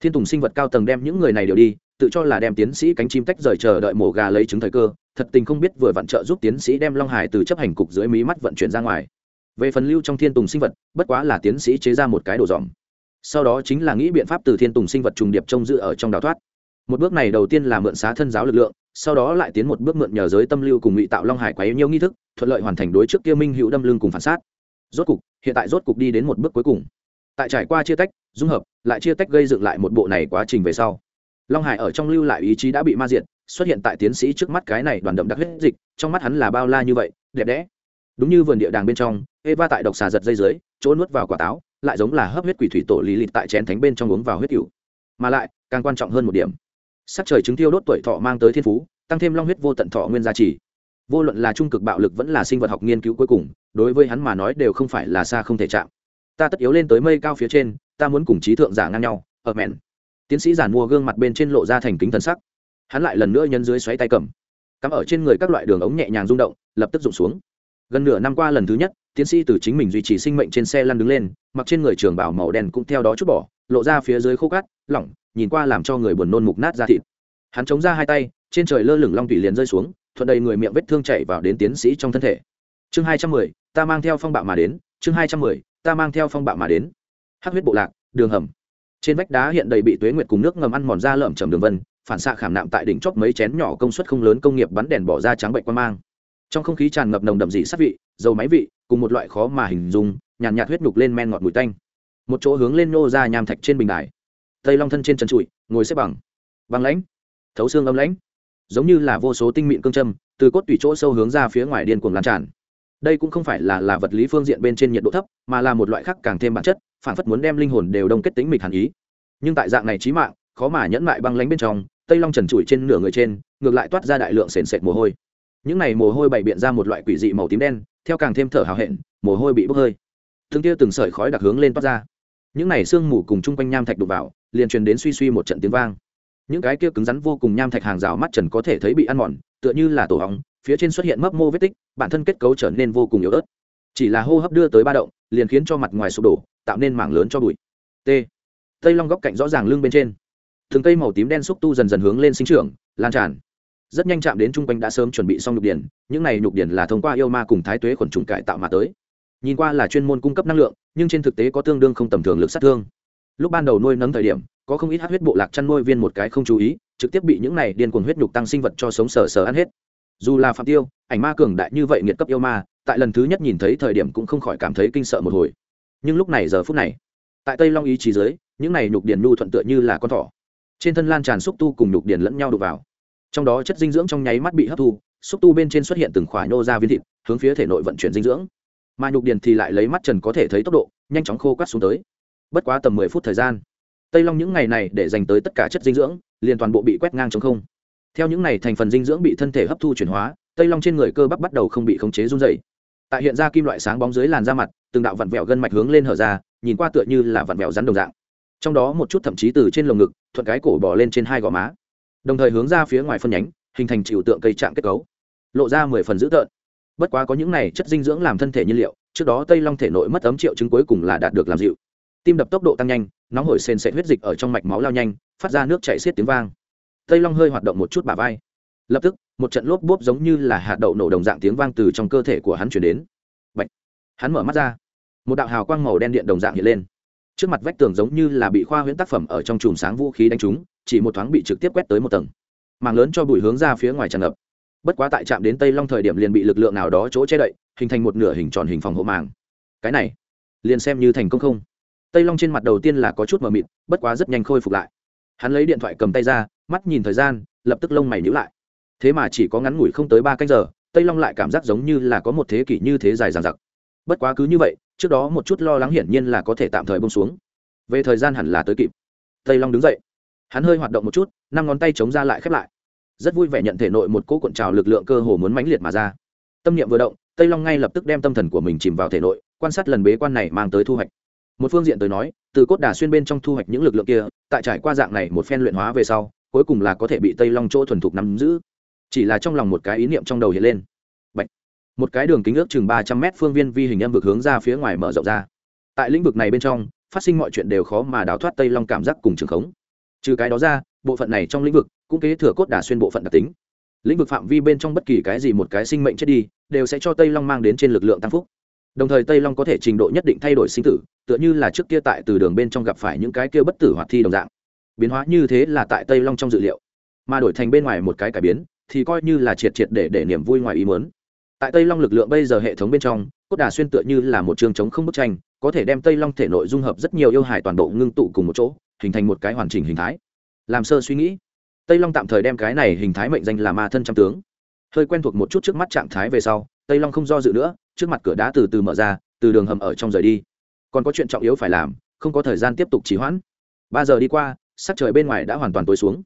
Thiên tùng sinh vật cao tầng đem những người này đều đi, tự cho là đem tiến sĩ cánh chim tách rời chờ đợi mổ gà lấy trứng thời cơ, thật tình không biết vừa vặn trợ giúp tiến sĩ đem long hải từ chấp hành cục dưới mí mắt vận chuyển ra ngoài. Về phần lưu trong thiên tùng sinh vật, bất quá là tiến sĩ chế ra một cái đồ dòm. Sau đó chính là nghĩ biện pháp từ thiên tùng sinh vật trùng điệp trông giữ ở trong đào thoát một bước này đầu tiên là mượn xá thân giáo lực lượng, sau đó lại tiến một bước mượn nhờ giới tâm lưu cùng ngụy tạo long hải quá nhiều nghi thức, thuận lợi hoàn thành đối trước kia minh hữu đâm lưng cùng phản sát. Rốt cục, hiện tại rốt cục đi đến một bước cuối cùng. Tại trải qua chia tách, dung hợp, lại chia tách gây dựng lại một bộ này quá trình về sau. Long hải ở trong lưu lại ý chí đã bị ma diện xuất hiện tại tiến sĩ trước mắt cái này đoàn đậm đặc huyết dịch, trong mắt hắn là bao la như vậy, đẹp đẽ. Đúng như vườn địa đàng bên trong, eva tại độc xà giật dây dưới, chỗ nuốt vào quả táo, lại giống là hấp huyết quỷ thủy tổ lý lịch tại chén thánh bên trong uống vào huyết cựu mà lại, càng quan trọng hơn một điểm sắc trời chứng tiêu đốt tuổi thọ mang tới thiên phú, tăng thêm long huyết vô tận thọ nguyên gia trì. Vô luận là trung cực bạo lực vẫn là sinh vật học nghiên cứu cuối cùng, đối với hắn mà nói đều không phải là xa không thể chạm. Ta tất yếu lên tới mây cao phía trên, ta muốn cùng trí thượng giả ngang nhau, ở mẹn. Tiến sĩ giản mua gương mặt bên trên lộ ra thành kính thần sắc. Hắn lại lần nữa nhân dưới xoáy tay cầm. Cắm ở trên người các loại đường ống nhẹ nhàng rung động, lập tức rụng xuống. Gần nửa năm qua lần thứ nhất, tiến sĩ từ chính mình duy trì sinh mệnh trên xe lăn đứng lên, mặc trên người trường bảo màu đen cũng theo đó chút bỏ, lộ ra phía dưới khô cát, lỏng nhìn qua làm cho người buồn nôn mục nát ra thịt. Hắn chống ra hai tay, trên trời lơ lửng long thủy liền rơi xuống, thuận đầy người miệng vết thương chảy vào đến tiến sĩ trong thân thể. Chương hai trăm mười, ta mang theo phong bạo mà đến. Chương hai trăm mười, ta mang theo phong bạo mà đến. Hát huyết bộ lạc, đường hầm. Trên vách đá hiện đầy bị tuế nguyệt cùng nước ngầm ăn mòn ra lợm chầm đường vân, phản xạ khảm nạm tại đỉnh chóp mấy chén nhỏ công suất không lớn công nghiệp bắn đèn bỏ ra trắng bệnh quan mang. Trong không khí tràn ngập nồng đậm dị sát vị, dầu máy vị, cùng một loại khó mà hình dung, nhàn nhạt huyết nhục lên men ngọt mùi tanh. Một chỗ hướng lên nô ra nham thạch trên bình đài tây long thân trên trần trụi, ngồi xếp bằng. Băng lãnh. Thấu xương âm lãnh. Giống như là vô số tinh mịn cương châm, từ cốt tủy chỗ sâu hướng ra phía ngoài điên cuồng lan tràn. Đây cũng không phải là là vật lý phương diện bên trên nhiệt độ thấp, mà là một loại khác càng thêm bản chất, phản phất muốn đem linh hồn đều đông kết tính mịch hàn ý. Nhưng tại dạng này trí mạng, khó mà nhẫn mại băng lánh bên trong, tây long trần trụi trên nửa người trên, ngược lại toát ra đại lượng sền sệt mồ hôi. Những này mồ hôi bày biện ra một loại quỷ dị màu tím đen, theo càng thêm thở hào hẹn, mồ hôi bị bốc hơi. Thương tia từng sợi khói đặc hướng lên toát ra. Những này sương mù cùng chung quanh nham thạch đục vào liền truyền đến suy suy một trận tiếng vang. Những cái kia cứng rắn vô cùng nham thạch hàng rào mắt trần có thể thấy bị ăn mòn, tựa như là tổ hóng phía trên xuất hiện mấp mô vết tích, bản thân kết cấu trở nên vô cùng yếu ớt. Chỉ là hô hấp đưa tới ba động, liền khiến cho mặt ngoài sụp đổ, tạo nên mảng lớn cho bụi. T. Tây long góc cạnh rõ ràng lưng bên trên. Thường cây màu tím đen xúc tu dần dần hướng lên sinh trưởng, lan tràn. Rất nhanh chạm đến chung quanh đã sớm chuẩn bị xong nhục điển, những này nhục điển là thông qua yêu ma cùng thái tuế khuẩn trùng cải tạo mà tới. Nhìn qua là chuyên môn cung cấp năng lượng, nhưng trên thực tế có tương đương không tầm thường lực sát thương lúc ban đầu nuôi nấng thời điểm, có không ít hát huyết bộ lạc chăn nuôi viên một cái không chú ý, trực tiếp bị những này điên cuồng huyết nhục tăng sinh vật cho sống sờ sờ ăn hết. Dù là phạm tiêu, ảnh ma cường đại như vậy nghiệt cấp yêu ma, tại lần thứ nhất nhìn thấy thời điểm cũng không khỏi cảm thấy kinh sợ một hồi. Nhưng lúc này giờ phút này, tại tây long ý chí dưới, những này nhục điền nhu thuận tựa như là con thỏ. Trên thân lan tràn xúc tu cùng nhục điền lẫn nhau đục vào. Trong đó chất dinh dưỡng trong nháy mắt bị hấp thu, xúc tu bên trên xuất hiện từng khỏa nhô ra viên thịt, hướng phía thể nội vận chuyển dinh dưỡng. Mà nhục điền thì lại lấy mắt trần có thể thấy tốc độ, nhanh chóng khô quát xuống tới bất quá tầm mười phút thời gian. Tây long những ngày này để dành tới tất cả chất dinh dưỡng, liền toàn bộ bị quét ngang trong không. Theo những này thành phần dinh dưỡng bị thân thể hấp thu chuyển hóa, tây long trên người cơ bắp bắt đầu không bị khống chế run dày tại hiện ra kim loại sáng bóng dưới làn da mặt, từng đạo vặn vẹo gân mạch hướng lên hở ra, nhìn qua tựa như là vặn vẹo rắn đồng dạng. Trong đó một chút thậm chí từ trên lồng ngực, thuận cái cổ bỏ lên trên hai gò má. Đồng thời hướng ra phía ngoài phân nhánh, hình thành chịu tượng cây trạng kết cấu. Lộ ra mười phần dữ tợn. Bất quá có những này chất dinh dưỡng làm thân thể nhiên liệu, trước đó tây long thể nội mất ấm triệu chứng cuối cùng là đạt được làm dịu tim đập tốc độ tăng nhanh, nóng hổi sền sệt huyết dịch ở trong mạch máu lao nhanh, phát ra nước chảy xiết tiếng vang. Tây long hơi hoạt động một chút bả vai. Lập tức, một trận lốp bốp giống như là hạt đậu nổ đồng dạng tiếng vang từ trong cơ thể của hắn chuyển đến. Bạch. hắn mở mắt ra. Một đạo hào quang màu đen điện đồng dạng hiện lên. Trước mặt vách tường giống như là bị khoa huyễn tác phẩm ở trong chùm sáng vũ khí đánh trúng, chỉ một thoáng bị trực tiếp quét tới một tầng. Màng lớn cho bụi hướng ra phía ngoài tràn ngập. Bất quá tại trạm đến tây long thời điểm liền bị lực lượng nào đó chỗ che đậy, hình thành một nửa hình tròn hình phòng hộ màng. Cái này, liền xem như thành công không? Tây long trên mặt đầu tiên là có chút mờ mịt, bất quá rất nhanh khôi phục lại. Hắn lấy điện thoại cầm tay ra, mắt nhìn thời gian, lập tức lông mày nhữ lại. Thế mà chỉ có ngắn ngủi không tới ba canh giờ, tây long lại cảm giác giống như là có một thế kỷ như thế dài dằng dặc. Bất quá cứ như vậy, trước đó một chút lo lắng hiển nhiên là có thể tạm thời bông xuống. Về thời gian hẳn là tới kịp. Tây long đứng dậy. Hắn hơi hoạt động một chút, năm ngón tay chống ra lại khép lại. Rất vui vẻ nhận thể nội một cỗ cuộn trào lực lượng cơ hồ muốn mãnh liệt mà ra. Tâm niệm vừa động, tây long ngay lập tức đem tâm thần của mình chìm vào thể nội, quan sát lần bế quan này mang tới thu hoạch một phương diện tới nói, từ cốt đà xuyên bên trong thu hoạch những lực lượng kia, tại trải qua dạng này một phen luyện hóa về sau, cuối cùng là có thể bị tây long chỗ thuần thục nắm giữ. Chỉ là trong lòng một cái ý niệm trong đầu hiện lên. Bạch. một cái đường kính ước chừng ba trăm mét phương viên vi hình âm vực hướng ra phía ngoài mở rộng ra. Tại lĩnh vực này bên trong, phát sinh mọi chuyện đều khó mà đào thoát tây long cảm giác cùng trường khống. Trừ cái đó ra, bộ phận này trong lĩnh vực cũng kế thừa cốt đà xuyên bộ phận đặc tính. Lĩnh vực phạm vi bên trong bất kỳ cái gì một cái sinh mệnh chết đi, đều sẽ cho tây long mang đến trên lực lượng tăng phúc đồng thời tây long có thể trình độ nhất định thay đổi sinh tử, tựa như là trước kia tại từ đường bên trong gặp phải những cái kia bất tử hoạt thi đồng dạng. Biến hóa như thế là tại tây long trong dự liệu. Mà đổi thành bên ngoài một cái cải biến, thì coi như là triệt triệt để để niềm vui ngoài ý muốn. Tại tây long lực lượng bây giờ hệ thống bên trong, cốt đà xuyên tựa như là một trường chống không bức tranh, có thể đem tây long thể nội dung hợp rất nhiều yêu hài toàn bộ ngưng tụ cùng một chỗ, hình thành một cái hoàn chỉnh hình thái. Làm sơ suy nghĩ, tây long tạm thời đem cái này hình thái mệnh danh là ma thân trăm tướng. Hơi quen thuộc một chút trước mắt trạng thái về sau, tây long không do dự nữa trước mặt cửa đá từ từ mở ra, từ đường hầm ở trong rời đi. Còn có chuyện trọng yếu phải làm, không có thời gian tiếp tục trì hoãn. Ba giờ đi qua, sắc trời bên ngoài đã hoàn toàn tối xuống.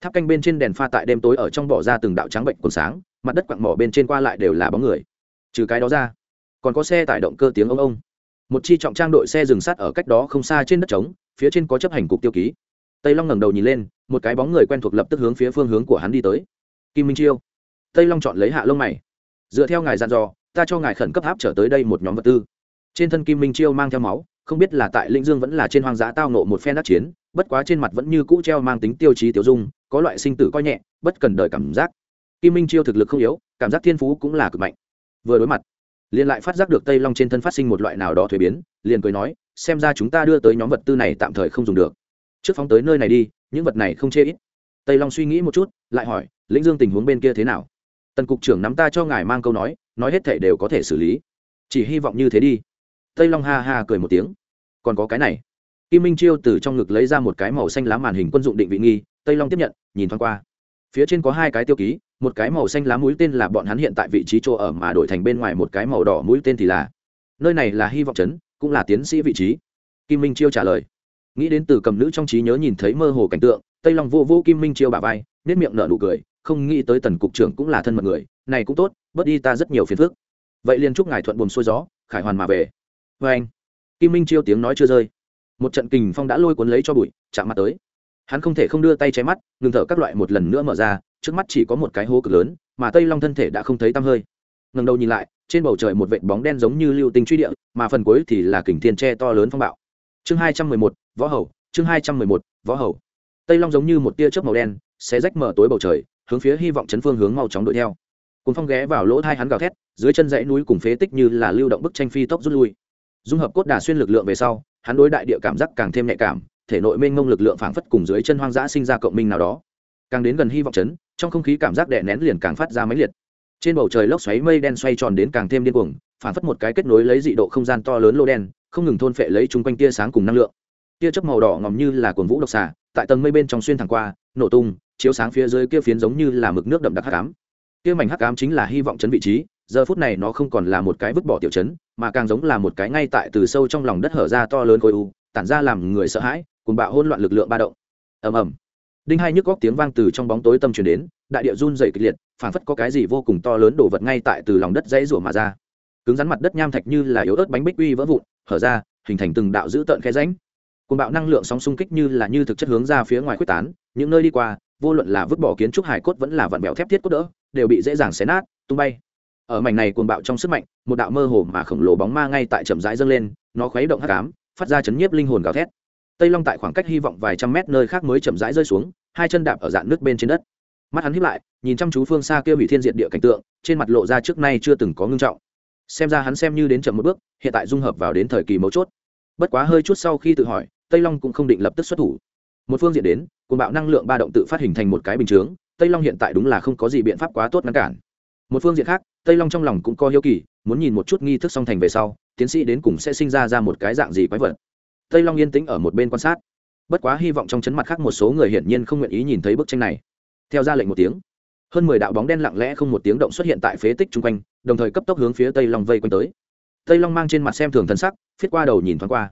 Tháp canh bên trên đèn pha tại đêm tối ở trong bỏ ra từng đạo trắng bệnh còn sáng, mặt đất quặng mỏ bên trên qua lại đều là bóng người. Trừ cái đó ra, còn có xe tải động cơ tiếng ông ông. Một chi trọng trang đội xe dừng sát ở cách đó không xa trên đất trống, phía trên có chấp hành cục tiêu ký. Tây long ngẩng đầu nhìn lên, một cái bóng người quen thuộc lập tức hướng phía phương hướng của hắn đi tới. Kim minh chiêu. Tây long chọn lấy hạ lông mày. Dựa theo ngài dặn dò ta cho ngài khẩn cấp áp trở tới đây một nhóm vật tư. Trên thân kim minh chiêu mang theo máu, không biết là tại Linh dương vẫn là trên hoang dã tao nộ một phen đắc chiến, bất quá trên mặt vẫn như cũ treo mang tính tiêu chí tiêu dung, có loại sinh tử coi nhẹ, bất cần đời cảm giác. Kim minh chiêu thực lực không yếu, cảm giác thiên phú cũng là cực mạnh. Vừa đối mặt, liền lại phát giác được tây long trên thân phát sinh một loại nào đó thuế biến, liền cười nói, xem ra chúng ta đưa tới nhóm vật tư này tạm thời không dùng được. Trước phóng tới nơi này đi, những vật này không chê ít. Tây long suy nghĩ một chút, lại hỏi lĩnh dương tình huống bên kia thế nào? Tần cục trưởng nắm ta cho ngài mang câu nói nói hết thảy đều có thể xử lý. Chỉ hy vọng như thế đi. Tây long ha ha cười một tiếng. Còn có cái này. Kim minh chiêu từ trong ngực lấy ra một cái màu xanh lá màn hình quân dụng định vị nghi, tây long tiếp nhận, nhìn thoáng qua. Phía trên có hai cái tiêu ký, một cái màu xanh lá mũi tên là bọn hắn hiện tại vị trí chỗ ở mà đổi thành bên ngoài một cái màu đỏ mũi tên thì là. Nơi này là hy vọng trấn, cũng là tiến sĩ vị trí. Kim minh chiêu trả lời. Nghĩ đến từ cầm nữ trong trí nhớ nhìn thấy mơ hồ cảnh tượng, tây long vô vô kim minh chiêu bà vai nết miệng nở nụ cười không nghĩ tới tần cục trưởng cũng là thân mật người, này cũng tốt, bớt đi ta rất nhiều phiền phức. Vậy liền chúc ngài thuận buồm xuôi gió, khải hoàn mà về. Vê anh, kim minh chiêu tiếng nói chưa rơi. Một trận kình phong đã lôi cuốn lấy cho bụi, chạm mặt tới. Hắn không thể không đưa tay cháy mắt, ngừng thở các loại một lần nữa mở ra, trước mắt chỉ có một cái hố cực lớn, mà tây long thân thể đã không thấy tăm hơi. Ngần đầu nhìn lại, trên bầu trời một vệt bóng đen giống như lưu tinh truy địa, mà phần cuối thì là kình thiên tre to lớn phong bạo. Chương hai trăm mười một, võ hầu, chương hai trăm mười một, võ hầu. Tây long giống như một tia chớp màu đen sẽ rách mở tối bầu trời hướng phía hy vọng chấn phương hướng mau chóng đuổi theo. Cùng phong ghé vào lỗ thai hắn gào thét, dưới chân dãy núi cùng phế tích như là lưu động bức tranh phi tốc rút lui. Dung hợp cốt đà xuyên lực lượng về sau, hắn đối đại địa cảm giác càng thêm nhạy cảm, thể nội mênh mông lực lượng phảng phất cùng dưới chân hoang dã sinh ra cộng minh nào đó. Càng đến gần hy vọng chấn, trong không khí cảm giác đè nén liền càng phát ra máy liệt. Trên bầu trời lốc xoáy mây đen xoay tròn đến càng thêm điên cuồng, phảng phất một cái kết nối lấy dị độ không gian to lớn lô đen, không ngừng thôn phệ lấy chúng quanh tia sáng cùng năng lượng. Tia chớp màu đỏ ngòm như là cuồng vũ độc xà tại tầng mây bên trong xuyên thẳng qua, nổ tung chiếu sáng phía dưới kia phiến giống như là mực nước đậm đặc hắc ám. Kia mảnh hắc ám chính là hy vọng chấn vị trí, giờ phút này nó không còn là một cái vứt bỏ tiểu chấn, mà càng giống là một cái ngay tại từ sâu trong lòng đất hở ra to lớn khối u, tản ra làm người sợ hãi cùng bạo hỗn loạn lực lượng ba động. Ầm ầm. Đinh hai nhức góc tiếng vang từ trong bóng tối tâm truyền đến, đại địa run dày kịch liệt, phảng phất có cái gì vô cùng to lớn đổ vật ngay tại từ lòng đất dãy rủa mà ra. Cứng rắn mặt đất nham thạch như là yếu ớt bánh bích uy vỡ vụn, hở ra, hình thành từng đạo dữ tợn khe ránh cùng bạo năng lượng sóng xung kích như là như thực chất hướng ra phía ngoài quyết tán, những nơi đi qua vô luận là vứt bỏ kiến trúc hải cốt vẫn là vặn bẹo thép thiết cốt đỡ, đều bị dễ dàng xé nát, tung bay. Ở mảnh này cuồng bạo trong sức mạnh, một đạo mơ hồ mà khổng lồ bóng ma ngay tại chậm rãi dâng lên, nó khuấy động hắc ám, phát ra chấn nhiếp linh hồn gào thét. Tây long tại khoảng cách hy vọng vài trăm mét nơi khác mới chậm rãi rơi xuống, hai chân đạp ở dạng nước bên trên đất. Mắt hắn hiếp lại, nhìn chăm chú phương xa kia hủy thiên diện địa cảnh tượng, trên mặt lộ ra trước nay chưa từng có ngưng trọng. Xem ra hắn xem như đến chậm một bước, hiện tại dung hợp vào đến thời kỳ mấu chốt. Bất quá hơi chút sau khi tự hỏi, tây long cũng không định lập tức xuất thủ một phương diện đến, cuồng bạo năng lượng ba động tự phát hình thành một cái bình chướng, tây long hiện tại đúng là không có gì biện pháp quá tốt ngăn cản. Một phương diện khác, tây long trong lòng cũng có hiếu kỳ, muốn nhìn một chút nghi thức song thành về sau, tiến sĩ đến cùng sẽ sinh ra ra một cái dạng gì quái vật. Tây long yên tĩnh ở một bên quan sát. Bất quá hy vọng trong chấn mặt khác một số người hiển nhiên không nguyện ý nhìn thấy bức tranh này. Theo ra lệnh một tiếng, hơn mười đạo bóng đen lặng lẽ không một tiếng động xuất hiện tại phế tích chung quanh, đồng thời cấp tốc hướng phía tây long vây quanh tới. Tây long mang trên mặt xem thường thân sắc, phiết qua đầu nhìn thoáng qua.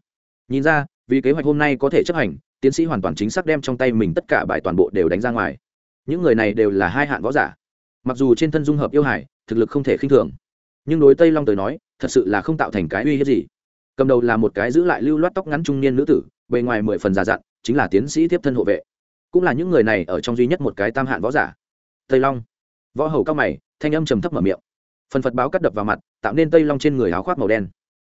Nhìn ra, vì kế hoạch hôm nay có thể chấp hành tiến sĩ hoàn toàn chính xác đem trong tay mình tất cả bài toàn bộ đều đánh ra ngoài. Những người này đều là hai hạn võ giả. Mặc dù trên thân dung hợp yêu hải, thực lực không thể khinh thường. Nhưng đối tây long tới nói, thật sự là không tạo thành cái uy hiếp gì. Cầm đầu là một cái giữ lại lưu loát tóc ngắn trung niên nữ tử, bề ngoài mười phần già dặn, chính là tiến sĩ tiếp thân hộ vệ. Cũng là những người này ở trong duy nhất một cái tam hạn võ giả. Tây long. Võ hầu cao mày, thanh âm trầm thấp mở miệng. Phần phật báo cắt đập vào mặt, tạo nên tây long trên người áo khoác màu đen.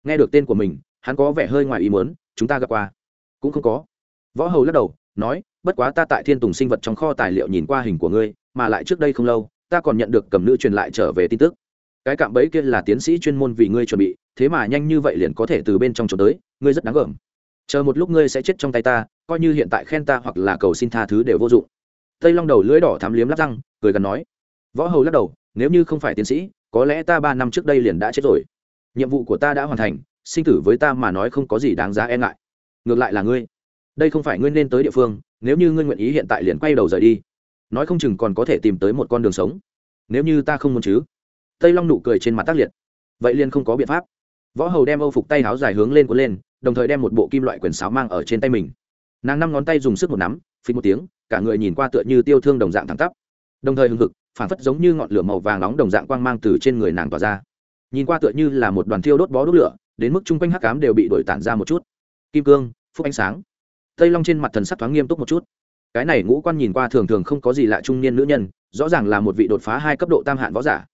Nghe được tên của mình, hắn có vẻ hơi ngoài ý muốn, chúng ta gặp qua. Cũng không có võ hầu lắc đầu, nói, bất quá ta tại thiên tùng sinh vật trong kho tài liệu nhìn qua hình của ngươi, mà lại trước đây không lâu, ta còn nhận được cầm nữ truyền lại trở về tin tức. Cái cạm bẫy kia là tiến sĩ chuyên môn vì ngươi chuẩn bị, thế mà nhanh như vậy liền có thể từ bên trong trốn tới, ngươi rất đáng gờm. Chờ một lúc ngươi sẽ chết trong tay ta, coi như hiện tại khen ta hoặc là cầu xin tha thứ đều vô dụng. Tây long đầu lưỡi đỏ thắm liếm lắp răng, cười gần nói, võ hầu lắc đầu, nếu như không phải tiến sĩ, có lẽ ta ba năm trước đây liền đã chết rồi. Nhiệm vụ của ta đã hoàn thành, sinh tử với ta mà nói không có gì đáng giá e ngại. Ngược lại là ngươi đây không phải ngươi nên tới địa phương, nếu như ngươi nguyện ý hiện tại liền quay đầu rời đi. Nói không chừng còn có thể tìm tới một con đường sống. Nếu như ta không muốn chứ? Tây long nụ cười trên mặt tác liệt. Vậy liền không có biện pháp. Võ hầu đem âu phục tay áo dài hướng lên cuốn lên, đồng thời đem một bộ kim loại quyền sáo mang ở trên tay mình. Nàng năm ngón tay dùng sức một nắm phí một tiếng, cả người nhìn qua tựa như tiêu thương đồng dạng thẳng tắp. Đồng thời hừng hực, phản phất giống như ngọn lửa màu vàng nóng đồng dạng quang mang từ trên người nàng tỏa ra. Nhìn qua tựa như là một đoàn thiêu đốt bó đốt lửa, đến mức chung quanh hắc cám đều bị đổi tản ra một chút. Kim cương, phúc ánh sáng tây long trên mặt thần sắc thoáng nghiêm túc một chút. Cái này ngũ quan nhìn qua thường thường không có gì lạ trung niên nữ nhân, rõ ràng là một vị đột phá hai cấp độ tam hạn võ giả.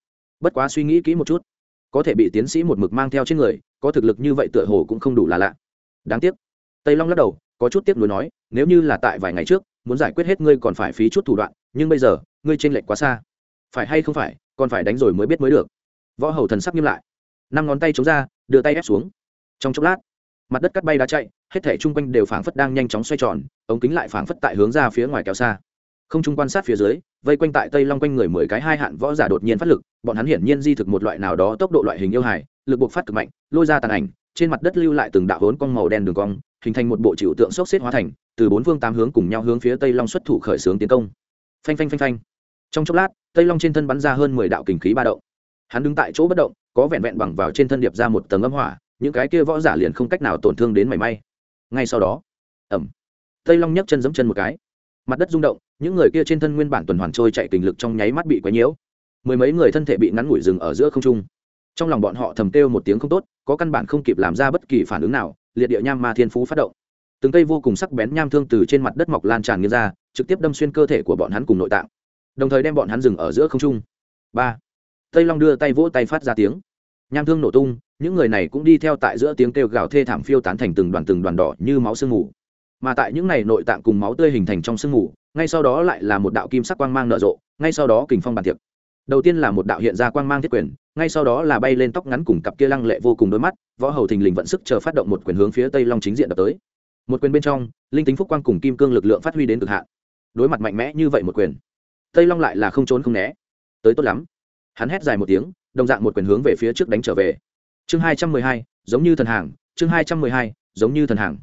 Bất quá suy nghĩ kỹ một chút, có thể bị tiến sĩ một mực mang theo trên người, có thực lực như vậy tựa hồ cũng không đủ là lạ. Đáng tiếc. Tây long lắc đầu, có chút tiếc nuối nói, nếu như là tại vài ngày trước, muốn giải quyết hết ngươi còn phải phí chút thủ đoạn, nhưng bây giờ, ngươi t r ê n lệch quá xa. Phải hay không phải, còn phải đánh rồi mới biết mới được. Võ hầu thần sắc nghiêm lại. Năm ngón tay chống ra, đưa tay ép xuống. Trong chốc lát, mặt đất cắt bay đá chạy hết thể chung quanh đều phảng phất đang nhanh chóng xoay tròn, ống kính lại phảng phất tại hướng ra phía ngoài kéo xa. Không trung quan sát phía dưới, vây quanh tại tây long quanh người mười cái hai hạn võ giả đột nhiên phát lực, bọn hắn hiển nhiên di thực một loại nào đó tốc độ loại hình yêu hài, lực buộc phát cực mạnh, lôi ra tàn ảnh, trên mặt đất lưu lại từng đạo hốn cong màu đen đường cong, hình thành một bộ chịu tượng sốc xếp hóa thành, từ bốn phương tám hướng cùng nhau hướng phía tây long xuất thủ khởi xướng tiến công. Phanh phanh phanh phanh. Trong chốc lát, tây long trên thân bắn ra hơn mười đạo kình khí ba động. Hắn đứng tại chỗ bất động, có vẹn vẹn bằng vào trên thân điệp ra một tầng âm hỏa, những cái kia võ giả liền không cách nào tổn thương đến mảy may ngay sau đó ẩm tây long nhấc chân giẫm chân một cái. Mặt đất rung động, những người kia trên thân nguyên bản tuần hoàn trôi chạy kình lực trong nháy mắt bị quấy nhiễu. Mười mấy người thân thể bị ngắn ngủi rừng ở giữa không trung. Trong lòng bọn họ thầm kêu một tiếng không tốt, có căn bản không kịp làm ra bất kỳ phản ứng nào, liệt địa nham ma thiên phú phát động. Từng cây vô cùng sắc bén nham thương từ trên mặt đất mọc lan tràn nghiêng ra, trực tiếp đâm xuyên cơ thể của bọn hắn cùng nội tạng. Đồng thời đem bọn hắn dừng ở giữa không trung. Ba. Tây long đưa tay vỗ tay phát ra tiếng nham thương nổ tung, những người này cũng đi theo tại giữa tiếng kêu gào thê thảm phiêu tán thành từng đoàn từng đoàn đỏ như máu sương mù. Mà tại những này nội tạng cùng máu tươi hình thành trong sương mù, ngay sau đó lại là một đạo kim sắc quang mang nở rộ, ngay sau đó kình phong bàn tiệc. Đầu tiên là một đạo hiện ra quang mang thiết quyền, ngay sau đó là bay lên tóc ngắn cùng cặp kia lăng lệ vô cùng đôi mắt, võ hầu thình lình vận sức chờ phát động một quyền hướng phía tây long chính diện đập tới. Một quyền bên trong, linh tính phúc quang cùng kim cương lực lượng phát huy đến cực hạn. Đối mặt mạnh mẽ như vậy một quyền, tây long lại là không trốn không né. Tới tốt lắm. Hắn hét dài một tiếng đồng dạng một quyền hướng về phía trước đánh trở về. Chương hai trăm mười hai, giống như thần hàng, chương hai trăm mười hai, giống như thần hàng.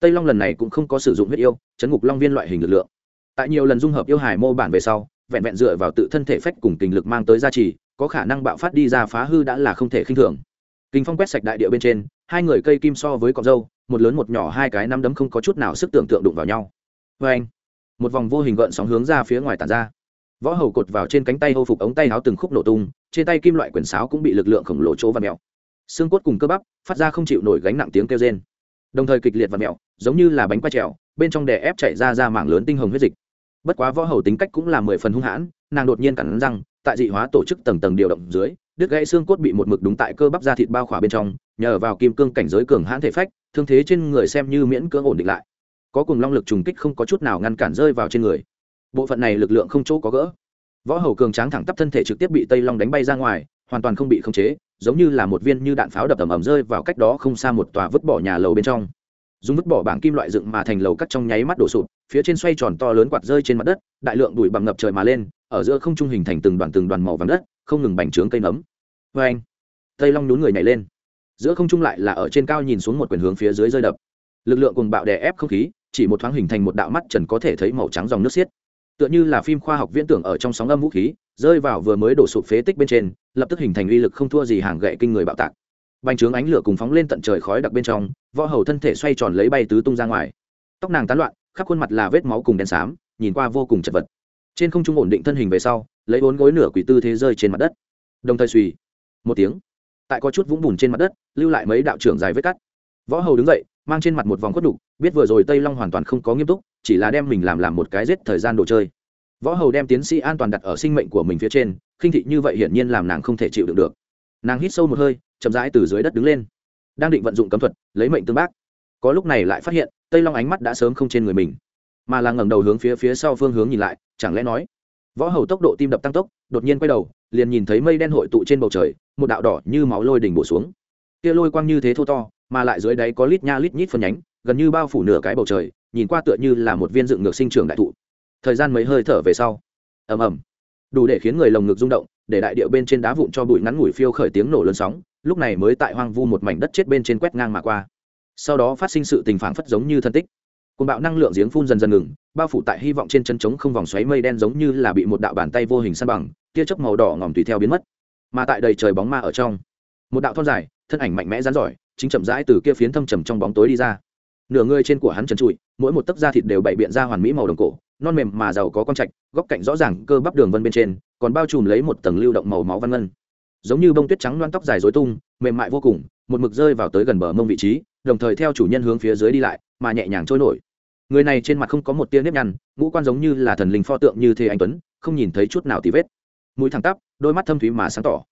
Tây long lần này cũng không có sử dụng huyết yêu, chấn ngục long viên loại hình lực lượng. Tại nhiều lần dung hợp yêu hải mô bản về sau, vẹn vẹn dựa vào tự thân thể phách cùng tình lực mang tới gia trì, có khả năng bạo phát đi ra phá hư đã là không thể khinh thường. Kinh phong quét sạch đại địa bên trên, hai người cây kim so với cọc dâu, một lớn một nhỏ hai cái năm đấm không có chút nào sức tưởng tượng đụng vào nhau. Vê anh một vòng vô hình gợn sóng hướng ra phía ngoài tàn ra võ hầu cột vào trên cánh tay hô phục ống tay áo từng khúc nổ tung, trên tay kim loại quyển sáo cũng bị lực lượng khổng lồ chỗ và mèo. Xương cốt cùng cơ bắp phát ra không chịu nổi gánh nặng tiếng kêu rên. Đồng thời kịch liệt và mèo, giống như là bánh quay trèo, bên trong đè ép chạy ra ra mảng lớn tinh hồng huyết dịch. Bất quá võ hầu tính cách cũng là mười phần hung hãn, nàng đột nhiên cắn răng, tại dị hóa tổ chức tầng tầng điều động dưới, đứt gãy xương cốt bị một mực đúng tại cơ bắp da thịt bao khỏa bên trong, nhờ vào kim cương cảnh giới cường hãn thể phách, thương thế trên người xem như miễn cưỡng ổn định lại. Có cùng long lực trùng kích không có chút nào ngăn cản rơi vào trên người bộ phận này lực lượng không chỗ có gỡ. Võ hầu cường tráng thẳng tắp thân thể trực tiếp bị tây long đánh bay ra ngoài, hoàn toàn không bị khống chế, giống như là một viên như đạn pháo đập ầm ầm rơi vào cách đó không xa một tòa vứt bỏ nhà lầu bên trong. Dùng vứt bỏ bảng kim loại dựng mà thành lầu cắt trong nháy mắt đổ sụp, phía trên xoay tròn to lớn quạt rơi trên mặt đất, đại lượng bụi bằng ngập trời mà lên, ở giữa không trung hình thành từng đoàn từng đoàn màu vàng đất, không ngừng bành trướng cây nấm. Vê anh, tây long nhún người nhảy lên. Giữa không trung lại là ở trên cao nhìn xuống một quyền hướng phía dưới rơi đập. Lực lượng cùng bạo đè ép không khí, chỉ một thoáng hình thành một đạo mắt trần có thể thấy màu trắng dòng nước xiết tựa như là phim khoa học viễn tưởng ở trong sóng âm vũ khí, rơi vào vừa mới đổ sụp phế tích bên trên, lập tức hình thành uy lực không thua gì hàng gậy kinh người bạo tạc. Bành trướng ánh lửa cùng phóng lên tận trời khói đặc bên trong, võ hầu thân thể xoay tròn lấy bay tứ tung ra ngoài. Tóc nàng tán loạn, khắp khuôn mặt là vết máu cùng đen xám, nhìn qua vô cùng chật vật. Trên không trung ổn định thân hình về sau, lấy bốn gối nửa quỷ tư thế rơi trên mặt đất. Đồng thời suy, một tiếng, tại có chút vũng bùn trên mặt đất, lưu lại mấy đạo trưởng dài vết cắt. Võ hầu đứng dậy, mang trên mặt một vòng khuất đục, biết vừa rồi tây long hoàn toàn không có nghiêm túc chỉ là đem mình làm làm một cái giết thời gian đồ chơi. Võ hầu đem tiến sĩ an toàn đặt ở sinh mệnh của mình phía trên, khinh thị như vậy hiển nhiên làm nàng không thể chịu đựng được. Nàng hít sâu một hơi, chậm rãi từ dưới đất đứng lên. Đang định vận dụng cấm thuật, lấy mệnh tương bác. Có lúc này lại phát hiện, tây long ánh mắt đã sớm không trên người mình, mà là ngẩng đầu hướng phía phía sau phương hướng nhìn lại, chẳng lẽ nói, võ hầu tốc độ tim đập tăng tốc, đột nhiên quay đầu, liền nhìn thấy mây đen hội tụ trên bầu trời, một đạo đỏ như máu lôi đỉnh bổ xuống. Kia lôi quang như thế thô to, mà lại dưới đáy có lít nha lít nhít phân nhánh, gần như bao phủ nửa cái bầu trời nhìn qua tựa như là một viên dựng ngược sinh trưởng đại thụ. Thời gian mấy hơi thở về sau, ầm ầm, đủ để khiến người lồng ngực rung động, để đại điệu bên trên đá vụn cho bụi ngắn ngủi phiêu khởi tiếng nổ lớn sóng, lúc này mới tại hoang vu một mảnh đất chết bên trên quét ngang mà qua. Sau đó phát sinh sự tình phản phất giống như thân tích. Cơn bạo năng lượng giếng phun dần dần ngừng, bao phủ tại hy vọng trên chân trống không vòng xoáy mây đen giống như là bị một đạo bàn tay vô hình san bằng, tia chớp màu đỏ ngòm tùy theo biến mất. Mà tại đầy trời bóng ma ở trong, một đạo thon dài, thân ảnh mạnh mẽ rắn giỏi, chính chậm rãi từ kia phiến thâm trầm trong bóng tối đi ra nửa người trên của hắn trần trụi, mỗi một tấc da thịt đều bày biện ra hoàn mỹ màu đồng cổ, non mềm mà giàu có con trạch, góc cạnh rõ ràng cơ bắp đường vân bên trên, còn bao trùm lấy một tầng lưu động màu máu văn ngân. Giống như bông tuyết trắng loan tóc dài dối tung, mềm mại vô cùng, một mực rơi vào tới gần bờ mông vị trí, đồng thời theo chủ nhân hướng phía dưới đi lại, mà nhẹ nhàng trôi nổi. Người này trên mặt không có một tia nếp nhăn, ngũ quan giống như là thần linh pho tượng như thế anh tuấn, không nhìn thấy chút nào tí vết. Mũi thẳng tắp, đôi mắt thâm thúy mà sáng tỏ.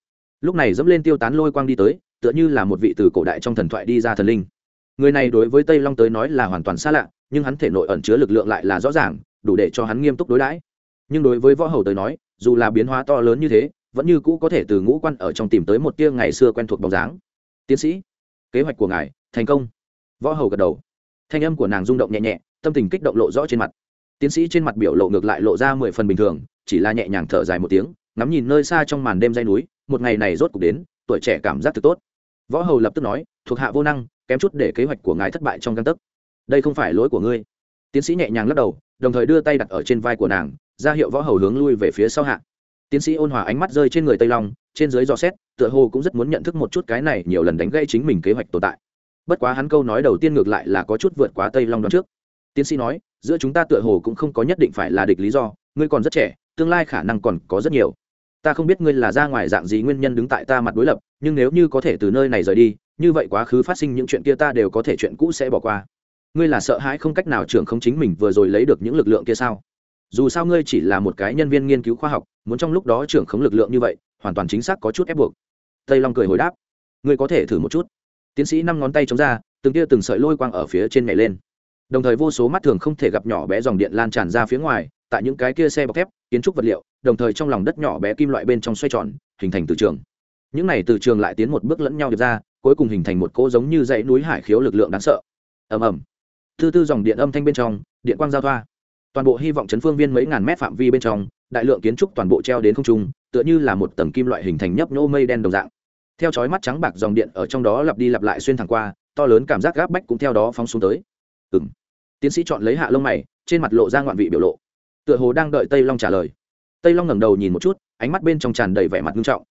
Lúc này dẫm lên tiêu tán lôi quang đi tới, tựa như là một vị từ cổ đại trong thần thoại đi ra thần linh người này đối với tây long tới nói là hoàn toàn xa lạ, nhưng hắn thể nội ẩn chứa lực lượng lại là rõ ràng, đủ để cho hắn nghiêm túc đối đãi. Nhưng đối với võ hầu tới nói, dù là biến hóa to lớn như thế, vẫn như cũ có thể từ ngũ quan ở trong tìm tới một tia ngày xưa quen thuộc bóng dáng. Tiến sĩ, kế hoạch của ngài thành công. Võ hầu gật đầu. Thanh âm của nàng rung động nhẹ nhẹ, tâm tình kích động lộ rõ trên mặt. Tiến sĩ trên mặt biểu lộ ngược lại lộ ra mười phần bình thường, chỉ là nhẹ nhàng thở dài một tiếng, ngắm nhìn nơi xa trong màn đêm dây núi, một ngày này rốt cuộc đến, tuổi trẻ cảm giác thực tốt. Võ hầu lập tức nói, thuộc hạ vô năng kém chút để kế hoạch của ngài thất bại trong căn tấc. Đây không phải lỗi của ngươi. Tiến sĩ nhẹ nhàng lắc đầu, đồng thời đưa tay đặt ở trên vai của nàng, ra hiệu võ hầu hướng lui về phía sau hạ. Tiến sĩ ôn hòa ánh mắt rơi trên người tây long, trên dưới dò xét, tựa hồ cũng rất muốn nhận thức một chút cái này nhiều lần đánh gây chính mình kế hoạch tồn tại. Bất quá hắn câu nói đầu tiên ngược lại là có chút vượt quá tây long đón trước. Tiến sĩ nói, giữa chúng ta tựa hồ cũng không có nhất định phải là địch lý do, ngươi còn rất trẻ, tương lai khả năng còn có rất nhiều. Ta không biết ngươi là ra ngoài dạng gì nguyên nhân đứng tại ta mặt đối lập, nhưng nếu như có thể từ nơi này rời đi như vậy quá khứ phát sinh những chuyện kia ta đều có thể chuyện cũ sẽ bỏ qua. Ngươi là sợ hãi không cách nào trưởng không chính mình vừa rồi lấy được những lực lượng kia sao? Dù sao ngươi chỉ là một cái nhân viên nghiên cứu khoa học, muốn trong lúc đó trưởng khống lực lượng như vậy, hoàn toàn chính xác có chút ép buộc. Tây long cười hồi đáp. Ngươi có thể thử một chút. Tiến sĩ năm ngón tay chống ra, từng tia từng sợi lôi quang ở phía trên nhảy lên. Đồng thời vô số mắt thường không thể gặp nhỏ bé dòng điện lan tràn ra phía ngoài, tại những cái kia xe bọc thép, kiến trúc vật liệu, đồng thời trong lòng đất nhỏ bé kim loại bên trong xoay tròn, hình thành từ trường. Những này từ trường lại tiến một bước lẫn nhau được ra cuối cùng hình thành một cỗ giống như dãy núi hải khiếu lực lượng đáng sợ. Ầm ầm. Thư tư dòng điện âm thanh bên trong, điện quang giao thoa. Toàn bộ hy vọng chấn phương viên mấy ngàn mét phạm vi bên trong, đại lượng kiến trúc toàn bộ treo đến không trung, tựa như là một tầng kim loại hình thành nhấp nhô mây đen đồng dạng. Theo chói mắt trắng bạc dòng điện ở trong đó lặp đi lặp lại xuyên thẳng qua, to lớn cảm giác gáp bách cũng theo đó phóng xuống tới. Ừ m tiến sĩ chọn lấy hạ lông mày, trên mặt lộ ra ngoạn vị biểu lộ. Tựa hồ đang đợi tây long trả lời. Tây long ngẩng đầu nhìn một chút, ánh mắt bên trong tràn đầy vẻ mặt nghiêm trọng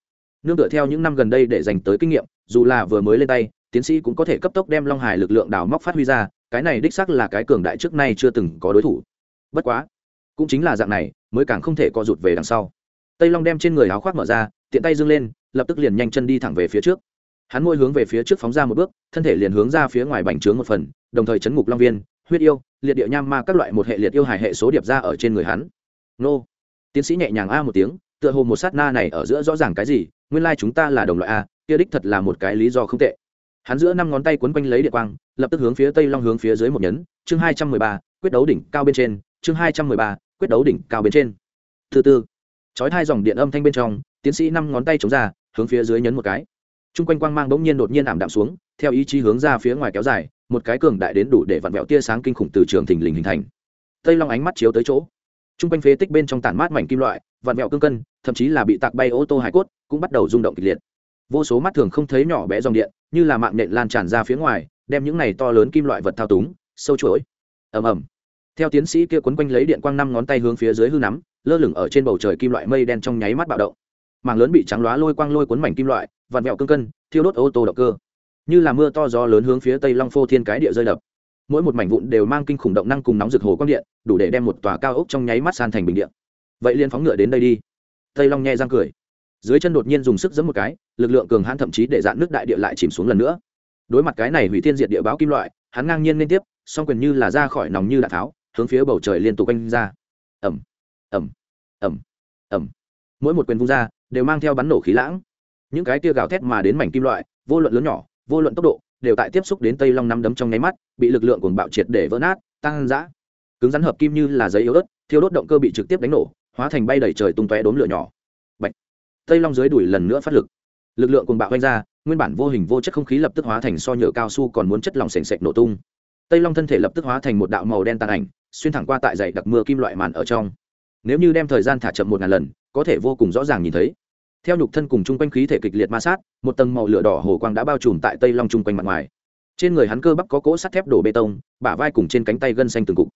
nương tựa theo những năm gần đây để dành tới kinh nghiệm, dù là vừa mới lên tay, tiến sĩ cũng có thể cấp tốc đem long hải lực lượng đào móc phát huy ra, cái này đích xác là cái cường đại trước nay chưa từng có đối thủ. Bất quá, cũng chính là dạng này, mới càng không thể co rụt về đằng sau. Tây long đem trên người áo khoác mở ra, tiện tay dâng lên, lập tức liền nhanh chân đi thẳng về phía trước. Hắn môi hướng về phía trước phóng ra một bước, thân thể liền hướng ra phía ngoài bành trướng một phần, đồng thời chấn ngục long viên, huyết yêu, liệt địa nham ma các loại một hệ liệt yêu hài hệ số điệp ra ở trên người hắn. Nô! Tiến sĩ nhẹ nhàng a một tiếng, tựa hồ một sát na này ở giữa rõ ràng cái gì nguyên lai chúng ta là đồng loại a, kia đích thật là một cái lý do không tệ. Hắn giữa năm ngón tay quấn quanh lấy địa quang, lập tức hướng phía tây long hướng phía dưới một nhấn, chương hai trăm mười ba, quyết đấu đỉnh cao bên trên, chương hai trăm mười ba, quyết đấu đỉnh cao bên trên. Thứ tư chói hai dòng điện âm thanh bên trong, tiến sĩ năm ngón tay chống ra, hướng phía dưới nhấn một cái. T r u n g quanh quang mang bỗng nhiên đột nhiên ảm đạm xuống, theo ý chí hướng ra phía ngoài kéo dài, một cái cường đại đến đủ để vặn vẹo tia sáng kinh khủng từ trường thình lình hình thành. Tây long ánh mắt chiếu tới chỗ. T r u n g quanh phế tích bên trong tản mát mảnh kim loại vặn vẹo cương cân, thậm chí là bị tạc bay ô tô hải cốt, cũng bắt đầu rung động kịch liệt. Vô số mắt thường không thấy nhỏ bé dòng điện, như là mạng nện lan tràn ra phía ngoài, đem những này to lớn kim loại vật thao túng, sâu chuỗi. Ầm ầm. Theo tiến sĩ kia quấn quanh lấy điện quang năm ngón tay hướng phía dưới hư nắm, lơ lửng ở trên bầu trời kim loại mây đen trong nháy mắt bạo động. Mảng lớn bị trắng loá lôi quang lôi cuốn mảnh kim loại, vặn vẹo cương cân, thiêu đốt ô tô động cơ. Như là mưa to gió lớn hướng phía tây long phô thiên cái địa rơi đập. Mỗi một mảnh vụn đều mang kinh khủng động năng cùng nóng rực hồ quang điện, đủ để đem một tòa cao ốc trong nháy mắt san thành bình điện vậy liên phóng ngựa đến đây đi. Tây long nhẹ răng cười. Dưới chân đột nhiên dùng sức giẫm một cái, lực lượng cường hãn thậm chí để dạn nước đại địa lại chìm xuống lần nữa. Đối mặt cái này hủy thiên diệt địa báo kim loại, hắn ngang nhiên liên tiếp, song quyền như là ra khỏi nòng như đạn tháo, hướng phía bầu trời liên tục quanh ra. Ẩm ẩm ẩm ẩm mỗi một quyền vung ra, đều mang theo bắn nổ khí lãng. Những cái tia gào thét mà đến mảnh kim loại, vô luận lớn nhỏ, vô luận tốc độ, đều tại tiếp xúc đến tây long nắm đấm trong nháy mắt, bị lực lượng cuồng bạo triệt để vỡ nát tăng giã cứng rắn hợp kim như là giấy yếu ớt, thiêu đốt động cơ bị trực tiếp đánh nổ hóa thành bay đầy trời tung tóe đốm lửa nhỏ. Bạch. tây long dưới đuổi lần nữa phát lực. Lực lượng cuồng bạo vanh ra, nguyên bản vô hình vô chất không khí lập tức hóa thành so nhựa cao su còn muốn chất lỏng sền sệt nổ tung. Tây long thân thể lập tức hóa thành một đạo màu đen tàn ảnh, xuyên thẳng qua tại dày đặc mưa kim loại màn ở trong. Nếu như đem thời gian thả chậm một ngàn lần, có thể vô cùng rõ ràng nhìn thấy. Theo nhục thân cùng chung quanh khí thể kịch liệt ma sát, một tầng màu lửa đỏ hồ quang đã bao trùm tại tây long chung quanh mặt ngoài. Trên người hắn cơ bắp có cỗ sắt thép đổ bê tông, bả vai cùng trên cánh tay gân xanh từng cục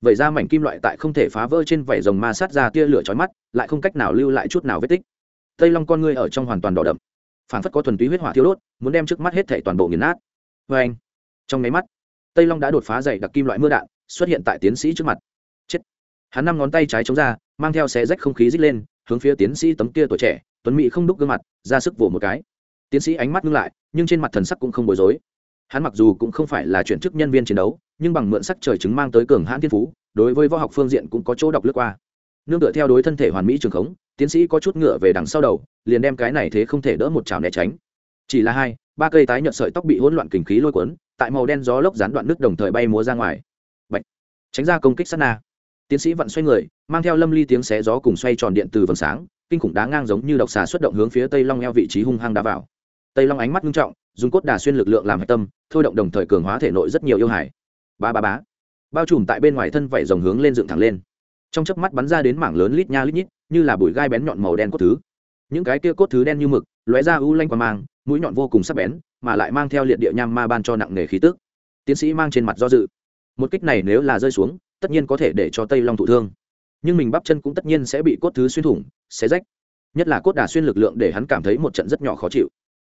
vậy ra mảnh kim loại tại không thể phá vỡ trên vảy rồng ma sát ra tia lửa chói mắt, lại không cách nào lưu lại chút nào vết tích. Tây long con ngươi ở trong hoàn toàn đỏ đậm. Phản phất có thuần túy huyết hỏa thiêu đốt, muốn đem trước mắt hết thể toàn bộ nghiền nát. Vê anh trong máy mắt, tây long đã đột phá dày đặc kim loại mưa đạn, xuất hiện tại tiến sĩ trước mặt. Chết! Hắn năm ngón tay trái chống ra, mang theo xé rách không khí rít lên, hướng phía tiến sĩ tấm kia tuổi trẻ, tuấn mỹ không đúc gương mặt, ra sức vỗ một cái. Tiến sĩ ánh mắt ngưng lại, nhưng trên mặt thần sắc cũng không bối rối. Hắn mặc dù cũng không phải là chuyển chức nhân viên chiến đấu nhưng bằng mượn sắc trời chứng mang tới cường hãn thiên phú, đối với võ học phương diện cũng có chỗ đọc lướt qua. Nương tựa theo đối thân thể hoàn mỹ trường khống, tiến sĩ có chút ngựa về đằng sau đầu, liền đem cái này thế không thể đỡ một chảo né tránh. Chỉ là hai, ba cây tái nhợt sợi tóc bị hỗn loạn kình khí lôi cuốn, tại màu đen gió lốc gián đoạn nước đồng thời bay múa ra ngoài. Bạch. tránh ra công kích sát na. Tiến sĩ vặn xoay người, mang theo lâm ly tiếng xé gió cùng xoay tròn điện từ vầng sáng, kinh khủng đá ngang giống như độc xà xuất động hướng phía tây long eo vị trí hung hăng đá vào. Tây long ánh mắt nghiêm trọng, dùng cốt đà xuyên lực lượng làm hạch tâm, thôi động đồng thời cường hóa thể nội rất nhiều yêu hải ba ba bá bao trùm tại bên ngoài thân vảy rồng hướng lên dựng thẳng lên. Trong chớp mắt bắn ra đến mảng lớn lít nha lít nhít, như là bụi gai bén nhọn màu đen cốt thứ. Những cái kia cốt thứ đen như mực, lóe ra u lanh qua mang, mũi nhọn vô cùng sắc bén, mà lại mang theo liệt địa nham ma ban cho nặng nghề khí tức. Tiến sĩ mang trên mặt do dự. Một kích này nếu là rơi xuống, tất nhiên có thể để cho tây long thụ thương. Nhưng mình bắp chân cũng tất nhiên sẽ bị cốt thứ xuyên thủng, xé rách. Nhất là cốt đà xuyên lực lượng để hắn cảm thấy một trận rất nhỏ khó chịu.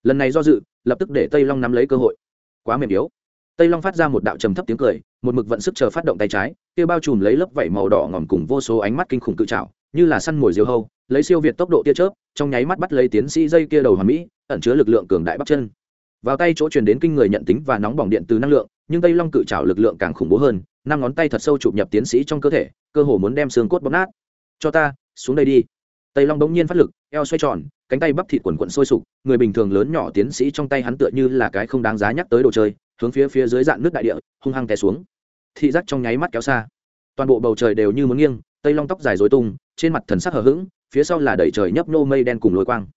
Lần này do dự, lập tức để tây long nắm lấy cơ hội. Quá mềm yếu tây long phát ra một đạo trầm thấp tiếng cười, một mực vận sức chờ phát động tay trái, kia bao trùm lấy lớp vảy màu đỏ ngòm cùng vô số ánh mắt kinh khủng cự trào như là săn mồi diều hâu, lấy siêu việt tốc độ tia chớp, trong nháy mắt bắt lấy tiến sĩ dây kia đầu hoàn mỹ, ẩn chứa lực lượng cường đại bắp chân. Vào tay chỗ truyền đến kinh người nhận tính và nóng bỏng điện từ năng lượng, nhưng tây long cự trào lực lượng càng khủng bố hơn, năm ngón tay thật sâu chụp nhập tiến sĩ trong cơ thể, cơ hồ muốn đem xương cốt bóp nát. Cho ta, xuống đây đi. Tây long bỗng nhiên phát lực, eo xoay tròn, cánh tay bắp thịt quần quận sôi sục, người bình thường lớn nhỏ tiến sĩ trong tay hắn tựa như là cái không đáng giá nhắc tới đồ chơi hướng phía phía dưới dạng nước đại địa, hung hăng té xuống. Thị giác trong nháy mắt kéo xa. Toàn bộ bầu trời đều như muốn nghiêng, tây long tóc dài dối tung, trên mặt thần sắc hờ hững, phía sau là đẩy trời nhấp nô mây đen cùng lối quang.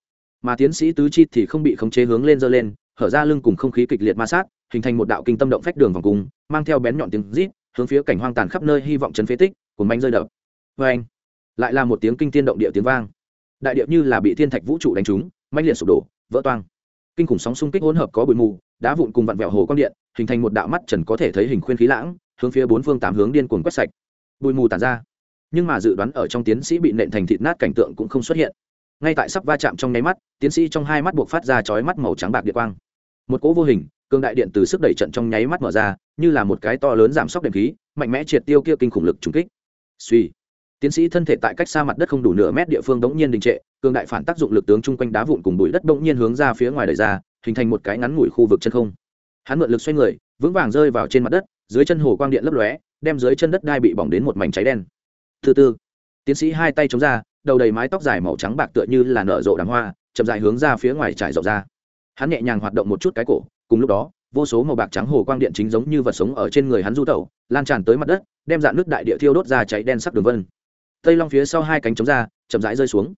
Mà tiến sĩ tứ chi thì không bị khống chế hướng lên dơ lên, hở ra lưng cùng không khí kịch liệt ma sát, hình thành một đạo kinh tâm động phách đường vòng cung, mang theo bén nhọn tiếng rít, hướng phía cảnh hoang tàn khắp nơi hy vọng chấn phế tích của bánh rơi đập. Vê anh lại là một tiếng kinh tiên động địa tiếng vang. Đại điệp như là bị thiên thạch vũ trụ đánh trúng manh liệt sụp đổ, vỡ toang kinh khủng sóng xung kích hỗn hợp có bụi mù, đá vụn cùng vặn vẹo hồ quang điện, hình thành một đạo mắt trần có thể thấy hình khuyên khí lãng, hướng phía bốn phương tám hướng điên cuồng quét sạch. Bụi mù tàn ra. Nhưng mà dự đoán ở trong tiến sĩ bị nện thành thịt nát cảnh tượng cũng không xuất hiện. Ngay tại sắp va chạm trong nháy mắt, tiến sĩ trong hai mắt buộc phát ra chói mắt màu trắng bạc điện quang. Một cỗ vô hình cương đại điện từ sức đẩy trận trong nháy mắt mở ra, như là một cái to lớn giảm sốc đệm khí, mạnh mẽ triệt tiêu kia kinh khủng lực trùng kích. Suy tiến sĩ thân thể tại cách xa mặt đất không đủ nửa mét địa phương đống nhiên đình trệ, cường đại phản tác dụng lực tướng chung quanh đá vụn cùng bụi đất đống nhiên hướng ra phía ngoài đời ra, hình thành một cái ngắn ngủi khu vực chân không. Hắn mượn lực xoay người, vững vàng rơi vào trên mặt đất, dưới chân hồ quang điện lấp lóe, đem dưới chân đất đai bị bỏng đến một mảnh cháy đen. Thứ tư tiến sĩ hai tay chống ra, đầu đầy mái tóc dài màu trắng bạc tựa như là nở rộ đàng hoa, chậm dài hướng ra phía ngoài trải rộng ra. Hắn nhẹ nhàng hoạt động một chút cái cổ, cùng lúc đó, vô số màu bạc trắng hồ quang điện chính giống như vật sống ở trên người hắn du tẩu, lan tràn tới mặt đất, đem dạn nước đại địa thiêu đốt ra cháy đen sắc đường vân tây long phía sau hai cánh chống ra, chậm rãi rơi xuống.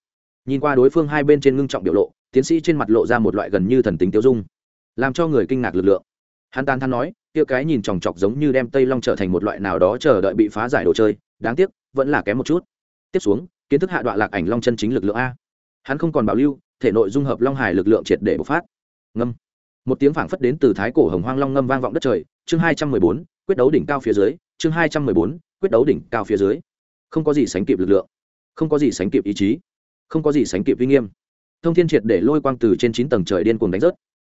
Nhìn qua đối phương hai bên trên ngưng trọng biểu lộ, tiến sĩ trên mặt lộ ra một loại gần như thần tính tiêu dung, làm cho người kinh ngạc lực lượng. Hắn tan than nói, kia cái nhìn chòng chọc giống như đem tây long trở thành một loại nào đó chờ đợi bị phá giải đồ chơi, đáng tiếc, vẫn là kém một chút. Tiếp xuống, kiến thức hạ đoạn lạc ảnh long chân chính lực lượng a. Hắn không còn bảo lưu, thể nội dung hợp long hải lực lượng triệt để bộc phát. Ngâm. Một tiếng phảng phất đến từ thái cổ hồng hoang long ngâm vang vọng đất trời, chương hai trăm mười bốn, quyết đấu đỉnh cao phía dưới, chương hai trăm mười bốn, quyết đấu đỉnh cao phía dưới không có gì sánh kịp lực lượng. Không có gì sánh kịp ý chí. Không có gì sánh kịp uy nghiêm. Thông thiên triệt để lôi quang từ trên chín tầng trời điên cuồng đánh rớt.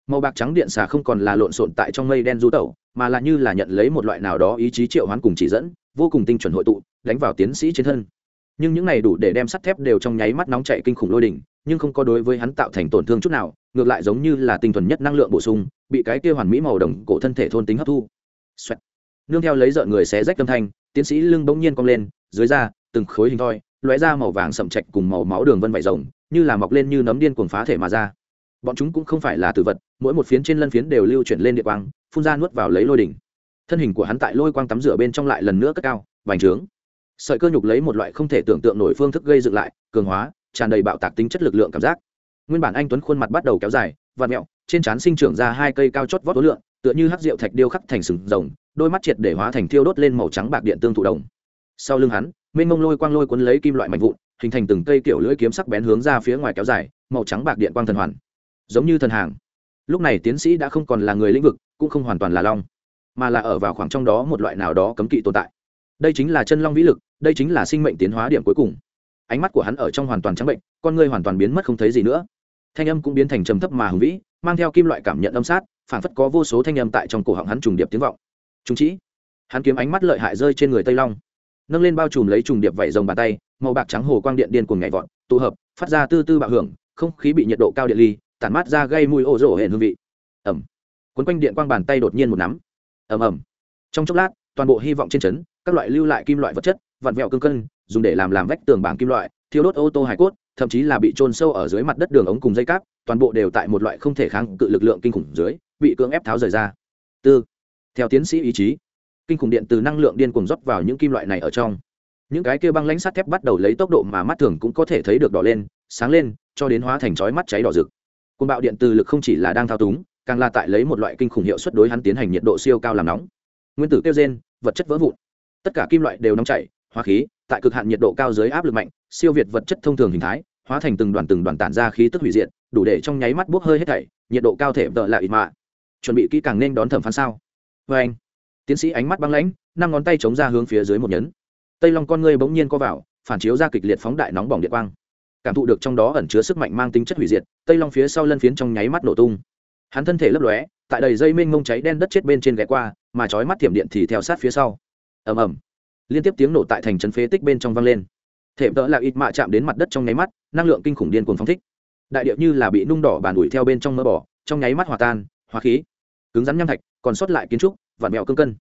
Màu bạc trắng điện xà không còn là lộn xộn tại trong mây đen du tẩu, mà là như là nhận lấy một loại nào đó ý chí triệu hoán cùng chỉ dẫn, vô cùng tinh chuẩn hội tụ, đánh vào tiến sĩ trên thân. Nhưng những này đủ để đem sắt thép đều trong nháy mắt nóng chạy kinh khủng lôi đỉnh, nhưng không có đối với hắn tạo thành tổn thương chút nào, ngược lại giống như là tinh thuần nhất năng lượng bổ sung, bị cái kia hoàn mỹ màu đồng cổ thân thể thôn tính hấp thu. Xoẹt. nương theo lấy dợn người xé rách âm thanh, tiến sĩ lưng bỗng nhiên cong lên dưới da, từng khối hình thoi, lóe ra màu vàng sậm chạch cùng màu máu đường vân vải rồng, như là mọc lên như nấm điên cuồng phá thể mà ra. Bọn chúng cũng không phải là tử vật, mỗi một phiến trên lân phiến đều lưu chuyển lên địa quang, phun ra nuốt vào lấy lôi đỉnh. Thân hình của hắn tại lôi quang tắm rửa bên trong lại lần nữa cất cao, vành trướng. Sợi cơ nhục lấy một loại không thể tưởng tượng nổi phương thức gây dựng lại, cường hóa, tràn đầy bạo tạc tính chất lực lượng cảm giác. Nguyên bản anh tuấn khuôn mặt bắt đầu kéo dài và mẹo, trên trán sinh trưởng ra hai cây cao chót vót ối lượng, tựa như hắc rượu thạch điêu khắc thành sừng rồng, đôi mắt triệt để hóa thành thiêu đốt lên màu trắng bạc điện tương thụ đồng sau lưng hắn, mênh mông lôi quang lôi cuốn lấy kim loại mạnh vụn, hình thành từng cây kiểu lưỡi kiếm sắc bén hướng ra phía ngoài kéo dài, màu trắng bạc điện quang thần hoàn. Giống như thần hàng. Lúc này tiến sĩ đã không còn là người lĩnh vực, cũng không hoàn toàn là long, mà là ở vào khoảng trong đó một loại nào đó cấm kỵ tồn tại. Đây chính là chân long vĩ lực, đây chính là sinh mệnh tiến hóa điểm cuối cùng. Ánh mắt của hắn ở trong hoàn toàn trắng bệnh, con người hoàn toàn biến mất không thấy gì nữa. Thanh âm cũng biến thành trầm thấp mà hùng vĩ, mang theo kim loại cảm nhận âm sát phản phất có vô số thanh âm tại trong cổ họng hắn trùng điệp tiếng vọng. Chúng chỉ, hắn kiếm ánh mắt lợi hại rơi trên người tây long nâng lên bao trùm lấy trùng điệp vẩy rồng bàn tay, màu bạc trắng hồ quang điện điên cuồng nhảy vọt, tụ hợp, phát ra tư tư bạo hưởng, không khí bị nhiệt độ cao điện ly, tản mát ra gây mùi ô rỗ hển hương vị. Ẩm quấn quanh điện quang bàn tay đột nhiên một nắm. Ẩm ẩm trong chốc lát, toàn bộ hy vọng trên trấn, các loại lưu lại kim loại vật chất, vặn vẹo cương cân, dùng để làm làm vách tường bảng kim loại, thiêu đốt ô tô hải cốt, thậm chí là bị trôn sâu ở dưới mặt đất đường ống cùng dây cáp, toàn bộ đều tại một loại không thể kháng cự lực lượng kinh khủng dưới, bị cưỡng ép tháo rời ra. Tư. Theo tiến sĩ ý chí kinh khủng điện từ năng lượng điên cuồng rót vào những kim loại này ở trong. Những cái kia băng lãnh sắt thép bắt đầu lấy tốc độ mà mắt thường cũng có thể thấy được đỏ lên, sáng lên, cho đến hóa thành chói mắt cháy đỏ rực. Côn bạo điện từ lực không chỉ là đang thao túng, càng là tại lấy một loại kinh khủng hiệu suất đối hắn tiến hành nhiệt độ siêu cao làm nóng. Nguyên tử kêu gen vật chất vỡ vụn. Tất cả kim loại đều nóng chảy, hóa khí, tại cực hạn nhiệt độ cao dưới áp lực mạnh, siêu việt vật chất thông thường hình thái, hóa thành từng đoàn từng đoàn tản ra khí tức hủy diệt, đủ để trong nháy mắt bốc hơi hết thảy, nhiệt độ cao thể vợ lại ít mạ chuẩn bị kỹ càng nên đón thẩm phán sao? Vê anh tiến sĩ ánh mắt băng lãnh, năm ngón tay chống ra hướng phía dưới một nhấn. Tây long con ngươi bỗng nhiên co vào, phản chiếu ra kịch liệt phóng đại nóng bỏng điện quang. Cảm thụ được trong đó ẩn chứa sức mạnh mang tính chất hủy diệt, tây long phía sau lân phiến trong nháy mắt nổ tung. Hắn thân thể lấp lóe, tại đầy dây mênh mông cháy đen đất chết bên trên ghé qua, mà chói mắt thiểm điện thì theo sát phía sau. Ầm ầm. Liên tiếp tiếng nổ tại thành trấn phế tích bên trong vang lên. Thể vỡ là ít mạ chạm đến mặt đất trong nháy mắt, năng lượng kinh khủng điên cuồng phóng thích. Đại điệu như là bị nung đỏ bàn ủi theo bên trong mỡ bỏ, trong nháy mắt hòa tan hóa khí. Cứng rắn nham thạch, còn sót lại kiến trúc vạn mẹo cương cân.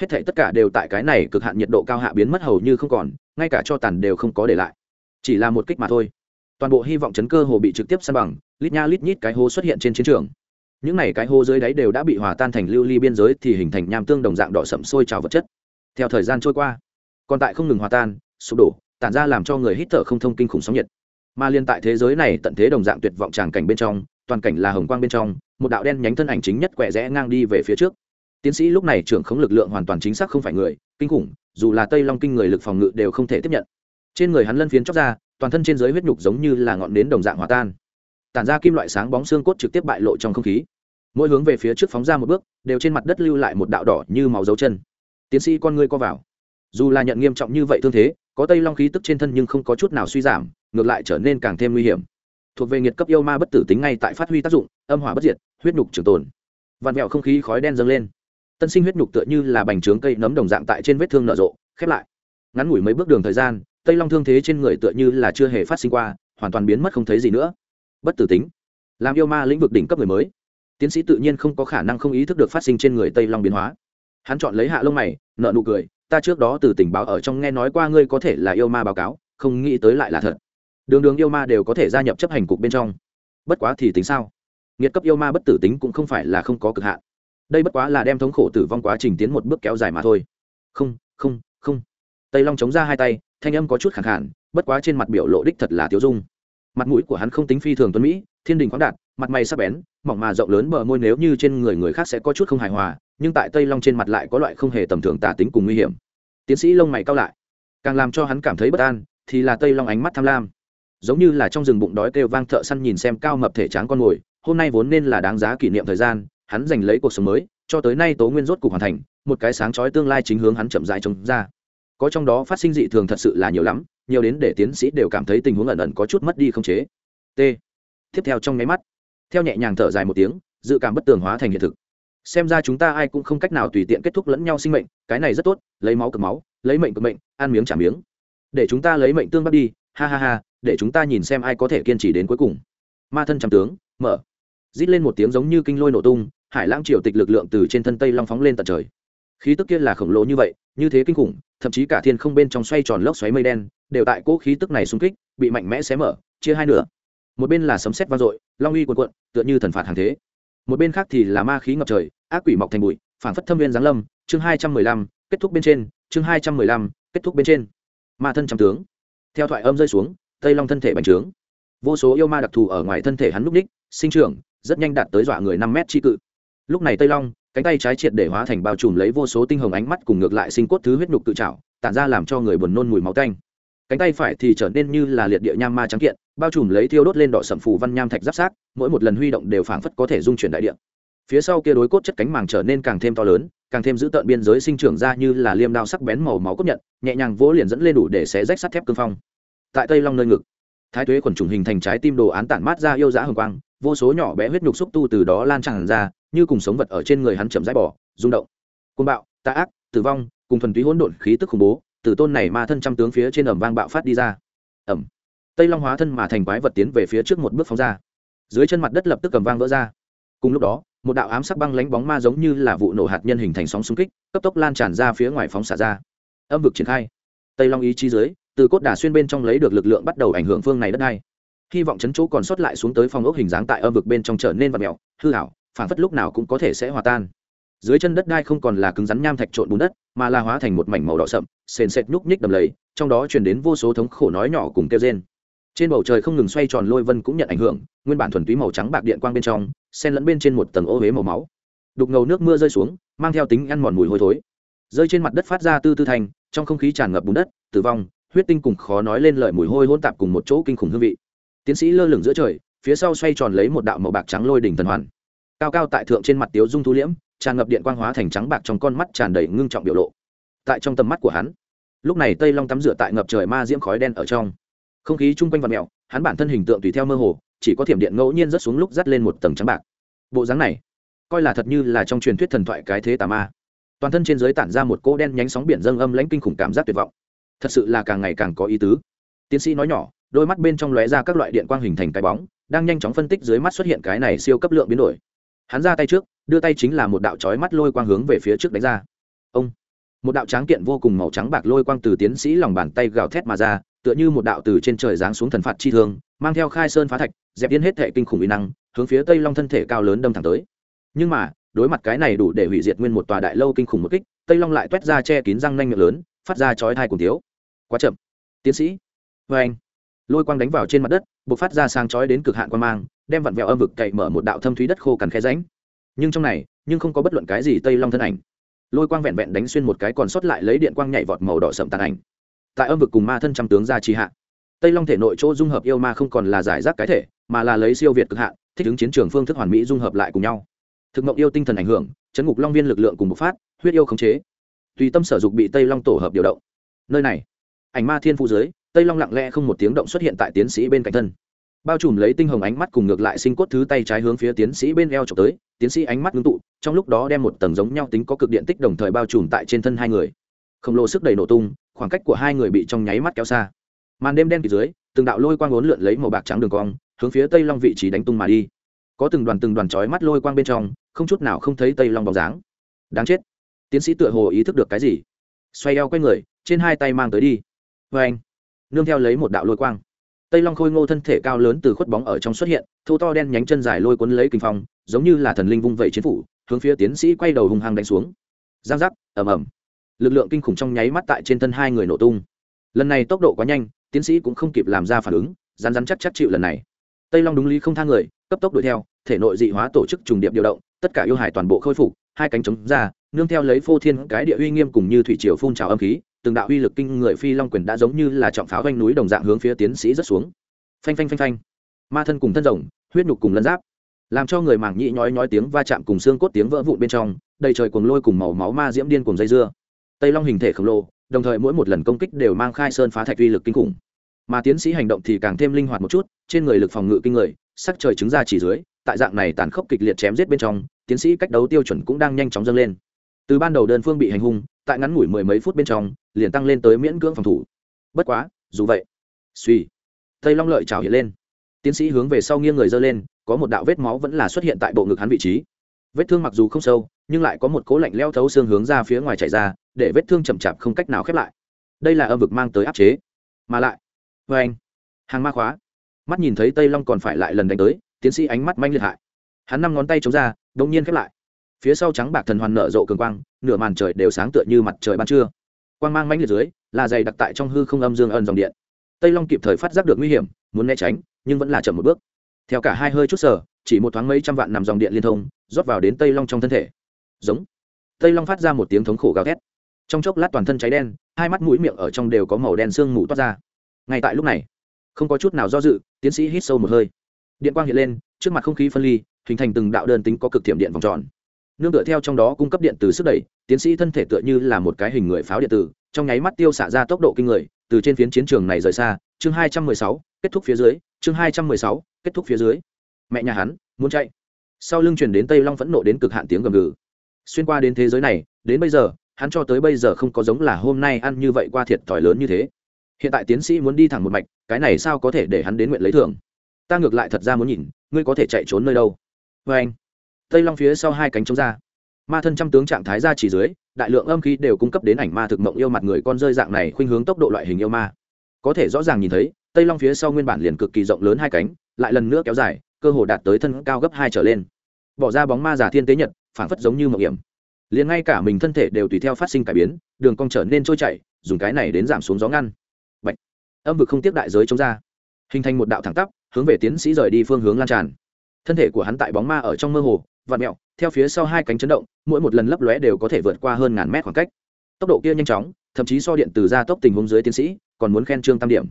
Hết thể tất cả đều tại cái này cực hạn nhiệt độ cao hạ biến mất hầu như không còn, ngay cả cho tàn đều không có để lại. Chỉ là một kích mà thôi. Toàn bộ hy vọng chấn cơ hồ bị trực tiếp săn bằng, lít nha lít nhít cái hố xuất hiện trên chiến trường. Những này cái hố dưới đáy đều đã bị hòa tan thành lưu ly biên giới thì hình thành nham tương đồng dạng đỏ sậm sôi trào vật chất. Theo thời gian trôi qua, còn tại không ngừng hòa tan, sụp đổ, tản ra làm cho người hít thở không thông kinh khủng sóng nhiệt. Mà liên tại thế giới này tận thế đồng dạng tuyệt vọng tràng cảnh bên trong, toàn cảnh là hồng quang bên trong, một đạo đen nhánh thân ảnh chính nhất quẹ rẽ ngang đi về phía trước tiến sĩ lúc này trưởng khống lực lượng hoàn toàn chính xác không phải người, kinh khủng, dù là tây long kinh người lực phòng ngự đều không thể tiếp nhận. Trên người hắn lân phiến chóc ra, toàn thân trên giới huyết nhục giống như là ngọn nến đồng dạng hòa tan. Tản ra kim loại sáng bóng xương cốt trực tiếp bại lộ trong không khí. Mỗi hướng về phía trước phóng ra một bước, đều trên mặt đất lưu lại một đạo đỏ như máu dấu chân. Tiến sĩ, con ngươi co vào. Dù là nhận nghiêm trọng như vậy thương thế, có tây long khí tức trên thân nhưng không có chút nào suy giảm, ngược lại trở nên càng thêm nguy hiểm. Thuộc về nghiệt cấp yêu ma bất tử tính ngay tại phát huy tác dụng, âm hỏa bất diệt, huyết nhục trường tồn. Vạn mẹo không khí khói đen dâng lên tân sinh huyết nhục tựa như là bành trướng cây nấm đồng dạng tại trên vết thương nở rộ, khép lại. Ngắn ngủi mấy bước đường thời gian, tây long thương thế trên người tựa như là chưa hề phát sinh qua, hoàn toàn biến mất không thấy gì nữa. Bất tử tính. Làm yêu ma lĩnh vực đỉnh cấp người mới. Tiến sĩ tự nhiên không có khả năng không ý thức được phát sinh trên người tây long biến hóa. Hắn chọn lấy hạ lông mày nợ nụ cười, ta trước đó từ tình báo ở trong nghe nói qua ngươi có thể là yêu ma báo cáo, không nghĩ tới lại là thật. Đường đường yêu ma đều có thể gia nhập chấp hành cục bên trong. Bất quá thì tính sao? Nghiệt cấp yêu ma bất tử tính cũng không phải là không có cực hạn đây bất quá là đem thống khổ tử vong quá trình tiến một bước kéo dài mà thôi. Không không không. Tây long chống ra hai tay, thanh âm có chút khẳng hạn bất quá trên mặt biểu lộ đích thật là tiêu dung. Mặt mũi của hắn không tính phi thường tuấn mỹ, thiên đình khoáng đạt, mặt mày sắc bén, mỏng mà rộng lớn bờ môi nếu như trên người người khác sẽ có chút không hài hòa, nhưng tại tây long trên mặt lại có loại không hề tầm thường tả tính cùng nguy hiểm. Tiến sĩ lông mày cao lại. Càng làm cho hắn cảm thấy bất an, thì là tây long ánh mắt tham lam. Giống như là trong rừng bụng đói kêu vang thợ săn nhìn xem cao mập thể tráng con mồi, hôm nay vốn nên là đáng giá kỷ niệm thời gian hắn giành lấy cuộc sống mới, cho tới nay tố nguyên rốt cuộc hoàn thành, một cái sáng chói tương lai chính hướng hắn chậm dài trông ra. Có trong đó phát sinh dị thường thật sự là nhiều lắm, nhiều đến để tiến sĩ đều cảm thấy tình huống ẩn ẩn có chút mất đi không chế. T. Tiếp theo trong nháy mắt, theo nhẹ nhàng thở dài một tiếng, dự cảm bất tường hóa thành hiện thực. Xem ra chúng ta ai cũng không cách nào tùy tiện kết thúc lẫn nhau sinh mệnh, cái này rất tốt, lấy máu cực máu, lấy mệnh cực mệnh, ăn miếng trả miếng. Để chúng ta lấy mệnh tương bắt đi, ha ha ha, để chúng ta nhìn xem ai có thể kiên trì đến cuối cùng. Ma thân trăm tướng, mở. Rít lên một tiếng giống như kinh lôi nổ tung hải lãng triều tịch lực lượng từ trên thân tây long phóng lên tận trời. Khí tức kia là khổng lồ như vậy, như thế kinh khủng, thậm chí cả thiên không bên trong xoay tròn lốc xoáy mây đen, đều tại cỗ khí tức này xung kích, bị mạnh mẽ xé mở, chia hai nửa. Một bên là sấm sét vang dội, long uy cuồn cuộn, tựa như thần phạt hàng thế. Một bên khác thì là ma khí ngập trời, ác quỷ mọc thành bụi phản phất thâm viên giáng lâm. Chương hai trăm mười lăm, kết thúc bên trên. Chương hai trăm mười lăm, kết thúc bên trên. Ma thân trăm tướng. Theo thoại âm rơi xuống, tây long thân thể bành trướng. Vô số yêu ma đặc thù ở ngoài thân thể hắn núp ních, sinh trưởng, rất nhanh đạt tới dọa người năm mét chi cự lúc này tây long, cánh tay trái triệt để hóa thành bao trùm lấy vô số tinh hồng ánh mắt cùng ngược lại sinh cốt thứ huyết nhục tự trảo, tản ra làm cho người buồn nôn mùi máu tanh. Cánh tay phải thì trở nên như là liệt địa nham ma trắng kiện, bao trùm lấy thiêu đốt lên đỏ sậm phủ văn nham thạch giáp sát, mỗi một lần huy động đều phảng phất có thể dung chuyển đại địa. Phía sau kia đối cốt chất cánh màng trở nên càng thêm to lớn, càng thêm giữ tợn biên giới sinh trưởng ra như là liêm đao sắc bén màu máu cốt nhận, nhẹ nhàng vỗ liền dẫn lên đủ để xé rách sắt thép cương phong. Tại tây long nơi ngực, thái tuế quần trùng hình thành trái tim đồ án tản mát ra yêu dã hồng quang, vô số nhỏ bé huyết nhục xúc tu từ đó lan tràn ra như cùng sống vật ở trên người hắn chậm rãi bỏ, rung động. Côn bạo tạ ác, tử vong, cùng thuần túy hỗn độn khí tức khủng bố, từ tôn này ma thân trăm tướng phía trên ẩm vang bạo phát đi ra. Ẩm. Tây long hóa thân mà thành quái vật tiến về phía trước một bước phóng ra. Dưới chân mặt đất lập tức cầm vang vỡ ra. Cùng lúc đó, một đạo ám sắc băng lánh bóng ma giống như là vụ nổ hạt nhân hình thành sóng xung kích, cấp tốc lan tràn ra phía ngoài phóng xả ra. Âm vực triển khai. Tây long ý chí dưới, từ cốt đà xuyên bên trong lấy được lực lượng bắt đầu ảnh hưởng phương này đất này hy vọng chấn chỗ còn sót lại xuống tới phong ốc hình dáng tại âm vực bên trong trở nên vật mèo hư hảo phản phất lúc nào cũng có thể sẽ hòa tan. Dưới chân đất đai không còn là cứng rắn nham thạch trộn bùn đất, mà là hóa thành một mảnh màu đỏ sậm, sền sệt nhúc nhích đầm lầy, trong đó truyền đến vô số thống khổ nói nhỏ cùng kêu rên. Trên bầu trời không ngừng xoay tròn lôi vân cũng nhận ảnh hưởng, nguyên bản thuần túy màu trắng bạc điện quang bên trong, xen lẫn bên trên một tầng ô huế màu máu. Đục ngầu nước mưa rơi xuống, mang theo tính ăn mòn mùi hôi thối. Rơi trên mặt đất phát ra tư tư thành trong không khí tràn ngập bùn đất, tử vong, huyết tinh cùng khó nói lên lời mùi hôi hôn tạp cùng một chỗ kinh khủng hương vị. Tiến sĩ lơ lửng giữa trời, phía sau xoay tròn lấy một đạo màu bạc trắng lôi đỉnh thần hoàn cao cao tại thượng trên mặt tiếu dung thu liễm, tràn ngập điện quang hóa thành trắng bạc trong con mắt tràn đầy ngưng trọng biểu lộ. Tại trong tầm mắt của hắn, lúc này tây long tắm rửa tại ngập trời ma diễm khói đen ở trong. Không khí chung quanh vật mẹo hắn bản thân hình tượng tùy theo mơ hồ, chỉ có thiểm điện ngẫu nhiên rớt xuống lúc dắt lên một tầng trắng bạc. Bộ dáng này, coi là thật như là trong truyền thuyết thần thoại cái thế tà ma. Toàn thân trên giới tản ra một cỗ đen nhánh sóng biển dâng âm lãnh kinh khủng cảm giác tuyệt vọng. Thật sự là càng ngày càng có ý tứ. Tiến sĩ nói nhỏ, đôi mắt bên trong lóe ra các loại điện quang hình thành cái bóng, đang nhanh chóng phân tích dưới mắt xuất hiện cái này siêu cấp lượng biến đổi hắn ra tay trước, đưa tay chính là một đạo chói mắt lôi quang hướng về phía trước đánh ra. Ông, một đạo tráng kiện vô cùng màu trắng bạc lôi quang từ tiến sĩ lòng bàn tay gào thét mà ra, tựa như một đạo từ trên trời giáng xuống thần phạt chi thương, mang theo khai sơn phá thạch, dẹp yên hết thệ kinh khủng uy năng, hướng phía tây long thân thể cao lớn đâm thẳng tới. Nhưng mà, đối mặt cái này đủ để hủy diệt nguyên một tòa đại lâu kinh khủng một kích, tây long lại toét ra che kín răng nanh miệng lớn, phát ra chói thai cùng thiếu. quá chậm. Tiến sĩ. Vê anh lôi quang đánh vào trên mặt đất b ộ c phát ra sang chói đến cực hạn quan mang đem vặn vẹo âm vực cậy mở một đạo thâm thúy đất khô cằn khe ránh nhưng trong này, nhưng không có bất luận cái gì tây long thân ảnh. Lôi quang vẹn vẹn đánh xuyên một cái còn sót lại lấy điện quang nhảy vọt màu đỏ sậm tàn ảnh. Tại âm vực cùng ma thân trăm tướng ra trì hạ, tây long thể nội chỗ dung hợp yêu ma không còn là giải rác cái thể, mà là lấy siêu việt cực hạn, thích ứng chiến trường phương thức hoàn mỹ dung hợp lại cùng nhau. Thực mộng yêu tinh thần ảnh hưởng, chấn ngục long viên lực lượng cùng bộc phát, huyết yêu khống chế. Tùy tâm sở dục bị tây long tổ hợp điều động. Nơi này, ảnh ma thiên phụ giới tây long lặng lẽ không một tiếng động xuất hiện tại tiến sĩ bên cạnh thân bao trùm lấy tinh hồng ánh mắt cùng ngược lại sinh cốt thứ tay trái hướng phía tiến sĩ bên eo trộm tới, tiến sĩ ánh mắt ngưng tụ, trong lúc đó đem một tầng giống nhau tính có cực điện tích đồng thời bao trùm tại trên thân hai người. Khổng lồ sức đầy nổ tung, khoảng cách của hai người bị trong nháy mắt kéo xa. Màn đêm đen kịt dưới, từng đạo lôi quang bốn lượn lấy màu bạc trắng đường cong, hướng phía tây long vị trí đánh tung mà đi. Có từng đoàn từng đoàn chói mắt lôi quang bên trong, không chút nào không thấy tây long bóng dáng. Đáng chết. Tiến sĩ tựa hồ ý thức được cái gì? Xoay eo quay người, trên hai tay mang tới đi. Vê anh nương theo lấy một đạo lôi quang tây long khôi ngô thân thể cao lớn từ khuất bóng ở trong xuất hiện, thô to đen nhánh chân dài lôi cuốn lấy kinh phong, giống như là thần linh vung vẩy chiến phủ, hướng phía tiến sĩ quay đầu hung hăng đánh xuống. Giang giác, ầm ầm. Lực lượng kinh khủng trong nháy mắt tại trên thân hai người nổ tung. Lần này tốc độ quá nhanh, tiến sĩ cũng không kịp làm ra phản ứng rán rán chắc chắc chịu lần này. Tây long đúng lý không thang người, cấp tốc đuổi theo, thể nội dị hóa tổ chức trùng điệp điều động, tất cả yêu hải toàn bộ khôi phục, hai cánh chống ra, nương theo lấy phô thiên cái địa uy nghiêm cùng như thủy triều phun trào âm khí từng đạo uy lực kinh người phi long quyền đã giống như là trọng pháo vanh núi đồng dạng hướng phía tiến sĩ rất xuống. Phanh phanh phanh phanh. Ma thân cùng thân rồng, huyết nhục cùng lân giáp. Làm cho người màng nhĩ nhói nhói tiếng va chạm cùng xương cốt tiếng vỡ vụn bên trong, đầy trời cuồng lôi cùng màu máu ma diễm điên cùng dây dưa. Tây long hình thể khổng lồ, đồng thời mỗi một lần công kích đều mang khai sơn phá thạch uy lực kinh khủng. Mà tiến sĩ hành động thì càng thêm linh hoạt một chút, trên người lực phòng ngự kinh người, sắc trời chứng ra chỉ dưới, tại dạng này tàn khốc kịch liệt chém giết bên trong, tiến sĩ cách đấu tiêu chuẩn cũng đang nhanh chóng dâng lên. Từ ban đầu đơn phương bị hành hung tại ngắn ngủi mười mấy phút bên trong, liền tăng lên tới miễn cưỡng phòng thủ. Bất quá, dù vậy, suy, tây long lợi trào hiện lên. Tiến sĩ hướng về sau nghiêng người dơ lên, có một đạo vết máu vẫn là xuất hiện tại bộ ngực hắn vị trí. Vết thương mặc dù không sâu, nhưng lại có một cố lạnh leo thấu xương hướng ra phía ngoài chảy ra, để vết thương chậm chạp không cách nào khép lại. Đây là âm vực mang tới áp chế. Mà lại vê anh, hàng ma khóa. Mắt nhìn thấy tây long còn phải lại lần đánh tới, tiến sĩ ánh mắt manh liệt hại. Hắn năm ngón tay chống ra đ ỗ n g nhiên khép lại phía sau trắng bạc thần hoàn nở rộ cường quang, nửa màn trời đều sáng tựa như mặt trời ban trưa. Quang mang manh liệt dưới, là dày đặc tại trong hư không âm dương ân dòng điện. Tây long kịp thời phát giác được nguy hiểm, muốn né tránh, nhưng vẫn là chậm một bước. Theo cả hai hơi chút sở chỉ một thoáng mấy trăm vạn nằm dòng điện liên thông, rót vào đến tây long trong thân thể. Giống. Tây long phát ra một tiếng thống khổ gào thét. Trong chốc lát toàn thân cháy đen, hai mắt mũi miệng ở trong đều có màu đen sương mù toát ra. Ngay tại lúc này, không có chút nào do dự, tiến sĩ hít sâu một hơi. Điện quang hiện lên, trước mặt không khí phân ly, hình thành từng đạo đơn tính có cực thiểm điện vòng tròn nương tựa theo trong đó cung cấp điện từ sức đẩy, tiến sĩ thân thể tựa như là một cái hình người pháo điện tử, trong nháy mắt tiêu xả ra tốc độ kinh người, từ trên phiến chiến trường này rời xa, chương hai trăm mười sáu, kết thúc phía dưới, chương hai trăm mười sáu, kết thúc phía dưới. Mẹ nhà hắn, muốn chạy. Sau lưng chuyển đến tây long phẫn nộ đến cực hạn tiếng gầm gừ. Xuyên qua đến thế giới này, đến bây giờ, hắn cho tới bây giờ không có giống là hôm nay ăn như vậy qua thiệt thòi lớn như thế. Hiện tại tiến sĩ muốn đi thẳng một mạch, cái này sao có thể để hắn đến nguyện lấy thưởng? Ta ngược lại thật ra muốn nhìn, ngươi có thể chạy trốn nơi đâu? Vê anh tây long phía sau hai cánh chống ra. Ma thân trăm tướng trạng thái ra chỉ dưới, đại lượng âm khí đều cung cấp đến ảnh ma thực mộng yêu mặt người con rơi dạng này khuynh hướng tốc độ loại hình yêu ma. Có thể rõ ràng nhìn thấy, tây long phía sau nguyên bản liền cực kỳ rộng lớn hai cánh, lại lần nữa kéo dài, cơ hồ đạt tới thân cao gấp hai trở lên. Bỏ ra bóng ma giả thiên tế nhật phản phất giống như mộng hiểm. Liền ngay cả mình thân thể đều tùy theo phát sinh cải biến, đường cong trở nên trôi chảy, dùng cái này đến giảm xuống gió ngăn. Bạch. âm vực không tiếp đại giới chống ra. Hình thành một đạo thẳng tắp, hướng về tiến sĩ rời đi phương hướng lan tràn. Thân thể của hắn tại bóng ma ở trong mơ hồ vạt mẹo, theo phía sau hai cánh chấn động, mỗi một lần lấp lóe đều có thể vượt qua hơn ngàn mét khoảng cách. Tốc độ kia nhanh chóng, thậm chí so điện từ ra tốc tình huống dưới tiến sĩ, còn muốn khen trương tam điểm.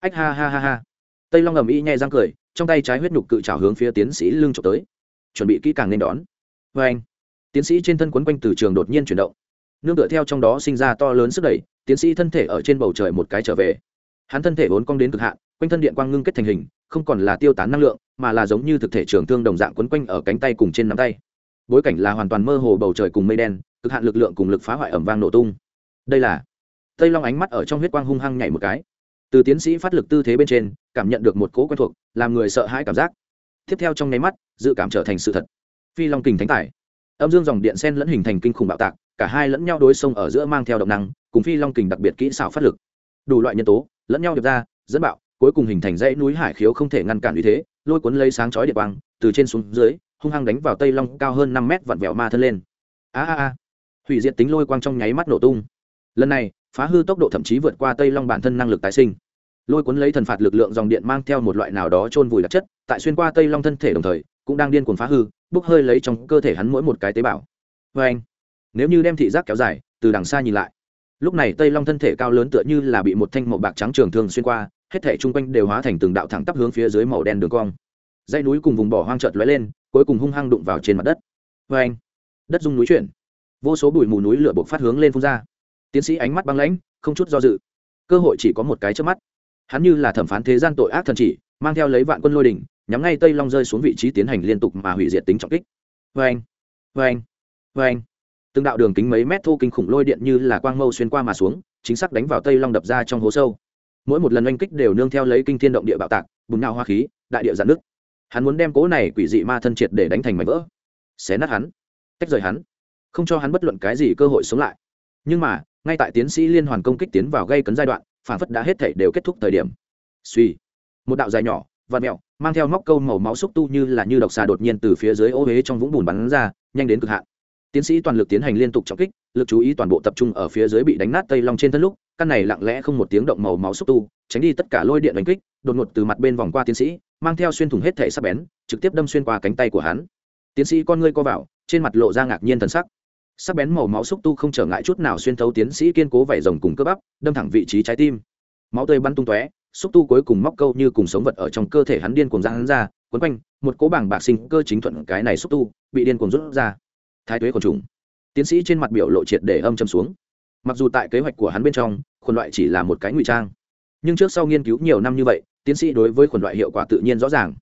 Ách ha ha ha ha. Tây long ầm ĩ nhai răng cười, trong tay trái huyết nhục cự trào hướng phía tiến sĩ lưng trộm tới. Chuẩn bị kỹ càng nên đón. Vê anh, tiến sĩ trên thân quấn quanh từ trường đột nhiên chuyển động. Nương tựa theo trong đó sinh ra to lớn sức đẩy, tiến sĩ thân thể ở trên bầu trời một cái trở về. Hắn thân thể vốn cong đến cực hạn, quanh thân điện quang ngưng kết thành hình, không còn là tiêu tán năng lượng mà là giống như thực thể trường thương đồng dạng quấn quanh ở cánh tay cùng trên nắm tay. Bối cảnh là hoàn toàn mơ hồ bầu trời cùng mây đen, cực hạn lực lượng cùng lực phá hoại ẩm vang nổ tung. Đây là tây long ánh mắt ở trong huyết quang hung hăng nhảy một cái. Từ tiến sĩ phát lực tư thế bên trên, cảm nhận được một cỗ quen thuộc, làm người sợ hãi cảm giác. Tiếp theo trong nháy mắt, dự cảm trở thành sự thật. Phi long kình thánh tải âm dương dòng điện sen lẫn hình thành kinh khủng bạo tạc, cả hai lẫn nhau đối xông ở giữa mang theo động năng, cùng phi long kình đặc biệt kỹ xảo phát lực. Đủ loại nhân tố, lẫn nhau điệp ra, dẫn bạo, cuối cùng hình thành dãy núi hải khiếu không thể ngăn cản như thế lôi cuốn lấy sáng chói điện quang, từ trên xuống dưới, hung hăng đánh vào tây long cao hơn năm mét vặn vẹo ma thân lên. A a a. Hủy diệt tính lôi quang trong nháy mắt nổ tung. Lần này, phá hư tốc độ thậm chí vượt qua tây long bản thân năng lực tái sinh. Lôi cuốn lấy thần phạt lực lượng dòng điện mang theo một loại nào đó trôn vùi đặc chất, tại xuyên qua tây long thân thể đồng thời, cũng đang điên cuồng phá hư, bốc hơi lấy trong cơ thể hắn mỗi một cái tế bào. Vê anh, nếu như đem thị giác kéo dài, từ đằng xa nhìn lại, lúc này tây long thân thể cao lớn tựa như là bị một thanh màu bạc trắng trường thương xuyên qua hết thể chung quanh đều hóa thành từng đạo thẳng tắp hướng phía dưới màu đen đường cong. Dãy núi cùng vùng bỏ hoang chợt lóe lên, cuối cùng hung hăng đụng vào trên mặt đất. Vê anh, đất rung núi chuyển. Vô số bụi mù núi lửa buộc phát hướng lên phun ra. Tiến sĩ ánh mắt băng lãnh, không chút do dự. Cơ hội chỉ có một cái trước mắt. Hắn như là thẩm phán thế gian tội ác thần chỉ, mang theo lấy vạn quân lôi đỉnh, nhắm ngay tây long rơi xuống vị trí tiến hành liên tục mà hủy diệt tính trọng kích. Vê anh vê anh vê anh. Từng đạo đường kính mấy mét thô kinh khủng lôi điện như là quang mâu xuyên qua mà xuống, chính xác đánh vào tây long đập ra trong hố sâu mỗi một lần oanh kích đều nương theo lấy kinh thiên động địa bạo tạc, bùng nào hoa khí, đại địa giãn nước. Hắn muốn đem cố này quỷ dị ma thân triệt để đánh thành mảnh vỡ. Xé nát hắn, tách rời hắn, không cho hắn bất luận cái gì cơ hội sống lại. Nhưng mà, ngay tại tiến sĩ liên hoàn công kích tiến vào gây cấn giai đoạn, phản phất đã hết thể đều kết thúc thời điểm. Suy một đạo dài nhỏ và mẹo mang theo móc câu màu máu xúc tu như là như độc xà đột nhiên từ phía dưới ô huế trong vũng bùn bắn ra, nhanh đến cực hạn tiến sĩ toàn lực tiến hành liên tục trọng kích, lực chú ý toàn bộ tập trung ở phía dưới bị đánh nát tây long trên thân lúc, căn này lặng lẽ không một tiếng động màu máu xúc tu, tránh đi tất cả lôi điện đánh kích, đột ngột từ mặt bên vòng qua tiến sĩ, mang theo xuyên thủng hết thể sắp bén, trực tiếp đâm xuyên qua cánh tay của hắn. Tiến sĩ con ngươi co vào, trên mặt lộ ra ngạc nhiên thần sắc. Sắc bén màu máu xúc tu không trở ngại chút nào xuyên thấu tiến sĩ kiên cố vảy rồng cùng cơ bắp, đâm thẳng vị trí trái tim. Máu tươi bắn tung tóe, xúc tu cuối cùng móc câu như cùng sống vật ở trong cơ thể hắn điên cuồng ra hắn ra quấn quanh, một cố bảng bạc sinh cơ chính thuận cái này xúc tu, bị điên cuồng rút ra thái tuế còn trùng. Tiến sĩ trên mặt biểu lộ triệt để âm châm xuống. Mặc dù tại kế hoạch của hắn bên trong, khuẩn loại chỉ là một cái ngụy trang, nhưng trước sau nghiên cứu nhiều năm như vậy, tiến sĩ đối với khuẩn loại hiệu quả tự nhiên rõ ràng.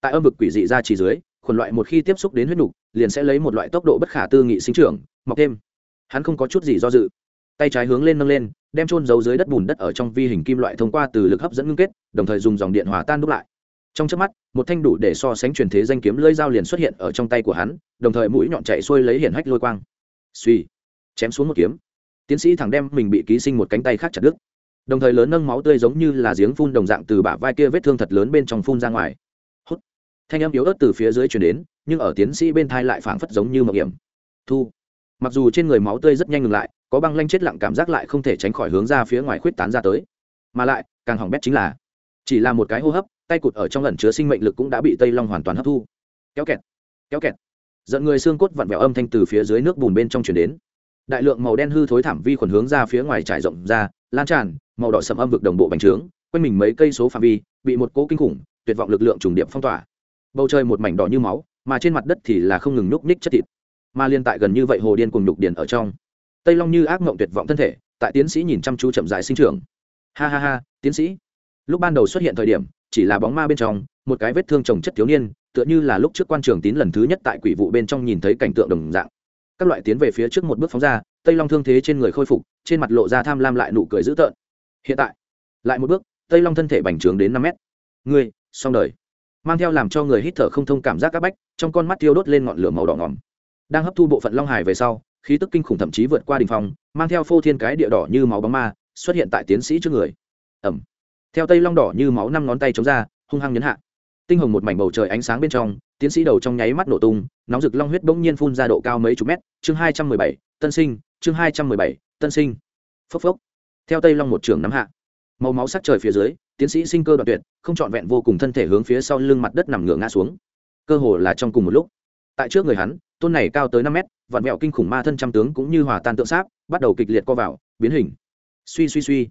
Tại âm vực quỷ dị ra chỉ dưới, khuẩn loại một khi tiếp xúc đến huyết nục, liền sẽ lấy một loại tốc độ bất khả tư nghị sinh trưởng, mọc thêm. Hắn không có chút gì do dự. Tay trái hướng lên nâng lên, đem trôn giấu dưới đất bùn đất ở trong vi hình kim loại thông qua từ lực hấp dẫn ngưng kết, đồng thời dùng dòng điện hòa tan đúc lại trong trước mắt, một thanh đủ để so sánh truyền thế danh kiếm lưỡi dao liền xuất hiện ở trong tay của hắn, đồng thời mũi nhọn chạy xuôi lấy hiển hách lôi quang. Suy chém xuống một kiếm. Tiến sĩ thẳng đem mình bị ký sinh một cánh tay khác chặt đứt. Đồng thời lớn nâng máu tươi giống như là giếng phun đồng dạng từ bả vai kia vết thương thật lớn bên trong phun ra ngoài. Hút. Thanh âm yếu ớt từ phía dưới chuyển đến, nhưng ở tiến sĩ bên thai lại phảng phất giống như mậu hiểm. Thu. Mặc dù trên người máu tươi rất nhanh ngừng lại, có băng lanh chết lặng cảm giác lại không thể tránh khỏi hướng ra phía ngoài khuyết tán ra tới. Mà lại, càng hỏng bét chính là, chỉ là một cái hô hấp tay cụt ở trong lần chứa sinh mệnh lực cũng đã bị tây long hoàn toàn hấp thu. Kéo kẹt kéo kẹt. Giận người xương cốt vặn vẹo âm thanh từ phía dưới nước bùn bên trong chuyển đến. Đại lượng màu đen hư thối thảm vi khuẩn hướng ra phía ngoài trải rộng ra, lan tràn, màu đỏ sầm âm vực đồng bộ bành trướng, quanh mình mấy cây số phạm vi, bị một cỗ kinh khủng, tuyệt vọng lực lượng trùng điệp phong tỏa. Bầu trời một mảnh đỏ như máu, mà trên mặt đất thì là không ngừng núp ních chất thịt. Mà liên tại gần như vậy hồ điên cùng nhục điền ở trong. Tây long như ác mộng tuyệt vọng thân thể, tại tiến sĩ nhìn chăm chú chậm dài sinh trưởng. Ha ha ha, tiến sĩ. Lúc ban đầu xuất hiện thời điểm chỉ là bóng ma bên trong, một cái vết thương trồng chất thiếu niên, tựa như là lúc trước quan trường tín lần thứ nhất tại quỷ vụ bên trong nhìn thấy cảnh tượng đồng dạng. Các loại tiến về phía trước một bước phóng ra, tây long thương thế trên người khôi phục, trên mặt lộ ra tham lam lại nụ cười dữ tợn. Hiện tại, lại một bước, tây long thân thể bành trướng đến năm mét. Ngươi, xong đời. Mang theo làm cho người hít thở không thông cảm giác các bách, trong con mắt tiêu đốt lên ngọn lửa màu đỏ ngỏm. Đang hấp thu bộ phận long hải về sau, khí tức kinh khủng thậm chí vượt qua đình phong, mang theo phô thiên cái địa đỏ như máu bóng ma, xuất hiện tại tiến sĩ trước người. Ẩm theo tây long đỏ như máu năm ngón tay chống ra, hung hăng nhấn hạ. Tinh hồng một mảnh bầu trời ánh sáng bên trong, tiến sĩ đầu trong nháy mắt nổ tung, nóng rực long huyết bỗng nhiên phun ra độ cao mấy chục mét. Chương hai trăm mười bảy, tân sinh, chương hai trăm mười bảy, tân sinh. Phốc phốc. Theo tây long một trường nắm hạ. Màu máu sắc trời phía dưới, tiến sĩ sinh cơ đoạn tuyệt, không trọn vẹn vô cùng thân thể hướng phía sau lưng mặt đất nằm ngửa ngã xuống. Cơ hồ là trong cùng một lúc. Tại trước người hắn, tôn này cao tới năm mét vạn mẹo kinh khủng ma thân trăm tướng cũng như hòa tan tượng sáp, bắt đầu kịch liệt co vào, biến hình. Suy suy suy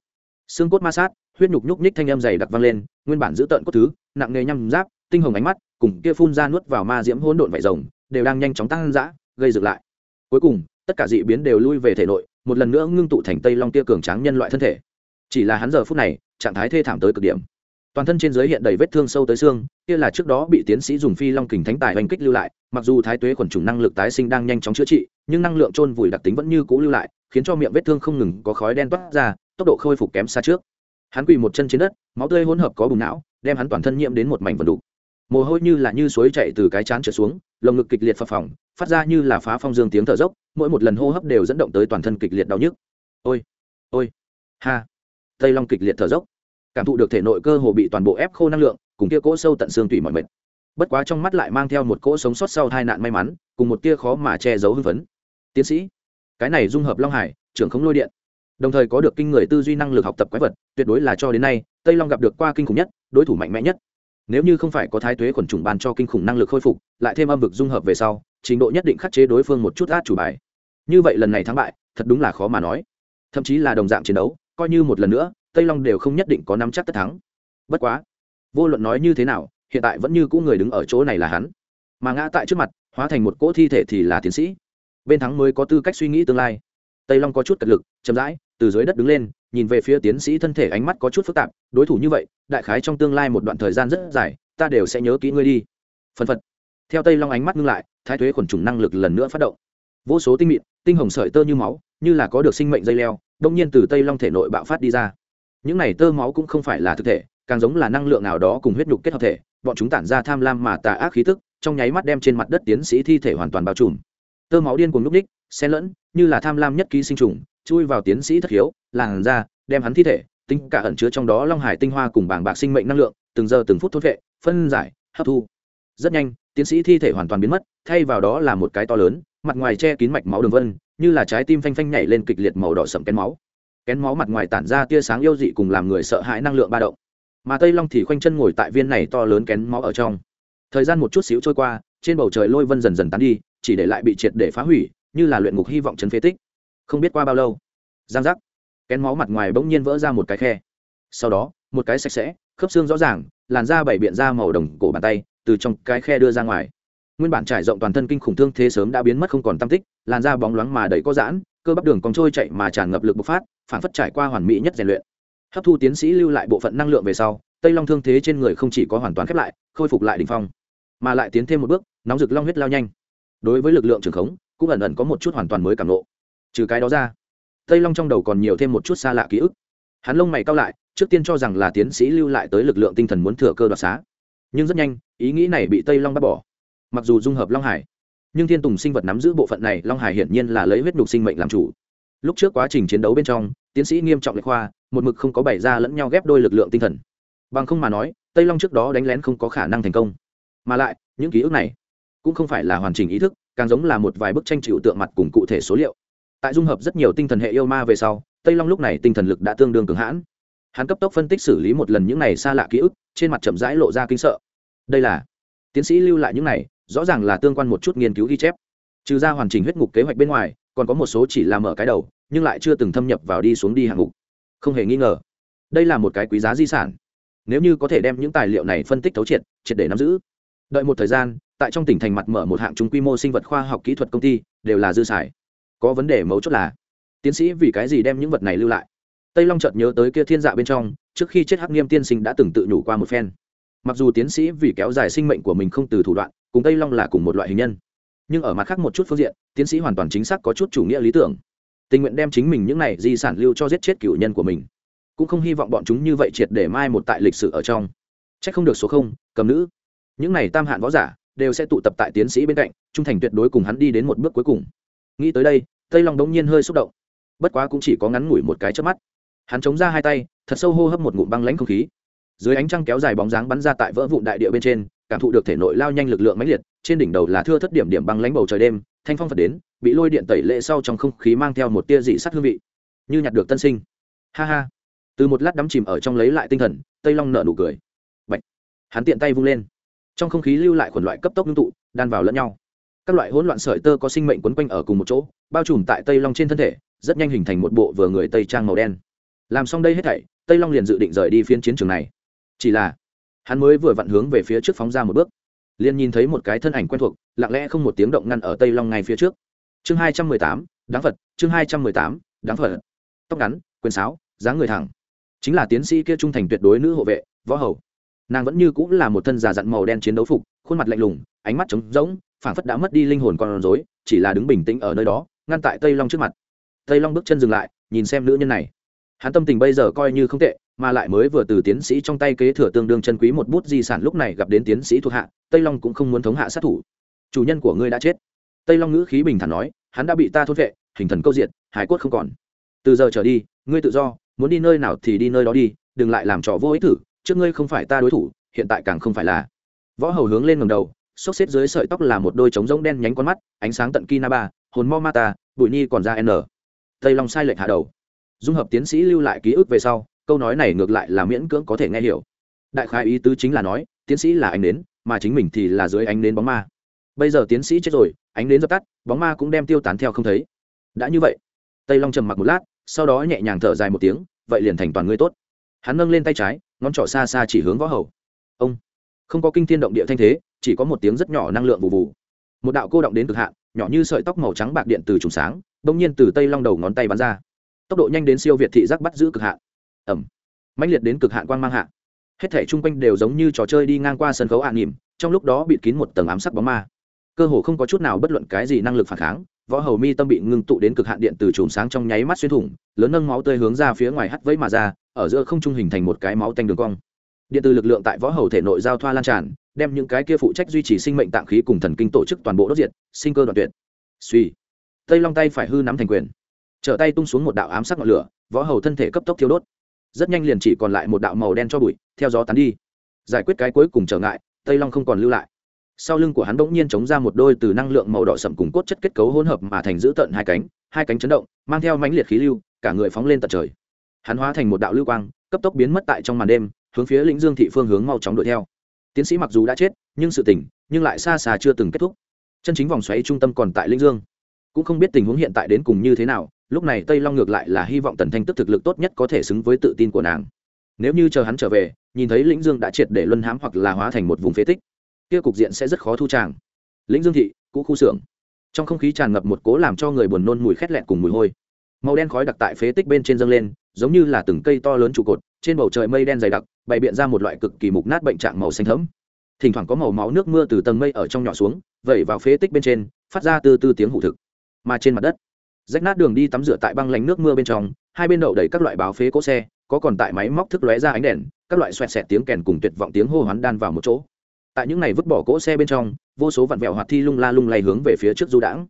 xương cốt ma sát, huyết nhục nhúc nhích thanh âm dày đặc vang lên, nguyên bản giữ tợn cốt thứ, nặng nghề nhăm giáp, tinh hồng ánh mắt, cùng kia phun ra nuốt vào ma diễm hỗn độn vải rồng, đều đang nhanh chóng tăng dã, gây dựng lại. Cuối cùng, tất cả dị biến đều lui về thể nội, một lần nữa ngưng tụ thành tây long tia cường tráng nhân loại thân thể. Chỉ là hắn giờ phút này, trạng thái thê thảm tới cực điểm. Toàn thân trên giới hiện đầy vết thương sâu tới xương, kia là trước đó bị tiến sĩ dùng phi long kình thánh tài oanh kích lưu lại, mặc dù thái tuế khuẩn trùng năng lực tái sinh đang nhanh chóng chữa trị, nhưng năng lượng trôn vùi đặc tính vẫn như cũ lưu lại, khiến cho miệng vết thương không ngừng có khói đen toát ra tốc độ khôi phục kém xa trước. Hắn quỳ một chân trên đất, máu tươi hỗn hợp có bùng não, đem hắn toàn thân nhiễm đến một mảnh vần đục. Mồ hôi như là như suối chạy từ cái chán trở xuống, lồng ngực kịch liệt phập phỏng phát ra như là phá phong dương tiếng thở dốc, mỗi một lần hô hấp đều dẫn động tới toàn thân kịch liệt đau nhức. Ôi ôi, ha. Tây long kịch liệt thở dốc. Cảm thụ được thể nội cơ hồ bị toàn bộ ép khô năng lượng, cùng kia cỗ sâu tận xương tủy mọi mệt. Bất quá trong mắt lại mang theo một cỗ sống sót sau hai nạn may mắn, cùng một tia khó mà che giấu hưng phấn. Tiến sĩ, cái này dung hợp long hải, trưởng không lôi điện đồng thời có được kinh người tư duy năng lực học tập quái vật, tuyệt đối là cho đến nay, tây long gặp được qua kinh khủng nhất, đối thủ mạnh mẽ nhất. Nếu như không phải có thái tuế khuẩn trùng ban cho kinh khủng năng lực khôi phục, lại thêm âm vực dung hợp về sau, trình độ nhất định khắc chế đối phương một chút át chủ bài. Như vậy lần này thắng bại, thật đúng là khó mà nói. Thậm chí là đồng dạng chiến đấu, coi như một lần nữa, tây long đều không nhất định có nắm chắc tất thắng. Bất quá, vô luận nói như thế nào, hiện tại vẫn như cũ người đứng ở chỗ này là hắn. Mà ngã tại trước mặt, hóa thành một cỗ thi thể thì là tiến sĩ. Bên thắng mới có tư cách suy nghĩ tương lai. Tây long có chút cật lực, chậm rãi từ dưới đất đứng lên, nhìn về phía tiến sĩ thân thể ánh mắt có chút phức tạp, đối thủ như vậy, đại khái trong tương lai một đoạn thời gian rất dài, ta đều sẽ nhớ kỹ ngươi đi. Phân phật. Theo tây long ánh mắt ngưng lại, thái thuế khuẩn trùng năng lực lần nữa phát động. Vô số tinh mịn, tinh hồng sợi tơ như máu, như là có được sinh mệnh dây leo đông nhiên từ tây long thể nội bạo phát đi ra. Những này tơ máu cũng không phải là thực thể, càng giống là năng lượng nào đó cùng huyết nhục kết hợp thể, bọn chúng tản ra tham lam mà tà ác khí tức, trong nháy mắt đem trên mặt đất tiến sĩ thi thể hoàn toàn bao trùm. Tơ máu điên cùng núp ních xen lẫn, như là tham lam nhất ký sinh trùng chui vào tiến sĩ thất hiếu làn ra đem hắn thi thể tính cả ẩn chứa trong đó long hải tinh hoa cùng bảng bạc sinh mệnh năng lượng, từng giờ từng phút thốt vệ, phân giải, hấp thu. Rất nhanh, tiến sĩ thi thể hoàn toàn biến mất, thay vào đó là một cái to lớn, mặt ngoài che kín mạch máu đường vân, như là trái tim phanh phanh nhảy lên kịch liệt màu đỏ sậm kén máu. Kén máu mặt ngoài tản ra tia sáng yêu dị cùng làm người sợ hãi năng lượng ba động. Mà tây long thì khoanh chân ngồi tại viên này to lớn kén máu ở trong. Thời gian một chút xíu trôi qua, trên bầu trời lôi vân dần dần tán đi, chỉ để lại bị triệt để phá hủy, như là luyện ngục hy vọng chấn phế tích không biết qua bao lâu. Giang giác. Kén máu mặt ngoài bỗng nhiên vỡ ra một cái khe. Sau đó, một cái sạch sẽ, khớp xương rõ ràng, làn da bảy biện ra màu đồng cổ bàn tay, từ trong cái khe đưa ra ngoài. Nguyên bản trải rộng toàn thân kinh khủng thương thế sớm đã biến mất không còn tam tích, làn da bóng loáng mà đầy có giãn, cơ bắp đường còn trôi chạy mà tràn ngập lực bộc phát phản phất trải qua hoàn mỹ nhất rèn luyện. Hấp thu tiến sĩ lưu lại bộ phận năng lượng về sau, tây long thương thế trên người không chỉ có hoàn toàn khép lại, khôi phục lại đ ỉ n h phong, mà lại tiến thêm một bước, nóng rực long huyết lao nhanh. Đối với lực lượng trường khống, cũng ẩn ẩn có một chút hoàn toàn mới cảm lộ trừ cái đó ra. Tây long trong đầu còn nhiều thêm một chút xa lạ ký ức. Hắn lông mày cao lại, trước tiên cho rằng là tiến sĩ lưu lại tới lực lượng tinh thần muốn thừa cơ đoạt xá. Nhưng rất nhanh, ý nghĩ này bị tây long bắt bỏ. Mặc dù dung hợp long hải, nhưng thiên tùng sinh vật nắm giữ bộ phận này, long hải hiển nhiên là lấy huyết nhục sinh mệnh làm chủ. Lúc trước quá trình chiến đấu bên trong, tiến sĩ nghiêm trọng lệ khoa, một mực không có bày ra lẫn nhau ghép đôi lực lượng tinh thần. Bằng không mà nói, tây long trước đó đánh lén không có khả năng thành công. Mà lại, những ký ức này cũng không phải là hoàn chỉnh ý thức, càng giống là một vài bức tranh chịu tượng mặt cùng cụ thể số liệu tại dung hợp rất nhiều tinh thần hệ yêu ma về sau, tây long lúc này tinh thần lực đã tương đương cường hãn. Hắn cấp tốc phân tích xử lý một lần những này xa lạ ký ức, trên mặt chậm rãi lộ ra kinh sợ. Đây là tiến sĩ lưu lại những này, rõ ràng là tương quan một chút nghiên cứu ghi chép. Trừ ra hoàn chỉnh huyết ngục kế hoạch bên ngoài, còn có một số chỉ là mở cái đầu, nhưng lại chưa từng thâm nhập vào đi xuống đi hạng mục. Không hề nghi ngờ, đây là một cái quý giá di sản. Nếu như có thể đem những tài liệu này phân tích thấu triệt triệt để nắm giữ. Đợi một thời gian, tại trong tỉnh thành mặt mở một hạng trung quy mô sinh vật khoa học kỹ thuật công ty, đều là dư xài có vấn đề mấu chốt là, tiến sĩ vì cái gì đem những vật này lưu lại? Tây long chợt nhớ tới kia thiên dạ bên trong, trước khi chết hắc nghiêm tiên sinh đã từng tự nhủ qua một phen. Mặc dù tiến sĩ vì kéo dài sinh mệnh của mình không từ thủ đoạn, cùng tây long là cùng một loại hình nhân, nhưng ở mặt khác một chút phương diện, tiến sĩ hoàn toàn chính xác có chút chủ nghĩa lý tưởng. Tình nguyện đem chính mình những này di sản lưu cho giết chết cựu nhân của mình. Cũng không hy vọng bọn chúng như vậy triệt để mai một tại lịch sử ở trong. C h ắ c không được số không, cầm nữ. Những này tam hạn võ giả, đều sẽ tụ tập tại tiến sĩ bên cạnh, trung thành tuyệt đối cùng hắn đi đến một bước cuối cùng. Nghĩ tới đây tây long đống nhiên hơi xúc động. Bất quá cũng chỉ có ngắn ngủi một cái trước mắt. Hắn chống ra hai tay, thật sâu hô hấp một ngụm băng lãnh không khí. Dưới ánh trăng kéo dài bóng dáng bắn ra tại vỡ vụn đại địa bên trên, cảm thụ được thể nội lao nhanh lực lượng mãnh liệt, trên đỉnh đầu là thưa thất điểm điểm băng lãnh bầu trời đêm, thanh phong phật đến, bị lôi điện tẩy lệ sau trong không khí mang theo một tia dị sắc hương vị. Như nhặt được tân sinh. Ha ha. Từ một lát đắm chìm ở trong lấy lại tinh thần, tây long nở nụ cười. Bạch. hắn tiện tay vung lên. Trong không khí lưu lại khuẩn loại cấp tốc ngưng tụ, đan vào lẫn nhau các loại hỗn loạn sợi tơ có sinh mệnh quấn quanh ở cùng một chỗ, bao trùm tại tây long trên thân thể, rất nhanh hình thành một bộ vừa người tây trang màu đen. Làm xong đây hết thảy, tây long liền dự định rời đi phiên chiến trường này. Chỉ là, hắn mới vừa vặn hướng về phía trước phóng ra một bước. Liền nhìn thấy một cái thân ảnh quen thuộc, lặng lẽ không một tiếng động ngăn ở tây long ngay phía trước. Chương hai trăm mười tám đáng phật, chương hai trăm mười tám đáng phật. Tóc ngắn, quyền sáo, dáng người thẳng. Chính là tiến sĩ kia trung thành tuyệt đối nữ hộ vệ, võ hầu. Nàng vẫn như cũng là một thân già dặn màu đen chiến đấu phục, khuôn mặt lạnh lùng, ánh mắt trống rỗng phảng phất đã mất đi linh hồn con rối, chỉ là đứng bình tĩnh ở nơi đó, ngăn tại tây long trước mặt. Tây long bước chân dừng lại, nhìn xem nữ nhân này. Hắn tâm tình bây giờ coi như không tệ, mà lại mới vừa từ tiến sĩ trong tay kế thừa tương đương chân quý một bút di sản lúc này gặp đến tiến sĩ thuộc hạ, tây long cũng không muốn thống hạ sát thủ. Chủ nhân của ngươi đã chết. Tây long ngữ khí bình thản nói, hắn đã bị ta thốt vệ, hình thần câu diện hải cốt không còn. Từ giờ trở đi, ngươi tự do, muốn đi nơi nào thì đi nơi đó đi, đừng lại làm trò vô ích thử, trước ngươi không phải ta đối thủ, hiện tại càng không phải là. Võ hầu hướng lên ngầm đầu xốc xếp dưới sợi tóc là một đôi trống rỗng đen nhánh con mắt, ánh sáng tận kina ba, hồn mo mata, bụi ni còn ra n. Tây long sai lệch hạ đầu. Dung hợp tiến sĩ lưu lại ký ức về sau, câu nói này ngược lại là miễn cưỡng có thể nghe hiểu. Đại khái ý tứ chính là nói, tiến sĩ là ánh nến, mà chính mình thì là dưới ánh nến bóng ma. Bây giờ tiến sĩ chết rồi, ánh nến dập tắt, bóng ma cũng đem tiêu tán theo không thấy. Đã như vậy, tây long trầm mặc một lát, sau đó nhẹ nhàng thở dài một tiếng, vậy liền thành toàn ngươi tốt. Hắn nâng lên tay trái, ngón trỏ xa xa chỉ hướng võ hầu. Ông không có kinh thiên động địa thanh thế, chỉ có một tiếng rất nhỏ năng lượng vụ vụ một đạo cô động đến cực hạn, nhỏ như sợi tóc màu trắng bạc điện từ trùng sáng đông nhiên từ tây long đầu ngón tay bắn ra. Tốc độ nhanh đến siêu việt thị giác bắt giữ cực hạn. Ẩm mạnh liệt đến cực hạn quang mang hạ. Hết thể chung quanh đều giống như trò chơi đi ngang qua sân khấu hạ à trong lúc đó bịt kín một tầng ám sắc bóng ma. Cơ hồ không có chút nào bất luận cái gì năng lực phản kháng, võ hầu mi tâm bị ngưng tụ đến cực hạn điện từ chùm sáng trong nháy mắt xuyên thủng, lớn nâng máu tươi hướng ra phía ngoài hắt vẫy mà ra, ở giữa không trung hình thành một cái máu tanh đường cong điện từ lực lượng tại võ hầu thể nội giao thoa lan tràn, đem những cái kia phụ trách duy trì sinh mệnh tạng khí cùng thần kinh tổ chức toàn bộ đốt diệt, sinh cơ đoạn tuyệt. Suy tây long tay phải hư nắm thành quyền. Trở tay tung xuống một đạo ám sắc ngọn lửa, võ hầu thân thể cấp tốc thiêu đốt. Rất nhanh liền chỉ còn lại một đạo màu đen cho bụi, theo gió tán đi. Giải quyết cái cuối cùng trở ngại, tây long không còn lưu lại. Sau lưng của hắn bỗng nhiên chống ra một đôi từ năng lượng màu đỏ sậm cùng cốt chất kết cấu hỗn hợp mà thành giữ tận hai cánh hai cánh chấn động, mang theo mãnh liệt khí lưu, cả người phóng lên tận trời. Hắn hóa thành một đạo lưu quang, cấp tốc biến mất tại trong màn đêm hướng phía lĩnh dương thị phương hướng mau chóng đuổi theo. Tiến sĩ mặc dù đã chết, nhưng sự tỉnh nhưng lại xa xa chưa từng kết thúc. Chân chính vòng xoáy trung tâm còn tại lĩnh dương. Cũng không biết tình huống hiện tại đến cùng như thế nào, lúc này tây long ngược lại là hy vọng tần thanh tức thực lực tốt nhất có thể xứng với tự tin của nàng. Nếu như chờ hắn trở về, nhìn thấy lĩnh dương đã triệt để luân hãm hoặc là hóa thành một vùng phế tích, kia cục diện sẽ rất khó thu tràng. Lĩnh dương thị, cũ khu xưởng. Trong không khí tràn ngập một cố làm cho người buồn nôn mùi khét lẹt cùng mùi hôi. Màu đen khói đặc tại phế tích bên trên dâng lên giống như là từng cây to lớn trụ cột, trên bầu trời mây đen dày đặc, bày biện ra một loại cực kỳ mục nát bệnh trạng màu xanh thẫm. Thỉnh thoảng có màu máu nước mưa từ tầng mây ở trong nhỏ xuống, vẩy vào phế tích bên trên, phát ra từ từ tiếng hụ thực. Mà trên mặt đất, rách nát đường đi tắm rửa tại băng lánh nước mưa bên trong, hai bên đậu đầy các loại báo phế cỗ xe, có còn tại máy móc thức lóe ra ánh đèn, các loại xoẹt xẹt tiếng kèn cùng tuyệt vọng tiếng hô hoán đan vào một chỗ. Tại những ngày vứt bỏ cỗ xe bên trong, vô số vặn vẹo hoạt thi lung la lung lay hướng về phía trước du đãng.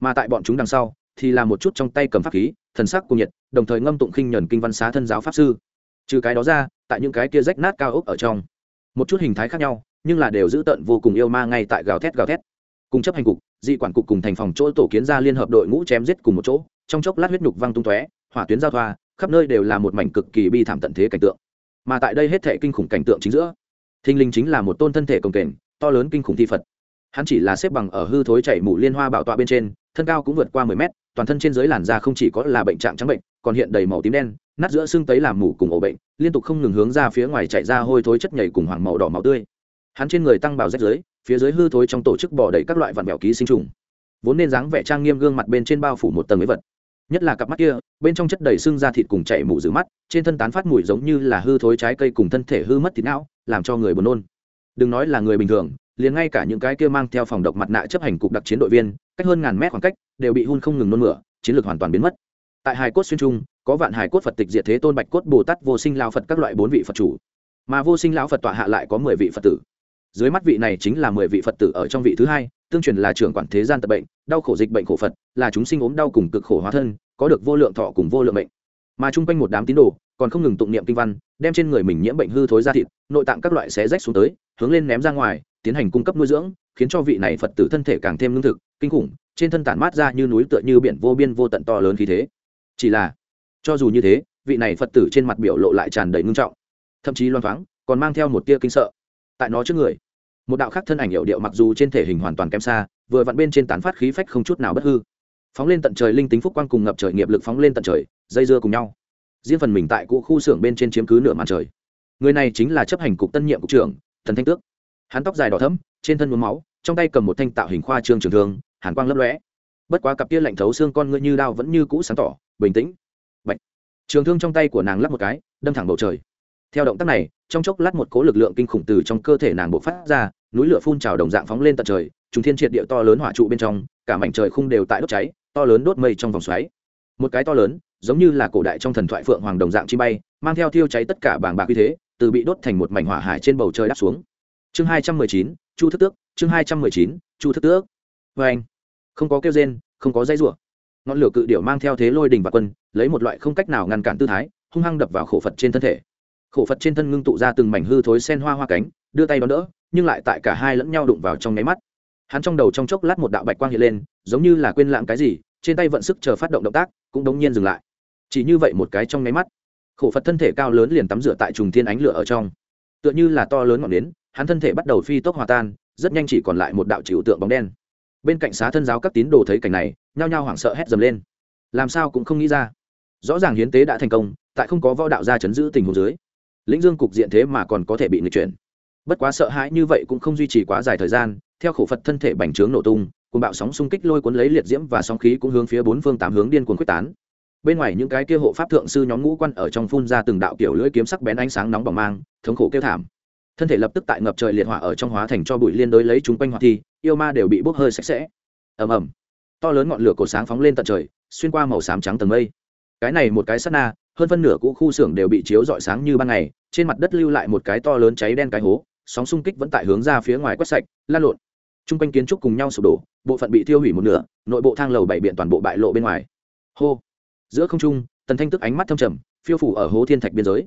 Mà tại bọn chúng đằng sau thì là một chút trong tay cầm pháp khí, thần sắc cùng nhiệt, đồng thời ngâm tụng khinh nhuần kinh văn xá thân giáo pháp sư. Trừ cái đó ra, tại những cái kia rách nát cao ốc ở trong, một chút hình thái khác nhau, nhưng là đều giữ tận vô cùng yêu ma ngay tại gào thét gào thét. Cùng chấp hành cục, dị quản cục cùng thành phòng chỗ tổ kiến ra liên hợp đội ngũ chém giết cùng một chỗ, trong chốc lát huyết nhục văng tung tóe, hỏa tuyến giao thoa, khắp nơi đều là một mảnh cực kỳ bi thảm tận thế cảnh tượng. Mà tại đây hết thể kinh khủng cảnh tượng chính giữa thinh linh chính là một tôn thân thể cồng kềnh, to lớn kinh khủng thi phật. Hắn chỉ là xếp bằng ở hư thối chảy mũ liên hoa bảo tọa bên trên, thân cao cũng vượt qua mười mét toàn thân trên dưới làn da không chỉ có là bệnh trạng trắng bệnh, còn hiện đầy màu tím đen, nát giữa xương tấy làm mủ cùng ổ bệnh, liên tục không ngừng hướng ra phía ngoài chạy ra hôi thối chất nhảy cùng hoàng màu đỏ màu tươi. Hắn trên người tăng bào rách dưới phía dưới hư thối trong tổ chức bỏ đầy các loại vạn mèo ký sinh trùng. Vốn nên dáng vẻ trang nghiêm gương mặt bên trên bao phủ một tầng ấy vật. Nhất là cặp mắt kia, bên trong chất đầy xương da thịt cùng chảy mủ rửa mắt, trên thân tán phát mùi giống như là hư thối trái cây cùng thân thể hư mất thịt não, làm cho người buồn nôn. Đừng nói là người bình thường, liền ngay cả những cái kia mang theo phòng độc mặt nạ chấp hành cục đặc chiến đội viên cách hơn ngàn mét khoảng cách, đều bị hun không ngừng nôn mửa, chiến lược hoàn toàn biến mất. Tại hải cốt xuyên trung, có vạn hải cốt phật tịch diệt thế tôn bạch cốt bồ tát, vô sinh lao phật các loại bốn vị phật chủ. Mà vô sinh lão phật tọa hạ lại có mười vị phật tử. Dưới mắt vị này chính là mười vị phật tử ở trong vị thứ hai, tương truyền là trưởng quản thế gian tập bệnh, đau khổ dịch bệnh khổ phật, là chúng sinh ốm đau cùng cực khổ hóa thân, có được vô lượng thọ cùng vô lượng bệnh mà chung quanh một đám tín đồ, còn không ngừng tụng niệm kinh văn, đem trên người mình nhiễm bệnh hư thối ra thịt, nội tạng các loại xé rách xuống tới, hướng lên ném ra ngoài, tiến hành cung cấp nuôi dưỡng khiến cho vị này phật tử thân thể càng thêm lương thực, kinh khủng, trên thân tản mát ra như núi tựa như biển vô biên vô tận to lớn khí thế. Chỉ là, cho dù như thế, vị này phật tử trên mặt biểu lộ lại tràn đầy ngưng trọng, thậm chí loang thoáng, còn mang theo một tia kinh sợ. Tại nó trước người, một đạo khác thân ảnh hiệu điệu mặc dù trên thể hình hoàn toàn kém xa, vừa vặn bên trên tán phát khí phách không chút nào bất hư. Phóng lên tận trời linh tính phúc quang cùng ngập trời nghiệp lực phóng lên tận trời, dây dưa cùng nhau. Riêng phần mình tại cụ khu xưởng bên trên chiếm cứ nửa màn trời. Người này chính là chấp hành cục tân nhiệm cục trưởng, thần thanh tước hắn tóc dài đỏ thấm trên thân mướm máu, trong tay cầm một thanh tạo hình khoa trương trường thương, hàn quang lấp lóe. Bất quá cặp kia lạnh thấu xương con ngươi như đao vẫn như cũ sáng tỏ, bình tĩnh. Bạch. trường thương trong tay của nàng lắp một cái, đâm thẳng bầu trời. Theo động tác này, trong chốc lát một cố lực lượng kinh khủng từ trong cơ thể nàng bộc phát ra, núi lửa phun trào đồng dạng phóng lên tận trời chúng thiên triệt địa to lớn hỏa trụ bên trong, cả mảnh trời khung đều tại đốt cháy, to lớn đốt mây trong vòng xoáy. Một cái to lớn, giống như là cổ đại trong thần thoại phượng hoàng đồng dạng chi bay, mang theo thiêu cháy tất cả bảng bạc như thế, từ bị đốt thành một mảnh hỏa hải trên bầu trời đáp xuống chương hai trăm mười chín, chu thức tước. Chương hai trăm mười chín, chu thức tước. Vê anh, không có kêu rên, không có dây rủa. Ngọn lửa cự điểu mang theo thế lôi đình và quân, lấy một loại không cách nào ngăn cản tư thái, hung hăng đập vào khổ phật trên thân thể. Khổ phật trên thân ngưng tụ ra từng mảnh hư thối sen hoa hoa cánh, đưa tay đón đỡ, nhưng lại tại cả hai lẫn nhau đụng vào trong nháy mắt. Hắn trong đầu trong chốc lát một đạo bạch quang hiện lên, giống như là quên lãng cái gì, trên tay vận sức chờ phát động động tác, cũng đống nhiên dừng lại. Chỉ như vậy một cái trong nháy mắt, khổ phật thân thể cao lớn liền tắm rửa tại trùng thiên ánh lửa ở trong. Tựa như là to lớn ngọn nến hắn thân thể bắt đầu phi tốc hòa tan, rất nhanh chỉ còn lại một đạo trừu tượng bóng đen. Bên cạnh xá thân giáo các tín đồ thấy cảnh này, nhao nhao hoảng sợ hét dầm lên. Làm sao cũng không nghĩ ra. Rõ ràng hiến tế đã thành công, tại không có võ đạo gia chấn giữ tình huống dưới, lĩnh dương cục diện thế mà còn có thể bị người chuyển. Bất quá sợ hãi như vậy cũng không duy trì quá dài thời gian, theo khổ phật thân thể bành trướng nổ tung cùng bạo sóng xung kích lôi cuốn lấy liệt diễm và sóng khí cũng hướng phía bốn phương tám hướng điên cuồng quyết tán. Bên ngoài những cái kia hộ pháp thượng sư nhóm ngũ quan ở trong phun ra từng đạo kiểu lưỡi kiếm sắc bén ánh sáng nóng bỏng mang, thống khổ kêu thảm thân thể lập tức tại ngập trời liệt hỏa ở trong hóa thành cho bụi liên đối lấy chúng quanh hỏa thi, yêu ma đều bị bốc hơi sạch sẽ. Ầm ầm. To lớn ngọn lửa cổ sáng phóng lên tận trời, xuyên qua màu xám trắng tầng mây. Cái này một cái sát na, hơn phân nửa cũ khu xưởng đều bị chiếu rọi sáng như ban ngày, trên mặt đất lưu lại một cái to lớn cháy đen cái hố, sóng xung kích vẫn tại hướng ra phía ngoài quét sạch, lan lộn. Chung quanh kiến trúc cùng nhau sụp đổ, bộ phận bị tiêu hủy một nửa, nội bộ thang lầu bảy biện toàn bộ bại lộ bên ngoài. Hô. Giữa không trung, tần thanh tức ánh mắt thâm trầm, phiêu phủ ở hố thiên thạch biên giới.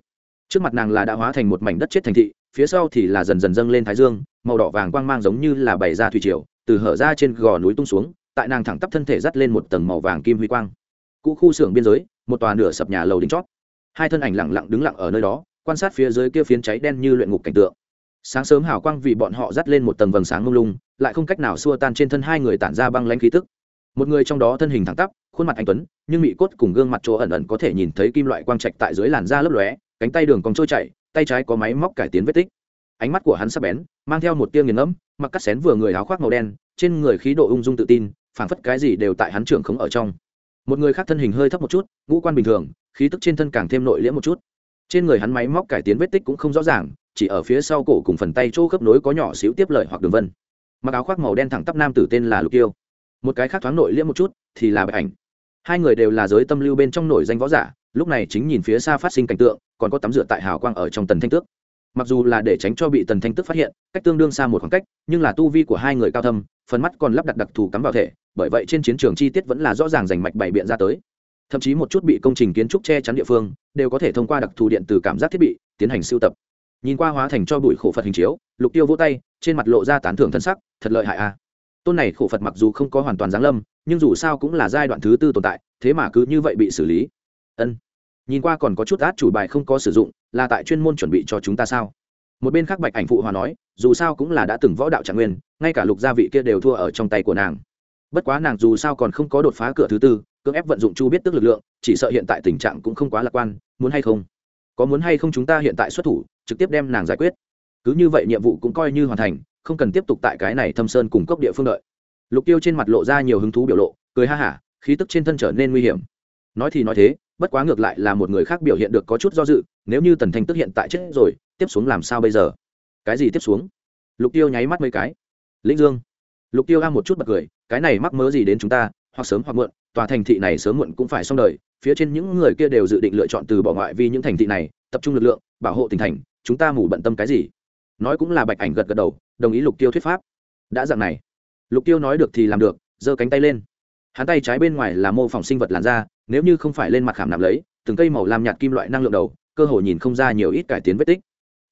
Trước mặt nàng là đã hóa thành một mảnh đất chết thành thị phía sau thì là dần dần dâng lên thái dương, màu đỏ vàng quang mang giống như là bày ra thủy triều, từ hở ra trên gò núi tung xuống, tại nàng thẳng tắp thân thể dắt lên một tầng màu vàng kim huy quang. Cũ khu xưởng biên giới, một tòa nửa sập nhà lầu đính chót. Hai thân ảnh lẳng lặng đứng lặng ở nơi đó, quan sát phía dưới kia phiến cháy đen như luyện ngục cảnh tượng. Sáng sớm hào quang vì bọn họ dắt lên một tầng vầng sáng mông lung, lại không cách nào xua tan trên thân hai người tản ra băng lãnh khí tức. Một người trong đó thân hình thẳng tắp, khuôn mặt anh tuấn, nhưng mị cốt cùng gương mặt chỗ ẩn ẩn có thể nhìn thấy kim loại quang trạch tại dưới làn da lấp lóe, cánh tay đường còn trôi chảy tay trái có máy móc cải tiến vết tích. Ánh mắt của hắn sắc bén, mang theo một tia nghiền ngẫm, mặc cắt xén vừa người áo khoác màu đen, trên người khí độ ung dung tự tin, phảng phất cái gì đều tại hắn trưởng khống ở trong. Một người khác thân hình hơi thấp một chút, ngũ quan bình thường, khí tức trên thân càng thêm nội liễm một chút. Trên người hắn máy móc cải tiến vết tích cũng không rõ ràng, chỉ ở phía sau cổ cùng phần tay chỗ khớp nối có nhỏ xíu tiếp lợi hoặc đường vân. Mặc áo khoác màu đen thẳng tắp nam tử tên là lục tiêu một cái khác thoáng nội liễm một chút, thì là bạch ảnh. Hai người đều là giới tâm lưu bên trong nổi danh võ giả lúc này chính nhìn phía xa phát sinh cảnh tượng, còn có tắm rửa tại hào quang ở trong tần thanh tước. Mặc dù là để tránh cho bị tần thanh tước phát hiện, cách tương đương xa một khoảng cách, nhưng là tu vi của hai người cao thâm, phần mắt còn lắp đặt đặc thù cắm vào thể, bởi vậy trên chiến trường chi tiết vẫn là rõ ràng rành mạch bày biện ra tới. Thậm chí một chút bị công trình kiến trúc che chắn địa phương, đều có thể thông qua đặc thù điện từ cảm giác thiết bị, tiến hành sưu tập. Nhìn qua hóa thành cho bụi khổ phật hình chiếu, lục tiêu vỗ tay, trên mặt lộ ra tán thưởng thân sắc, thật lợi hại a. Tôn này khổ phật mặc dù không có hoàn toàn giáng lâm, nhưng dù sao cũng là giai đoạn thứ tư tồn tại, thế mà cứ như vậy bị xử lý ân. Nhìn qua còn có chút át chủ bài không có sử dụng, là tại chuyên môn chuẩn bị cho chúng ta sao? Một bên khác bạch ảnh phụ hòa nói, dù sao cũng là đã từng võ đạo trạng nguyên, ngay cả lục gia vị kia đều thua ở trong tay của nàng. Bất quá nàng dù sao còn không có đột phá cửa thứ tư, cưỡng ép vận dụng chu biết tức lực lượng, chỉ sợ hiện tại tình trạng cũng không quá lạc quan, muốn hay không? Có muốn hay không chúng ta hiện tại xuất thủ, trực tiếp đem nàng giải quyết. Cứ như vậy nhiệm vụ cũng coi như hoàn thành, không cần tiếp tục tại cái này thâm sơn cùng cốc địa phương đợi. Lục tiêu trên mặt lộ ra nhiều hứng thú biểu lộ, cười ha hả, khí tức trên thân trở nên nguy hiểm. Nói thì nói thế bất quá ngược lại là một người khác biểu hiện được có chút do dự, nếu như tần thanh tức hiện tại chết rồi, tiếp xuống làm sao bây giờ? Cái gì tiếp xuống? Lục tiêu nháy mắt mấy cái. Lĩnh dương. Lục tiêu a một chút bật cười, cái này mắc mớ gì đến chúng ta, hoặc sớm hoặc muộn, tòa thành thị này sớm muộn cũng phải xong đời, phía trên những người kia đều dự định lựa chọn từ bỏ ngoại vì những thành thị này, tập trung lực lượng, bảo hộ tỉnh thành, chúng ta mù bận tâm cái gì? Nói cũng là bạch ảnh gật gật đầu, đồng ý lục tiêu thuyết pháp. Đã dạng này. Lục tiêu nói được thì làm được, giơ cánh tay lên. Hắn tay trái bên ngoài là mô phỏng sinh vật làn da nếu như không phải lên mặt khảm nạm lấy, từng cây màu làm nhạt kim loại năng lượng đầu, cơ hội nhìn không ra nhiều ít cải tiến vết tích.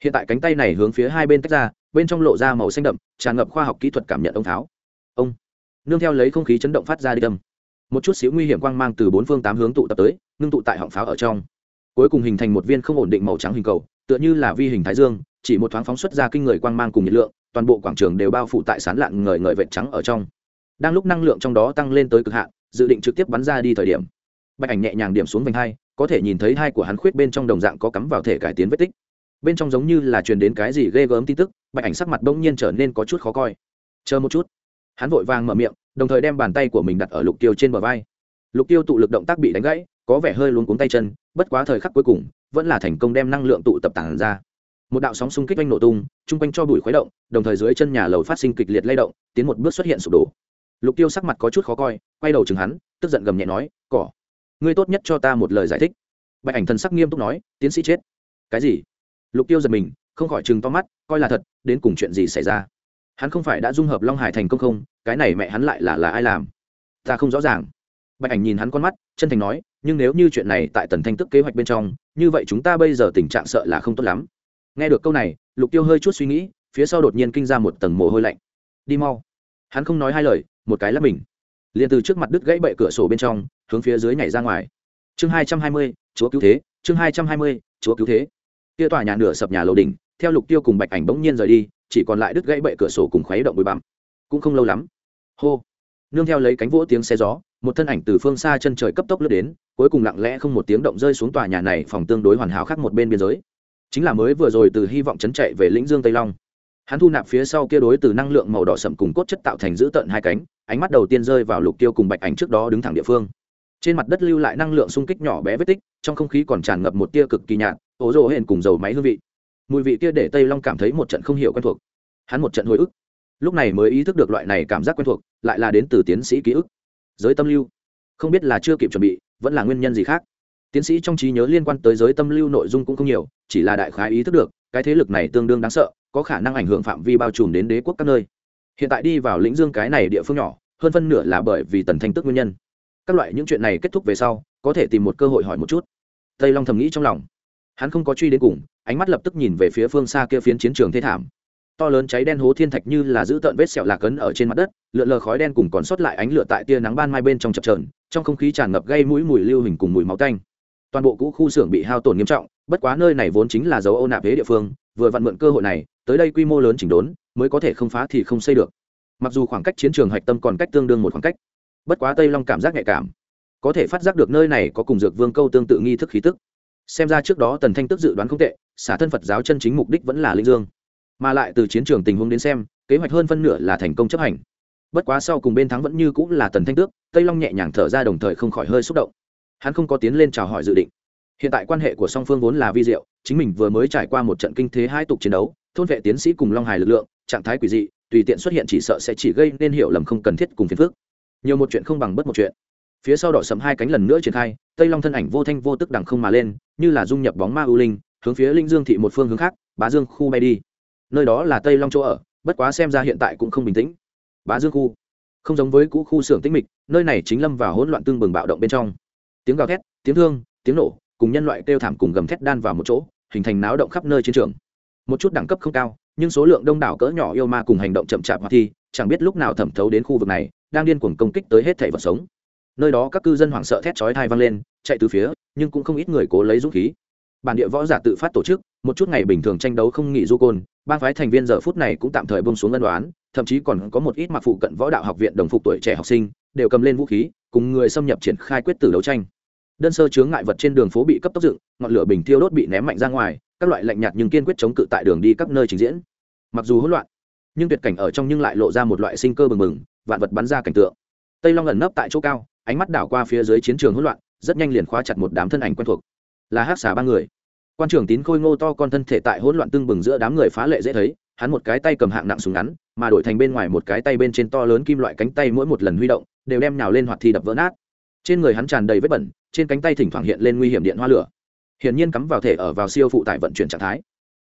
Hiện tại cánh tay này hướng phía hai bên tách ra, bên trong lộ ra màu xanh đậm, tràn ngập khoa học kỹ thuật cảm nhận ông tháo. Ông! Nương theo lấy không khí chấn động phát ra đi tâm. Một chút xíu nguy hiểm quang mang từ bốn phương tám hướng tụ tập tới, ngưng tụ tại họng pháo ở trong. Cuối cùng hình thành một viên không ổn định màu trắng hình cầu, tựa như là vi hình thái dương, chỉ một thoáng phóng xuất ra kinh người quang mang cùng nhiệt lượng, toàn bộ quảng trường đều bao phủ tại sán lạn ngời ngời vệt trắng ở trong. Đang lúc năng lượng trong đó tăng lên tới cực hạn, dự định trực tiếp bắn ra đi thời điểm bạch ảnh nhẹ nhàng điểm xuống vành hai, có thể nhìn thấy hai của hắn khuyết bên trong đồng dạng có cắm vào thể cải tiến vết tích. Bên trong giống như là truyền đến cái gì ghê gớm tin tức, bạch ảnh sắc mặt bỗng nhiên trở nên có chút khó coi. Chờ một chút. Hắn vội vàng mở miệng, đồng thời đem bàn tay của mình đặt ở lục tiêu trên bờ vai. Lục tiêu tụ lực động tác bị đánh gãy, có vẻ hơi luống cuống tay chân, bất quá thời khắc cuối cùng, vẫn là thành công đem năng lượng tụ tập tản ra. Một đạo sóng xung kích oanh nổ tung, chung quanh cho bụi khuấy động, đồng thời dưới chân nhà lầu phát sinh kịch liệt lay động, tiến một bước xuất hiện sụp đổ. Lục tiêu sắc mặt có chút khó coi, quay đầu chừng hắn, tức giận gầm nhẹ nói, cỏ ngươi tốt nhất cho ta một lời giải thích. Bạch ảnh thần sắc nghiêm túc nói, tiến sĩ chết. Cái gì? Lục tiêu giật mình, không khỏi chừng to mắt, coi là thật, đến cùng chuyện gì xảy ra? Hắn không phải đã dung hợp long hải thành công không? Cái này mẹ hắn lại là là ai làm? Ta không rõ ràng. Bạch ảnh nhìn hắn con mắt, chân thành nói, nhưng nếu như chuyện này tại tần thanh tức kế hoạch bên trong, như vậy chúng ta bây giờ tình trạng sợ là không tốt lắm. Nghe được câu này, lục tiêu hơi chút suy nghĩ, phía sau đột nhiên kinh ra một tầng mồ hôi lạnh. Đi mau. Hắn không nói hai lời, một cái lắp mình liền từ trước mặt đứt gãy bệ cửa sổ bên trong, hướng phía dưới nhảy ra ngoài. Chương hai trăm hai mươi, chúa cứu thế. Chương hai trăm hai mươi, chúa cứu thế. Kia tòa nhà nửa sập nhà lầu đỉnh, theo lục tiêu cùng bạch ảnh bỗng nhiên rời đi, chỉ còn lại đứt gãy bệ cửa sổ cùng khuấy động bụi bặm. Cũng không lâu lắm. Hô. Nương theo lấy cánh vỗ tiếng xe gió, một thân ảnh từ phương xa chân trời cấp tốc lướt đến, cuối cùng lặng lẽ không một tiếng động rơi xuống tòa nhà này phòng tương đối hoàn hảo khác một bên biên giới. Chính là mới vừa rồi từ hy vọng chấn chạy về lĩnh dương tây long hắn thu nạp phía sau kia đối từ năng lượng màu đỏ sậm cùng cốt chất tạo thành giữ tận hai cánh, ánh mắt đầu tiên rơi vào lục tiêu cùng bạch ảnh trước đó đứng thẳng địa phương. Trên mặt đất lưu lại năng lượng xung kích nhỏ bé vết tích, trong không khí còn tràn ngập một tia cực kỳ nhạt, ố rồ hển cùng dầu máy hương vị. Mùi vị kia để tây long cảm thấy một trận không hiểu quen thuộc. Hắn một trận hồi ức. Lúc này mới ý thức được loại này cảm giác quen thuộc, lại là đến từ tiến sĩ ký ức. Giới tâm lưu. Không biết là chưa kịp chuẩn bị, vẫn là nguyên nhân gì khác. Tiến sĩ trong trí nhớ liên quan tới giới tâm lưu nội dung cũng không nhiều, chỉ là đại khái ý thức được, cái thế lực này tương đương đáng sợ có khả năng ảnh hưởng phạm vi bao trùm đến đế quốc các nơi. Hiện tại đi vào lĩnh dương cái này địa phương nhỏ, hơn phân nửa là bởi vì tần thanh tức nguyên nhân. Các loại những chuyện này kết thúc về sau, có thể tìm một cơ hội hỏi một chút. Tây long thầm nghĩ trong lòng. Hắn không có truy đến cùng, ánh mắt lập tức nhìn về phía phương xa kia phiến chiến trường thế thảm. To lớn cháy đen hố thiên thạch như là giữ tợn vết sẹo lạc cấn ở trên mặt đất, lượn lờ khói đen cùng còn sót lại ánh lửa tại tia nắng ban mai bên trong chập trờn trong không khí tràn ngập gây mũi mùi lưu hình cùng mùi máu tanh. Toàn bộ cũ khu xưởng bị hao tổn nghiêm trọng bất quá nơi này vốn chính là dấu ô nạp thế địa phương, vừa vặn mượn cơ hội này, tới đây quy mô lớn chỉnh đốn, mới có thể không phá thì không xây được. Mặc dù khoảng cách chiến trường hạch tâm còn cách tương đương một khoảng cách, bất quá tây long cảm giác nhạy cảm, có thể phát giác được nơi này có cùng dược vương câu tương tự nghi thức khí tức. Xem ra trước đó tần thanh tức dự đoán không tệ, xả thân phật giáo chân chính mục đích vẫn là linh dương. Mà lại từ chiến trường tình huống đến xem, kế hoạch hơn phân nửa là thành công chấp hành. Bất quá sau cùng bên thắng vẫn như cũng là tần thanh tước, tây long nhẹ nhàng thở ra đồng thời không khỏi hơi xúc động. Hắn không có tiến lên chào hỏi dự định hiện tại quan hệ của song phương vốn là vi diệu, chính mình vừa mới trải qua một trận kinh thế hai tục chiến đấu, thôn vệ tiến sĩ cùng long hải lực lượng, trạng thái quỷ dị, tùy tiện xuất hiện chỉ sợ sẽ chỉ gây nên hiểu lầm không cần thiết cùng phiền phức. Nhiều một chuyện không bằng bất một chuyện. Phía sau đỏ sầm hai cánh lần nữa triển khai, tây long thân ảnh vô thanh vô tức đằng không mà lên, như là dung nhập bóng ma u linh, hướng phía linh dương thị một phương hướng khác, bá dương khu bay đi. Nơi đó là tây long chỗ ở, bất quá xem ra hiện tại cũng không bình tĩnh. Bá dương khu, không giống với cũ khu xưởng tĩnh mịch, nơi này chính lâm vào hỗn loạn tương bừng bạo động bên trong. Tiếng gào thét, tiếng thương, tiếng nổ cùng nhân loại kêu thảm cùng gầm thét đan vào một chỗ, hình thành náo động khắp nơi chiến trường. Một chút đẳng cấp không cao, nhưng số lượng đông đảo cỡ nhỏ yêu ma cùng hành động chậm chạp hoạt thi, chẳng biết lúc nào thẩm thấu đến khu vực này, đang điên cuồng công kích tới hết thể vật sống. Nơi đó các cư dân hoảng sợ thét chói thai vang lên, chạy từ phía, nhưng cũng không ít người cố lấy dũng khí. Bản địa võ giả tự phát tổ chức, một chút ngày bình thường tranh đấu không nghỉ du côn, ba phái thành viên giờ phút này cũng tạm thời bông xuống ân đoán thậm chí còn có một ít mặc phụ cận võ đạo học viện đồng phục tuổi trẻ học sinh, đều cầm lên vũ khí, cùng người xâm nhập triển khai quyết tử đấu tranh đơn sơ chướng ngại vật trên đường phố bị cấp tốc dựng, ngọn lửa bình thiêu đốt bị ném mạnh ra ngoài, các loại lạnh nhạt nhưng kiên quyết chống cự tại đường đi các nơi trình diễn. Mặc dù hỗn loạn, nhưng tuyệt cảnh ở trong nhưng lại lộ ra một loại sinh cơ bừng bừng, vạn vật bắn ra cảnh tượng. Tây long ẩn nấp tại chỗ cao, ánh mắt đảo qua phía dưới chiến trường hỗn loạn, rất nhanh liền khóa chặt một đám thân ảnh quen thuộc. Là hát xà ba người. Quan trưởng tín khôi ngô to con thân thể tại hỗn loạn tưng bừng giữa đám người phá lệ dễ thấy, hắn một cái tay cầm hạng nặng súng ngắn, mà đổi thành bên ngoài một cái tay bên trên to lớn kim loại cánh tay mỗi một lần huy động, đều đem nhào lên hoạt thi đập vỡ nát trên người hắn tràn đầy vết bẩn, trên cánh tay thỉnh thoảng hiện lên nguy hiểm điện hoa lửa. Hiển nhiên cắm vào thể ở vào siêu phụ tải vận chuyển trạng thái.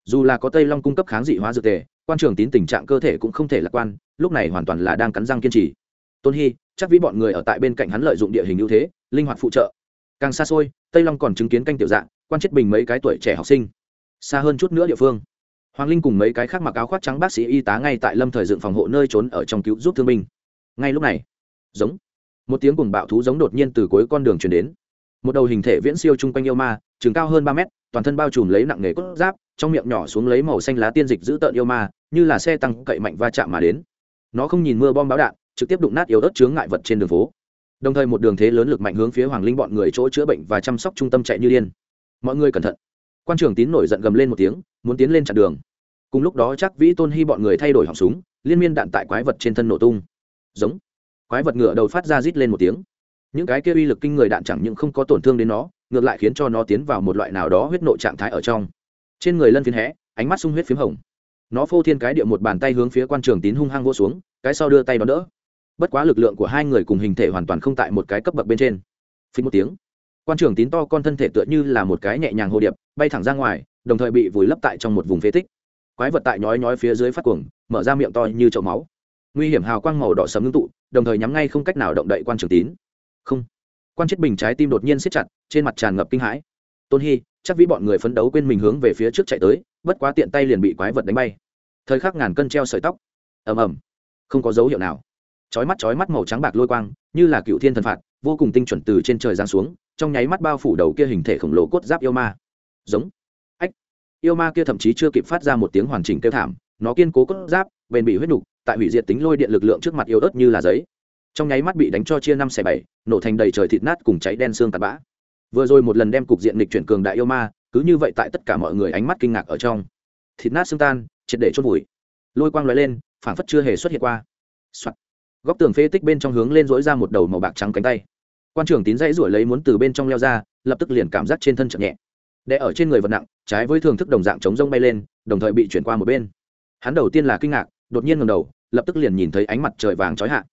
Dù là có tây long cung cấp kháng dị hóa dược tề, quan trường tín tình trạng cơ thể cũng không thể lạc quan, lúc này hoàn toàn là đang cắn răng kiên trì. Tôn hy, chắc vĩ bọn người ở tại bên cạnh hắn lợi dụng địa hình ưu thế, linh hoạt phụ trợ. Càng xa xôi, tây long còn chứng kiến canh tiểu dạng, quan chết bình mấy cái tuổi trẻ học sinh. Xa hơn chút nữa địa phương. Hoàng linh cùng mấy cái khác mặc áo khoác trắng bác sĩ y tá ngay tại lâm thời dựng phòng hộ nơi trốn ở trong cứu giúp thương binh. Ngay lúc này, giống một tiếng cùng bạo thú giống đột nhiên từ cuối con đường chuyển đến. Một đầu hình thể viễn siêu chung quanh yêu ma chừng cao hơn ba mét, toàn thân bao trùm lấy nặng nghề cốt giáp, trong miệng nhỏ xuống lấy màu xanh lá tiên dịch giữ tợn yêu ma, như là xe tăng cậy mạnh va chạm mà đến. Nó không nhìn mưa bom báo đạn, trực tiếp đụng nát yếu ớt chướng ngại vật trên đường phố. Đồng thời một đường thế lớn lực mạnh hướng phía hoàng linh bọn người chỗ chữa bệnh và chăm sóc trung tâm chạy như điên. Mọi người cẩn thận. Quan trưởng tín nổi giận gầm lên một tiếng, muốn tiến lên chặn đường. Cùng lúc đó chắc vĩ tôn hy bọn người thay đổi họng súng, liên miên đạn tại quái vật trên thân nổ tung. Giống quái vật ngựa đầu phát ra rít lên một tiếng. Những cái kia uy lực kinh người đạn chẳng những không có tổn thương đến nó, ngược lại khiến cho nó tiến vào một loại nào đó huyết nộ trạng thái ở trong. Trên người lân phiến hẽ ánh mắt sung huyết p h í m hồng. Nó phô thiên cái địa một bàn tay hướng phía quan trường tín hung hăng vô xuống, cái sau đưa tay đón đỡ. Bất quá lực lượng của hai người cùng hình thể hoàn toàn không tại một cái cấp bậc bên trên. Phí một tiếng. Quan trường tín to con thân thể tựa như là một cái nhẹ nhàng hồ điệp, bay thẳng ra ngoài, đồng thời bị vùi lấp tại trong một vùng phế tích. Quái vật tại nhói nhói phía dưới phát cuồng, mở ra miệng to như chậu máu nguy hiểm hào quang màu đỏ sấm ngưng tụ, đồng thời nhắm ngay không cách nào động đậy quan trường tín. Không. Quan chết bình trái tim đột nhiên siết chặt, trên mặt tràn ngập kinh hãi. Tôn hy chắc vĩ bọn người phấn đấu quên mình hướng về phía trước chạy tới, bất quá tiện tay liền bị quái vật đánh bay. Thời khắc ngàn cân treo sợi tóc. Ầm ầm. Không có dấu hiệu nào. Chói mắt chói mắt màu trắng bạc lôi quang, như là cựu thiên thần phạt, vô cùng tinh chuẩn từ trên trời giáng xuống, trong nháy mắt bao phủ đầu kia hình thể khổng lồ cốt giáp yêu ma. Giống. Ách. Yêu ma kia thậm chí chưa kịp phát ra một tiếng hoàn chỉnh kêu thảm, nó kiên cố cốt giáp, bền bị huyết nục tại hủy diệt tính lôi điện lực lượng trước mặt yếu ớt như là giấy. Trong nháy mắt bị đánh cho chia năm xẻ bảy, nổ thành đầy trời thịt nát cùng cháy đen xương tạt bã. Vừa rồi một lần đem cục diện lịch chuyển cường đại yêu ma, cứ như vậy tại tất cả mọi người ánh mắt kinh ngạc ở trong. Thịt nát xương tan, triệt để chốt vùi. Lôi quang lóe lên, phảng phất chưa hề xuất hiện qua、Soạn. góc tường phế tích bên trong hướng lên dối ra một đầu màu bạc trắng cánh tay. Quan trưởng tín dãy ruổi lấy muốn từ bên trong leo ra, lập tức liền cảm giác trên thân chậm nhẹ. Đè ở trên người vật nặng, trái với thường thức đồng dạng chống rông bay lên, đồng thời bị chuyển qua một bên. Hắn đầu tiên là kinh ngạc đột nhiên ngầm đầu, lập tức liền nhìn thấy ánh mặt trời vàng trói hạ.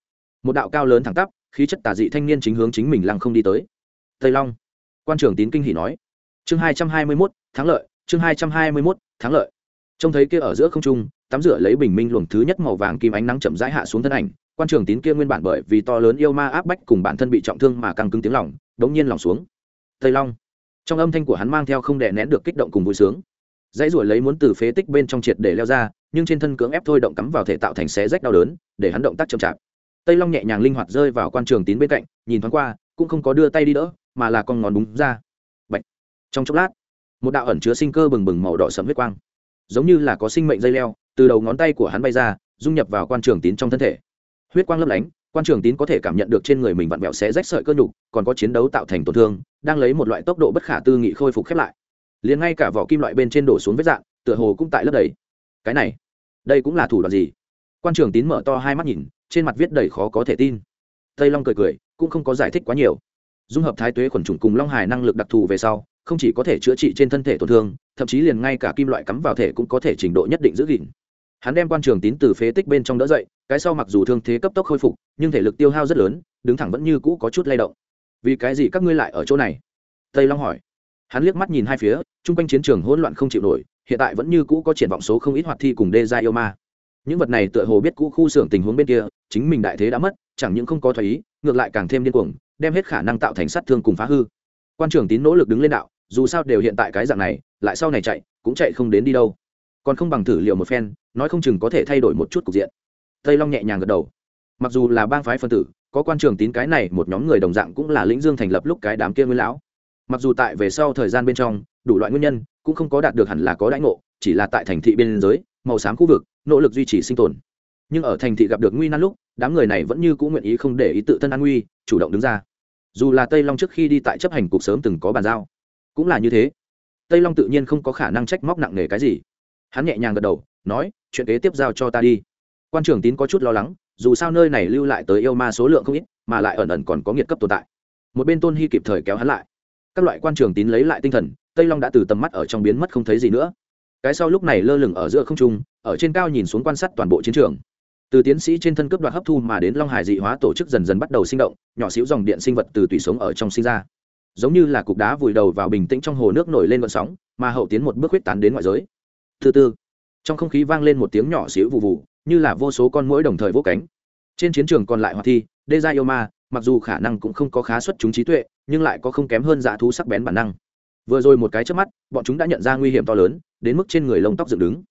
Một đạo cao lớn thẳng tắp, khí chất tà dị thanh niên chính hướng chính mình lăng không đi tới. Tây long. Quan trưởng tín kinh hỉ nói. Chương hai trăm hai mươi mốt, thắng lợi, chương hai trăm hai mươi mốt, thắng lợi. Trông thấy kia ở giữa không trung, tắm rửa lấy bình minh luồng thứ nhất màu vàng kim ánh nắng chậm rãi hạ xuống thân ảnh, quan trường tín kia nguyên bản bởi vì to lớn yêu ma áp bách cùng bản thân bị trọng thương mà căng cứng tiếng lỏng đống nhiên lỏng xuống. Tây long. Trong âm thanh của hắn mang theo không đè nén được kích động cùng vui sướng. Dãy ruổi lấy muốn từ phế tích bên trong triệt để leo ra nhưng trên thân cưỡng ép thôi động cắm vào thể tạo thành xé rách đau đớn, để hắn động tác chậm chạp. Tây long nhẹ nhàng linh hoạt rơi vào quan trường tín bên cạnh, nhìn thoáng qua, cũng không có đưa tay đi đỡ, mà là con ngón búng ra. Bạch. trong chốc lát, một đạo ẩn chứa sinh cơ bừng bừng màu đỏ sẫm huyết quang, giống như là có sinh mệnh dây leo, từ đầu ngón tay của hắn bay ra, dung nhập vào quan trường tín trong thân thể. Huyết quang lấp lánh, quan trường tín có thể cảm nhận được trên người mình vặn vẹo xé rách sợi cơ nhục, còn có chiến đấu tạo thành tổn thương, đang lấy một loại tốc độ bất khả tư nghị khôi phục khép lại. Liền ngay cả vỏ kim loại bên trên đổ xuống vết dạng tựa hồ cũng tại lớp đầy. Cái này đây cũng là thủ đoạn gì? Quan trường tín mở to hai mắt nhìn, trên mặt viết đầy khó có thể tin. Tây long cười cười, cũng không có giải thích quá nhiều. Dung hợp thái tuế khuẩn trùng cùng long hải năng lực đặc thù về sau, không chỉ có thể chữa trị trên thân thể tổn thương, thậm chí liền ngay cả kim loại cắm vào thể cũng có thể trình độ nhất định giữ gìn. Hắn đem quan trường tín từ phế tích bên trong đỡ dậy, cái sau mặc dù thương thế cấp tốc khôi phục, nhưng thể lực tiêu hao rất lớn, đứng thẳng vẫn như cũ có chút lay động. Vì cái gì các ngươi lại ở chỗ này? Tây long hỏi. Hắn liếc mắt nhìn hai phía, chung quanh chiến trường hỗn loạn không chịu nổi hiện tại vẫn như cũ có triển vọng số không ít hoạt thi cùng đê gia yêu ma. Những vật này tựa hồ biết cũ khu xưởng tình huống bên kia, chính mình đại thế đã mất, chẳng những không có thoái ý, ngược lại càng thêm điên cuồng, đem hết khả năng tạo thành sát thương cùng phá hư. Quan trưởng tín nỗ lực đứng lên đạo, dù sao đều hiện tại cái dạng này, lại sau này chạy, cũng chạy không đến đi đâu. Còn không bằng thử liệu một phen, nói không chừng có thể thay đổi một chút cục diện. Tây long nhẹ nhàng gật đầu. Mặc dù là bang phái phân tử, có quan trường tín cái này một nhóm người đồng dạng cũng là lĩnh dương thành lập lúc cái đám kia nguyên lão. Mặc dù tại về sau thời gian bên trong đủ loại nguyên nhân, cũng không có đạt được hẳn là có đãi ngộ, chỉ là tại thành thị biên giới, màu xám khu vực, nỗ lực duy trì sinh tồn. Nhưng ở thành thị gặp được nguy nan lúc, đám người này vẫn như cũng nguyện ý không để ý tự thân an nguy, chủ động đứng ra. Dù là tây long trước khi đi tại chấp hành cuộc sớm từng có bàn giao, cũng là như thế. Tây long tự nhiên không có khả năng trách móc nặng nề cái gì. Hắn nhẹ nhàng gật đầu, nói, chuyện kế tiếp giao cho ta đi. Quan trưởng tín có chút lo lắng, dù sao nơi này lưu lại tới yêu ma số lượng không ít, mà lại ẩn ẩn còn có nghiệt cấp tồn tại. Một bên tôn hy kịp thời kéo hắn lại các loại quan trường tín lấy lại tinh thần, tây long đã từ tầm mắt ở trong biến mất không thấy gì nữa. Cái sau lúc này lơ lửng ở giữa không trung, ở trên cao nhìn xuống quan sát toàn bộ chiến trường. Từ tiến sĩ trên thân cướp đoạt hấp thu mà đến long hải dị hóa tổ chức dần dần bắt đầu sinh động, nhỏ xíu dòng điện sinh vật từ tùy sống ở trong sinh ra. Giống như là cục đá vùi đầu vào bình tĩnh trong hồ nước nổi lên vận sóng, mà hậu tiến một bước huyết tán đến ngoại giới. Thứ tư trong không khí vang lên một tiếng nhỏ xíu vụ vụ như là vô số con mũi đồng thời vỗ cánh. Trên chiến trường còn lại hoạt thi đê gia yêu ma, mặc dù khả năng cũng không có khá xuất chúng trí tuệ nhưng lại có không kém hơn dã thú sắc bén bản năng. Vừa rồi một cái trước mắt, bọn chúng đã nhận ra nguy hiểm to lớn, đến mức trên người lông tóc dựng đứng.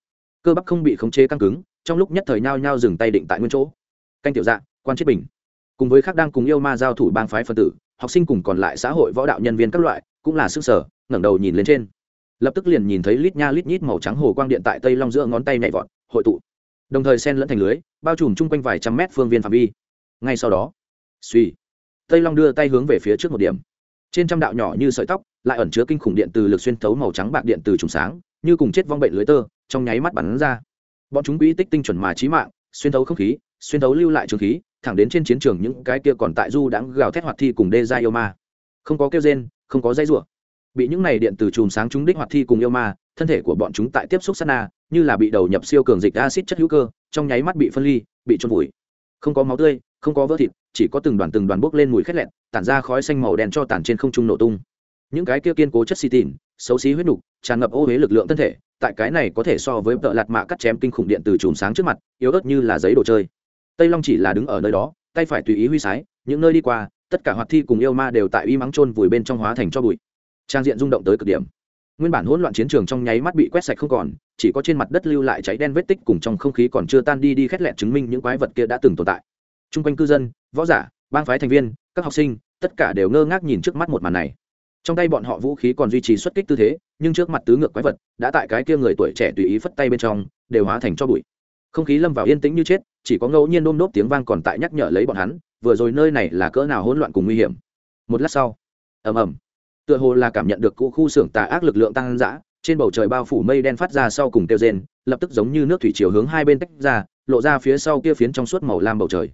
Cơ bắp không bị khống chế căng cứng, trong lúc nhất thời nhao nhao dừng tay định tại nguyên chỗ. Canh tiểu dạ quan chết bình. Cùng với khác đang cùng yêu ma giao thủ bang phái phân tử, học sinh cùng còn lại xã hội võ đạo nhân viên các loại, cũng là sức sở, ngẩng đầu nhìn lên trên. Lập tức liền nhìn thấy lít nha lít nhít màu trắng hồ quang điện tại tây long giữa ngón tay nhảy vọt, hội tụ. Đồng thời sen lẫn thành lưới, bao trùm chung quanh vài trăm mét phương viên phạm vi. Ngay sau đó, suy, tây long đưa tay hướng về phía trước một điểm trên trăm đạo nhỏ như sợi tóc, lại ẩn chứa kinh khủng điện từ lực xuyên thấu màu trắng bạc điện từ trùng sáng, như cùng chết vong bệnh lưới tơ, trong nháy mắt bắn ra. Bọn chúng quỹ tích tinh chuẩn mà trí mạng, xuyên thấu không khí, xuyên thấu lưu lại trường khí, thẳng đến trên chiến trường những cái kia còn tại du đãng gào thét hoạt thi cùng đê ra yêu ma không có kêu rên, không có dây rủa. Bị những này điện từ chùm sáng chúng đích hoạt thi cùng yêu ma thân thể của bọn chúng tại tiếp xúc sát na, như là bị đầu nhập siêu cường dịch acid chất hữu cơ, trong nháy mắt bị phân ly, bị trôn vùi không có máu tươi, không có vỡ thịt, chỉ có từng đoàn từng đoàn bốc lên mùi khét lẹn tản ra khói xanh màu đen cho tản trên không trung nổ tung. Những cái kia kiên cố chất xi tìn xấu xí huyết nục, tràn ngập ô huế lực lượng thân thể, tại cái này có thể so với vợ lạt mạ cắt chém kinh khủng điện từ chùm sáng trước mặt, yếu ớt như là giấy đồ chơi. Tây long chỉ là đứng ở nơi đó, tay phải tùy ý huy sái, những nơi đi qua, tất cả hoạt thi cùng yêu ma đều tại uy mắng trôn vùi bên trong hóa thành cho bụi. Trang diện rung động tới cực điểm nguyên bản hỗn loạn chiến trường trong nháy mắt bị quét sạch không còn, chỉ có trên mặt đất lưu lại cháy đen vết tích cùng trong không khí còn chưa tan đi đi khét lẹn chứng minh những quái vật kia đã từng tồn tại. T r u n g quanh cư dân, võ giả, bang phái thành viên, các học sinh, tất cả đều ngơ ngác nhìn trước mắt một màn này. Trong tay bọn họ vũ khí còn duy trì xuất kích tư thế, nhưng trước mặt tứ ngược quái vật đã tại cái kia người tuổi trẻ tùy ý phất tay bên trong, đều hóa thành cho bụi. Không khí lâm vào yên tĩnh như chết, chỉ có ngẫu nhiên đôm đốp tiếng vang còn tại nhắc nhở lấy bọn hắn, vừa rồi nơi này là cỡ nào hỗn loạn cùng nguy hiểm. Một lát sau, ầm ầm tựa hồ là cảm nhận được cụ khu xưởng tà ác lực lượng tăng dã, trên bầu trời bao phủ mây đen phát ra sau cùng tiêu rên, lập tức giống như nước thủy chiều hướng hai bên tách ra, lộ ra phía sau kia phiến trong suốt màu lam bầu trời.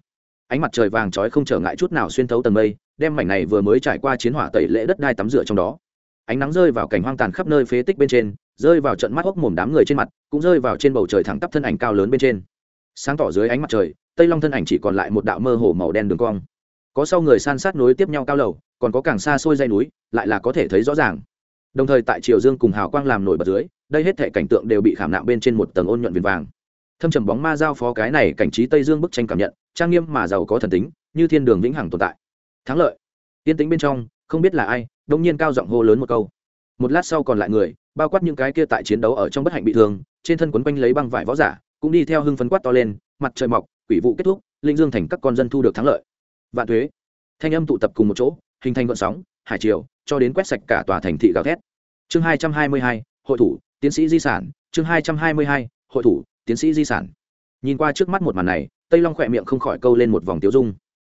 Ánh mặt trời vàng trói không trở ngại chút nào xuyên thấu tầng mây, đem mảnh này vừa mới trải qua chiến hỏa tẩy lễ đất đai tắm rửa trong đó. Ánh nắng rơi vào cảnh hoang tàn khắp nơi phế tích bên trên, rơi vào trận mắt hốc mồm đám người trên mặt, cũng rơi vào trên bầu trời thẳng tắp thân ảnh cao lớn bên trên. Sáng tỏ dưới ánh mặt trời, tây long thân ảnh chỉ còn lại một đạo mơ hồ màu đen đường cong. Có sau người san sát nối tiếp nhau cao lầu còn có càng xa xôi dây núi, lại là có thể thấy rõ ràng. Đồng thời tại triều dương cùng hào quang làm nổi bật dưới, đây hết thể cảnh tượng đều bị khảm nạm bên trên một tầng ôn nhuận viền vàng. Thâm trầm bóng ma giao phó cái này cảnh trí tây dương bức tranh cảm nhận, trang nghiêm mà giàu có thần tính, như thiên đường vĩnh hằng tồn tại. Thắng lợi. Yên tĩnh bên trong, không biết là ai đông nhiên cao giọng hô lớn một câu. Một lát sau còn lại người, bao quát những cái kia tại chiến đấu ở trong bất hạnh bị thương, trên thân quấn quanh lấy băng vải võ giả, cũng đi theo hưng phấn quát to lên, mặt trời mọc, quỷ vụ kết thúc, linh dương thành các con dân thu được thắng lợi. Vạn thuế. Thanh âm tụ tập cùng một chỗ hình thành vận sóng, hải triều, cho đến quét sạch cả tòa thành thị gào thét. Chương hai trăm hai mươi hai, hội thủ, tiến sĩ di sản. Chương hai trăm hai mươi hai, hội thủ, tiến sĩ di sản. Nhìn qua trước mắt một màn này, tây long khỏe miệng không khỏi câu lên một vòng tiêu dung.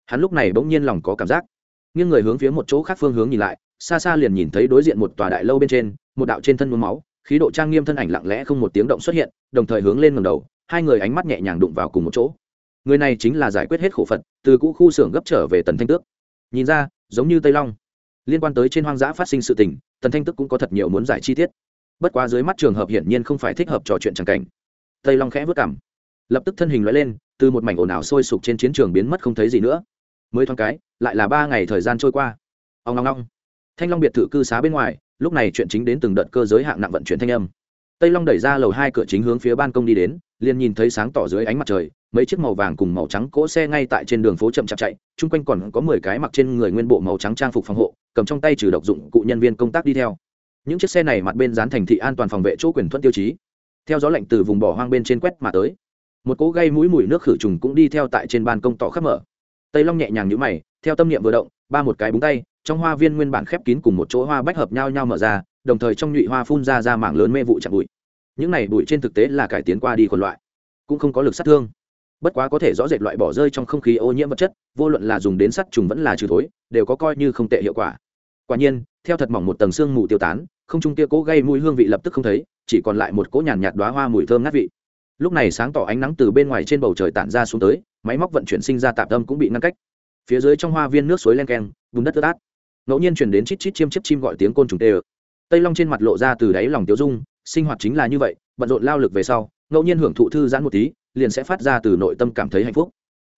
Hắn lúc này bỗng nhiên lòng có cảm giác. Nghiêng người hướng phía một chỗ khác phương hướng nhìn lại, xa xa liền nhìn thấy đối diện một tòa đại lâu bên trên, một đạo trên thân mướm máu, khí độ trang nghiêm thân ảnh lặng lẽ không một tiếng động xuất hiện, đồng thời hướng lên ngầm đầu, hai người ánh mắt nhẹ nhàng đụng vào cùng một chỗ. Người này chính là giải quyết hết khổ phật, từ cũ khu xưởng gấp trở về tần thanh tước. Nhìn ra giống như tây long. Liên quan tới trên hoang dã phát sinh sự tình, tần thanh tức cũng có thật nhiều muốn giải chi tiết. Bất quá dưới mắt trường hợp hiển nhiên không phải thích hợp trò chuyện tràng cảnh. Tây long khẽ vất cảm. Lập tức thân hình loại lên, từ một mảnh ồn ào sôi sục trên chiến trường biến mất không thấy gì nữa. Mới thoáng cái, lại là ba ngày thời gian trôi qua. Ông long long thanh long biệt thự cư xá bên ngoài, lúc này chuyện chính đến từng đợt cơ giới hạng nặng vận chuyển thanh âm tây long đẩy ra lầu hai cửa chính hướng phía ban công đi đến, liền nhìn thấy sáng tỏ dưới ánh mặt trời, mấy chiếc màu vàng cùng màu trắng cỗ xe ngay tại trên đường phố chậm chạp chạy, chung quanh còn có mười cái mặc trên người nguyên bộ màu trắng trang phục phòng hộ, cầm trong tay trừ độc dụng cụ nhân viên công tác đi theo. Những chiếc xe này mặt bên dán thành thị an toàn phòng vệ chỗ quyền thuận tiêu chí. Theo gió lạnh từ vùng bỏ hoang bên trên quét mà tới. Một cỗ gây mũi mùi nước khử trùng cũng đi theo tại trên ban công tỏ khắp mở. Tây long nhẹ nhàng nhũ mày, theo tâm niệm vừa động, ba một cái búng tay, trong hoa viên nguyên bản khép kín cùng một chỗ hoa bách hợp nhau nhau mở ra đồng thời trong nhụy hoa phun ra ra mảng lớn mê vụ chạm bụi. Những này bụi trên thực tế là cải tiến qua đi còn loại, cũng không có lực sát thương. Bất quá có thể rõ rệt loại bỏ rơi trong không khí ô nhiễm vật chất, vô luận là dùng đến sắt trùng vẫn là trừ thối, đều có coi như không tệ hiệu quả. Quả nhiên, theo thật mỏng một tầng xương mù tiêu tán, không trung kia cố gây mùi hương vị lập tức không thấy, chỉ còn lại một cỗ nhàn nhạt đoá hoa mùi thơm ngát vị. Lúc này sáng tỏ ánh nắng từ bên ngoài trên bầu trời tản ra xuống tới, máy móc vận chuyển sinh ra tạp tâm cũng bị ngăn cách. Phía dưới trong hoa viên nước suối len keng, bùn đất tơ tát. Ngẫu nhiên chuyển đến chít chít chiêm chiếc chim gọi tiếng côn trùng tê ực tây long trên mặt lộ ra từ đáy lòng tiêu dung, sinh hoạt chính là như vậy, bận rộn lao lực về sau, ngẫu nhiên hưởng thụ thư giãn một tí, liền sẽ phát ra từ nội tâm cảm thấy hạnh phúc.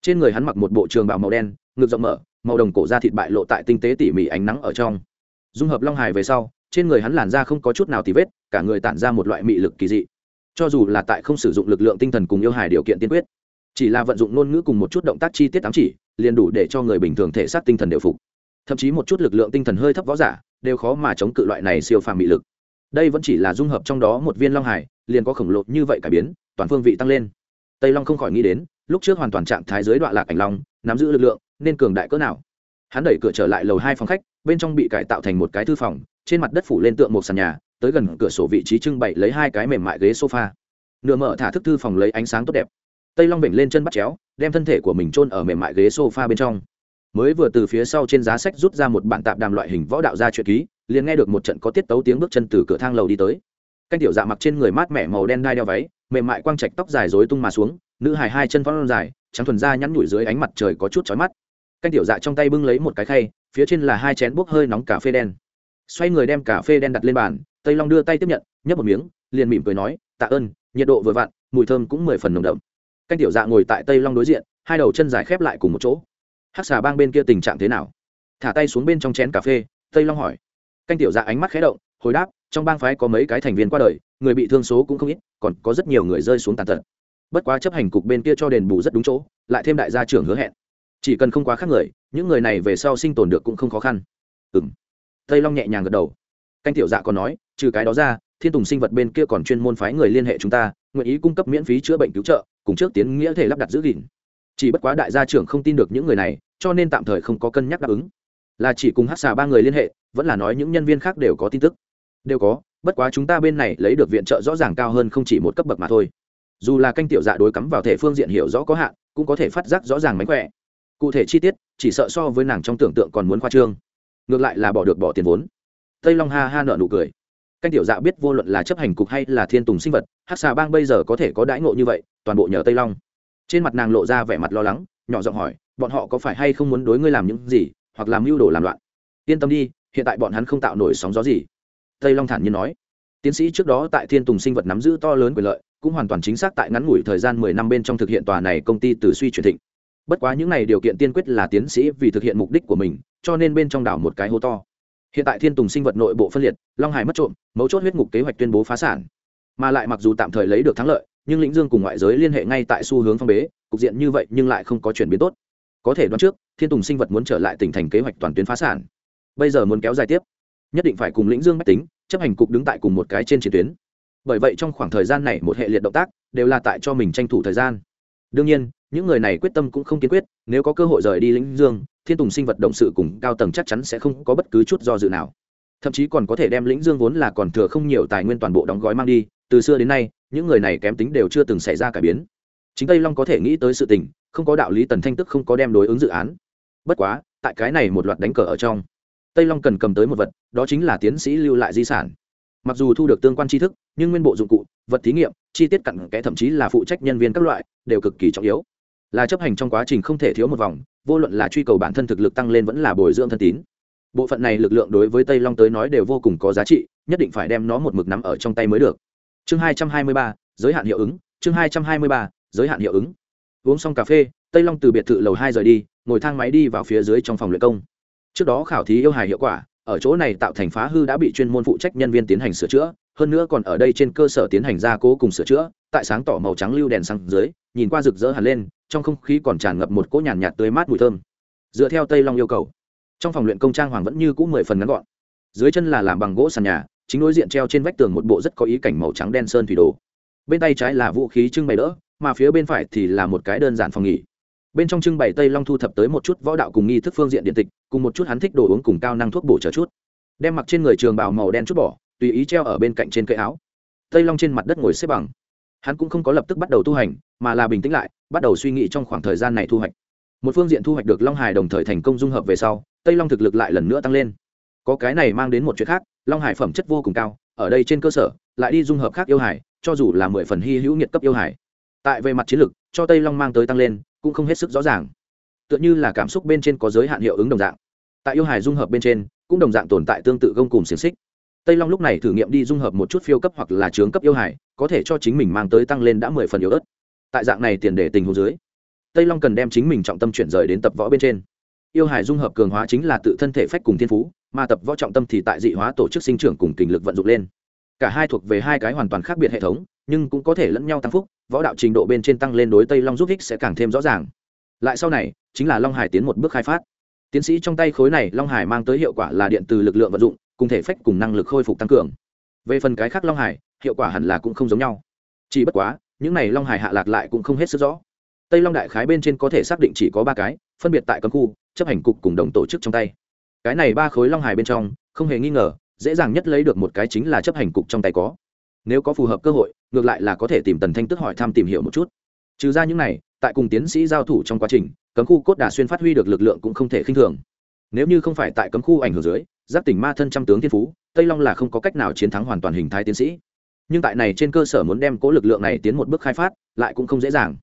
Trên người hắn mặc một bộ trường bào màu đen, ngực rộng mở, màu đồng cổ da thịt bại lộ tại tinh tế tỉ mỉ ánh nắng ở trong. Dung hợp long hài về sau, trên người hắn làn da không có chút nào tì vết, cả người tản ra một loại mị lực kỳ dị. Cho dù là tại không sử dụng lực lượng tinh thần cùng yêu hài điều kiện tiên quyết, chỉ là vận dụng ngôn ngữ cùng một chút động tác chi tiết ám chỉ, liền đủ để cho người bình thường thể xác tinh thần đều phục. Thậm chí một chút lực lượng tinh thần hơi thấp võ giả đều khó mà chống cự loại này siêu phàm mị lực. Đây vẫn chỉ là dung hợp trong đó một viên long hải, liền có khổng lồ như vậy cải biến, toàn phương vị tăng lên. Tây long không khỏi nghĩ đến, lúc trước hoàn toàn trạng thái giới đoạn lạc ảnh long, nắm giữ lực lượng, nên cường đại cỡ nào. Hắn đẩy cửa trở lại lầu hai phòng khách, bên trong bị cải tạo thành một cái thư phòng, trên mặt đất phủ lên tượng một sàn nhà, tới gần cửa sổ vị trí trưng bày lấy hai cái mềm mại ghế sofa. Nửa mở thả thức thư phòng lấy ánh sáng tốt đẹp. Tây long bệnh lên chân bắt chéo, đem thân thể của mình chôn ở mềm mại ghế sofa bên trong mới vừa từ phía sau trên giá sách rút ra một bản tạp đàm loại hình võ đạo gia truyện ký, liền nghe được một trận có tiết tấu tiếng bước chân từ cửa thang lầu đi tới. Canh tiểu dạ mặc trên người mát mẻ màu đen đai đeo váy, mềm mại quang trạch tóc dài rối tung mà xuống, nữ hài hai chân phong dài, trắng thuần da nhắn nhủi dưới ánh mặt trời có chút chói mắt. Canh tiểu dạ trong tay bưng lấy một cái khay, phía trên là hai chén bốc hơi nóng cà phê đen. Xoay người đem cà phê đen đặt lên bàn, tây long đưa tay tiếp nhận, nhấp một miếng, liền mỉm cười nói, tạ ơn, nhiệt độ vừa vặn, mùi thơm cũng mười phần nồng đậm. Canh tiểu dạ ngồi tại tây long đối diện, hai đầu chân dài khép lại cùng một chỗ hắc xà bang bên kia tình trạng thế nào? Thả tay xuống bên trong chén cà phê, tây long hỏi. Canh tiểu dạ ánh mắt khé động, hồi đáp, trong bang phái có mấy cái thành viên qua đời, người bị thương số cũng không ít, còn có rất nhiều người rơi xuống tàn tật. Bất quá chấp hành cục bên kia cho đền bù rất đúng chỗ, lại thêm đại gia trưởng hứa hẹn. Chỉ cần không quá khác người, những người này về sau sinh tồn được cũng không khó khăn. Ừ m tây long nhẹ nhàng gật đầu. Canh tiểu dạ còn nói, trừ cái đó ra, thiên tùng sinh vật bên kia còn chuyên môn phái người liên hệ chúng ta, nguyện ý cung cấp miễn phí chữa bệnh cứu trợ, cùng trước tiến nghĩa thể lắp đặt giữ gìn chỉ bất quá đại gia trưởng không tin được những người này, cho nên tạm thời không có cân nhắc đáp ứng. Là chỉ cùng hát xà ba người liên hệ, vẫn là nói những nhân viên khác đều có tin tức. Đều có, bất quá chúng ta bên này lấy được viện trợ rõ ràng cao hơn không chỉ một cấp bậc mà thôi. Dù là canh tiểu dạ đối cắm vào thể phương diện hiểu rõ có hạn, cũng có thể phát giác rõ ràng mánh khỏe. Cụ thể chi tiết, chỉ sợ so với nàng trong tưởng tượng còn muốn khoa trương. Ngược lại là bỏ được bỏ tiền vốn. Tây long ha ha nợ nụ cười. Canh tiểu dạ biết vô luận là chấp hành cục hay là thiên tùng sinh vật hát xà bang bây giờ có thể có đãi ngộ như vậy, toàn bộ nhờ tây long trên mặt nàng lộ ra vẻ mặt lo lắng, nhỏ giọng hỏi, bọn họ có phải hay không muốn đối ngươi làm những gì, hoặc làm mưu đồ làm loạn? Yên tâm đi, hiện tại bọn hắn không tạo nổi sóng gió gì. Tây long thản nhiên nói. Tiến sĩ trước đó tại thiên tùng sinh vật nắm giữ to lớn quyền lợi, cũng hoàn toàn chính xác tại ngắn ngủi thời gian mười năm bên trong thực hiện tòa này công ty từ suy chuyển thịnh. Bất quá những này điều kiện tiên quyết là tiến sĩ vì thực hiện mục đích của mình, cho nên bên trong đảo một cái hố to. Hiện tại thiên tùng sinh vật nội bộ phân liệt, long hải mất trộm, mấu chốt huyết ngục kế hoạch tuyên bố phá sản. Mà lại mặc dù tạm thời lấy được thắng lợi nhưng lĩnh dương cùng ngoại giới liên hệ ngay tại xu hướng phong bế, cục diện như vậy nhưng lại không có chuyển biến tốt. Có thể đoán trước, thiên tùng sinh vật muốn trở lại tỉnh thành kế hoạch toàn tuyến phá sản. Bây giờ muốn kéo dài tiếp, nhất định phải cùng lĩnh dương mách tính, chấp hành cục đứng tại cùng một cái trên chiến tuyến. Bởi vậy trong khoảng thời gian này một hệ liệt động tác đều là tại cho mình tranh thủ thời gian. Đương nhiên, những người này quyết tâm cũng không kiên quyết, nếu có cơ hội rời đi lĩnh dương, thiên tùng sinh vật động sự cùng cao tầng chắc chắn sẽ không có bất cứ chút do dự nào. Thậm chí còn có thể đem lĩnh dương vốn là còn thừa không nhiều tài nguyên toàn bộ đóng gói mang đi từ xưa đến nay, những người này kém tính đều chưa từng xảy ra cải biến. Chính tây long có thể nghĩ tới sự tình, không có đạo lý tần thanh tức không có đem đối ứng dự án. Bất quá, tại cái này một loạt đánh cờ ở trong, tây long cần cầm tới một vật, đó chính là tiến sĩ lưu lại di sản. Mặc dù thu được tương quan tri thức, nhưng nguyên bộ dụng cụ, vật thí nghiệm, chi tiết cặn kẽ thậm chí là phụ trách nhân viên các loại, đều cực kỳ trọng yếu. Là chấp hành trong quá trình không thể thiếu một vòng, vô luận là truy cầu bản thân thực lực tăng lên vẫn là bồi dưỡng thân tín. Bộ phận này lực lượng đối với tây long tới nói đều vô cùng có giá trị, nhất định phải đem nó một mực nắm ở trong tay mới được chương hai trăm hai mươi ba giới hạn hiệu ứng. Chương hai trăm hai mươi ba giới hạn hiệu ứng. Uống xong cà phê tây long từ biệt thự lầu hai rời đi ngồi thang máy đi vào phía dưới trong phòng luyện công. Trước đó khảo thí yêu hài hiệu quả ở chỗ này tạo thành phá hư đã bị chuyên môn phụ trách nhân viên tiến hành sửa chữa hơn nữa còn ở đây trên cơ sở tiến hành gia cố cùng sửa chữa tại sáng tỏ màu trắng lưu đèn sang dưới nhìn qua rực rỡ hẳn lên trong không khí còn tràn ngập một cỗ nhàn nhạt, tươi mát mùi thơm. Dựa theo tây long yêu cầu trong phòng luyện công trang hoàng vẫn như cũ mười phần ngắn gọn. Dưới chân là làm bằng gỗ sàn nhà chính đối diện treo trên vách tường một bộ rất có ý cảnh màu trắng đen sơn thủy đồ. Bên tay trái là vũ khí trưng bày đỡ, mà phía bên phải thì là một cái đơn giản phòng nghỉ. Bên trong trưng bày tây long thu thập tới một chút võ đạo cùng nghi thức phương diện điện tịch, cùng một chút hắn thích đồ uống cùng cao năng thuốc bổ trợ chút. Đem mặc trên người trường bào màu đen chút bỏ, tùy ý treo ở bên cạnh trên cây áo. Tây long trên mặt đất ngồi xếp bằng. Hắn cũng không có lập tức bắt đầu tu hành, mà là bình tĩnh lại, bắt đầu suy nghĩ trong khoảng thời gian này thu hoạch. Một phương diện thu hoạch được long hải đồng thời thành công dung hợp về sau, tây long thực lực lại lần nữa tăng lên có cái này mang đến một chuyện khác, long hải phẩm chất vô cùng cao, ở đây trên cơ sở, lại đi dung hợp khác yêu hải, cho dù là mười phần hy hữu nhiệt cấp yêu hải. Tại về mặt chiến lược cho tây long mang tới tăng lên, cũng không hết sức rõ ràng. Tựa như là cảm xúc bên trên có giới hạn hiệu ứng đồng dạng. Tại yêu hải dung hợp bên trên, cũng đồng dạng tồn tại tương tự gông cùng xiềng xích. Tây long lúc này thử nghiệm đi dung hợp một chút phiêu cấp hoặc là trướng cấp yêu hải, có thể cho chính mình mang tới tăng lên đã mười phần yếu ớt. Tại dạng này tiền đề tình hồ dưới, tây long cần đem chính mình trọng tâm chuyển rời đến tập võ bên trên. Yêu hải dung hợp cường hóa chính là tự thân thể phách cùng thiên phú mà tập võ trọng tâm thì tại dị hóa tổ chức sinh trưởng cùng kình lực vận dụng lên. Cả hai thuộc về hai cái hoàn toàn khác biệt hệ thống, nhưng cũng có thể lẫn nhau tăng phúc, võ đạo trình độ bên trên tăng lên đối tây long giúp ích sẽ càng thêm rõ ràng. Lại sau này, chính là long hải tiến một bước khai phát. Tiến sĩ trong tay khối này long hải mang tới hiệu quả là điện từ lực lượng vận dụng, cùng thể phách cùng năng lực khôi phục tăng cường. Về phần cái khác long hải, hiệu quả hẳn là cũng không giống nhau. Chỉ bất quá, những này long hải hạ lạc lại cũng không hết sức rõ. Tây long đại khái bên trên có thể xác định chỉ có ba cái, phân biệt tại cấm khu, chấp hành cục cùng đồng tổ chức trong tay cái này ba khối long hải bên trong, không hề nghi ngờ, dễ dàng nhất lấy được một cái chính là chấp hành cục trong tay có. Nếu có phù hợp cơ hội, ngược lại là có thể tìm tần thanh tức hỏi thăm tìm hiểu một chút. Trừ ra những này, tại cùng tiến sĩ giao thủ trong quá trình, cấm khu cốt đà xuyên phát huy được lực lượng cũng không thể khinh thường. Nếu như không phải tại cấm khu ảnh hưởng dưới, giáp tỉnh ma thân trăm tướng thiên phú, tây long là không có cách nào chiến thắng hoàn toàn hình thái tiến sĩ. Nhưng tại này trên cơ sở muốn đem cố lực lượng này tiến một bước khai phát, lại cũng không dễ dàng.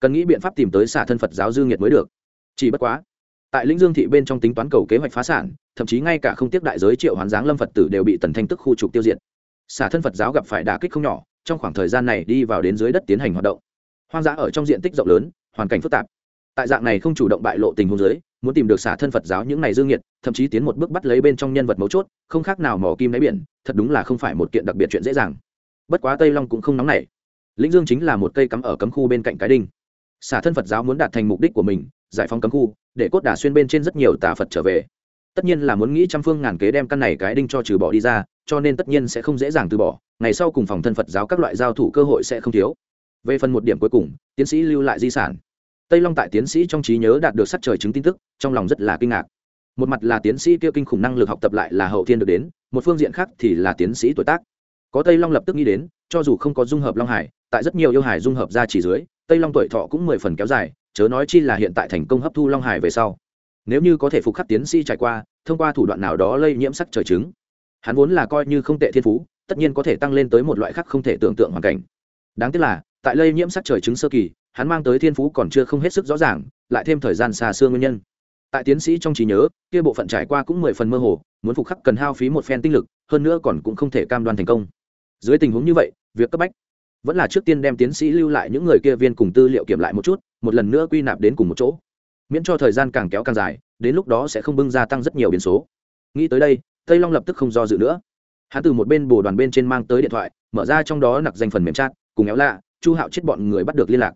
Cần nghĩ biện pháp tìm tới xả thân phật giáo dư nghiệt mới được. Chỉ bất quá tại lĩnh dương thị bên trong tính toán cầu kế hoạch phá sản, thậm chí ngay cả không tiếp đại giới triệu hoán giáng lâm phật tử đều bị tần thanh tức khu trục tiêu diệt. Xả thân phật giáo gặp phải đà kích không nhỏ, trong khoảng thời gian này đi vào đến dưới đất tiến hành hoạt động. Hoang dã ở trong diện tích rộng lớn, hoàn cảnh phức tạp. Tại dạng này không chủ động bại lộ tình huống giới muốn tìm được xả thân phật giáo những này dương nhiệt thậm chí tiến một bước bắt lấy bên trong nhân vật mấu chốt, không khác nào mỏ kim đáy biển, thật đúng là không phải một kiện đặc biệt chuyện dễ dàng. Bất quá tây long cũng không nóng nảy. Lĩnh dương chính là một cây cắm ở cấm khu bên cạnh cái đinh xả thân phật giáo muốn đạt thành mục đích của mình, giải phóng cấm khu, để cốt đà xuyên bên trên rất nhiều tà phật trở về. Tất nhiên là muốn nghĩ trăm phương ngàn kế đem căn này cái đinh cho trừ bỏ đi ra, cho nên tất nhiên sẽ không dễ dàng từ bỏ, ngày sau cùng phòng thân phật giáo các loại giao thủ cơ hội sẽ không thiếu. Về phần một điểm cuối cùng, tiến sĩ lưu lại di sản. Tây long tại tiến sĩ trong trí nhớ đạt được sắc trời chứng tin tức, trong lòng rất là kinh ngạc. Một mặt là tiến sĩ kia kinh khủng năng lực học tập lại là hậu thiên được đến, một phương diện khác thì là tiến sĩ tuổi tác. Có tây long lập tức nghĩ đến, cho dù không có dung hợp long hải, tại rất nhiều yêu hải dung hợp ra chỉ dưới tây long tuổi thọ cũng mười phần kéo dài, chớ nói chi là hiện tại thành công hấp thu long hải về sau. Nếu như có thể phục khắc tiến sĩ trải qua, thông qua thủ đoạn nào đó lây nhiễm sắc trời trứng hắn vốn là coi như không tệ thiên phú, tất nhiên có thể tăng lên tới một loại khác không thể tưởng tượng hoàn cảnh. Đáng tiếc là, tại lây nhiễm sắc trời trứng sơ kỳ, hắn mang tới thiên phú còn chưa không hết sức rõ ràng, lại thêm thời gian xa xưa nguyên nhân. Tại tiến sĩ trong trí nhớ, kia bộ phận trải qua cũng mười phần mơ hồ, muốn phục khắc cần hao phí một phen tinh lực, hơn nữa còn cũng không thể cam đoan thành công. Dưới tình huống như vậy, việc cấp bách vẫn là trước tiên đem tiến sĩ lưu lại những người kia viên cùng tư liệu kiểm lại một chút, một lần nữa quy nạp đến cùng một chỗ. Miễn cho thời gian càng kéo càng dài, đến lúc đó sẽ không bưng gia tăng rất nhiều biến số. Nghĩ tới đây, tây long lập tức không do dự nữa. Hắn từ một bên bồ đoàn bên trên mang tới điện thoại, mở ra trong đó nặc danh phần mềm chat, cùng éo lạ, chu hạo chết bọn người bắt được liên lạc.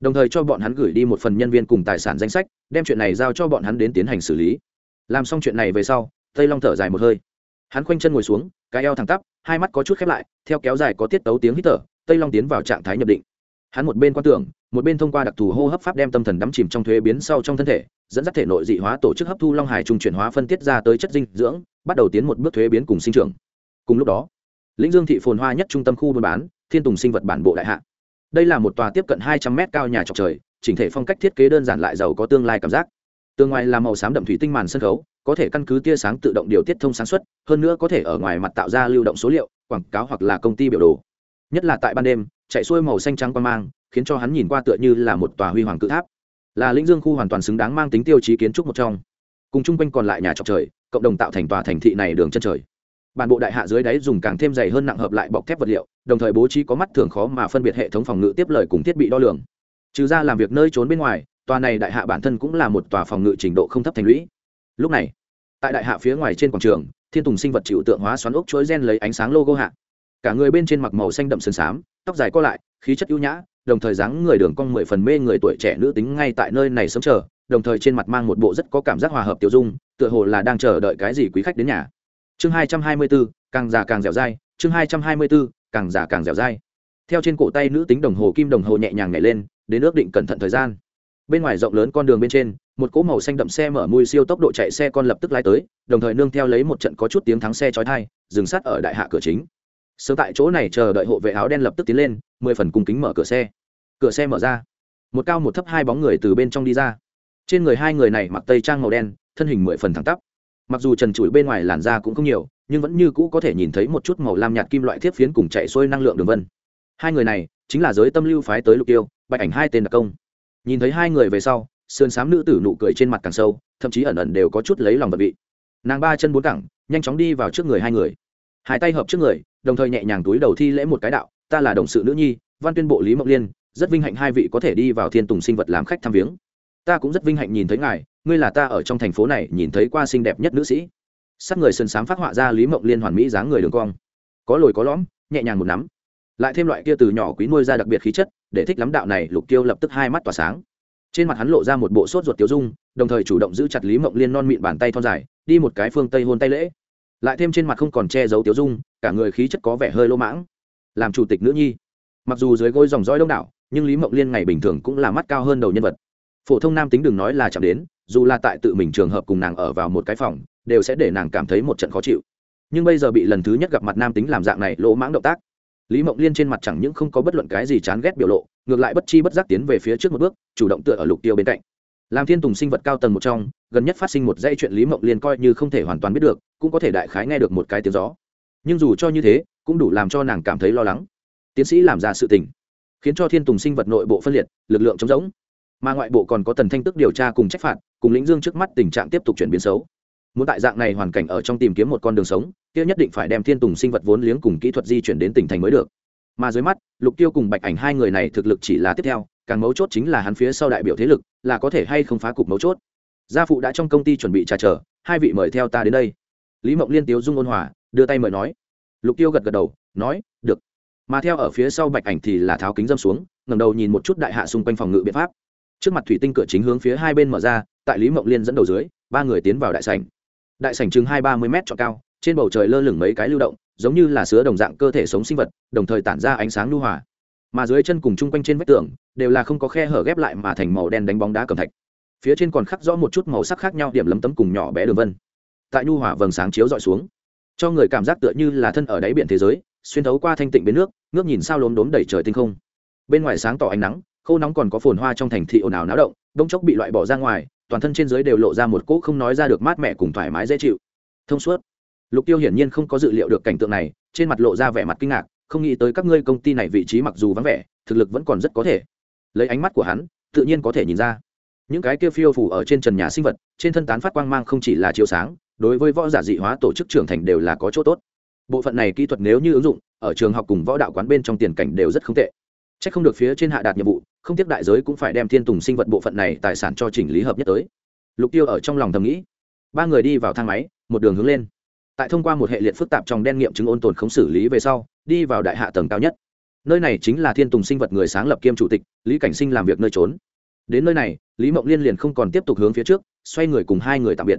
Đồng thời cho bọn hắn gửi đi một phần nhân viên cùng tài sản danh sách, đem chuyện này giao cho bọn hắn đến tiến hành xử lý. Làm xong chuyện này về sau, tây long thở dài một hơi. Hắn khoanh chân ngồi xuống, cái eo thẳng tắp, hai mắt có chút khép lại, theo kéo dài có tiết tấu tiếng hít thở tây long tiến vào trạng thái nhập định. Hắn một bên quan tưởng, một bên thông qua đặc thù hô hấp pháp đem tâm thần đắm chìm trong thuế biến sau trong thân thể, dẫn dắt thể nội dị hóa tổ chức hấp thu long hải Trung chuyển hóa phân tiết ra tới chất dinh dưỡng, bắt đầu tiến một bước thuế biến cùng sinh trưởng. Cùng lúc đó, lĩnh dương thị phồn hoa nhất trung tâm khu buôn bán, thiên tùng sinh vật bản bộ đại hạ. Đây là một tòa tiếp cận hai trăm mét cao nhà trọc trời, chỉnh thể phong cách thiết kế đơn giản lại giàu có tương lai cảm giác. Tương ngoài là màu xám đậm thủy tinh màn sân khấu, có thể căn cứ tia sáng tự động điều tiết thông sáng suất, hơn nữa có thể ở ngoài mặt tạo ra lưu động số liệu, quảng cáo hoặc là công ty biểu đồ nhất là tại ban đêm, chạy xuôi màu xanh trắng quan mang, khiến cho hắn nhìn qua tựa như là một tòa huy hoàng cự tháp. Là lĩnh dương khu hoàn toàn xứng đáng mang tính tiêu chí kiến trúc một trong. Cùng chung quanh còn lại nhà trọc trời, cộng đồng tạo thành tòa thành thị này đường chân trời. Bản bộ đại hạ dưới đáy dùng càng thêm dày hơn nặng hợp lại bọc thép vật liệu, đồng thời bố trí có mắt thường khó mà phân biệt hệ thống phòng ngự tiếp lời cùng thiết bị đo lường. Trừ ra làm việc nơi trốn bên ngoài, tòa này đại hạ bản thân cũng là một tòa phòng ngự trình độ không thấp thành lũy. Lúc này, tại đại hạ phía ngoài trên quảng trường, thiên tùng sinh vật chịu tượng hóa xoắn ốc chuỗi gen lấy ánh sáng logo hạ cả người bên trên mặc màu xanh đậm sườn xám, tóc dài co lại, khí chất ưu nhã, đồng thời dáng người đường cong mười phần mê người tuổi trẻ nữ tính ngay tại nơi này sớm chờ, đồng thời trên mặt mang một bộ rất có cảm giác hòa hợp tiêu dung, tựa hồ là đang chờ đợi cái gì quý khách đến nhà. Chương hai trăm hai mươi bốn càng già càng dẻo dai, chương hai trăm hai mươi bốn càng già càng dẻo dai. Theo trên cổ tay nữ tính đồng hồ kim đồng hồ nhẹ nhàng nhảy lên, đến ước định cẩn thận thời gian. Bên ngoài rộng lớn con đường bên trên, một cỗ màu xanh đậm xe mở mùi siêu tốc độ chạy xe con lập tức lái tới, đồng thời nương theo lấy một trận có chút tiếng thắng xe chói thai dừng sát ở đại hạ cửa chính sớm tại chỗ này chờ đợi hộ vệ áo đen lập tức tiến lên, mười phần cung kính mở cửa xe. Cửa xe mở ra. Một cao một thấp hai bóng người từ bên trong đi ra. Trên người hai người này mặc tây trang màu đen, thân hình mười phần thẳng tắp. Mặc dù trần trụi bên ngoài làn da cũng không nhiều, nhưng vẫn như cũ có thể nhìn thấy một chút màu lam nhạt kim loại thiếp phiến cùng chạy xuôi năng lượng đường vân. Hai người này chính là giới tâm lưu phái tới lục tiêu, bạch ảnh hai tên đặc công. Nhìn thấy hai người về sau, sườn xám nữ tử nụ cười trên mặt càng sâu, thậm chí ẩn ẩn đều có chút lấy lòng vật vị. Nàng ba chân bốn cẳng, nhanh chóng đi vào trước người hai người. Hai tay hợp trước người đồng thời nhẹ nhàng túi đầu thi lễ một cái đạo, ta là đồng sự nữ nhi, văn tuyên bộ lý mộng liên, rất vinh hạnh hai vị có thể đi vào thiên tùng sinh vật làm khách thăm viếng. Ta cũng rất vinh hạnh nhìn thấy ngài, ngươi là ta ở trong thành phố này nhìn thấy qua xinh đẹp nhất nữ sĩ. Sắc người sườn sám phát họa ra lý mộng liên hoàn mỹ dáng người đường cong. Có lồi có lõm, nhẹ nhàng một nắm. Lại thêm loại kia từ nhỏ quý nuôi ra đặc biệt khí chất, để thích lắm đạo này, lục tiêu lập tức hai mắt tỏa sáng. Trên mặt hắn lộ ra một bộ sốt ruột tiêu dung, đồng thời chủ động giữ chặt lý mộng liên non mịn bàn tay thon dài, đi một cái phương tây hôn tay lễ lại thêm trên mặt không còn che giấu tiếu dung, cả người khí chất có vẻ hơi lô mãng. Làm chủ tịch nữ nhi. Mặc dù dưới gối dòng dõi đông đảo, nhưng lý mộng liên ngày bình thường cũng là mắt cao hơn đầu nhân vật. Phổ thông nam tính đừng nói là chạm đến, dù là tại tự mình trường hợp cùng nàng ở vào một cái phòng, đều sẽ để nàng cảm thấy một trận khó chịu. Nhưng bây giờ bị lần thứ nhất gặp mặt nam tính làm dạng này lỗ mãng động tác, lý mộng liên trên mặt chẳng những không có bất luận cái gì chán ghét biểu lộ, ngược lại bất chi bất giác tiến về phía trước một bước, chủ động tựa ở lục tiêu bên cạnh. Làm thiên tùng sinh vật cao tầng một trong gần nhất phát sinh một dây chuyện lý mộng liên coi như không thể hoàn toàn biết được, cũng có thể đại khái nghe được một cái tiếng gió. Nhưng dù cho như thế, cũng đủ làm cho nàng cảm thấy lo lắng. Tiến sĩ làm ra sự tình, khiến cho thiên tùng sinh vật nội bộ phân liệt, lực lượng chống giống mà ngoại bộ còn có tần thanh tức điều tra cùng trách phạt, cùng lĩnh dương trước mắt tình trạng tiếp tục chuyển biến xấu. Muốn tại dạng này hoàn cảnh ở trong tìm kiếm một con đường sống tiêu nhất định phải đem thiên tùng sinh vật vốn liếng cùng kỹ thuật di chuyển đến tỉnh thành mới được. Mà dưới mắt, lục tiêu cùng bạch ảnh hai người này thực lực chỉ là tiếp theo, càng mấu chốt chính là hắn phía sau đại biểu thế lực, là có thể hay không phá cục mấu chốt gia phụ đã trong công ty chuẩn bị trà trở, hai vị mời theo ta đến đây. Lý mộng liên tiếu dung ôn hòa, đưa tay mời nói. Lục tiêu gật gật đầu, nói, được. Mà theo ở phía sau bạch ảnh thì là tháo kính dâm xuống, ngẩng đầu nhìn một chút đại hạ xung quanh phòng ngự biện pháp. Trước mặt thủy tinh cửa chính hướng phía hai bên mở ra, tại lý mộng liên dẫn đầu dưới, ba người tiến vào đại sảnh. Đại sảnh chừng hai ba mươi m trọn cao, trên bầu trời lơ lửng mấy cái lưu động, giống như là sứa đồng dạng cơ thể sống sinh vật, đồng thời tản ra ánh sáng lưu hòa. Mà dưới chân cùng chung quanh trên vách tường, đều là không có khe hở ghép lại mà thành màu đen đánh bóng đá cầm thạch phía trên còn khắc rõ một chút màu sắc khác nhau điểm lấm tấm cùng nhỏ bé đường vân. Tại nhu hòa vầng sáng chiếu dọi xuống, cho người cảm giác tựa như là thân ở đáy biển thế giới, xuyên thấu qua thanh tịnh bến nước, ngước nhìn sao lốm đốm đầy trời tinh không. Bên ngoài sáng tỏ ánh nắng, khô nóng còn có phồn hoa trong thành thị ồn ào náo động đông chốc bị loại bỏ ra ngoài, toàn thân trên dưới đều lộ ra một cỗ không nói ra được mát mẻ cùng thoải mái dễ chịu. Thông suốt, lục tiêu hiển nhiên không có dự liệu được cảnh tượng này, trên mặt lộ ra vẻ mặt kinh ngạc, không nghĩ tới các ngươi công ty này vị trí mặc dù vắng vẻ, thực lực vẫn còn rất có thể. Lấy ánh mắt của hắn, tự nhiên có thể nhìn ra những cái kia phiêu phủ ở trên trần nhà sinh vật, trên thân tán phát quang mang không chỉ là chiếu sáng, đối với võ giả dị hóa tổ chức trưởng thành đều là có chỗ tốt. Bộ phận này kỹ thuật nếu như ứng dụng, ở trường học cùng võ đạo quán bên trong tiền cảnh đều rất không tệ. C h ắ c không được phía trên hạ đạt nhiệm vụ, không tiếc đại giới cũng phải đem thiên tùng sinh vật bộ phận này tài sản cho chỉnh lý hợp nhất tới. Lục tiêu ở trong lòng thầm nghĩ. Ba người đi vào thang máy, một đường hướng lên. Tại thông qua một hệ liệt phức tạp trong đen nghiệm chứng ôn tồn không xử lý về sau, đi vào đại hạ tầng cao nhất. Nơi này chính là thiên tùng sinh vật người sáng lập kiêm chủ tịch, lý cảnh sinh làm việc nơi trốn. Đến nơi này lý mộng liên liền không còn tiếp tục hướng phía trước, xoay người cùng hai người tạm biệt.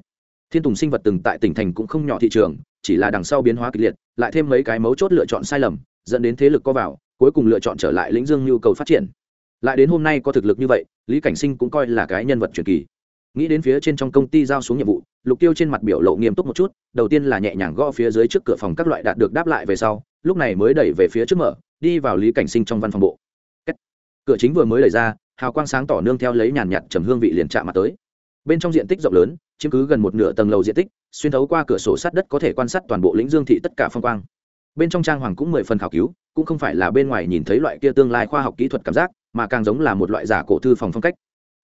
Thiên tùng sinh vật từng tại tỉnh thành cũng không nhỏ thị trường, chỉ là đằng sau biến hóa kịch liệt, lại thêm mấy cái mấu chốt lựa chọn sai lầm, dẫn đến thế lực có vào, cuối cùng lựa chọn trở lại lĩnh dương nhu cầu phát triển. Lại đến hôm nay có thực lực như vậy, lý cảnh sinh cũng coi là cái nhân vật truyền kỳ. Nghĩ đến phía trên trong công ty giao xuống nhiệm vụ, lục tiêu trên mặt biểu lộ nghiêm túc một chút, đầu tiên là nhẹ nhàng gõ phía dưới trước cửa phòng các loại đạt được đáp lại về sau, lúc này mới đẩy về phía trước mở, đi vào lý cảnh sinh trong văn phòng bộ. Cửa chính vừa mới đẩy ra hào quang sáng tỏ nương theo lấy nhàn nhạt trầm hương vị liền chạm mặt tới. Bên trong diện tích rộng lớn, chiếm cứ gần một nửa tầng lầu diện tích, xuyên thấu qua cửa sổ sát đất có thể quan sát toàn bộ lĩnh dương thị tất cả phong quang. Bên trong trang hoàng cũng mười phần khảo cứu, cũng không phải là bên ngoài nhìn thấy loại kia tương lai khoa học kỹ thuật cảm giác, mà càng giống là một loại giả cổ thư phòng phong cách.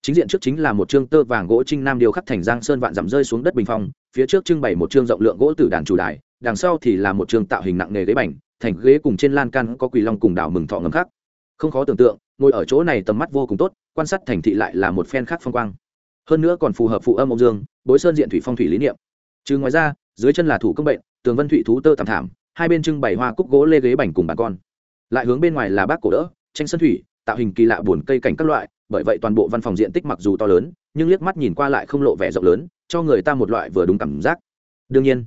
Chính diện trước chính là một chương tơ vàng gỗ trinh nam điêu khắc thành giang sơn vạn dặm rơi xuống đất bình phong, phía trước trưng bày một chương rộng lượng gỗ từ đàn chủ đài, đằng sau thì là một chương tạo hình nặng nề ghế bành, thành ghế cùng trên lan can có quỳ long cùng đảo mừng thọ ngầm khác không khó tưởng tượng, ngồi ở chỗ này tầm mắt vô cùng tốt, quan sát thành thị lại là một phen khác phong quang. Hơn nữa còn phù hợp phụ âm ông dương, bối sơn diện thủy phong thủy lý niệm. Chứ ngoài ra, dưới chân là thủ công bệnh, tường vân thụy thú tơ tạm thảm, hai bên trưng bày hoa cúc gỗ lê ghế bành cùng bà con. Lại hướng bên ngoài là bác cổ đỡ, tranh sân thủy, tạo hình kỳ lạ buồn cây cảnh các loại, bởi vậy toàn bộ văn phòng diện tích mặc dù to lớn, nhưng liếc mắt nhìn qua lại không lộ vẻ rộng lớn, cho người ta một loại vừa đúng cảm giác. Đương nhiên,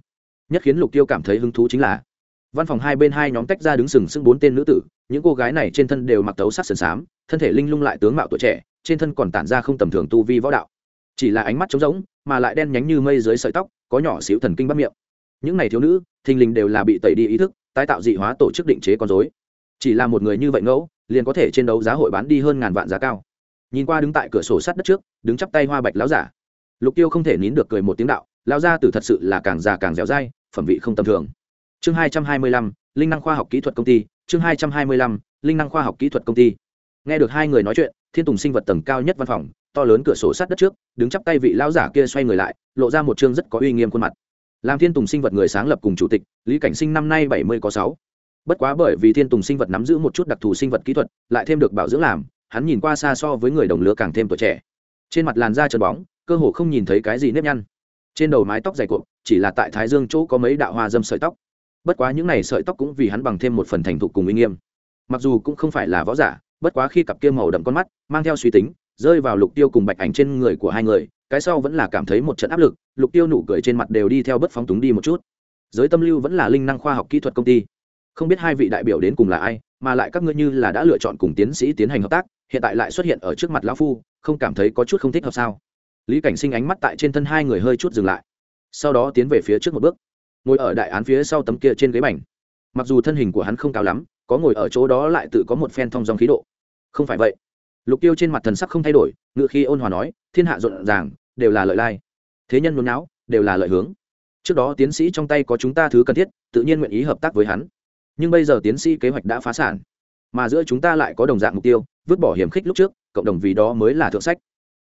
nhất khiến lục tiêu cảm thấy hứng thú chính là văn phòng hai bên hai nhóm tách ra đứng sừng sững bốn tên nữ tử, những cô gái này trên thân đều mặc tấu sắc sườn xám, thân thể linh lung lại tướng mạo tuổi trẻ, trên thân còn tản ra không tầm thường tu vi võ đạo. Chỉ là ánh mắt trống rỗng, mà lại đen nhánh như mây dưới sợi tóc, có nhỏ xíu thần kinh bắt miệng. Những này thiếu nữ, thình lình đều là bị tẩy đi ý thức, tái tạo dị hóa tổ chức định chế con dối chỉ là một người như vậy ngẫu, liền có thể trên đấu giá hội bán đi hơn ngàn vạn giá cao. Nhìn qua đứng tại cửa sổ sắt đất trước, đứng chắp tay hoa bạch láo giả. Lục tiêu không thể nín được cười một tiếng đạo lao ra từ thật sự là càng già càng dẻo dai, phẩm vị không tầm thường chương hai trăm hai mươi lăm linh năng khoa học kỹ thuật công ty chương hai trăm hai mươi lăm linh năng khoa học kỹ thuật công ty. Nghe được hai người nói chuyện thiên tùng sinh vật tầng cao nhất văn phòng to lớn cửa sổ sắt đất trước đứng chắp tay vị lão giả kia xoay người lại lộ ra một chương rất có uy nghiêm khuôn mặt. Làm thiên tùng sinh vật người sáng lập cùng chủ tịch lý cảnh sinh năm nay bảy mươi có sáu. Bất quá bởi vì thiên tùng sinh vật nắm giữ một chút đặc thù sinh vật kỹ thuật lại thêm được bảo dưỡng làm hắn nhìn qua xa so với người đồng lứa càng thêm tuổi trẻ. Trên mặt làn da trơn bóng cơ hồ không nhìn thấy cái gì nếp nhăn. Trên đầu mái tóc dày cuộn, chỉ là tại thái dương chỗ có mấy đạo hoa dâm sợi tóc bất quá những n à y sợi tóc cũng vì hắn bằng thêm một phần thành thục cùng uy nghiêm. Mặc dù cũng không phải là võ giả, bất quá khi cặp kia màu đậm con mắt, mang theo suy tính, rơi vào lục tiêu cùng bạch ảnh trên người của hai người, cái sau vẫn là cảm thấy một trận áp lực, lục tiêu nụ cười trên mặt đều đi theo bất phóng túng đi một chút. Giới tâm lưu vẫn là linh năng khoa học kỹ thuật công ty. Không biết hai vị đại biểu đến cùng là ai, mà lại các ngươi như là đã lựa chọn cùng tiến sĩ tiến hành hợp tác, hiện tại lại xuất hiện ở trước mặt lão phu, không cảm thấy có chút không thích hợp sao? Lý cảnh sinh ánh mắt tại trên thân hai người hơi chút dừng lại. Sau đó tiến về phía trước một bước ngồi ở đại án phía sau tấm kia trên ghế bành. Mặc dù thân hình của hắn không cao lắm, có ngồi ở chỗ đó lại tự có một phen thong dòng khí độ. Không phải vậy. Lục tiêu trên mặt thần sắc không thay đổi, ngự khi ôn hòa nói, thiên hạ rộn ràng, đều là lợi lai. Thế nhân nôn não đều là lợi hướng. Trước đó tiến sĩ trong tay có chúng ta thứ cần thiết, tự nhiên nguyện ý hợp tác với hắn. Nhưng bây giờ tiến sĩ kế hoạch đã phá sản. Mà giữa chúng ta lại có đồng dạng mục tiêu, vứt bỏ hiểm khích lúc trước, cộng đồng vì đó mới là thượng sách.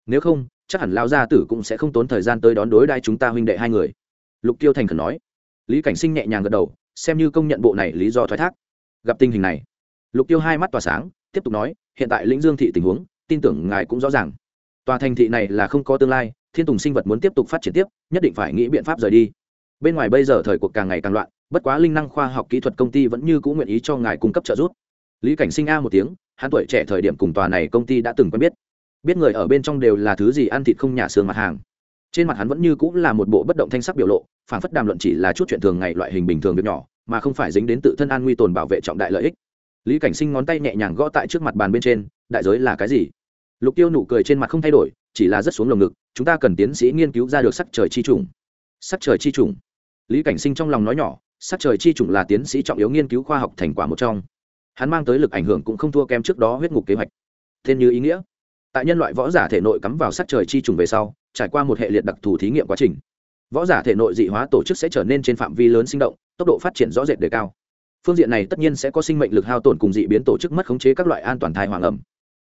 Nếu không, chắc hẳn lao gia tử cũng sẽ không tốn thời gian tới đón đối đai chúng ta huynh đệ hai người. Lục tiêu thành khẩn nói lý cảnh sinh nhẹ nhàng gật đầu, xem như công nhận bộ này lý do thoái thác. Gặp tình hình này, lục tiêu hai mắt tỏa sáng, tiếp tục nói, hiện tại lĩnh dương thị tình huống, tin tưởng ngài cũng rõ ràng. Tòa thành thị này là không có tương lai, thiên tùng sinh vật muốn tiếp tục phát triển tiếp, nhất định phải nghĩ biện pháp rời đi. Bên ngoài bây giờ thời cuộc càng ngày càng loạn, bất quá linh năng khoa học kỹ thuật công ty vẫn như cũng nguyện ý cho ngài cung cấp trợ giúp. Lý cảnh sinh a một tiếng, hắn tuổi trẻ thời điểm cùng tòa này công ty đã từng quen biết. Biết người ở bên trong đều là thứ gì ăn thịt không nhà xương mặt hàng trên mặt hắn vẫn như cũng là một bộ bất động thanh sắc biểu lộ phản phất đàm luận chỉ là chút chuyện thường ngày loại hình bình thường việc nhỏ, mà không phải dính đến tự thân an nguy tồn bảo vệ trọng đại lợi ích. Lý cảnh sinh ngón tay nhẹ nhàng gõ tại trước mặt bàn bên trên, đại giới là cái gì? Lục tiêu nụ cười trên mặt không thay đổi, chỉ là rất xuống lồng ngực, chúng ta cần tiến sĩ nghiên cứu ra được sắc trời chi trùng sắc trời chi trùng lý cảnh sinh trong lòng nói nhỏ, sắc trời chi trùng là tiến sĩ trọng yếu nghiên cứu khoa học thành quả một trong. Hắn mang tới lực ảnh hưởng cũng không thua kém trước đó huyết ngục kế hoạch. Thêm như ý nghĩa. Tại nhân loại võ giả thể nội cắm vào sắc trời chi trùng về sau trải qua một hệ liệt đặc thù thí nghiệm quá trình. Võ giả thể nội dị hóa tổ chức sẽ trở nên trên phạm vi lớn sinh động, tốc độ phát triển rõ rệt đề cao. Phương diện này tất nhiên sẽ có sinh mệnh lực hao tổn cùng dị biến tổ chức mất khống chế các loại an toàn thai hoàng ẩm.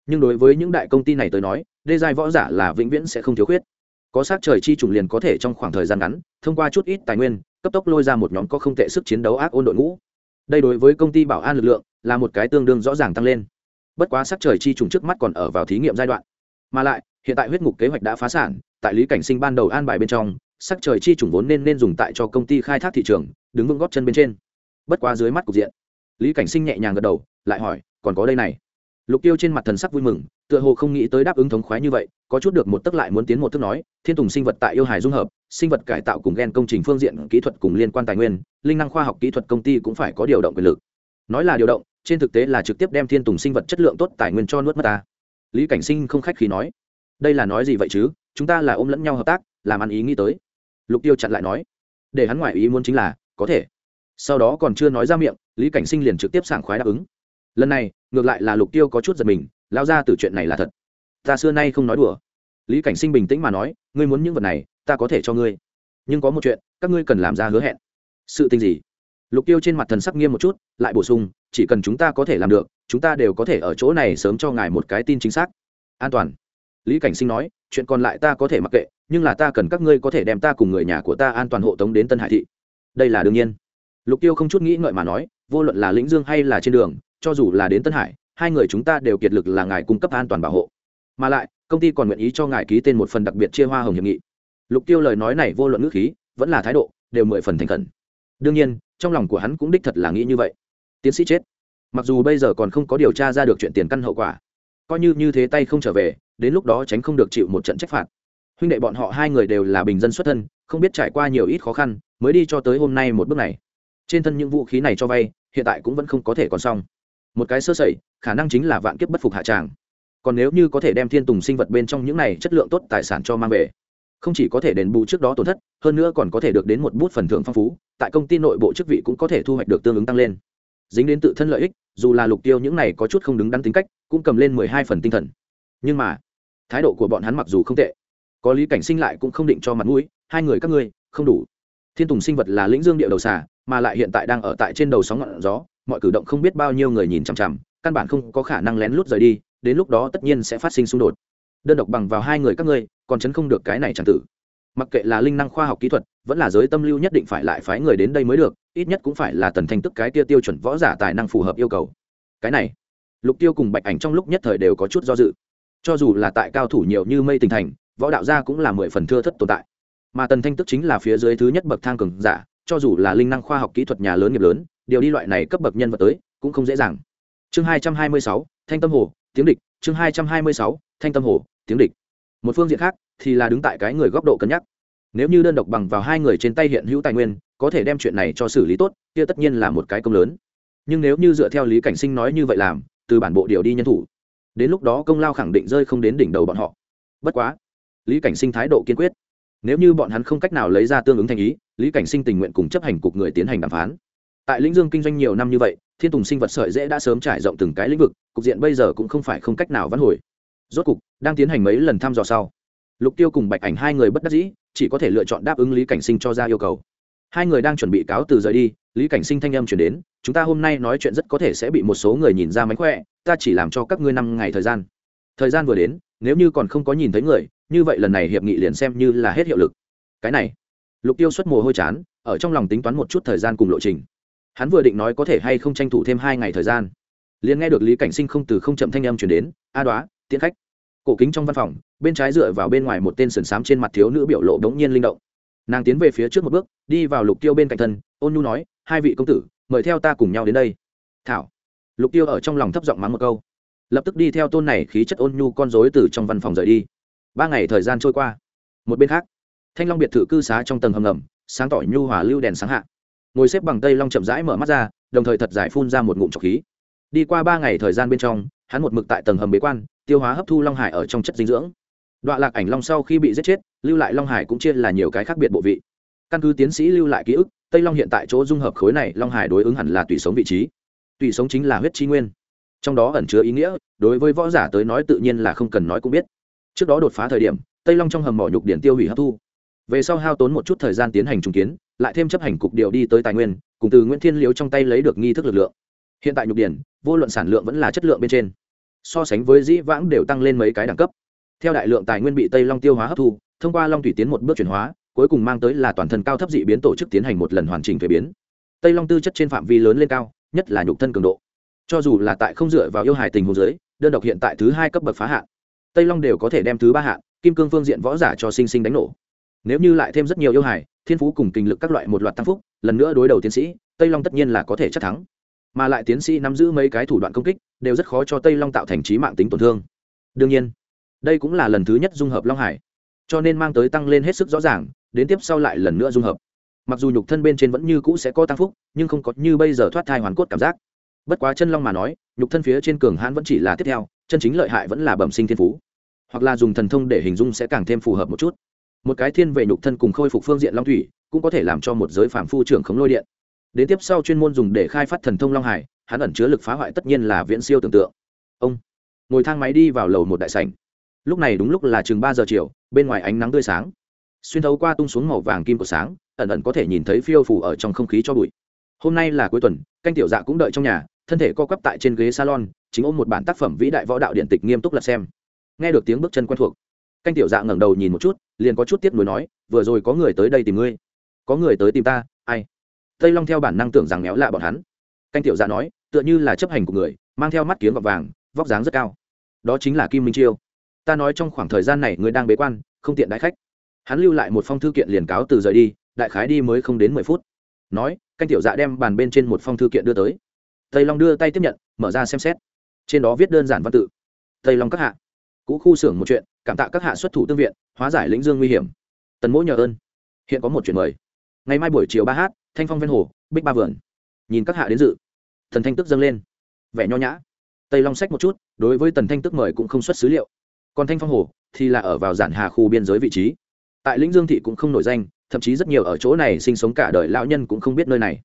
Nhưng đối với những đại công ty này tới nói, đê giai võ giả là vĩnh viễn sẽ không thiếu khuyết. Có sát trời chi trùng liền có thể trong khoảng thời gian ngắn, thông qua chút ít tài nguyên, cấp tốc lôi ra một nhóm có không tệ sức chiến đấu ác ôn đội ngũ. Đây đối với công ty bảo an lực lượng, là một cái tương đương rõ ràng tăng lên. Bất quá sát trời chi trùng trước mắt còn ở vào thí nghiệm giai đoạn. Mà lại, hiện tại huyết ngục kế hoạch đã phá sản tại lý cảnh sinh ban đầu an bài bên trong, sắc trời chi chủng vốn nên nên dùng tại cho công ty khai thác thị trường, đứng vững góp chân bên trên. Bất quá dưới mắt cục diện, lý cảnh sinh nhẹ nhàng gật đầu, lại hỏi, còn có đây này. Lục tiêu trên mặt thần sắc vui mừng, tựa hồ không nghĩ tới đáp ứng thống khoái như vậy, có chút được một tức lại muốn tiến một thức nói, thiên tùng sinh vật tại yêu hải dung hợp, sinh vật cải tạo cùng gen công trình phương diện kỹ thuật cùng liên quan tài nguyên, linh năng khoa học kỹ thuật công ty cũng phải có điều động quyền lực. Nói là điều động, trên thực tế là trực tiếp đem thiên tùng sinh vật chất lượng tốt tài nguyên cho nuốt mất ta. Lý cảnh sinh không khách khí nói, đây là nói gì vậy chứ? Chúng ta là ôm lẫn nhau hợp tác, làm ăn ý nghĩ tới. Lục tiêu chặn lại nói. Để hắn ngoại ý muốn chính là, có thể. Sau đó còn chưa nói ra miệng, lý cảnh sinh liền trực tiếp sảng khoái đáp ứng. Lần này, ngược lại là lục tiêu có chút giật mình lao ra từ chuyện này là thật. Ta xưa nay không nói đùa. Lý cảnh sinh bình tĩnh mà nói, ngươi muốn những vật này, ta có thể cho ngươi. Nhưng có một chuyện, các ngươi cần làm ra hứa hẹn. Sự tình gì? Lục tiêu trên mặt thần sắc nghiêm một chút, lại bổ sung, chỉ cần chúng ta có thể làm được, chúng ta đều có thể ở chỗ này sớm cho ngài một cái tin chính xác. An toàn lý cảnh sinh nói, chuyện còn lại ta có thể mặc kệ, nhưng là ta cần các ngươi có thể đem ta cùng người nhà của ta an toàn hộ tống đến tân hải thị. Đây là đương nhiên. Lục tiêu không chút nghĩ ngợi mà nói, vô luận là lĩnh dương hay là trên đường, cho dù là đến tân hải, hai người chúng ta đều kiệt lực là ngài cung cấp an toàn bảo hộ. Mà lại, công ty còn nguyện ý cho ngài ký tên một phần đặc biệt chia hoa hồng hiệp nghị. Lục tiêu lời nói này vô luận ngữ khí, vẫn là thái độ, đều mười phần thành khẩn. Đương nhiên, trong lòng của hắn cũng đích thật là nghĩ như vậy. Tiến sĩ chết. Mặc dù bây giờ còn không có điều tra ra được chuyện tiền căn hậu quả coi như như thế tay không trở về, đến lúc đó tránh không được chịu một trận trách phạt. Huynh đệ bọn họ hai người đều là bình dân xuất thân, không biết trải qua nhiều ít khó khăn, mới đi cho tới hôm nay một bước này. Trên thân những vũ khí này cho vay, hiện tại cũng vẫn không có thể còn xong. Một cái sơ sẩy, khả năng chính là vạn kiếp bất phục hạ tràng. Còn nếu như có thể đem thiên tùng sinh vật bên trong những này chất lượng tốt tài sản cho mang về, không chỉ có thể đền bù trước đó tổn thất, hơn nữa còn có thể được đến một bút phần thưởng phong phú, tại công ty nội bộ chức vị cũng có thể thu hoạch được tương ứng tăng lên dính đến tự thân lợi ích, dù là lục tiêu những này có chút không đứng đắn tính cách, cũng cầm lên mười hai phần tinh thần. Nhưng mà, thái độ của bọn hắn mặc dù không tệ, có lý cảnh sinh lại cũng không định cho mặt mũi, hai người các ngươi, không đủ. Thiên tùng sinh vật là lĩnh dương địa đầu xà, mà lại hiện tại đang ở tại trên đầu sóng ngọn gió, mọi cử động không biết bao nhiêu người nhìn chằm chằm, căn bản không có khả năng lén lút rời đi, đến lúc đó tất nhiên sẽ phát sinh xung đột. Đơn độc bằng vào hai người các ngươi, còn chấn không được cái này chẳng tử. Mặc kệ là linh năng khoa học kỹ thuật, vẫn là giới tâm lưu nhất định phải lại phái người đến đây mới được ít nhất cũng phải là tần thanh tức cái tia tiêu chuẩn võ giả tài năng phù hợp yêu cầu. Cái này, lục tiêu cùng bạch ảnh trong lúc nhất thời đều có chút do dự. Cho dù là tại cao thủ nhiều như mây tình thành, võ đạo gia cũng là mười phần thưa thất tồn tại. Mà tần thanh tức chính là phía dưới thứ nhất bậc thang cường giả, cho dù là linh năng khoa học kỹ thuật nhà lớn nghiệp lớn, điều đi loại này cấp bậc nhân vật tới, cũng không dễ dàng. Chương hai trăm hai mươi sáu, thanh tâm hồ, tiếng địch. Chương hai trăm hai mươi sáu, thanh tâm hồ, tiếng địch. Một phương diện khác thì là đứng tại cái người góc độ cân nhắc nếu như đơn độc bằng vào hai người trên tay hiện hữu tài nguyên, có thể đem chuyện này cho xử lý tốt, kia tất nhiên là một cái công lớn. Nhưng nếu như dựa theo lý cảnh sinh nói như vậy làm, từ bản bộ điều đi nhân thủ, đến lúc đó công lao khẳng định rơi không đến đỉnh đầu bọn họ. Bất quá, lý cảnh sinh thái độ kiên quyết. Nếu như bọn hắn không cách nào lấy ra tương ứng thành ý, lý cảnh sinh tình nguyện cùng chấp hành cục người tiến hành đàm phán. Tại lĩnh dương kinh doanh nhiều năm như vậy, thiên tùng sinh vật sợi dễ đã sớm trải rộng từng cái lĩnh vực, cục diện bây giờ cũng không phải không cách nào vãn hồi. Rốt cục, đang tiến hành mấy lần thăm dò sau, lục tiêu cùng bạch ảnh hai người bất đắc dĩ chỉ có thể lựa chọn đáp ứng lý cảnh sinh cho ra yêu cầu. Hai người đang chuẩn bị cáo từ rời đi, lý cảnh sinh thanh âm chuyển đến, chúng ta hôm nay nói chuyện rất có thể sẽ bị một số người nhìn ra mánh khỏe, ta chỉ làm cho các ngươi năm ngày thời gian. Thời gian vừa đến, nếu như còn không có nhìn thấy người, như vậy lần này hiệp nghị liền xem như là hết hiệu lực. Cái này, lục tiêu xuất mồ hôi chán, ở trong lòng tính toán một chút thời gian cùng lộ trình. Hắn vừa định nói có thể hay không tranh thủ thêm hai ngày thời gian, liền nghe được lý cảnh sinh không từ không chậm thanh âm chuyển đến, a đoá, tiễn khách cổ kính trong văn phòng, bên trái dựa vào bên ngoài một tên sườn xám trên mặt thiếu nữ biểu lộ đống nhiên linh động. Nàng tiến về phía trước một bước, đi vào lục tiêu bên cạnh thân, ôn nhu nói, hai vị công tử, mời theo ta cùng nhau đến đây. Thảo. Lục tiêu ở trong lòng thấp giọng mắng một câu. Lập tức đi theo tôn này khí chất ôn nhu con rối từ trong văn phòng rời đi. Ba ngày thời gian trôi qua. Một bên khác, thanh long biệt thự cư xá trong tầng hầm ngầm, sáng tỏ nhu hòa lưu đèn sáng hạ. Ngồi xếp bằng tây long chậm rãi mở mắt ra, đồng thời thật giải phun ra một ngụm trọc khí. Đi qua ba ngày thời gian bên trong hắn một mực tại tầng hầm bế quan, tiêu hóa hấp thu long hải ở trong chất dinh dưỡng. Đoạn lạc ảnh long sau khi bị giết chết, lưu lại long hải cũng chia là nhiều cái khác biệt bộ vị. Căn cứ tiến sĩ lưu lại ký ức, tây long hiện tại chỗ dung hợp khối này, long hải đối ứng hẳn là tùy sống vị trí. Tùy sống chính là huyết chi nguyên. Trong đó ẩn chứa ý nghĩa, đối với võ giả tới nói tự nhiên là không cần nói cũng biết. Trước đó đột phá thời điểm, tây long trong hầm mỏ nhục điển tiêu hủy hấp thu. Về sau hao tốn một chút thời gian tiến hành trùng kiến, lại thêm chấp hành cục điều đi tới tài nguyên, cùng từ nguyễn thiên liếu trong tay lấy được nghi thức lực lượng hiện tại nhục điển, vô luận sản lượng vẫn là chất lượng bên trên, so sánh với dĩ vãng đều tăng lên mấy cái đẳng cấp. Theo đại lượng tài nguyên bị tây long tiêu hóa hấp thu, thông qua long thủy tiến một bước chuyển hóa, cuối cùng mang tới là toàn thân cao thấp dị biến tổ chức tiến hành một lần hoàn chỉnh thuế biến. Tây long tư chất trên phạm vi lớn lên cao, nhất là nhục thân cường độ. Cho dù là tại không dựa vào yêu hài tình hồ dưới, đơn độc hiện tại thứ hai cấp bậc phá hạn, tây long đều có thể đem thứ ba hạn, kim cương phương diện võ giả cho sinh sinh đánh nổ. Nếu như lại thêm rất nhiều yêu hài, thiên phú cùng kinh lực các loại một loạt tăng phúc, lần nữa đối đầu tiến sĩ, tây long tất nhiên là có thể chắc thắng mà lại tiến sĩ nắm giữ mấy cái thủ đoạn công kích, đều rất khó cho tây long tạo thành trí mạng tính tổn thương. Đương nhiên, đây cũng là lần thứ nhất dung hợp long hải, cho nên mang tới tăng lên hết sức rõ ràng, đến tiếp sau lại lần nữa dung hợp. Mặc dù nhục thân bên trên vẫn như cũ sẽ có tăng phúc, nhưng không có như bây giờ thoát thai hoàn cốt cảm giác. Bất quá chân long mà nói, nhục thân phía trên cường hãn vẫn chỉ là tiếp theo, chân chính lợi hại vẫn là bẩm sinh thiên phú. Hoặc là dùng thần thông để hình dung sẽ càng thêm phù hợp một chút. Một cái thiên về nhục thân cùng khôi phục phương diện long thủy, cũng có thể làm cho một giới phạm phu trưởng khống lôi điện đến tiếp sau chuyên môn dùng để khai phát thần thông long hải, hắn ẩn chứa lực phá hoại tất nhiên là viễn siêu tưởng tượng. Ông ngồi thang máy đi vào lầu một đại sảnh. Lúc này đúng lúc là chừng ba giờ chiều, bên ngoài ánh nắng tươi sáng. Xuyên thấu qua tung xuống màu vàng kim của sáng, ẩn ẩn có thể nhìn thấy phiêu phủ ở trong không khí cho bụi. Hôm nay là cuối tuần, canh tiểu dạ cũng đợi trong nhà, thân thể co quắp tại trên ghế salon, chính ôm một bản tác phẩm vĩ đại võ đạo điện tịch nghiêm túc lật xem. Nghe được tiếng bước chân quen thuộc, canh tiểu dạ ngẩng đầu nhìn một chút, liền có chút tiếp nối nói, vừa rồi có người tới đây tìm ngươi. Có người tới tìm ta, ai? Tây long theo bản năng tưởng rằng méo lạ bọn hắn. Canh tiểu dạ nói, tựa như là chấp hành của người, mang theo mắt kiếm gọt vàng, vóc dáng rất cao. Đó chính là kim minh chiêu. Ta nói trong khoảng thời gian này ngươi đang bế quan, không tiện đại khách. Hắn lưu lại một phong thư kiện liền cáo từ rời đi, đại khái đi mới không đến mười phút. Nói, canh tiểu dạ đem bàn bên trên một phong thư kiện đưa tới. Tây long đưa tay tiếp nhận, mở ra xem xét. Trên đó viết đơn giản văn tự. Tây long các hạ. Cũ khu xưởng một chuyện, cảm tạ các hạ xuất thủ tương viện, hóa giải lĩnh dương nguy hiểm. Tần mỗi nhờ ơn. Hiện có một chuyện mời. Ngày mai buổi chiều ba h thanh phong ven hồ, bích ba vườn. Nhìn các hạ đến dự. Thần thanh tức dâng lên. Vẻ nho nhã. Tây long sách một chút, đối với tần thanh tức mời cũng không xuất xứ liệu. Còn thanh phong hồ thì là ở vào giản hà khu biên giới vị trí. Tại lĩnh dương thị cũng không nổi danh, thậm chí rất nhiều ở chỗ này sinh sống cả đời lão nhân cũng không biết nơi này.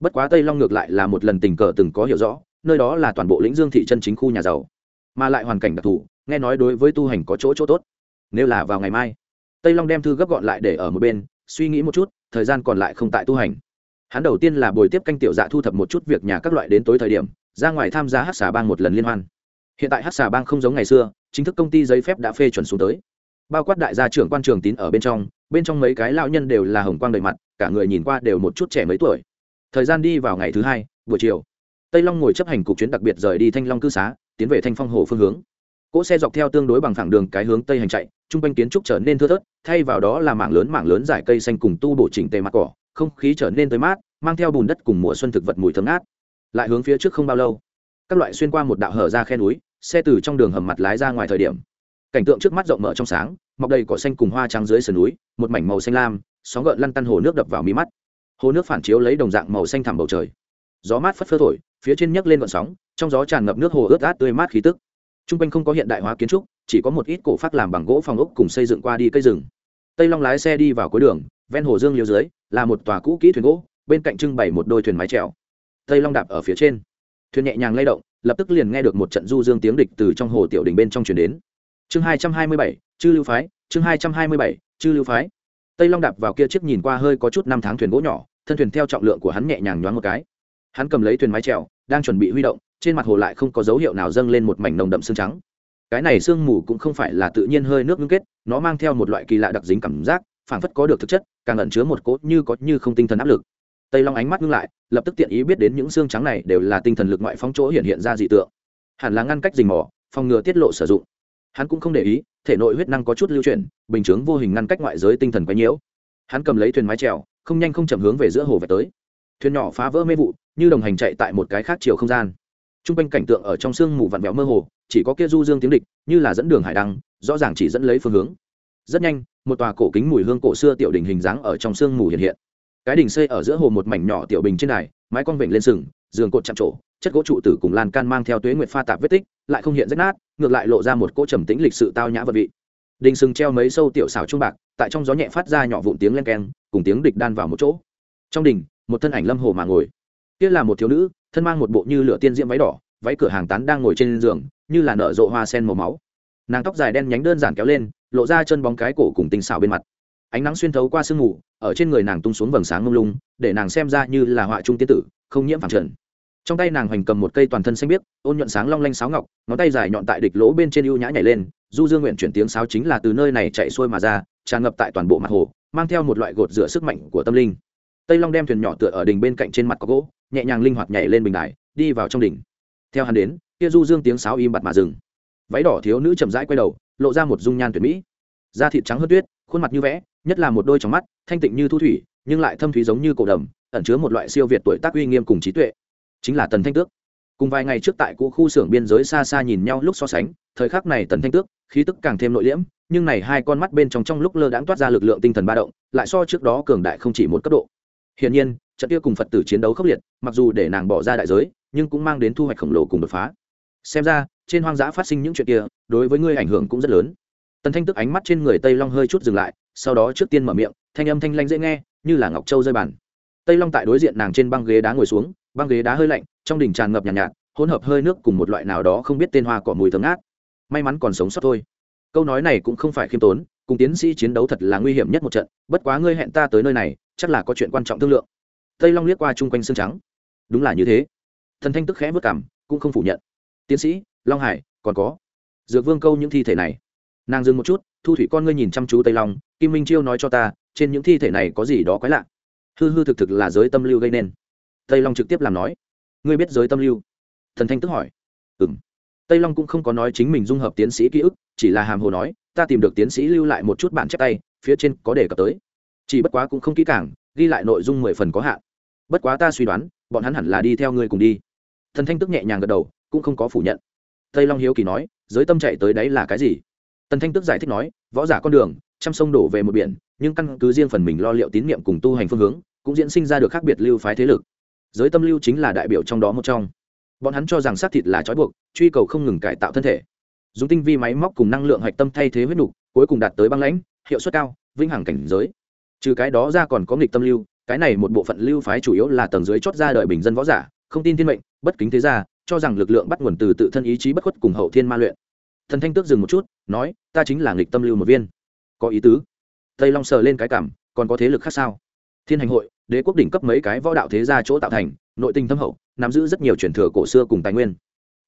Bất quá tây long ngược lại là một lần tình cờ từng có hiểu rõ, nơi đó là toàn bộ lĩnh dương thị chân chính khu nhà giàu. Mà lại hoàn cảnh đặc thù, nghe nói đối với tu hành có chỗ chỗ tốt. Nếu là vào ngày mai, tây long đem thư gấp gọn lại để ở một bên, suy nghĩ một chút, thời gian còn lại không tại tu hành hắn đầu tiên là buổi tiếp canh tiểu dạ thu thập một chút việc nhà các loại đến tối thời điểm, ra ngoài tham gia hát xà bang một lần liên hoan. Hiện tại hát xà bang không giống ngày xưa, chính thức công ty giấy phép đã phê chuẩn xuống tới. Bao quát đại gia trưởng quan trường tín ở bên trong bên trong mấy cái lao nhân đều là hồng quang đầy mặt, cả người nhìn qua đều một chút trẻ mấy tuổi. Thời gian đi vào ngày thứ hai, buổi chiều, tây long ngồi chấp hành cục chuyến đặc biệt rời đi thanh long cư xá, tiến về thanh phong hồ phương hướng. Cỗ xe dọc theo tương đối bằng thẳng đường cái hướng tây hành chạy chung quanh kiến trúc trở nên thưa thớt, thay vào đó là mảng lớn mảng lớn giải cây xanh cùng tu bổ chỉnh tề mặt cỏ không khí trở nên tới mát, mang theo bùn đất cùng mùa xuân thực vật mùi thơm ngát. Lại hướng phía trước không bao lâu, các loại xuyên qua một đạo hở ra khe núi, xe từ trong đường hầm mặt lái ra ngoài thời điểm. Cảnh tượng trước mắt rộng mở trong sáng, mọc đầy cỏ xanh cùng hoa trắng dưới sườn núi, một mảnh màu xanh lam, sóng gợn lăn tăn hồ nước đập vào mi mắt. Hồ nước phản chiếu lấy đồng dạng màu xanh thẳm bầu trời. Gió mát phất phơ thổi, phía trên nhấc lên vận sóng, trong gió tràn ngập nước hồ ướt át tươi mát khí tức. T r u n g quanh không có hiện đại hóa kiến trúc, chỉ có một ít cổ phát làm bằng gỗ phòng ốc cùng xây dựng qua đi cây rừng. Tây long lái xe đi vào cuối đường, ven hồ dương liều dưới là một tòa cũ kỹ thuyền gỗ, bên cạnh trưng bày một đôi thuyền mái trèo. Tây long đạp ở phía trên. Thuyền nhẹ nhàng lay động, lập tức liền nghe được một trận du dương tiếng địch từ trong hồ tiểu đình bên trong chuyển đến. Chương hai trăm hai mươi bảy, chư lưu phái, chương hai trăm hai mươi bảy, chư lưu phái. Tây long đạp vào kia chiếc nhìn qua hơi có chút năm tháng thuyền gỗ nhỏ, thân thuyền theo trọng lượng của hắn nhẹ nhàng nhoáng một cái. Hắn cầm lấy thuyền mái trèo, đang chuẩn bị huy động, trên mặt hồ lại không có dấu hiệu nào dâng lên một mảnh nồng đậm xương trắng. Cái này sương mù cũng không phải là tự nhiên hơi nước ngưng kết, nó mang theo một loại kỳ lạ đặc dính cảm giác phảng phất có được thực chất, càng ẩn chứa một cốt như có như không tinh thần áp lực. Tây long ánh mắt ngưng lại, lập tức tiện ý biết đến những xương trắng này đều là tinh thần lực ngoại phóng chỗ hiện hiện ra dị tượng. Hẳn là ngăn cách dình mỏ phòng ngừa tiết lộ sử dụng. Hắn cũng không để ý, thể nội huyết năng có chút lưu chuyển, bình chướng vô hình ngăn cách ngoại giới tinh thần quấy nhiễu. Hắn cầm lấy thuyền mái trèo không nhanh không chậm hướng về giữa hồ về tới. Thuyền nhỏ phá vỡ mê vụ, như đồng hành chạy tại một cái khác chiều không gian. T r u n g quanh cảnh tượng ở trong sương mù vặn vẹo mơ hồ, chỉ có kia du dương tiếng địch, như là dẫn đường hải đăng, rõ ràng chỉ dẫn lấy phương hướng rất nhanh, một tòa cổ kính mùi hương cổ xưa tiểu đình hình dáng ở trong sương mù hiện hiện. Cái đình xây ở giữa hồ một mảnh nhỏ tiểu bình trên này mái con vịnh lên sừng, giường cột chạm trổ, chất gỗ trụ tử cùng lan can mang theo tuế nguyệt pha tạp vết tích, lại không hiện rách nát, ngược lại lộ ra một cỗ trầm tĩnh lịch sự tao nhã vật vị. Đình sừng treo mấy sâu tiểu xào trung bạc, tại trong gió nhẹ phát ra nhỏ vụn tiếng len keng, cùng tiếng địch đan vào một chỗ. Trong đình, một thân ảnh lâm hồ mà ngồi. Kia là một thiếu nữ, thân mang một bộ như lửa tiên diễm váy đỏ, váy cửa hàng tán đang ngồi trên giường, như là nở rộ hoa sen màu máu. Nàng tóc dài đen nhánh đơn giản kéo lên lộ ra chân bóng cái cổ cùng tinh xảo bên mặt. Ánh nắng xuyên thấu qua sương mù, ở trên người nàng tung xuống vầng sáng mông lung, để nàng xem ra như là họa trung tiên tử, không nhiễm phàm trần. Trong tay nàng hoành cầm một cây toàn thân xanh biếc, ôn nhuận sáng long lanh sáo ngọc, ngón tay dài nhọn tại địch lỗ bên trên ưu nhã nhảy lên, du dương nguyện chuyển tiếng sáo chính là từ nơi này chạy xuôi mà ra, tràn ngập tại toàn bộ mặt hồ, mang theo một loại gột rửa sức mạnh của tâm linh. Tây long đem thuyền nhỏ tựa ở đỉnh bên cạnh trên mặt có gỗ, nhẹ nhàng linh hoạt nhảy lên bình đài, đi vào trong đỉnh. Theo hắn đến, kia du dương tiếng sáo im bặt mà dừng. Váy đỏ thiếu nữ chậm rãi quay đầu lộ ra một dung nhan tuyệt mỹ. Da thịt trắng hơn tuyết, khuôn mặt như vẽ, nhất là một đôi trong mắt, thanh tịnh như thu thủy, nhưng lại thâm thúy giống như cổ đầm, ẩn chứa một loại siêu việt tuổi tác uy nghiêm cùng trí tuệ. Chính là tần thanh tước. Cùng vài ngày trước tại cũ khu xưởng biên giới xa xa nhìn nhau lúc so sánh, thời khắc này tần thanh tước, khí tức càng thêm nội liễm, nhưng này hai con mắt bên trong trong lúc lơ đãng toát ra lực lượng tinh thần ba động, lại so trước đó cường đại không chỉ một cấp độ. Hiển nhiên, trận kia cùng phật tử chiến đấu khốc liệt, mặc dù để nàng bỏ ra đại giới, nhưng cũng mang đến thu hoạch khổng lồ cùng đột phá xem ra trên hoang dã phát sinh những chuyện kia đối với ngươi ảnh hưởng cũng rất lớn. Tần thanh tức ánh mắt trên người tây long hơi chút dừng lại sau đó trước tiên mở miệng thanh âm thanh lanh dễ nghe như là ngọc châu rơi bàn. Tây long tại đối diện nàng trên băng ghế đá ngồi xuống băng ghế đá hơi lạnh trong đỉnh tràn ngập nhàn nhạt, nhạt hỗn hợp hơi nước cùng một loại nào đó không biết tên hoa cỏ mùi thơm ngát. May mắn còn sống sót thôi. Câu nói này cũng không phải khiêm tốn cùng tiến sĩ chiến đấu thật là nguy hiểm nhất một trận bất quá ngươi hẹn ta tới nơi này chắc là có chuyện quan trọng thương lượng. Tây long liếc qua chung quanh xương trắng. Đúng là như thế. Thần thanh tức khẽ vất cảm cũng không phủ nhận tiến sĩ, long hải, còn có. Dược vương câu những thi thể này. Nàng dừng một chút, thu thủy con ngươi nhìn chăm chú tây long, kim minh chiêu nói cho ta, trên những thi thể này có gì đó quái lạ. Hư hư thực thực là giới tâm lưu gây nên. Tây long trực tiếp làm nói. Ngươi biết giới tâm lưu? Thần thanh tức hỏi. Ừ m tây long cũng không có nói chính mình dung hợp tiến sĩ ký ức, chỉ là hàm hồ nói, ta tìm được tiến sĩ lưu lại một chút bản chép tay, phía trên có đề cập tới. Chỉ bất quá cũng không kỹ càng, ghi lại nội dung mười phần có hạn. Bất quá ta suy đoán, bọn hắn hẳn là đi theo ngươi cùng đi. Thần thanh tức nhẹ nhàng gật đầu cũng không có phủ nhận. Tây long hiếu kỳ nói, giới tâm chạy tới đấy là cái gì? Tần thanh tức giải thích nói, võ giả con đường, trăm sông đổ về một biển, nhưng căn cứ riêng phần mình lo liệu tín nhiệm cùng tu hành phương hướng, cũng diễn sinh ra được khác biệt lưu phái thế lực. Giới tâm lưu chính là đại biểu trong đó một trong. Bọn hắn cho rằng xác thịt là trói buộc, truy cầu không ngừng cải tạo thân thể. Dùng tinh vi máy móc cùng năng lượng hạch tâm thay thế huyết nục, cuối cùng đạt tới băng lãnh, hiệu suất cao, vĩnh hằng cảnh giới. Trừ cái đó ra còn có nghịch tâm lưu, cái này một bộ phận lưu phái chủ yếu là tầng dưới chót ra đời bình dân võ giả, không tin thiên mệnh, bất kính thế gia cho rằng lực lượng bắt nguồn từ tự thân ý chí bất khuất cùng hậu thiên ma luyện. Thần thanh tước dừng một chút, nói, ta chính là nghịch tâm lưu một viên. Có ý tứ. Tây long sờ lên cái cảm, còn có thế lực khác sao? Thiên hành hội, đế quốc đỉnh cấp mấy cái võ đạo thế gia chỗ tạo thành, nội tinh thâm hậu, nắm giữ rất nhiều truyền thừa cổ xưa cùng tài nguyên.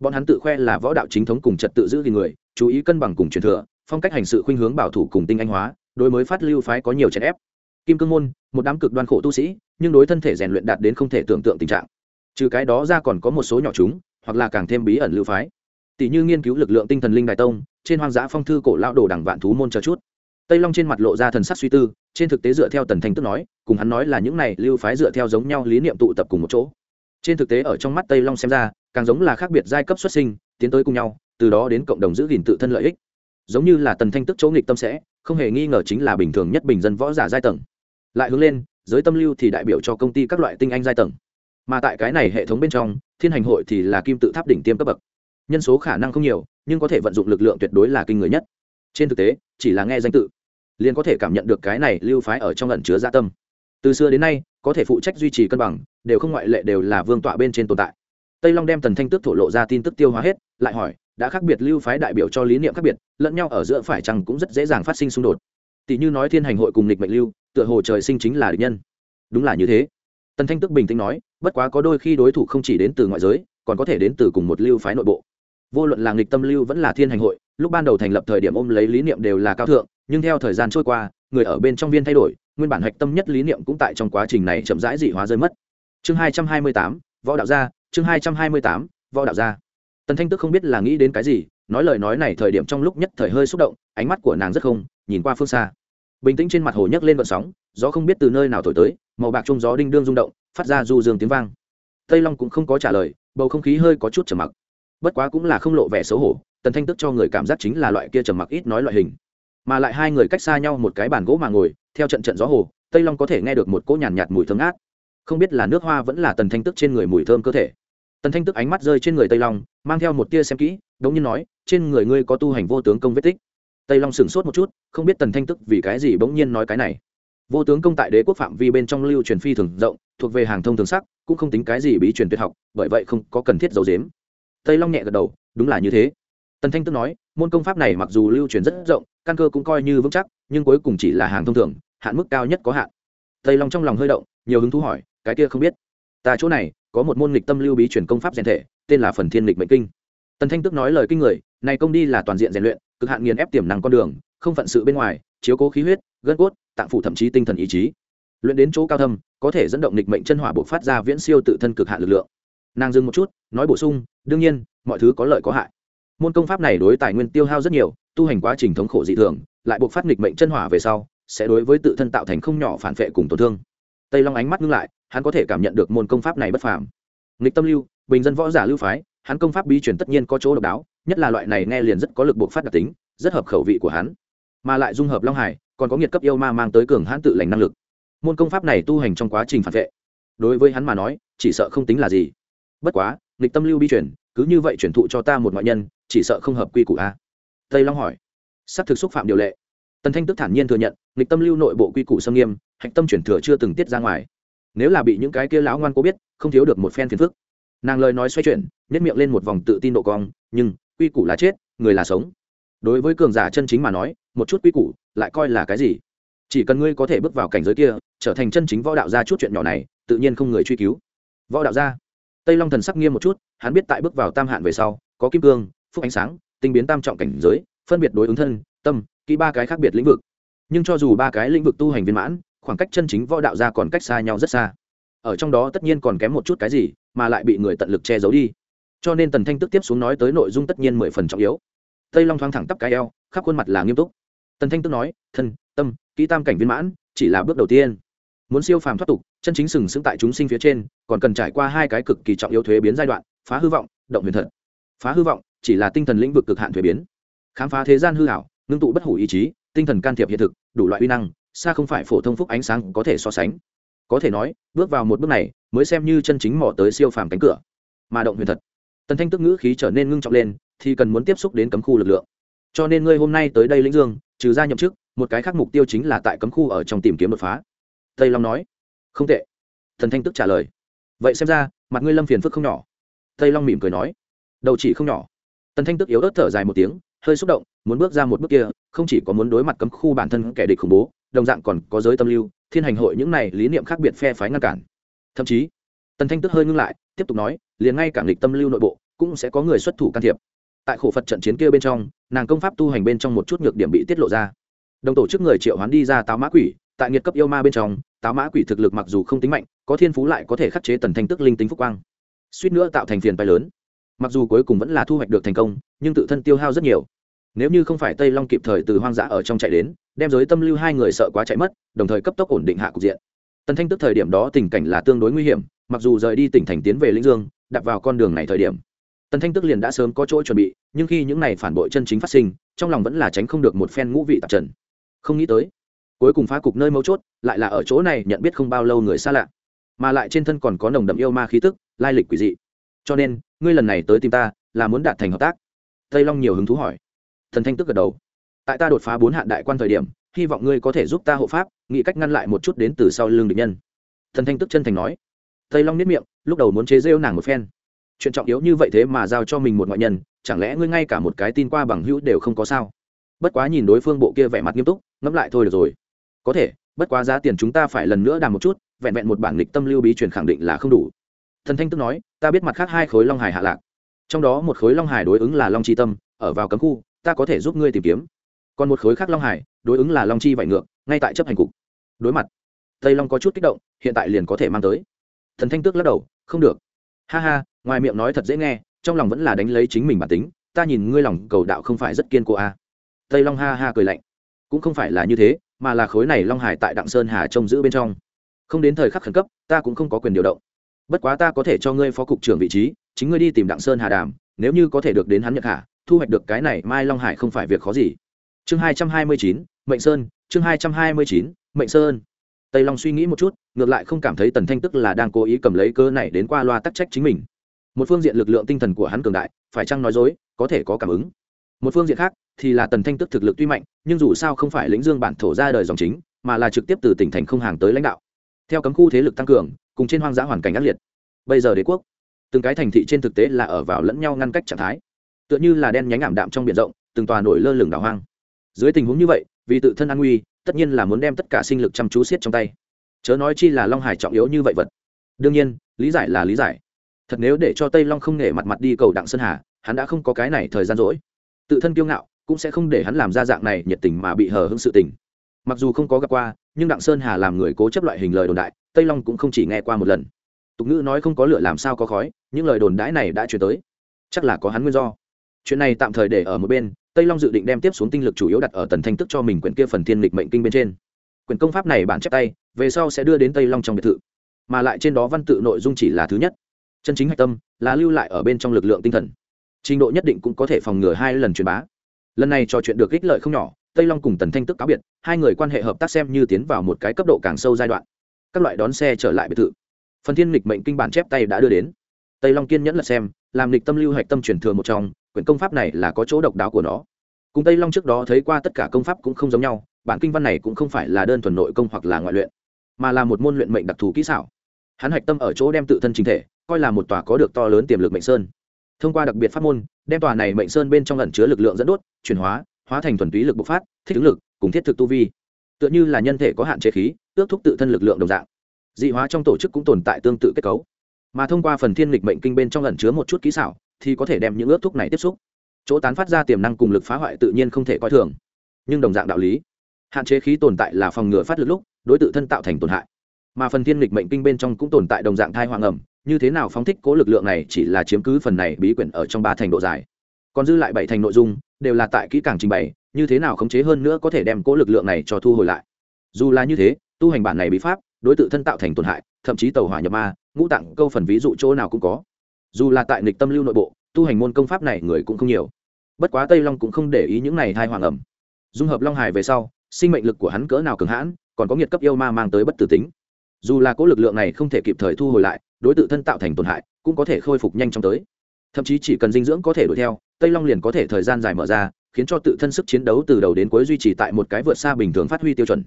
Bọn hắn tự khoe là võ đạo chính thống cùng trật tự giữ gìn người, chú ý cân bằng cùng truyền thừa, phong cách hành sự khuynh hướng bảo thủ cùng tinh anh hóa, đối mới phát lưu phái có nhiều chèn ép. Kim cương môn, một đám cực đoan khổ tu sĩ, nhưng đối thân thể rèn luyện đạt đến không thể tưởng tượng tình trạng. Trừ cái đó ra còn có một số nhỏ chúng hoặc là càng thêm bí ẩn lưu phái. Tỷ như nghiên cứu lực lượng tinh thần linh đại tông, trên hoang dã phong thư cổ lão đồ đẳng vạn thú môn chờ chút. Tây long trên mặt lộ ra thần sắc suy tư, trên thực tế dựa theo tần thanh tức nói, cùng hắn nói là những này lưu phái dựa theo giống nhau lý niệm tụ tập cùng một chỗ. Trên thực tế ở trong mắt tây long xem ra, càng giống là khác biệt giai cấp xuất sinh, tiến tới cùng nhau, từ đó đến cộng đồng giữ gìn tự thân lợi ích. Giống như là tần thanh tức chỗ nghịch tâm sẽ, không hề nghi ngờ chính là bình thường nhất bình dân võ giả giai tầng. Lại hướng lên, giới tâm lưu thì đại biểu cho công ty các loại tinh anh giai tầng mà tại cái này hệ thống bên trong, thiên hành hội thì là kim tự tháp đỉnh tiêm cấp bậc. Nhân số khả năng không nhiều, nhưng có thể vận dụng lực lượng tuyệt đối là kinh người nhất. Trên thực tế, chỉ là nghe danh tự, liền có thể cảm nhận được cái này lưu phái ở trong lần chứa gia tâm. Từ xưa đến nay, có thể phụ trách duy trì cân bằng, đều không ngoại lệ đều là vương tọa bên trên tồn tại. Tây long đem tần thanh tước thổ lộ ra tin tức tiêu hóa hết, lại hỏi, đã khác biệt lưu phái đại biểu cho lý niệm khác biệt, lẫn nhau ở giữa phải chăng cũng rất dễ dàng phát sinh xung đột. Tỷ như nói thiên hành hội cùng nghịch mệnh lưu, tựa hồ trời sinh chính là địch nhân. Đúng là như thế. Tần thanh tước bình tĩnh nói bất quá có đôi khi đối thủ không chỉ đến từ ngoại giới, còn có thể đến từ cùng một lưu phái nội bộ. Vô luận là nghịch tâm lưu vẫn là thiên hành hội, lúc ban đầu thành lập thời điểm ôm lấy lý niệm đều là cao thượng, nhưng theo thời gian trôi qua, người ở bên trong viên thay đổi, nguyên bản hạch tâm nhất lý niệm cũng tại trong quá trình này chậm rãi dị hóa rơi mất. Chương hai trăm hai mươi tám, võ đạo gia, chương hai trăm hai mươi tám, võ đạo gia. Tần thanh tức không biết là nghĩ đến cái gì, nói lời nói này thời điểm trong lúc nhất thời hơi xúc động, ánh mắt của nàng rất không, nhìn qua phương xa. Bình tĩnh trên mặt hồ nhấc lên vận sóng, gió không biết từ nơi nào thổi tới, màu bạc trong gió đinh đương rung động phát ra du dương tiếng vang. Tây long cũng không có trả lời bầu không khí hơi có chút trầm mặc. Bất quá cũng là không lộ vẻ xấu hổ tần thanh tức cho người cảm giác chính là loại kia trầm mặc ít nói loại hình. Mà lại hai người cách xa nhau một cái bàn gỗ mà ngồi theo trận trận gió hồ tây long có thể nghe được một cỗ nhàn nhạt, nhạt mùi thơm át không biết là nước hoa vẫn là tần thanh tức trên người mùi thơm cơ thể. Tần thanh tức ánh mắt rơi trên người tây long mang theo một tia xem kỹ đống nhiên nói trên người ngươi có tu hành vô tướng công vết tích. Tây long sửng sốt một chút không biết tần thanh tức vì cái gì bỗng nhiên nói cái này vô tướng công tại đế quốc phạm vi bên trong lưu truyền phi thường rộng, thuộc về hàng thông thường sắc, cũng không tính cái gì bí truyền tuyệt học, bởi vậy không có cần thiết giấu dếm tây long nhẹ gật đầu, đúng là như thế. Tần thanh tức nói, môn công pháp này mặc dù lưu truyền rất rộng, căn cơ cũng coi như vững chắc, nhưng cuối cùng chỉ là hàng thông thường, hạn mức cao nhất có hạn. Tây long trong lòng hơi động, nhiều hứng thú hỏi, cái kia không biết. Tại chỗ này, có một môn lịch tâm lưu bí truyền công pháp rèn thể, tên là phần thiên lịch mệnh kinh. Tần thanh tức nói lời kinh người, này công đi là toàn diện rèn luyện, cực hạn nghiền ép tiềm năng con đường, không phận sự bên ngoài chiếu cố khí huyết, gân cốt, tạng phủ thậm chí tinh thần ý chí. Luyện đến chỗ cao thâm, có thể dẫn động nịch mệnh chân hỏa buộc phát ra viễn siêu tự thân cực hạn lực lượng. Nàng dừng một chút, nói bổ sung, đương nhiên, mọi thứ có lợi có hại. Môn công pháp này đối tài nguyên tiêu hao rất nhiều, tu hành quá trình thống khổ dị thường, lại buộc phát nịch mệnh chân hỏa về sau, sẽ đối với tự thân tạo thành không nhỏ phản vệ cùng tổn thương. Tây long ánh mắt ngưng lại, hắn có thể cảm nhận được môn công pháp này bất phàm. Nghịch tâm lưu, bình dân võ giả lưu phái, hắn công pháp bí truyền tất nhiên có chỗ độc đáo, nhất là loại này nghe liền rất có lực buộc phát đặc tính, rất hợp khẩu vị của hắn mà lại dung hợp long hải, còn có nghiệt cấp yêu ma mang tới cường hãn tự lành năng lực. Môn công pháp này tu hành trong quá trình phản vệ. Đối với hắn mà nói, chỉ sợ không tính là gì. Bất quá, nghịch tâm lưu bi truyền cứ như vậy truyền thụ cho ta một ngoại nhân, chỉ sợ không hợp quy củ a. Tây long hỏi. Sắp thực xúc phạm điều lệ. Tần thanh tức thản nhiên thừa nhận, nghịch tâm lưu nội bộ quy củ xâm nghiêm, hạch tâm chuyển thừa chưa từng tiết ra ngoài. Nếu là bị những cái kia lão ngoan cố biết, không thiếu được một phen phiền phức. Nàng lời nói xoay chuyển nhét miệng lên một vòng tự tin độ cong, nhưng, quy củ là chết, người là sống đối với cường giả chân chính mà nói, một chút quy củ lại coi là cái gì? Chỉ cần ngươi có thể bước vào cảnh giới kia, trở thành chân chính võ đạo gia chút chuyện nhỏ này, tự nhiên không người truy cứu. Võ đạo gia. Tây long thần sắc nghiêm một chút, hắn biết tại bước vào tam hạn về sau, có kim cương, phúc ánh sáng, tinh biến tam trọng cảnh giới, phân biệt đối ứng thân, tâm, kỹ ba cái khác biệt lĩnh vực. Nhưng cho dù ba cái lĩnh vực tu hành viên mãn, khoảng cách chân chính võ đạo gia còn cách xa nhau rất xa. Ở trong đó tất nhiên còn kém một chút cái gì, mà lại bị người tận lực che giấu đi. Cho nên tần thanh tức tiếp xuống nói tới nội dung tất nhiên mười phần trọng yếu tây long thoáng thẳng tắp cái eo, khắp khuôn mặt là nghiêm túc. Tần thanh tức nói thân tâm, kỹ tam cảnh viên mãn, chỉ là bước đầu tiên. Muốn siêu phàm thoát tục, chân chính sừng sững tại chúng sinh phía trên, còn cần trải qua hai cái cực kỳ trọng yếu thuế biến giai đoạn, phá hư vọng, động huyền thật. Phá hư vọng, chỉ là tinh thần lĩnh vực cực hạn thuế biến. Khám phá thế gian hư hảo ngưng tụ bất hủ ý chí, tinh thần can thiệp hiện thực, đủ loại uy năng, xa không phải phổ thông phúc ánh sáng có thể so sánh. Có thể nói, bước vào một bước này, mới xem như chân chính mỏ tới siêu phàm cánh cửa, mà động huyền thật. Tần thanh tức ngữ khí trở nên ngưng trọng lên thì cần muốn tiếp xúc đến cấm khu lực lượng. Cho nên ngươi hôm nay tới đây lĩnh dương, trừ ra nhậm chức, một cái khác mục tiêu chính là tại cấm khu ở trong tìm kiếm đột phá. Tây long nói. Không tệ. Thần thanh tức trả lời. Vậy xem ra, mặt ngươi lâm phiền phức không nhỏ. Tây long mỉm cười nói. Đầu chỉ không nhỏ. Tần thanh tức yếu ớt thở dài một tiếng, hơi xúc động, muốn bước ra một bước kia, không chỉ có muốn đối mặt cấm khu bản thân kẻ địch khủng bố, đồng dạng còn có giới tâm lưu, thiên hành hội những này lý niệm khác biệt phe phái ngăn cản. Thậm chí, tần thanh tức hơi ngưng lại, tiếp tục nói, liền ngay cả nghịch tâm lưu nội bộ, cũng sẽ có người xuất thủ can thiệp tại khổ phật trận chiến kia bên trong, nàng công pháp tu hành bên trong một chút nhược điểm bị tiết lộ ra. Đồng tổ chức người triệu hoán đi ra táo mã quỷ, tại nghiệt cấp yêu ma bên trong, táo mã quỷ thực lực mặc dù không tính mạnh, có thiên phú lại có thể khắc chế tần thanh tức linh tính phúc quang. Suýt nữa tạo thành phiền bay lớn. Mặc dù cuối cùng vẫn là thu hoạch được thành công, nhưng tự thân tiêu hao rất nhiều. Nếu như không phải tây long kịp thời từ hoang dã ở trong chạy đến, đem giới tâm lưu hai người sợ quá chạy mất, đồng thời cấp tốc ổn định hạ cục diện. Tần thanh tức thời điểm đó tình cảnh là tương đối nguy hiểm, mặc dù rời đi tỉnh thành tiến về lĩnh dương đặt vào con đường này thời điểm tần thanh tức liền đã sớm có chỗ chuẩn bị, nhưng khi những này phản bội chân chính phát sinh, trong lòng vẫn là tránh không được một phen ngũ vị tạp trần. Không nghĩ tới, cuối cùng phá cục nơi mấu chốt, lại là ở chỗ này nhận biết không bao lâu người xa lạ, mà lại trên thân còn có nồng đậm yêu ma khí tức, lai lịch quỷ dị. Cho nên, ngươi lần này tới tìm ta, là muốn đạt thành hợp tác. Tây long nhiều hứng thú hỏi. Thần thanh tức gật đầu. Tại ta đột phá bốn hạn đại quan thời điểm, hy vọng ngươi có thể giúp ta hộ pháp, nghĩ cách ngăn lại một chút đến từ sau lưng địch nhân. Thần thanh tức chân thành nói. Tây long nếp miệng, lúc đầu muốn chế rêu nàng một phen chuyện trọng yếu như vậy thế mà giao cho mình một ngoại nhân, chẳng lẽ ngươi ngay cả một cái tin qua bằng hữu đều không có sao? Bất quá nhìn đối phương bộ kia vẻ mặt nghiêm túc, ngẫm lại thôi được rồi. Có thể, bất quá giá tiền chúng ta phải lần nữa đàm một chút, vẹn vẹn một bản lịch tâm lưu bí truyền khẳng định là không đủ. Thần thanh tức nói, ta biết mặt khác hai khối long hải hạ lạc. Trong đó một khối long hải đối ứng là long chi tâm, ở vào cấm khu, ta có thể giúp ngươi tìm kiếm. Còn một khối khác long hải, đối ứng là long chi vải ngược, ngay tại chấp hành cục. Đối mặt, tây long có chút kích động, hiện tại liền có thể mang tới. Thần thanh tước lắc đầu, không được ha ha, ngoài miệng nói thật dễ nghe, trong lòng vẫn là đánh lấy chính mình bản tính, ta nhìn ngươi lòng cầu đạo không phải rất kiên cố a à. tây long ha ha cười lạnh. Cũng không phải là như thế, mà là khối này long hải tại đặng sơn hà trông giữ bên trong. Không đến thời khắc khẩn cấp, ta cũng không có quyền điều động. Bất quá ta có thể cho ngươi phó cục trưởng vị trí, chính ngươi đi tìm đặng sơn hà đàm, nếu như có thể được đến hắn nhận hạ, thu hoạch được cái này mai long hải không phải việc khó gì. Chương hai trăm hai mươi chín, mệnh sơn, chương hai trăm hai mươi chín, mệnh sơn tây long suy nghĩ một chút, ngược lại không cảm thấy tần thanh tức là đang cố ý cầm lấy cơ này đến qua loa tắc trách chính mình. Một phương diện lực lượng tinh thần của hắn cường đại, phải chăng nói dối, có thể có cảm ứng. Một phương diện khác, thì là tần thanh tức thực lực tuy mạnh, nhưng dù sao không phải lĩnh dương bản thổ ra đời dòng chính, mà là trực tiếp từ tỉnh thành không hàng tới lãnh đạo. Theo cấm khu thế lực tăng cường, cùng trên hoang dã hoàn cảnh ác liệt. Bây giờ đế quốc, từng cái thành thị trên thực tế là ở vào lẫn nhau ngăn cách trạng thái. Tựa như là đen nhánh ảm đạm trong biển rộng, từng tòa nổi lơ lửng đảo hoang. Dưới tình huống như vậy, vì tự thân an nguy tất nhiên là muốn đem tất cả sinh lực chăm chú siết trong tay. Chớ nói chi là long hải trọng yếu như vậy vật. Đương nhiên, lý giải là lý giải. Thật nếu để cho tây long không nể mặt mặt đi cầu đặng sơn hà, hắn đã không có cái này thời gian rỗi. Tự thân kiêu ngạo, cũng sẽ không để hắn làm ra dạng này nhiệt tình mà bị hờ hững sự tình. Mặc dù không có gặp qua, nhưng đặng sơn hà làm người cố chấp loại hình lời đồn đại, tây long cũng không chỉ nghe qua một lần. Tục ngữ nói không có lửa làm sao có khói, những lời đồn đãi này đã chuyển tới. Chắc là có hắn nguyên do. Chuyện này tạm thời để ở một bên tây long dự định đem tiếp xuống tinh lực chủ yếu đặt ở tần thanh tức cho mình quyển kia phần thiên lịch mệnh kinh bên trên. Quyển công pháp này bản chép tay, về sau sẽ đưa đến tây long trong biệt thự. Mà lại trên đó văn tự nội dung chỉ là thứ nhất. Chân chính hạch tâm là lưu lại ở bên trong lực lượng tinh thần. Trình độ nhất định cũng có thể phòng ngừa hai lần truyền bá. Lần này trò chuyện được ích lợi không nhỏ, tây long cùng tần thanh tức cáo biệt, hai người quan hệ hợp tác xem như tiến vào một cái cấp độ càng sâu giai đoạn. Các loại đón xe trở lại biệt thự. Phần thiên lịch mệnh kinh bản chép tay đã đưa đến. Tây long kiên nhẫn lật xem, làm lịch tâm lưu hạch tâm truyền thừa một trong quyển công pháp này là có chỗ độc đáo của nó. Cùng tây long trước đó thấy qua tất cả công pháp cũng không giống nhau, bản kinh văn này cũng không phải là đơn thuần nội công hoặc là ngoại luyện, mà là một môn luyện mệnh đặc thù kỹ xảo. Hắn hạch tâm ở chỗ đem tự thân chính thể, coi là một tòa có được to lớn tiềm lực mệnh sơn. Thông qua đặc biệt pháp môn, đem tòa này mệnh sơn bên trong ẩn chứa lực lượng dẫn đốt, chuyển hóa hóa thành thuần túy lực bộc phát, thích ứng lực, cùng thiết thực tu vi. Tựa như là nhân thể có hạn chế khí, ước thúc tự thân lực lượng đồng dạng. Dị hóa trong tổ chức cũng tồn tại tương tự kết cấu. Mà thông qua phần thiên lịch mệnh kinh bên trong ẩn chứa một chút kỹ xảo thì có thể đem những ước thúc này tiếp xúc. Chỗ tán phát ra tiềm năng cùng lực phá hoại tự nhiên không thể coi thường. Nhưng đồng dạng đạo lý, hạn chế khí tồn tại là phòng ngừa phát lực lúc, đối tự thân tạo thành tổn hại. Mà phần thiên lịch mệnh kinh bên trong cũng tồn tại đồng dạng thai hoàng ẩm, như thế nào phóng thích cố lực lượng này chỉ là chiếm cứ phần này bí quyển ở trong ba thành độ dài. Còn dư lại bảy thành nội dung, đều là tại kỹ càng trình bày, như thế nào khống chế hơn nữa có thể đem cố lực lượng này cho thu hồi lại. Dù là như thế, tu hành bản này bí pháp, đối tự thân tạo thành tổn hại, thậm chí tàu hỏa nhập ma, ngũ tạng câu phần ví dụ chỗ nào cũng có dù là tại nghịch tâm lưu nội bộ, tu hành môn công pháp này người cũng không nhiều. Bất quá tây long cũng không để ý những này thai hoàng ẩm. Dung hợp long hải về sau, sinh mệnh lực của hắn cỡ nào cường hãn, còn có nhiệt cấp yêu ma mang tới bất tử tính. Dù là cố lực lượng này không thể kịp thời thu hồi lại, đối tự thân tạo thành tổn hại, cũng có thể khôi phục nhanh chóng tới. Thậm chí chỉ cần dinh dưỡng có thể đuổi theo, tây long liền có thể thời gian dài mở ra, khiến cho tự thân sức chiến đấu từ đầu đến cuối duy trì tại một cái vượt xa bình thường phát huy tiêu chuẩn.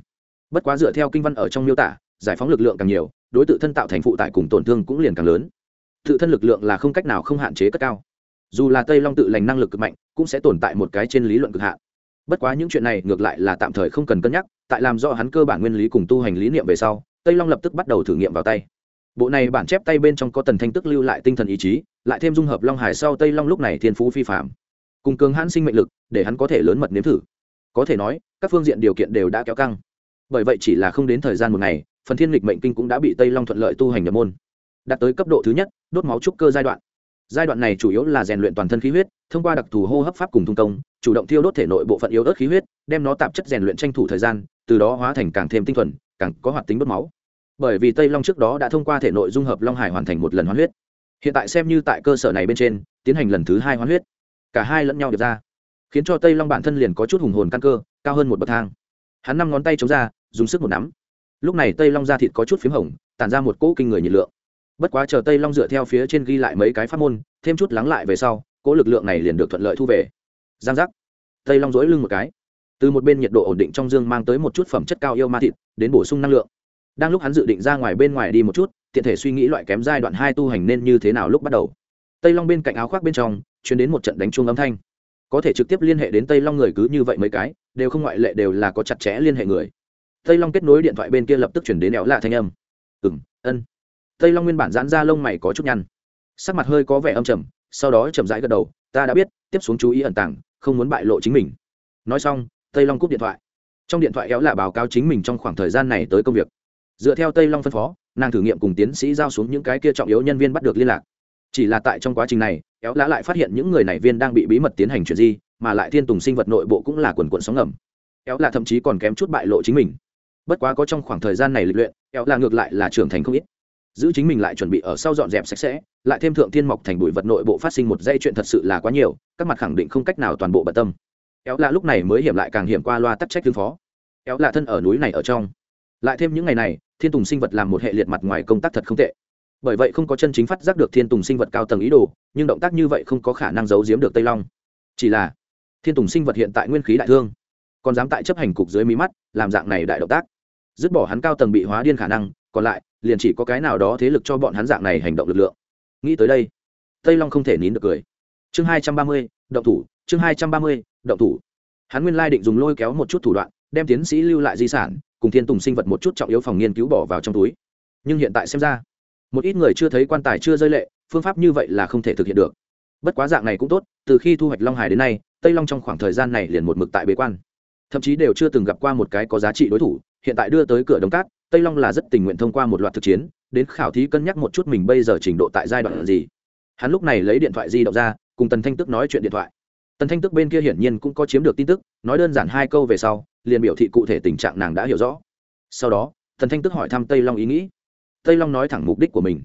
Bất quá dựa theo kinh văn ở trong miêu tả, giải phóng lực lượng càng nhiều, đối tượng thân tạo thành phụ tải cùng tổn thương cũng liền càng lớn tự thân lực lượng là không cách nào không hạn chế cất cao. Dù là tây long tự lành năng lực cực mạnh, cũng sẽ tồn tại một cái trên lý luận cực hạn. Bất quá những chuyện này ngược lại là tạm thời không cần cân nhắc, tại làm rõ hắn cơ bản nguyên lý cùng tu hành lý niệm về sau, tây long lập tức bắt đầu thử nghiệm vào tay. Bộ này bản chép tay bên trong có tần thanh tức lưu lại tinh thần ý chí, lại thêm dung hợp long hải sau tây long lúc này thiên phú phi phạm cùng cường hãn sinh mệnh lực, để hắn có thể lớn mật nếm thử. Có thể nói, các phương diện điều kiện đều đã kéo căng. Bởi vậy chỉ là không đến thời gian một ngày, phần thiên lịch mệnh kinh cũng đã bị tây long thuận lợi tu hành nhập môn đạt tới cấp độ thứ nhất, đốt máu trúc cơ giai đoạn. Giai đoạn này chủ yếu là rèn luyện toàn thân khí huyết, thông qua đặc thù hô hấp pháp cùng thung công, chủ động thiêu đốt thể nội bộ phận yếu ớt khí huyết, đem nó tạp chất rèn luyện tranh thủ thời gian, từ đó hóa thành càng thêm tinh thuần, càng có hoạt tính đốt máu. Bởi vì tây long trước đó đã thông qua thể nội dung hợp long hải hoàn thành một lần hoán huyết. Hiện tại xem như tại cơ sở này bên trên, tiến hành lần thứ hai hoán huyết. Cả hai lẫn nhau được ra, khiến cho tây long bản thân liền có chút hùng hồn căn cơ, cao hơn một bậc thang. Hắn năm ngón tay chống ra, dùng sức một nắm. Lúc này tây long da thịt có chút p h í m hồng, tản ra một cỗ kinh người nhiệt lượng bất quá chờ tây long dựa theo phía trên ghi lại mấy cái phát môn, thêm chút lắng lại về sau cỗ lực lượng này liền được thuận lợi thu về. Giang giác. Tây long dối lưng một cái. Từ một bên nhiệt độ ổn định trong dương mang tới một chút phẩm chất cao yêu ma thịt, đến bổ sung năng lượng. Đang lúc hắn dự định ra ngoài bên ngoài đi một chút, tiện thể suy nghĩ loại kém giai đoạn hai tu hành nên như thế nào lúc bắt đầu. Tây long bên cạnh áo khoác bên trong chuyển đến một trận đánh chuông âm thanh. Có thể trực tiếp liên hệ đến tây long người cứ như vậy mấy cái, đều không ngoại lệ đều là có chặt chẽ liên hệ người. Tây long kết nối điện thoại bên kia lập tức chuyển đến éo lạ thanh âm. Ừ m ân tây long nguyên bản giãn ra lông mày có chút nhăn. Sắc mặt hơi có vẻ âm trầm, sau đó chậm rãi gật đầu, ta đã biết, tiếp xuống chú ý ẩn tàng, không muốn bại lộ chính mình. Nói xong, tây long cúp điện thoại. Trong điện thoại éo là báo cáo chính mình trong khoảng thời gian này tới công việc. Dựa theo tây long phân phó, nàng thử nghiệm cùng tiến sĩ giao xuống những cái kia trọng yếu nhân viên bắt được liên lạc. Chỉ là tại trong quá trình này éo lã lại phát hiện những người này viên đang bị bí mật tiến hành chuyện gì mà lại thiên tùng sinh vật nội bộ cũng là quần quận sóng ngầm. Éo lạ thậm chí còn kém chút bại lộ chính mình. Bất quá có trong khoảng thời gian này lịch luyện éo lạ ngược lại là trưởng thành không ít giữ chính mình lại chuẩn bị ở sau dọn dẹp sạch sẽ, lại thêm thượng thiên mọc thành bụi vật nội bộ phát sinh một dây chuyện thật sự là quá nhiều, các mặt khẳng định không cách nào toàn bộ bận tâm. Éo lạ lúc này mới hiểm lại càng hiểm qua loa tắc trách tương phó. Éo lạ thân ở núi này ở trong. Lại thêm những ngày này, thiên tùng sinh vật làm một hệ liệt mặt ngoài công tác thật không tệ. Bởi vậy không có chân chính phát giác được thiên tùng sinh vật cao tầng ý đồ, nhưng động tác như vậy không có khả năng giấu giếm được tây long. Chỉ là, thiên tùng sinh vật hiện tại nguyên khí đại thương, còn dám tại chấp hành cục dưới mí mắt, làm dạng này đại động tác. Dứt bỏ hắn cao tầng bị hóa điên khả năng còn lại, liền chỉ có cái nào đó thế lực cho bọn hắn dạng này hành động lực lượng. Nghĩ tới đây, tây long không thể nín được cười. Chương hai trăm ba mươi, động thủ, chương hai trăm ba mươi, động thủ. Hắn nguyên lai định dùng lôi kéo một chút thủ đoạn, đem tiến sĩ lưu lại di sản, cùng thiên tùng sinh vật một chút trọng yếu phòng nghiên cứu bỏ vào trong túi. Nhưng hiện tại xem ra, một ít người chưa thấy quan tài chưa rơi lệ, phương pháp như vậy là không thể thực hiện được. Bất quá dạng này cũng tốt, từ khi thu hoạch long hải đến nay, tây long trong khoảng thời gian này liền một mực tại bế quan. Thậm chí đều chưa từng gặp qua một cái có giá trị đối thủ, hiện tại đưa tới cửa đồng cát tây long là rất tình nguyện thông qua một loạt thực chiến, đến khảo thí cân nhắc một chút mình bây giờ trình độ tại giai đoạn gì. Hắn lúc này lấy điện thoại di động ra, cùng tần thanh tức nói chuyện điện thoại. Tần thanh tức bên kia hiển nhiên cũng có chiếm được tin tức, nói đơn giản hai câu về sau, liền biểu thị cụ thể tình trạng nàng đã hiểu rõ. Sau đó, tần thanh tức hỏi thăm tây long ý nghĩ. Tây long nói thẳng mục đích của mình.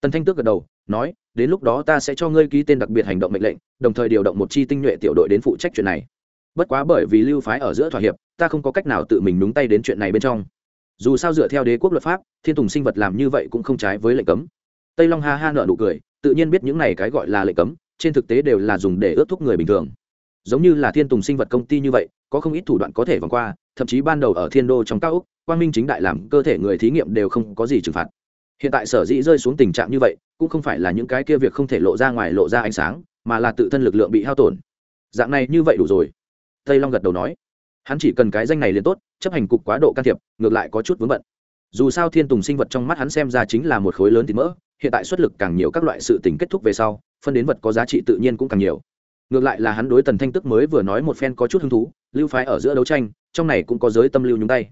Tần thanh tước gật đầu, nói, đến lúc đó ta sẽ cho ngươi ký tên đặc biệt hành động mệnh lệnh, đồng thời điều động một chi tinh nhuệ tiểu đội đến phụ trách chuyện này. Bất quá bởi vì lưu phái ở giữa thỏa hiệp, ta không có cách nào tự mình đúng tay đến chuyện này bên trong dù sao dựa theo đế quốc luật pháp, thiên tùng sinh vật làm như vậy cũng không trái với lệnh cấm. Tây long ha ha nợ nụ cười, tự nhiên biết những này cái gọi là lệnh cấm, trên thực tế đều là dùng để ướt thuốc người bình thường. Giống như là thiên tùng sinh vật công ty như vậy, có không ít thủ đoạn có thể vòng qua, thậm chí ban đầu ở thiên đô trong cao úc quang minh chính đại làm cơ thể người thí nghiệm đều không có gì trừng phạt. Hiện tại sở dĩ rơi xuống tình trạng như vậy, cũng không phải là những cái kia việc không thể lộ ra ngoài lộ ra ánh sáng, mà là tự thân lực lượng bị hao tổn. Dạng này như vậy đủ rồi. Tây long gật đầu nói hắn chỉ cần cái danh này liền tốt, chấp hành cục quá độ can thiệp, ngược lại có chút vướng bận. Dù sao thiên tùng sinh vật trong mắt hắn xem ra chính là một khối lớn thịt mỡ, hiện tại xuất lực càng nhiều các loại sự tình kết thúc về sau, phân đến vật có giá trị tự nhiên cũng càng nhiều. Ngược lại là hắn đối tần thanh tức mới vừa nói một phen có chút hứng thú, lưu phái ở giữa đấu tranh, trong này cũng có giới tâm lưu nhúng tay.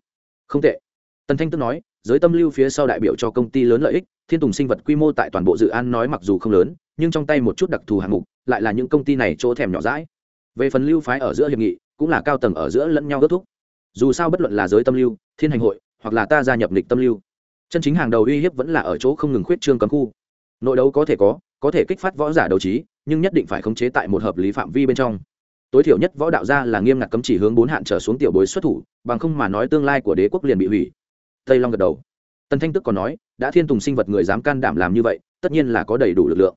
Không tệ. Tần thanh tức nói, giới tâm lưu phía sau đại biểu cho công ty lớn lợi ích, thiên tùng sinh vật quy mô tại toàn bộ dự án nói mặc dù không lớn, nhưng trong tay một chút đặc thù hạng mục, lại là những công ty này chỗ thèm nhỏ rãi về phần lưu phái ở giữa hiệp nghị cũng là cao tầng ở giữa lẫn nhau kết thúc. Dù sao bất luận là giới tâm lưu, thiên hành hội, hoặc là ta gia nhập lịch tâm lưu, chân chính hàng đầu uy hiếp vẫn là ở chỗ không ngừng khuyết trương cấm khu. Nội đấu có thể có có thể kích phát võ giả đấu trí, nhưng nhất định phải khống chế tại một hợp lý phạm vi bên trong. Tối thiểu nhất võ đạo gia là nghiêm ngặt cấm chỉ hướng bốn hạn trở xuống tiểu bối xuất thủ, bằng không mà nói tương lai của đế quốc liền bị hủy. Tây long gật đầu. Tần thanh tức còn nói, đã thiên tùng sinh vật người dám can đảm làm như vậy, tất nhiên là có đầy đủ lực lượng.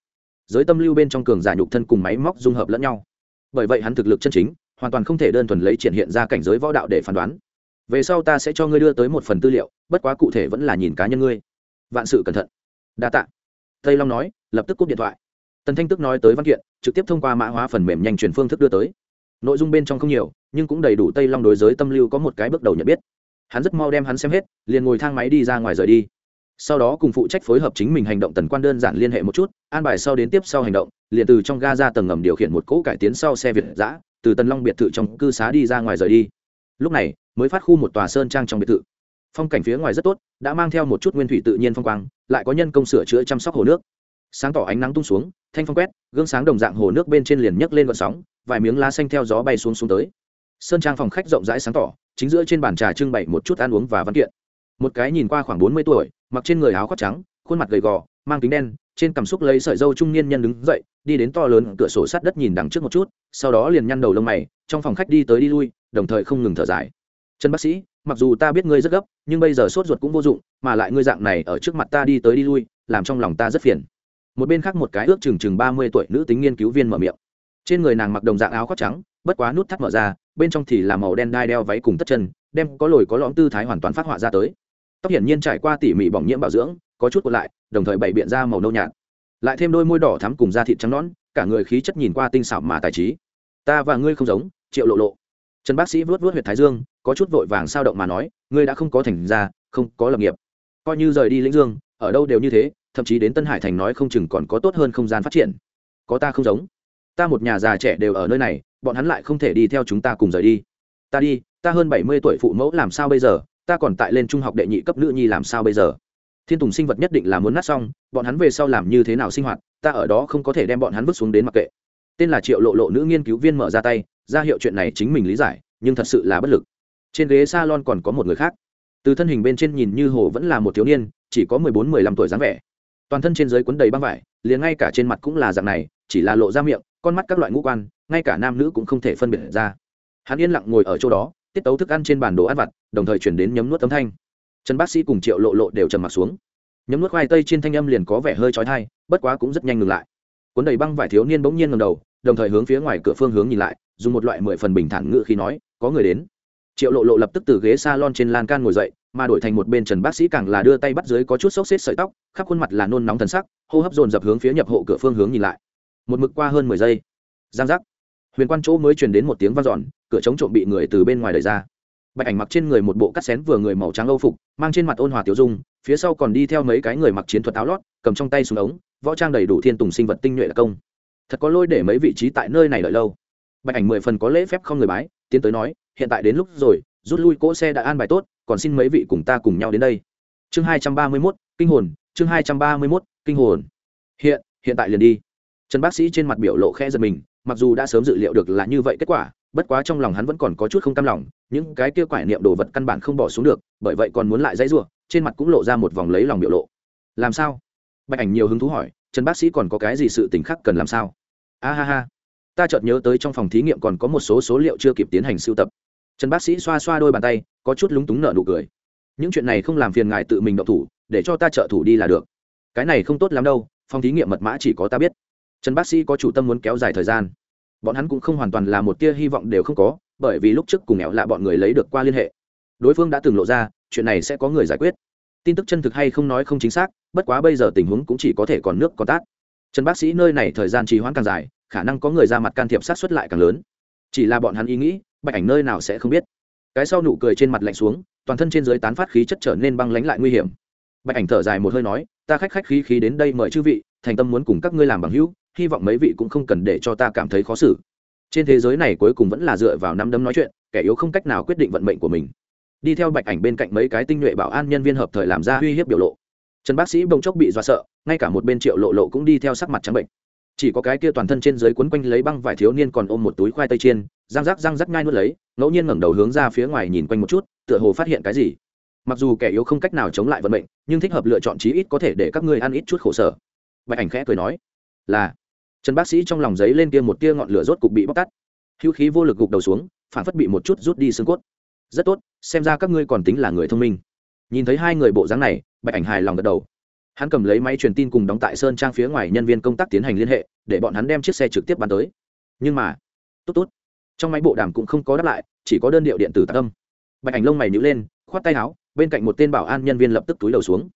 Giới tâm lưu bên trong cường giả nhục thân cùng máy móc dung hợp lẫn nhau. Bởi vậy hắn thực lực chân chính hoàn toàn không thể đơn thuần lấy triển hiện ra cảnh giới võ đạo để phán đoán. Về sau ta sẽ cho ngươi đưa tới một phần tư liệu, bất quá cụ thể vẫn là nhìn cá nhân ngươi. Vạn sự cẩn thận. Đa t ạ tây long nói, lập tức cúp điện thoại. Tần thanh tức nói tới văn kiện, trực tiếp thông qua mã hóa phần mềm nhanh truyền phương thức đưa tới. Nội dung bên trong không nhiều, nhưng cũng đầy đủ tây long đối giới tâm lưu có một cái bước đầu nhận biết. Hắn rất mau đem hắn xem hết, liền ngồi thang máy đi ra ngoài rời đi. Sau đó cùng phụ trách phối hợp chính mình hành động tần quan đơn giản liên hệ một chút, an bài sau đến tiếp sau hành động, liền từ trong ga ra tầng ngầm điều khiển một cỗ cải tiến sau xe việt giã từ tần long biệt thự trong cư xá đi ra ngoài rời đi. Lúc này, mới phát khu một tòa sơn trang trong biệt thự. Phong cảnh phía ngoài rất tốt, đã mang theo một chút nguyên thủy tự nhiên phong quang, lại có nhân công sửa chữa chăm sóc hồ nước. Sáng tỏ ánh nắng tung xuống, thanh phong quét, gương sáng đồng dạng hồ nước bên trên liền nhấc lên vận sóng, vài miếng lá xanh theo gió bay xuống xuống tới. Sơn trang phòng khách rộng rãi sáng tỏ, chính giữa trên bàn trà trưng bày một chút ăn uống và văn kiện. Một cái nhìn qua khoảng bốn mươi tuổi, mặc trên người áo khoác trắng, khuôn mặt gầy gò mang kính đen, trên cảm xúc lấy sợi dâu trung niên nhân đứng dậy, đi đến to lớn cửa sổ sát đất nhìn đằng trước một chút, sau đó liền nhăn đầu lông mày, trong phòng khách đi tới đi lui, đồng thời không ngừng thở dài. Trần bác sĩ, mặc dù ta biết ngươi rất gấp, nhưng bây giờ sốt ruột cũng vô dụng, mà lại ngươi dạng này ở trước mặt ta đi tới đi lui, làm trong lòng ta rất phiền. Một bên khác một cái ước chừng chừng ba mươi tuổi nữ tính nghiên cứu viên mở miệng. Trên người nàng mặc đồng dạng áo khoác trắng, bất quá nút thắt mở ra, bên trong thì là màu đen đai đeo váy cùng tất chân, đem có lồi có lõm tư thái hoàn toàn phát họa ra tới tóc hiển nhiên trải qua tỉ mỉ bỏng nhiễm bảo dưỡng, có chút còn lại, đồng thời bày biện ra màu nâu nhạt. Lại thêm đôi môi đỏ thắm cùng da thịt trắng nõn, cả người khí chất nhìn qua tinh xảo mà tài trí. Ta và ngươi không giống, triệu lộ lộ. Trần bác sĩ vuốt vuốt huyệt thái dương, có chút vội vàng sao động mà nói, ngươi đã không có thành ra không có lập nghiệp. Coi như rời đi lĩnh dương, ở đâu đều như thế, thậm chí đến tân hải thành nói không chừng còn có tốt hơn không gian phát triển. Có ta không giống. Ta một nhà già trẻ đều ở nơi này, bọn hắn lại không thể đi theo chúng ta cùng rời đi. Ta đi, ta hơn bảy mươi tuổi phụ mẫu làm sao bây giờ? Ta còn tại lên trung học đệ nhị cấp nữ nhi làm sao bây giờ? Thiên tùng sinh vật nhất định là muốn nát xong, bọn hắn về sau làm như thế nào sinh hoạt, ta ở đó không có thể đem bọn hắn vứt xuống đến mặc kệ. Tên là triệu lộ lộ nữ nghiên cứu viên mở ra tay, ra hiệu chuyện này chính mình lý giải, nhưng thật sự là bất lực. Trên ghế s a lon còn có một người khác. Từ thân hình bên trên nhìn như hồ vẫn là một thiếu niên, chỉ có mười bốn, mười lăm tuổi dáng vẻ. Toàn thân trên dưới quấn đầy băng vải, liền ngay cả trên mặt cũng là dạng này, chỉ là lộ ra miệng, con mắt các loại ngũ quan, ngay cả nam nữ cũng không thể phân biệt ra. Hắn yên lặng ngồi ở chỗ đó tiết tấu thức ăn trên bản đồ ăn vặt, đồng thời chuyển đến nhấm nuốt âm thanh. Trần bác sĩ cùng triệu lộ lộ đều trầm m ặ t xuống. Nhấm nuốt khoai tây trên thanh âm liền có vẻ hơi trói thai bất quá cũng rất nhanh ngừng lại. Cuốn đầy băng vải thiếu niên bỗng nhiên ngầm đầu, đồng thời hướng phía ngoài cửa phương hướng nhìn lại, dùng một loại mười phần bình thản ngự khi nói, có người đến. Triệu lộ lộ lập tức từ ghế s a lon trên lan can ngồi dậy, mà đổi thành một bên trần bác sĩ càng là đưa tay bắt dưới có chút xốc xếp sợi tóc, khắp khuôn mặt là nôn nóng thần sắc, hô hấp dồn dập hướng phía nhập hộ cửa phương hướng nhìn lại. Một mực qua hơn mười giây. Giang giác. Huyền quan chỗ mới truyền đến một tiếng vang dọn cửa chống trộm bị người từ bên ngoài đẩy ra. Bạch ảnh mặc trên người một bộ cắt xén vừa người màu trắng âu phục, mang trên mặt ôn hòa tiểu dung, phía sau còn đi theo mấy cái người mặc chiến thuật áo lót, cầm trong tay súng ống, võ trang đầy đủ thiên tùng sinh vật tinh nhuệ là công. Thật có lôi để mấy vị trí tại nơi này đợi lâu. Bạch ảnh mười phần có lễ phép không người bái, tiến tới nói, hiện tại đến lúc rồi, rút lui cỗ xe đã an bài tốt, còn xin mấy vị cùng ta cùng nhau đến đây. Chương hai trăm ba mươi mốt, kinh hồn, chương hai trăm ba mươi mốt, kinh hồn. Hiện hiện tại liền đi. Trần bác sĩ trên mặt biểu lộ khe giật mình, mặc dù đã sớm dự liệu được là như vậy kết quả bất quá trong lòng hắn vẫn còn có chút không cam lòng, những cái kia quải niệm đồ vật căn bản không bỏ xuống được, bởi vậy còn muốn lại dãy rủa, trên mặt cũng lộ ra một vòng lấy lòng biểu lộ. Làm sao? Bạch ảnh nhiều hứng thú hỏi, trần bác sĩ còn có cái gì sự t ì n h khác cần làm sao? A ha ha. Ta chợt nhớ tới trong phòng thí nghiệm còn có một số số liệu chưa kịp tiến hành sưu tập. Trần bác sĩ xoa xoa đôi bàn tay, có chút lúng túng nợ nụ cười. Những chuyện này không làm phiền ngài tự mình động thủ, để cho ta trợ thủ đi là được. Cái này không tốt lắm đâu, phòng thí nghiệm mật mã chỉ có ta biết. Trần bác sĩ có chủ tâm muốn kéo dài thời gian bọn hắn cũng không hoàn toàn là một tia hy vọng đều không có, bởi vì lúc trước cùng nghèo lạ bọn người lấy được qua liên hệ, đối phương đã từng lộ ra, chuyện này sẽ có người giải quyết. Tin tức chân thực hay không nói không chính xác, bất quá bây giờ tình huống cũng chỉ có thể còn nước còn tát. Trần bác sĩ nơi này thời gian trì hoãn càng dài, khả năng có người ra mặt can thiệp sát xuất lại càng lớn. Chỉ là bọn hắn ý nghĩ, bạch ảnh nơi nào sẽ không biết. Cái sau nụ cười trên mặt lạnh xuống, toàn thân trên dưới tán phát khí chất trở nên băng lánh lại nguy hiểm. Bạch ảnh thở dài một hơi nói, ta khách khách khí khí đến đây mời chư vị, thành tâm muốn cùng các ngươi làm bằng hữu hy vọng mấy vị cũng không cần để cho ta cảm thấy khó xử. Trên thế giới này cuối cùng vẫn là dựa vào năm đấm nói chuyện, kẻ yếu không cách nào quyết định vận mệnh của mình. Đi theo bạch ảnh bên cạnh mấy cái tinh nhuệ bảo an nhân viên hợp thời làm ra uy hiếp biểu lộ. Trần bác sĩ bỗng chốc bị dọa sợ, ngay cả một bên triệu lộ lộ cũng đi theo sắc mặt trắng bệnh. Chỉ có cái kia toàn thân trên dưới quấn quanh lấy băng vải thiếu niên còn ôm một túi khoai tây chiên, răng rắc răng rắc ngay nuốt lấy, ngẫu nhiên ngẩng đầu hướng ra phía ngoài nhìn quanh một chút, tựa hồ phát hiện cái gì. Mặc dù kẻ yếu không cách nào chống lại vận mệnh, nhưng thích hợp lựa chọn chí ít có thể để các ngươi ăn ít chút khổ sở. Bạch ảnh khẽ cười nói, là trần bác sĩ trong lòng giấy lên kia một tia ngọn lửa rốt cục bị bóc tắt. Hữu khí vô lực gục đầu xuống, phản phất bị một chút rút đi xương cốt. Rất tốt, xem ra các ngươi còn tính là người thông minh. Nhìn thấy hai người bộ dáng này, bạch ảnh hài lòng gật đầu. Hắn cầm lấy máy truyền tin cùng đóng tại sơn trang phía ngoài nhân viên công tác tiến hành liên hệ, để bọn hắn đem chiếc xe trực tiếp bắn tới. Nhưng mà, tốt tốt. Trong máy bộ đàm cũng không có đáp lại, chỉ có đơn điệu điện tử tạc âm. Bạch ảnh lông mày nhữ lên, khoát tay áo, bên cạnh một tên bảo an nhân viên lập tức túi đầu xuống.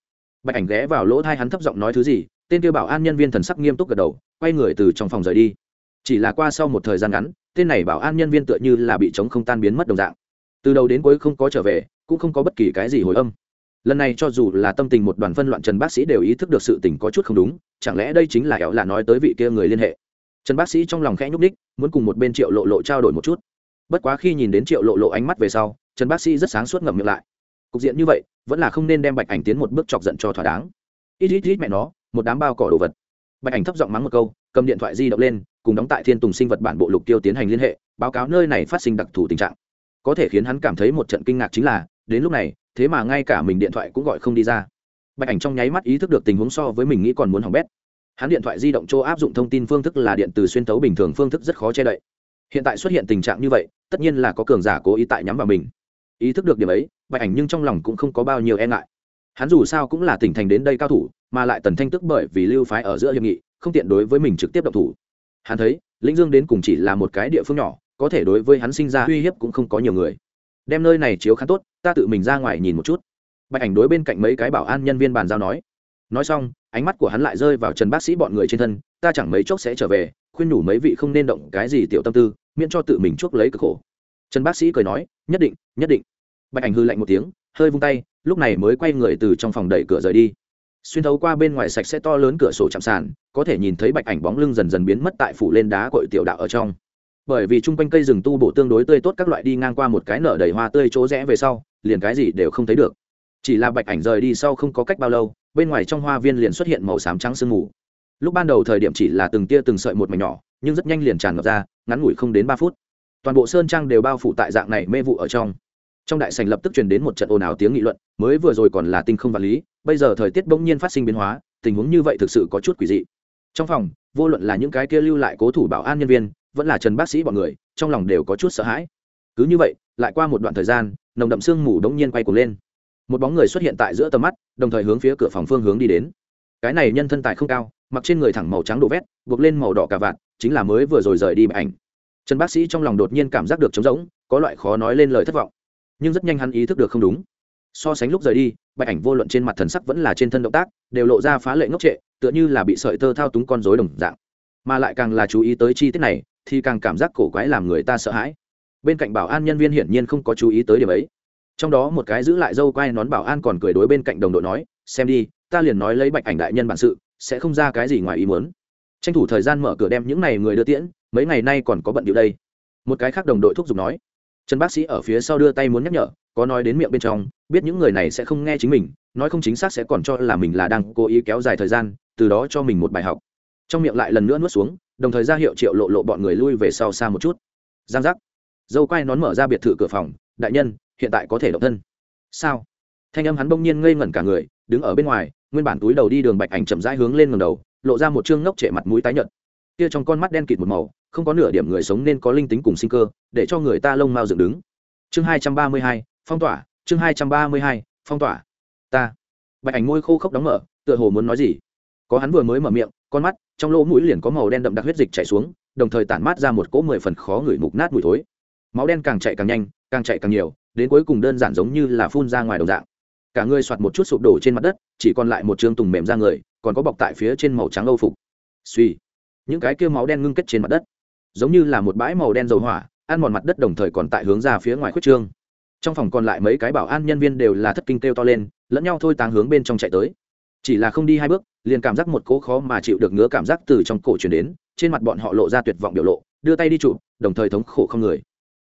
Bạch ảnh ghé vào lỗ thai hắn thấp giọng nói thứ gì, tên kêu bảo an nhân viên thần sắc nghiêm túc gật đầu quay người từ trong phòng rời đi. Chỉ là qua sau một thời gian ngắn, tên này bảo an nhân viên tựa như là bị chống không tan biến mất đồng dạng. Từ đầu đến cuối không có trở về, cũng không có bất kỳ cái gì hồi âm. Lần này cho dù là tâm tình một đoàn phân loạn trần bác sĩ đều ý thức được sự tình có chút không đúng, chẳng lẽ đây chính là éo là nói tới vị kia người liên hệ? Trần bác sĩ trong lòng khẽ nhúc ních muốn cùng một bên triệu lộ lộ trao đổi một chút. Bất quá khi nhìn đến triệu lộ lộ ánh mắt về sau, trần bác sĩ rất sáng suốt ngậm miệng lại. Cục diện như vậy, vẫn là không nên đem bạch ảnh tiến một bước chọc giận cho thỏa đáng. Ít ít ít mẹ nó, một đám bao cỏ đồ vật bạch ảnh thấp giọng mắng một câu, cầm điện thoại di động lên, cùng đóng tại thiên tùng sinh vật bản bộ lục tiêu tiến hành liên hệ, báo cáo nơi này phát sinh đặc thù tình trạng. Có thể khiến hắn cảm thấy một trận kinh ngạc chính là, đến lúc này, thế mà ngay cả mình điện thoại cũng gọi không đi ra. Bạch ảnh trong nháy mắt ý thức được tình huống so với mình nghĩ còn muốn hỏng bét. Hắn điện thoại di động chỗ áp dụng thông tin phương thức là điện từ xuyên tấu bình thường phương thức rất khó che đậy. Hiện tại xuất hiện tình trạng như vậy, tất nhiên là có cường giả cố ý tại nhắm vào mình. Ý thức được điểm ấy, bạch ảnh nhưng trong lòng cũng không có bao nhiêu e ngại hắn dù sao cũng là tỉnh thành đến đây cao thủ, mà lại tần thanh tức bởi vì lưu phái ở giữa hiệp nghị, không tiện đối với mình trực tiếp động thủ. Hắn thấy, lĩnh dương đến cùng chỉ là một cái địa phương nhỏ, có thể đối với hắn sinh ra uy hiếp cũng không có nhiều người. Đem nơi này chiếu khá tốt, ta tự mình ra ngoài nhìn một chút. Bạch ảnh đối bên cạnh mấy cái bảo an nhân viên bàn giao nói. Nói xong, ánh mắt của hắn lại rơi vào trần bác sĩ bọn người trên thân, ta chẳng mấy chốc sẽ trở về, khuyên nhủ mấy vị không nên động cái gì tiểu tâm tư, miễn cho tự mình chuốc lấy cực khổ. Trần bác sĩ cười nói, nhất định nhất định. Bạch ảnh hư lạnh một tiếng, hơi vung tay lúc này mới quay người từ trong phòng đẩy cửa rời đi. Xuyên thấu qua bên ngoài sạch sẽ to lớn cửa sổ chạm sàn, có thể nhìn thấy bạch ảnh bóng lưng dần dần biến mất tại phủ lên đá cội tiểu đạo ở trong. Bởi vì chung quanh cây rừng tu bổ tương đối tươi tốt, các loại đi ngang qua một cái nở đầy hoa tươi chỗ rẽ về sau, liền cái gì đều không thấy được. Chỉ là bạch ảnh rời đi sau không có cách bao lâu, bên ngoài trong hoa viên liền xuất hiện màu xám trắng sương mù. Lúc ban đầu thời điểm chỉ là từng tia từng sợi một mảnh nhỏ, nhưng rất nhanh liền tràn ngập ra, ngắn ngủi không đến ba phút. Toàn bộ sơn trang đều bao phủ tại dạng này mê vụ ở trong trong đại sành lập tức truyền đến một trận ồn ào tiếng nghị luận, mới vừa rồi còn là tinh không vật lý, bây giờ thời tiết bỗng nhiên phát sinh biến hóa, tình huống như vậy thực sự có chút quỷ dị. Trong phòng, vô luận là những cái kia lưu lại cố thủ bảo an nhân viên, vẫn là trần bác sĩ bọn người, trong lòng đều có chút sợ hãi. Cứ như vậy, lại qua một đoạn thời gian, nồng đậm sương mù đống nhiên quay cuồng lên. Một bóng người xuất hiện tại giữa tầm mắt, đồng thời hướng phía cửa phòng phương hướng đi đến. Cái này nhân thân tài không cao, mặc trên người thẳng màu trắng đổ vét, buộc lên màu đỏ cà vạt, chính là mới vừa rồi rời đi bạch ảnh. Trần bác sĩ trong lòng đột nhiên cảm giác được trống rỗng, có loại khó nói lên lời thất vọng nhưng rất nhanh hắn ý thức được không đúng. So sánh lúc rời đi, bạch ảnh vô luận trên mặt thần sắc vẫn là trên thân động tác, đều lộ ra phá lệ ngốc trệ, tựa như là bị sợi tơ thao túng con rối đồng dạng. Mà lại càng là chú ý tới chi tiết này, thì càng cảm giác cổ quái làm người ta sợ hãi. Bên cạnh bảo an nhân viên hiển nhiên không có chú ý tới điểm ấy. Trong đó một cái giữ lại dâu quai nón bảo an còn cười đối bên cạnh đồng đội nói, xem đi, ta liền nói lấy bạch ảnh đại nhân bản sự, sẽ không ra cái gì ngoài ý muốn. Tranh thủ thời gian mở cửa đem những này người đưa tiễn, mấy ngày nay còn có bận điệu đây. Một cái khác đồng đội thúc giục nói trần bác sĩ ở phía sau đưa tay muốn nhắc nhở, có nói đến miệng bên trong, biết những người này sẽ không nghe chính mình, nói không chính xác sẽ còn cho là mình là đang cố ý kéo dài thời gian, từ đó cho mình một bài học. Trong miệng lại lần nữa nuốt xuống, đồng thời ra hiệu triệu lộ lộ bọn người lui về sau xa một chút. Giang giác. Dâu quai nón mở ra biệt thự cửa phòng, đại nhân, hiện tại có thể động thân. Sao? Thanh âm hắn bỗng nhiên ngây ngẩn cả người, đứng ở bên ngoài, nguyên bản túi đầu đi đường bạch ảnh chậm rãi hướng lên ngầm đầu, lộ ra một chương ngốc trệ mặt mũi tái nhợt kia trong con mắt đen kịt một màu, không có nửa điểm người sống nên có linh tính cùng sinh cơ, để cho người ta lông mao dựng đứng. Chương hai trăm ba mươi hai, phong tỏa, chương hai trăm ba mươi hai, phong tỏa. Ta. Bạch ảnh môi khô khốc đóng mở, tựa hồ muốn nói gì. Có hắn vừa mới mở miệng, con mắt, trong lỗ mũi liền có màu đen đậm đặc huyết dịch chảy xuống, đồng thời tản mát ra một cỗ mười phần khó ngửi mục nát mùi thối. Máu đen càng chạy càng nhanh, càng chạy càng nhiều, đến cuối cùng đơn giản giống như là phun ra ngoài đồng dạng. Cả người soạt một chút sụp đổ trên mặt đất, chỉ còn lại một chương tùng mềm ra người, còn có bọc tại phía trên màu trắng âu phục. Suy những cái kia máu đen ngưng kết trên mặt đất, giống như là một bãi màu đen dầu hỏa, ăn mòn mặt đất đồng thời còn tại hướng ra phía ngoài khuyết trương. Trong phòng còn lại mấy cái bảo an nhân viên đều là thất kinh kêu to lên, lẫn nhau thôi táng hướng bên trong chạy tới. Chỉ là không đi hai bước, liền cảm giác một cỗ khó mà chịu được ngứa cảm giác từ trong cổ truyền đến, trên mặt bọn họ lộ ra tuyệt vọng biểu lộ, đưa tay đi chụp đồng thời thống khổ không người.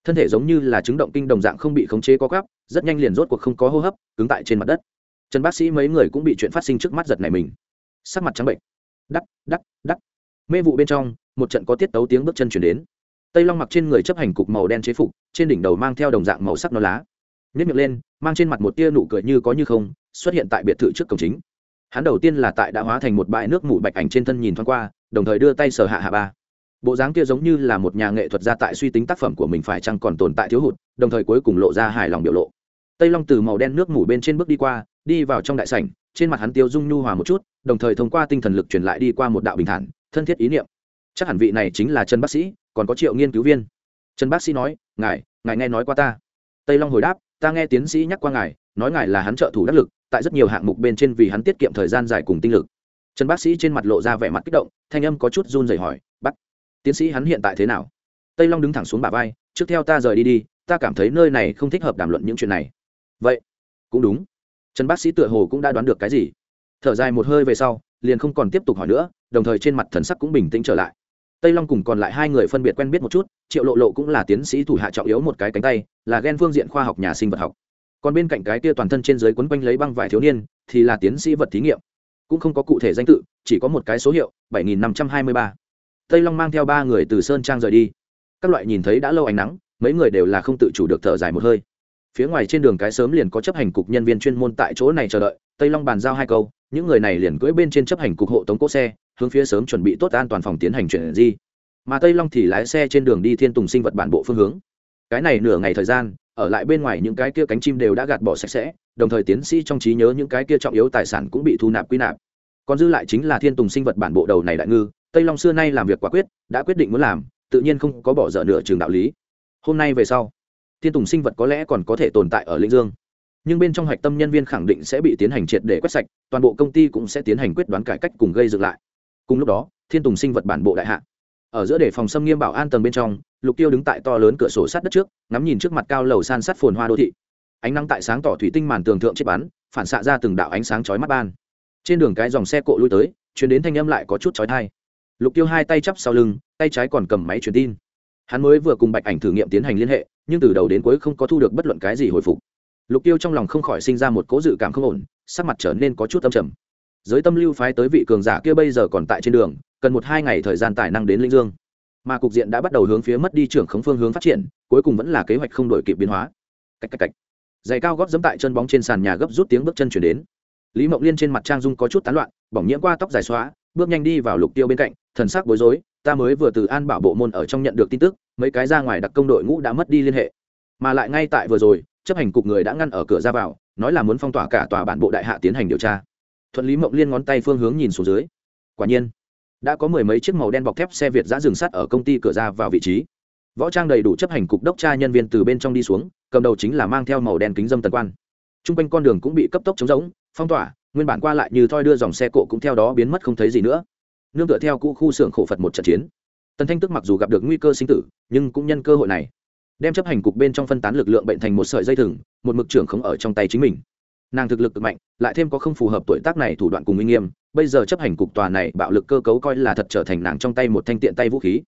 Thân thể giống như là chứng động kinh đồng dạng không bị khống chế có gắp rất nhanh liền rốt cuộc không có hô hấp, cứng tại trên mặt đất. Trần bác sĩ mấy người cũng bị chuyện phát sinh trước mắt giật này mình. Sắc mặt trắng bệnh. Đắc đắc đắc mê vụ bên trong, một trận có tiết tấu tiếng bước chân chuyển đến. Tây long mặc trên người chấp hành cục màu đen chế phục, trên đỉnh đầu mang theo đồng dạng màu sắc nó lá. Nhét miệng lên, mang trên mặt một tia nụ cười như có như không, xuất hiện tại biệt thự trước cổng chính. Hắn đầu tiên là tại đã hóa thành một bãi nước mủ bạch ảnh trên thân nhìn thoáng qua, đồng thời đưa tay sờ hạ hạ ba. Bộ dáng kia giống như là một nhà nghệ thuật gia tại suy tính tác phẩm của mình phải chăng còn tồn tại thiếu hụt, đồng thời cuối cùng lộ ra hài lòng biểu lộ. Tây long từ màu đen nước mủ bên trên bước đi qua, đi vào trong đại sảnh, trên mặt hắn tiêu dung nhu hòa một chút, đồng thời thông qua tinh thần lực truyền lại đi qua một đạo bình thản thân thiết ý niệm. Chắc hẳn vị này chính là trần bác sĩ, còn có triệu nghiên cứu viên. Trần bác sĩ nói, ngài ngài nghe nói qua ta. Tây long hồi đáp, ta nghe tiến sĩ nhắc qua ngài, nói ngài là hắn trợ thủ đắc lực, tại rất nhiều hạng mục bên trên vì hắn tiết kiệm thời gian dài cùng tinh lực. Trần bác sĩ trên mặt lộ ra vẻ mặt kích động, thanh âm có chút run rẩy hỏi bắt tiến sĩ hắn hiện tại thế nào? Tây long đứng thẳng xuống bà vai, trước theo ta rời đi đi, ta cảm thấy nơi này không thích hợp đàm luận những chuyện này. Vậy? Cũng đúng. Trần bác sĩ tựa hồ cũng đã đoán được cái gì. Thở dài một hơi về sau liền không còn tiếp tục hỏi nữa, đồng thời trên mặt thần sắc cũng bình tĩnh trở lại. Tây long cùng còn lại hai người phân biệt quen biết một chút, triệu lộ lộ cũng là tiến sĩ thủ hạ trọng yếu một cái cánh tay, là ghen phương diện khoa học nhà sinh vật học. Còn bên cạnh cái kia toàn thân trên dưới quấn quanh lấy băng vải thiếu niên, thì là tiến sĩ vật thí nghiệm. Cũng không có cụ thể danh tự, chỉ có một cái số hiệu, bảy nghìn năm trăm hai mươi ba. Tây long mang theo ba người từ sơn trang rời đi. Các loại nhìn thấy đã lâu ánh nắng, mấy người đều là không tự chủ được thở dài một hơi. Phía ngoài trên đường cái sớm liền có chấp hành cục nhân viên chuyên môn tại chỗ này chờ đợi, tây long bàn giao hai câu những người này liền cưỡi bên trên chấp hành cục hộ tống cỗ xe, hướng phía sớm chuẩn bị tốt an toàn phòng tiến hành chuyển di. Mà tây long thì lái xe trên đường đi thiên tùng sinh vật bản bộ phương hướng. Cái này nửa ngày thời gian, ở lại bên ngoài những cái kia cánh chim đều đã gạt bỏ sạch sẽ, đồng thời tiến sĩ trong trí nhớ những cái kia trọng yếu tài sản cũng bị thu nạp quy nạp. Còn dư lại chính là thiên tùng sinh vật bản bộ đầu này đại ngư, tây long xưa nay làm việc quả quyết, đã quyết định muốn làm, tự nhiên không có bỏ dở nửa trường đạo lý. Hôm nay về sau, thiên tùng sinh vật có lẽ còn có thể tồn tại ở linh dương nhưng bên trong hạch tâm nhân viên khẳng định sẽ bị tiến hành triệt để quét sạch, toàn bộ công ty cũng sẽ tiến hành quyết đoán cải cách cùng gây dựng lại. Cùng lúc đó, thiên tùng sinh vật bản bộ đại hạ. Ở giữa để phòng xâm nghiêm bảo an tầng bên trong, lục tiêu đứng tại to lớn cửa sổ sát đất trước, ngắm nhìn trước mặt cao lầu san sát phồn hoa đô thị. Ánh nắng tại sáng tỏ thủy tinh màn tường thượng chết bắn, phản xạ ra từng đạo ánh sáng chói mắt ban. Trên đường cái dòng xe cộ lui tới chuyến đến thanh âm lại có chút chói tai. Lục tiêu hai tay chắp sau lưng, tay trái còn cầm máy truyền tin. Hắn mới vừa cùng bạch ảnh thử nghiệm tiến hành liên hệ, nhưng từ đầu đến cuối không có thu được bất luận cái gì hồi phục lục tiêu trong lòng không khỏi sinh ra một cố dự cảm không ổn, sắc mặt trở nên có chút âm trầm. Giới tâm lưu phái tới vị cường giả kia bây giờ còn tại trên đường, cần một hai ngày thời gian tài năng đến linh dương. Mà cục diện đã bắt đầu hướng phía mất đi trưởng khống phương hướng phát triển, cuối cùng vẫn là kế hoạch không đổi kịp biến hóa. Cách cách cách. Giày cao gót dẫm tại chân bóng trên sàn nhà gấp rút tiếng bước chân chuyển đến. Lý mộng liên trên mặt trang dung có chút tán loạn, bỏng nhiễm qua tóc dài xóa, bước nhanh đi vào lục tiêu bên cạnh, thần sắc bối rối, ta mới vừa từ an bảo bộ môn ở trong nhận được tin tức, mấy cái ra ngoài đặc công đội ngũ đã mất đi liên hệ. Mà lại ngay tại vừa rồi chấp hành cục người đã ngăn ở cửa ra vào, nói là muốn phong tỏa cả tòa bản bộ đại hạ tiến hành điều tra. Thuận lý mộng liên ngón tay phương hướng nhìn xuống dưới. Quả nhiên, đã có mười mấy chiếc màu đen bọc thép xe việt giã dừng sắt ở công ty cửa ra vào vị trí. Võ trang đầy đủ chấp hành cục đốc tra nhân viên từ bên trong đi xuống, cầm đầu chính là mang theo màu đen kính dâm tần quan. T r u n g quanh con đường cũng bị cấp tốc chống rỗng, phong tỏa, nguyên bản qua lại như thoi đưa dòng xe cộ cũng theo đó biến mất không thấy gì nữa. Nương tựa theo cũ khu xưởng khổ phật một trận chiến. Tần thanh tức mặc dù gặp được nguy cơ sinh tử, nhưng cũng nhân cơ hội này đem chấp hành cục bên trong phân tán lực lượng bệnh thành một sợi dây thừng, một mực trưởng không ở trong tay chính mình. Nàng thực lực cực mạnh, lại thêm có không phù hợp tuổi tác này thủ đoạn cùng uy nghiêm, bây giờ chấp hành cục tòa này bạo lực cơ cấu coi là thật trở thành nàng trong tay một thanh tiện tay vũ khí.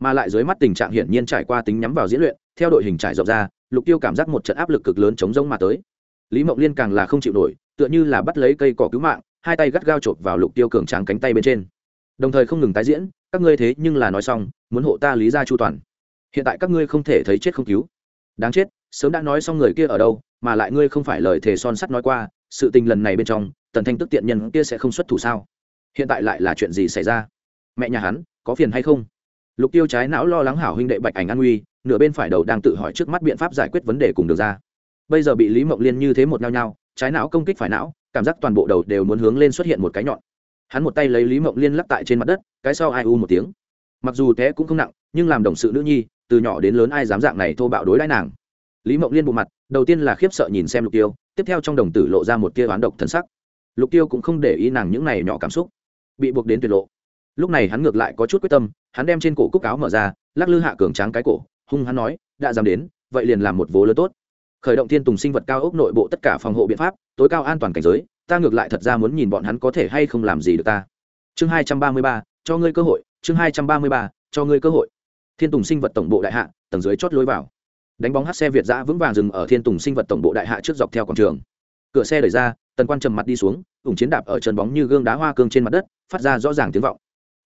Mà lại dưới mắt tình trạng hiển nhiên trải qua tính nhắm vào diễn luyện, theo đội hình trải rộng ra, lục tiêu cảm giác một trận áp lực cực lớn chống rông mà tới. Lý mộng liên càng là không chịu nổi, tựa như là bắt lấy cây cỏ cứu mạng, hai tay gắt gao chộp vào lục tiêu cường tráng cánh tay bên trên. Đồng thời không ngừng tái diễn, các ngươi thế nhưng là nói xong, muốn hộ ta lý ra chu toàn hiện tại các ngươi không thể thấy chết không cứu. Đáng chết, sớm đã nói xong người kia ở đâu, mà lại ngươi không phải lời thề son sắt nói qua, sự tình lần này bên trong, tần thanh tức tiện nhân kia sẽ không xuất thủ sao? Hiện tại lại là chuyện gì xảy ra? Mẹ nhà hắn, có phiền hay không? Lục tiêu trái não lo lắng hảo huynh đệ bạch ảnh an nguy nửa bên phải đầu đang tự hỏi trước mắt biện pháp giải quyết vấn đề cùng được ra. Bây giờ bị lý mộng liên như thế một nhau nhau trái não công kích phải não, cảm giác toàn bộ đầu đều muốn hướng lên xuất hiện một cái nhọn. Hắn một tay lấy lý mộng liên lắc tại trên mặt đất, cái sau ai u một tiếng. Mặc dù té cũng không nặng, nhưng làm đồng sự nữ nhi từ nhỏ đến lớn ai dám dạng này thô bạo đối đãi nàng. Lý mộng liên bộ mặt, đầu tiên là khiếp sợ nhìn xem lục tiêu, tiếp theo trong đồng tử lộ ra một tia oán độc thần sắc. Lục tiêu cũng không để ý nàng những này nhỏ cảm xúc, bị buộc đến tuyệt lộ. Lúc này hắn ngược lại có chút quyết tâm, hắn đem trên cổ cúc áo mở ra, lắc lư hạ cường tráng cái cổ, hung hắn nói, đã dám đến, vậy liền làm một vố lớn tốt. Khởi động thiên tùng sinh vật cao ốc nội bộ tất cả phòng hộ biện pháp, tối cao an toàn cảnh giới, ta ngược lại thật ra muốn nhìn bọn hắn có thể hay không làm gì được ta. Chương hai trăm ba mươi ba, cho ngươi cơ hội, chương hai trăm ba mươi ba, cho ngươi cơ hội thiên tùng sinh vật tổng bộ đại hạ, tầng dưới chót lối vào. Đánh bóng hát xe việt giã vững vàng dừng ở thiên tùng sinh vật tổng bộ đại hạ trước dọc theo quảng trường. Cửa xe đẩy ra, tần quan trầm mặt đi xuống, ủng chiến đạp ở chân bóng như gương đá hoa cương trên mặt đất, phát ra rõ ràng tiếng vọng.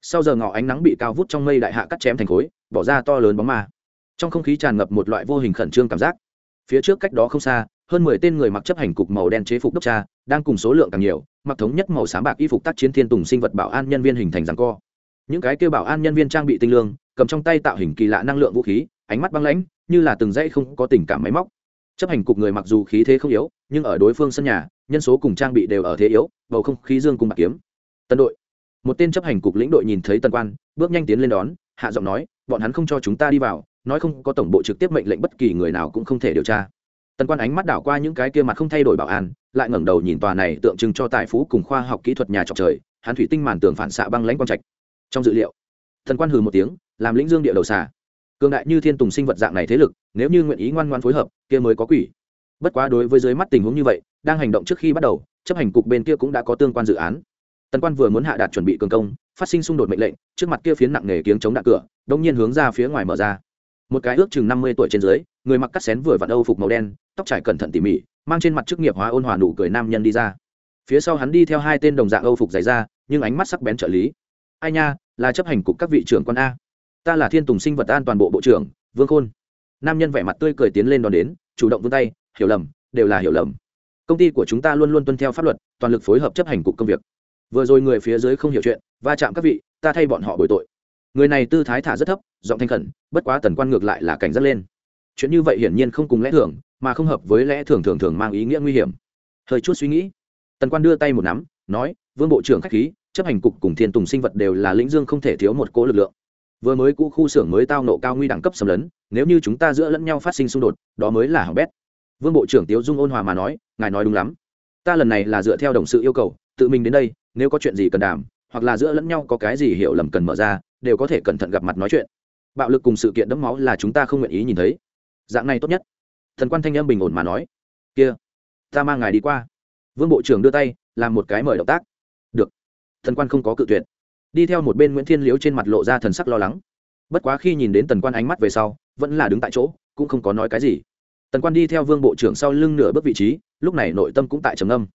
Sau giờ ngỏ ánh nắng bị cao vút trong mây đại hạ cắt chém thành khối, bỏ ra to lớn bóng ma. Trong không khí tràn ngập một loại vô hình khẩn trương cảm giác. Phía trước cách đó không xa, hơn mười tên người mặc chấp hành cục màu đen chế phục đốc cha, đang cùng số lượng càng nhiều, mặc thống nhất màu xám bạc y phục tác chiến thiên tùng sinh vật bảo an nhân viên hình thành rằng co. Những cái kêu bảo an nhân viên trang bị tinh lương cầm trong tay tạo hình kỳ lạ năng lượng vũ khí, ánh mắt băng lãnh, như là từng dãy không có tình cảm máy móc. Chấp hành cục người mặc dù khí thế không yếu, nhưng ở đối phương sân nhà, nhân số cùng trang bị đều ở thế yếu, bầu không khí dương cùng bạc kiếm. Tân đội. Một tên chấp hành cục lĩnh đội nhìn thấy tân quan, bước nhanh tiến lên đón, hạ giọng nói, bọn hắn không cho chúng ta đi vào, nói không có tổng bộ trực tiếp mệnh lệnh bất kỳ người nào cũng không thể điều tra. Tân quan ánh mắt đảo qua những cái kia mặt không thay đổi bảo an, lại ngẩng đầu nhìn tòa này tượng trưng cho tài phú cùng khoa học kỹ thuật nhà trọc trời, hắn thủy tinh màn tường phản xạ băng lãnh quang trạch. Trong dự liệu thần quan hừ một tiếng làm lĩnh dương địa đầu xà. Cường đại như thiên tùng sinh vật dạng này thế lực, nếu như nguyện ý ngoan ngoan phối hợp, kia mới có quỷ. Bất quá đối với dưới mắt tình huống như vậy, đang hành động trước khi bắt đầu, chấp hành cục bên kia cũng đã có tương quan dự án. Tần quan vừa muốn hạ đạt chuẩn bị cường công, phát sinh xung đột mệnh lệnh, trước mặt kia phiến nặng nề kiếng chống đạn cửa, đông nhiên hướng ra phía ngoài mở ra. Một cái ước chừng năm mươi tuổi trên dưới, người mặc cắt xén vừa vặn âu phục màu đen, tóc trải cẩn thận tỉ mỉ, mang trên mặt chức nghiệp hóa ôn hòa nụ cười nam nhân đi ra. Phía sau hắn đi theo hai tên đồng dạng âu phục dày ra nhưng ánh mắt sắc bén trợ lý. Ai nha, là chấp hành cục các vị trưởng con a ta là thiên tùng sinh vật an toàn bộ bộ trưởng, vương khôn. Nam nhân vẻ mặt tươi cười tiến lên đón đến, chủ động vươn tay, hiểu lầm, đều là hiểu lầm. Công ty của chúng ta luôn luôn tuân theo pháp luật, toàn lực phối hợp chấp hành cục công việc. Vừa rồi người phía dưới không hiểu chuyện, va chạm các vị, ta thay bọn họ bồi tội. Người này tư thái thả rất thấp, giọng thanh khẩn, bất quá tần quan ngược lại là cảnh giác lên. Chuyện như vậy hiển nhiên không cùng lẽ thường, mà không hợp với lẽ thường thường thường mang ý nghĩa nguy hiểm. Hơi chút suy nghĩ. Tần quan đưa tay một nắm, nói, vương bộ trưởng khách khí, chấp hành cục cùng thiên tùng sinh vật đều là lĩnh dương không thể thiếu một cố lực lượng vừa mới cũ khu xưởng mới tao nộ cao nguy đẳng cấp xâm lấn, nếu như chúng ta giữa lẫn nhau phát sinh xung đột, đó mới là hỏng bét. Vương bộ trưởng tiếu dung ôn hòa mà nói, ngài nói đúng lắm. Ta lần này là dựa theo đồng sự yêu cầu, tự mình đến đây, nếu có chuyện gì cần đảm hoặc là giữa lẫn nhau có cái gì hiểu lầm cần mở ra, đều có thể cẩn thận gặp mặt nói chuyện. Bạo lực cùng sự kiện đẫm máu là chúng ta không nguyện ý nhìn thấy. Dạng này tốt nhất. Thần quan thanh âm bình ổn mà nói, kia, ta mang ngài đi qua. Vương bộ trưởng đưa tay, làm một cái mời động tác. Được. Thần quan không có cự tuyệt đi theo một bên nguyễn thiên liếu trên mặt lộ ra thần sắc lo lắng bất quá khi nhìn đến tần quan ánh mắt về sau vẫn là đứng tại chỗ cũng không có nói cái gì tần quan đi theo vương bộ trưởng sau lưng nửa bước vị trí lúc này nội tâm cũng tại trầm âm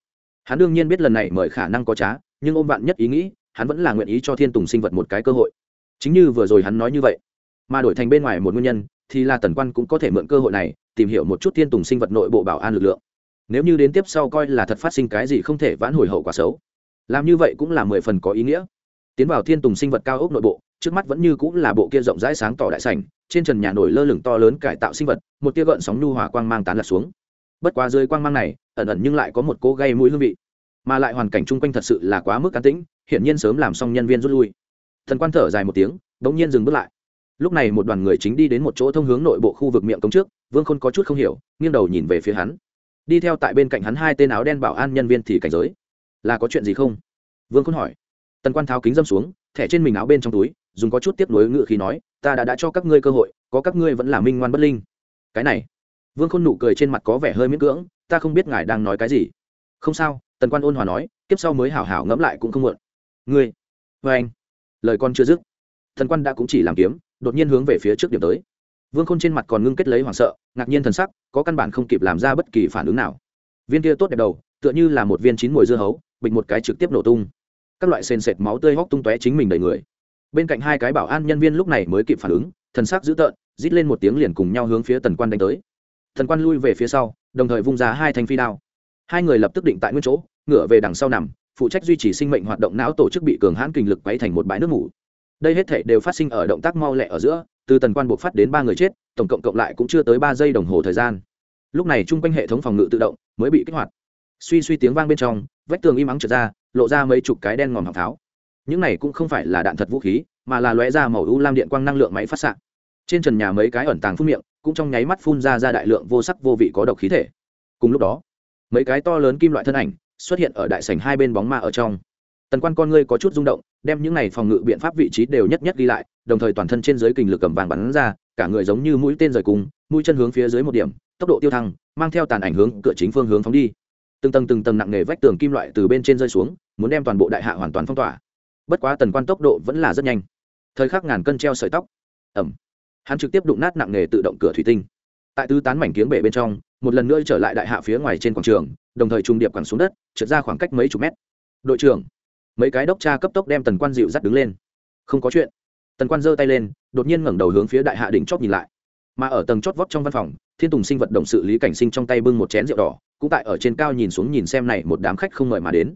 hắn đương nhiên biết lần này mời khả năng có trá nhưng ôm vạn nhất ý nghĩ hắn vẫn là nguyện ý cho thiên tùng sinh vật một cái cơ hội chính như vừa rồi hắn nói như vậy mà đổi thành bên ngoài một nguyên nhân thì là tần quan cũng có thể mượn cơ hội này tìm hiểu một chút thiên tùng sinh vật nội bộ bảo an lực lượng nếu như đến tiếp sau coi là thật phát sinh cái gì không thể vãn hồi hậu quả xấu làm như vậy cũng là mười phần có ý nghĩa tiến vào thiên tùng sinh vật cao ốc nội bộ, trước mắt vẫn như cũng là bộ kia rộng rãi sáng tỏ đại sảnh, trên trần nhà nổi lơ lửng to lớn cải tạo sinh vật, một tia gợn sóng nhu hòa quang mang tán lạc xuống. Bất quá dưới quang mang này, ẩn ẩn nhưng lại có một cỗ gây mũi hương vị. Mà lại hoàn cảnh chung quanh thật sự là quá mức cá tĩnh, hiển nhiên sớm làm xong nhân viên rút lui. Thần quan thở dài một tiếng, bỗng nhiên dừng bước lại. Lúc này một đoàn người chính đi đến một chỗ thông hướng nội bộ khu vực miệng cống trước, vương khôn có chút không hiểu, nghiêng đầu nhìn về phía hắn. Đi theo tại bên cạnh hắn hai tên áo đen bảo an nhân viên thì cảnh giới. Là có chuyện gì không? Vương khôn hỏi tần quan tháo kính dâm xuống, thẻ trên mình áo bên trong túi, dùng có chút tiếp nối ngự khí nói, ta đã đã cho các ngươi cơ hội, có các ngươi vẫn là minh ngoan bất linh. Cái này, vương khôn nụ cười trên mặt có vẻ hơi miễn cưỡng, ta không biết ngài đang nói cái gì. Không sao, tần quan ôn hòa nói tiếp sau mới hảo hảo ngẫm lại cũng không muộn. Ngươi vê anh. Lời con chưa dứt, thần quan đã cũng chỉ làm kiếm, đột nhiên hướng về phía trước điểm tới. Vương khôn trên mặt còn ngưng kết lấy hoảng sợ, ngạc nhiên thần sắc, có căn bản không kịp làm ra bất kỳ phản ứng nào. Viên kia tốt đẹp đầu, tựa như là một viên chín mùi dưa hấu, bịch một cái trực tiếp nổ tung các loại sền sệt máu tươi hóc tung tóe chính mình đầy người. Bên cạnh hai cái bảo an nhân viên lúc này mới kịp phản ứng, thần sắc dữ tợn, rít lên một tiếng liền cùng nhau hướng phía tần quan đánh tới. Thần quan lui về phía sau, đồng thời vung ra hai thanh phi đao. Hai người lập tức định tại nguyên chỗ ngửa về đằng sau nằm, phụ trách duy trì sinh mệnh hoạt động não tổ chức bị cường hãn kinh lực quấy thành một bãi nước ngủ đây hết thể đều phát sinh ở động tác mau lẹ ở giữa, từ tần quan buộc phát đến ba người chết, tổng cộng cộng lại cũng chưa tới ba giây đồng hồ thời gian. Lúc này chung quanh hệ thống phòng ngự tự động mới bị kích hoạt. Suy suy tiếng vang bên trong, vách tường im ắng trượt ra lộ ra mấy chục cái đen ngòm học tháo. Những này cũng không phải là đạn thật vũ khí, mà là lóe ra màu u lam điện quang năng lượng máy phát xạ. Trên trần nhà mấy cái ẩn tàng phun miệng, cũng trong nháy mắt phun ra ra đại lượng vô sắc vô vị có độc khí thể. Cùng lúc đó, mấy cái to lớn kim loại thân ảnh xuất hiện ở đại sảnh hai bên bóng ma ở trong. Tần quan con ngươi có chút rung động, đem những này phòng ngự biện pháp vị trí đều nhất nhất ghi lại, đồng thời toàn thân trên dưới kình lực cầm vàng bắn ra, cả người giống như mũi tên rời cùng, mũi chân hướng phía dưới một điểm, tốc độ tiêu thăng, mang theo tàn ảnh hướng cửa chính phương hướng phóng đi. Từng tầng từng tầng nặng nề vách tường kim loại từ bên trên rơi xuống muốn đem toàn bộ đại hạ hoàn toàn phong tỏa. Bất quá tần quan tốc độ vẫn là rất nhanh. Thời khắc ngàn cân treo sợi tóc. Ẩm. Hắn trực tiếp đụng nát nặng nề tự động cửa thủy tinh. Tại tứ tán mảnh kiếng bể bên trong, một lần nữa trở lại đại hạ phía ngoài trên quảng trường, đồng thời trung điệp quẳng xuống đất, trượt ra khoảng cách mấy chục mét. Đội trưởng, mấy cái đốc cha cấp tốc đem tần quan dịu dắt đứng lên. Không có chuyện. Tần quan giơ tay lên, đột nhiên ngẩng đầu hướng phía đại hạ đỉnh chót nhìn lại. Mà ở tầng chót vót trong văn phòng, thiên tùng sinh vật động sự lý cảnh sinh trong tay bưng một chén rượu đỏ, cũng tại ở trên cao nhìn xuống nhìn xem này một đám khách không mời mà đến.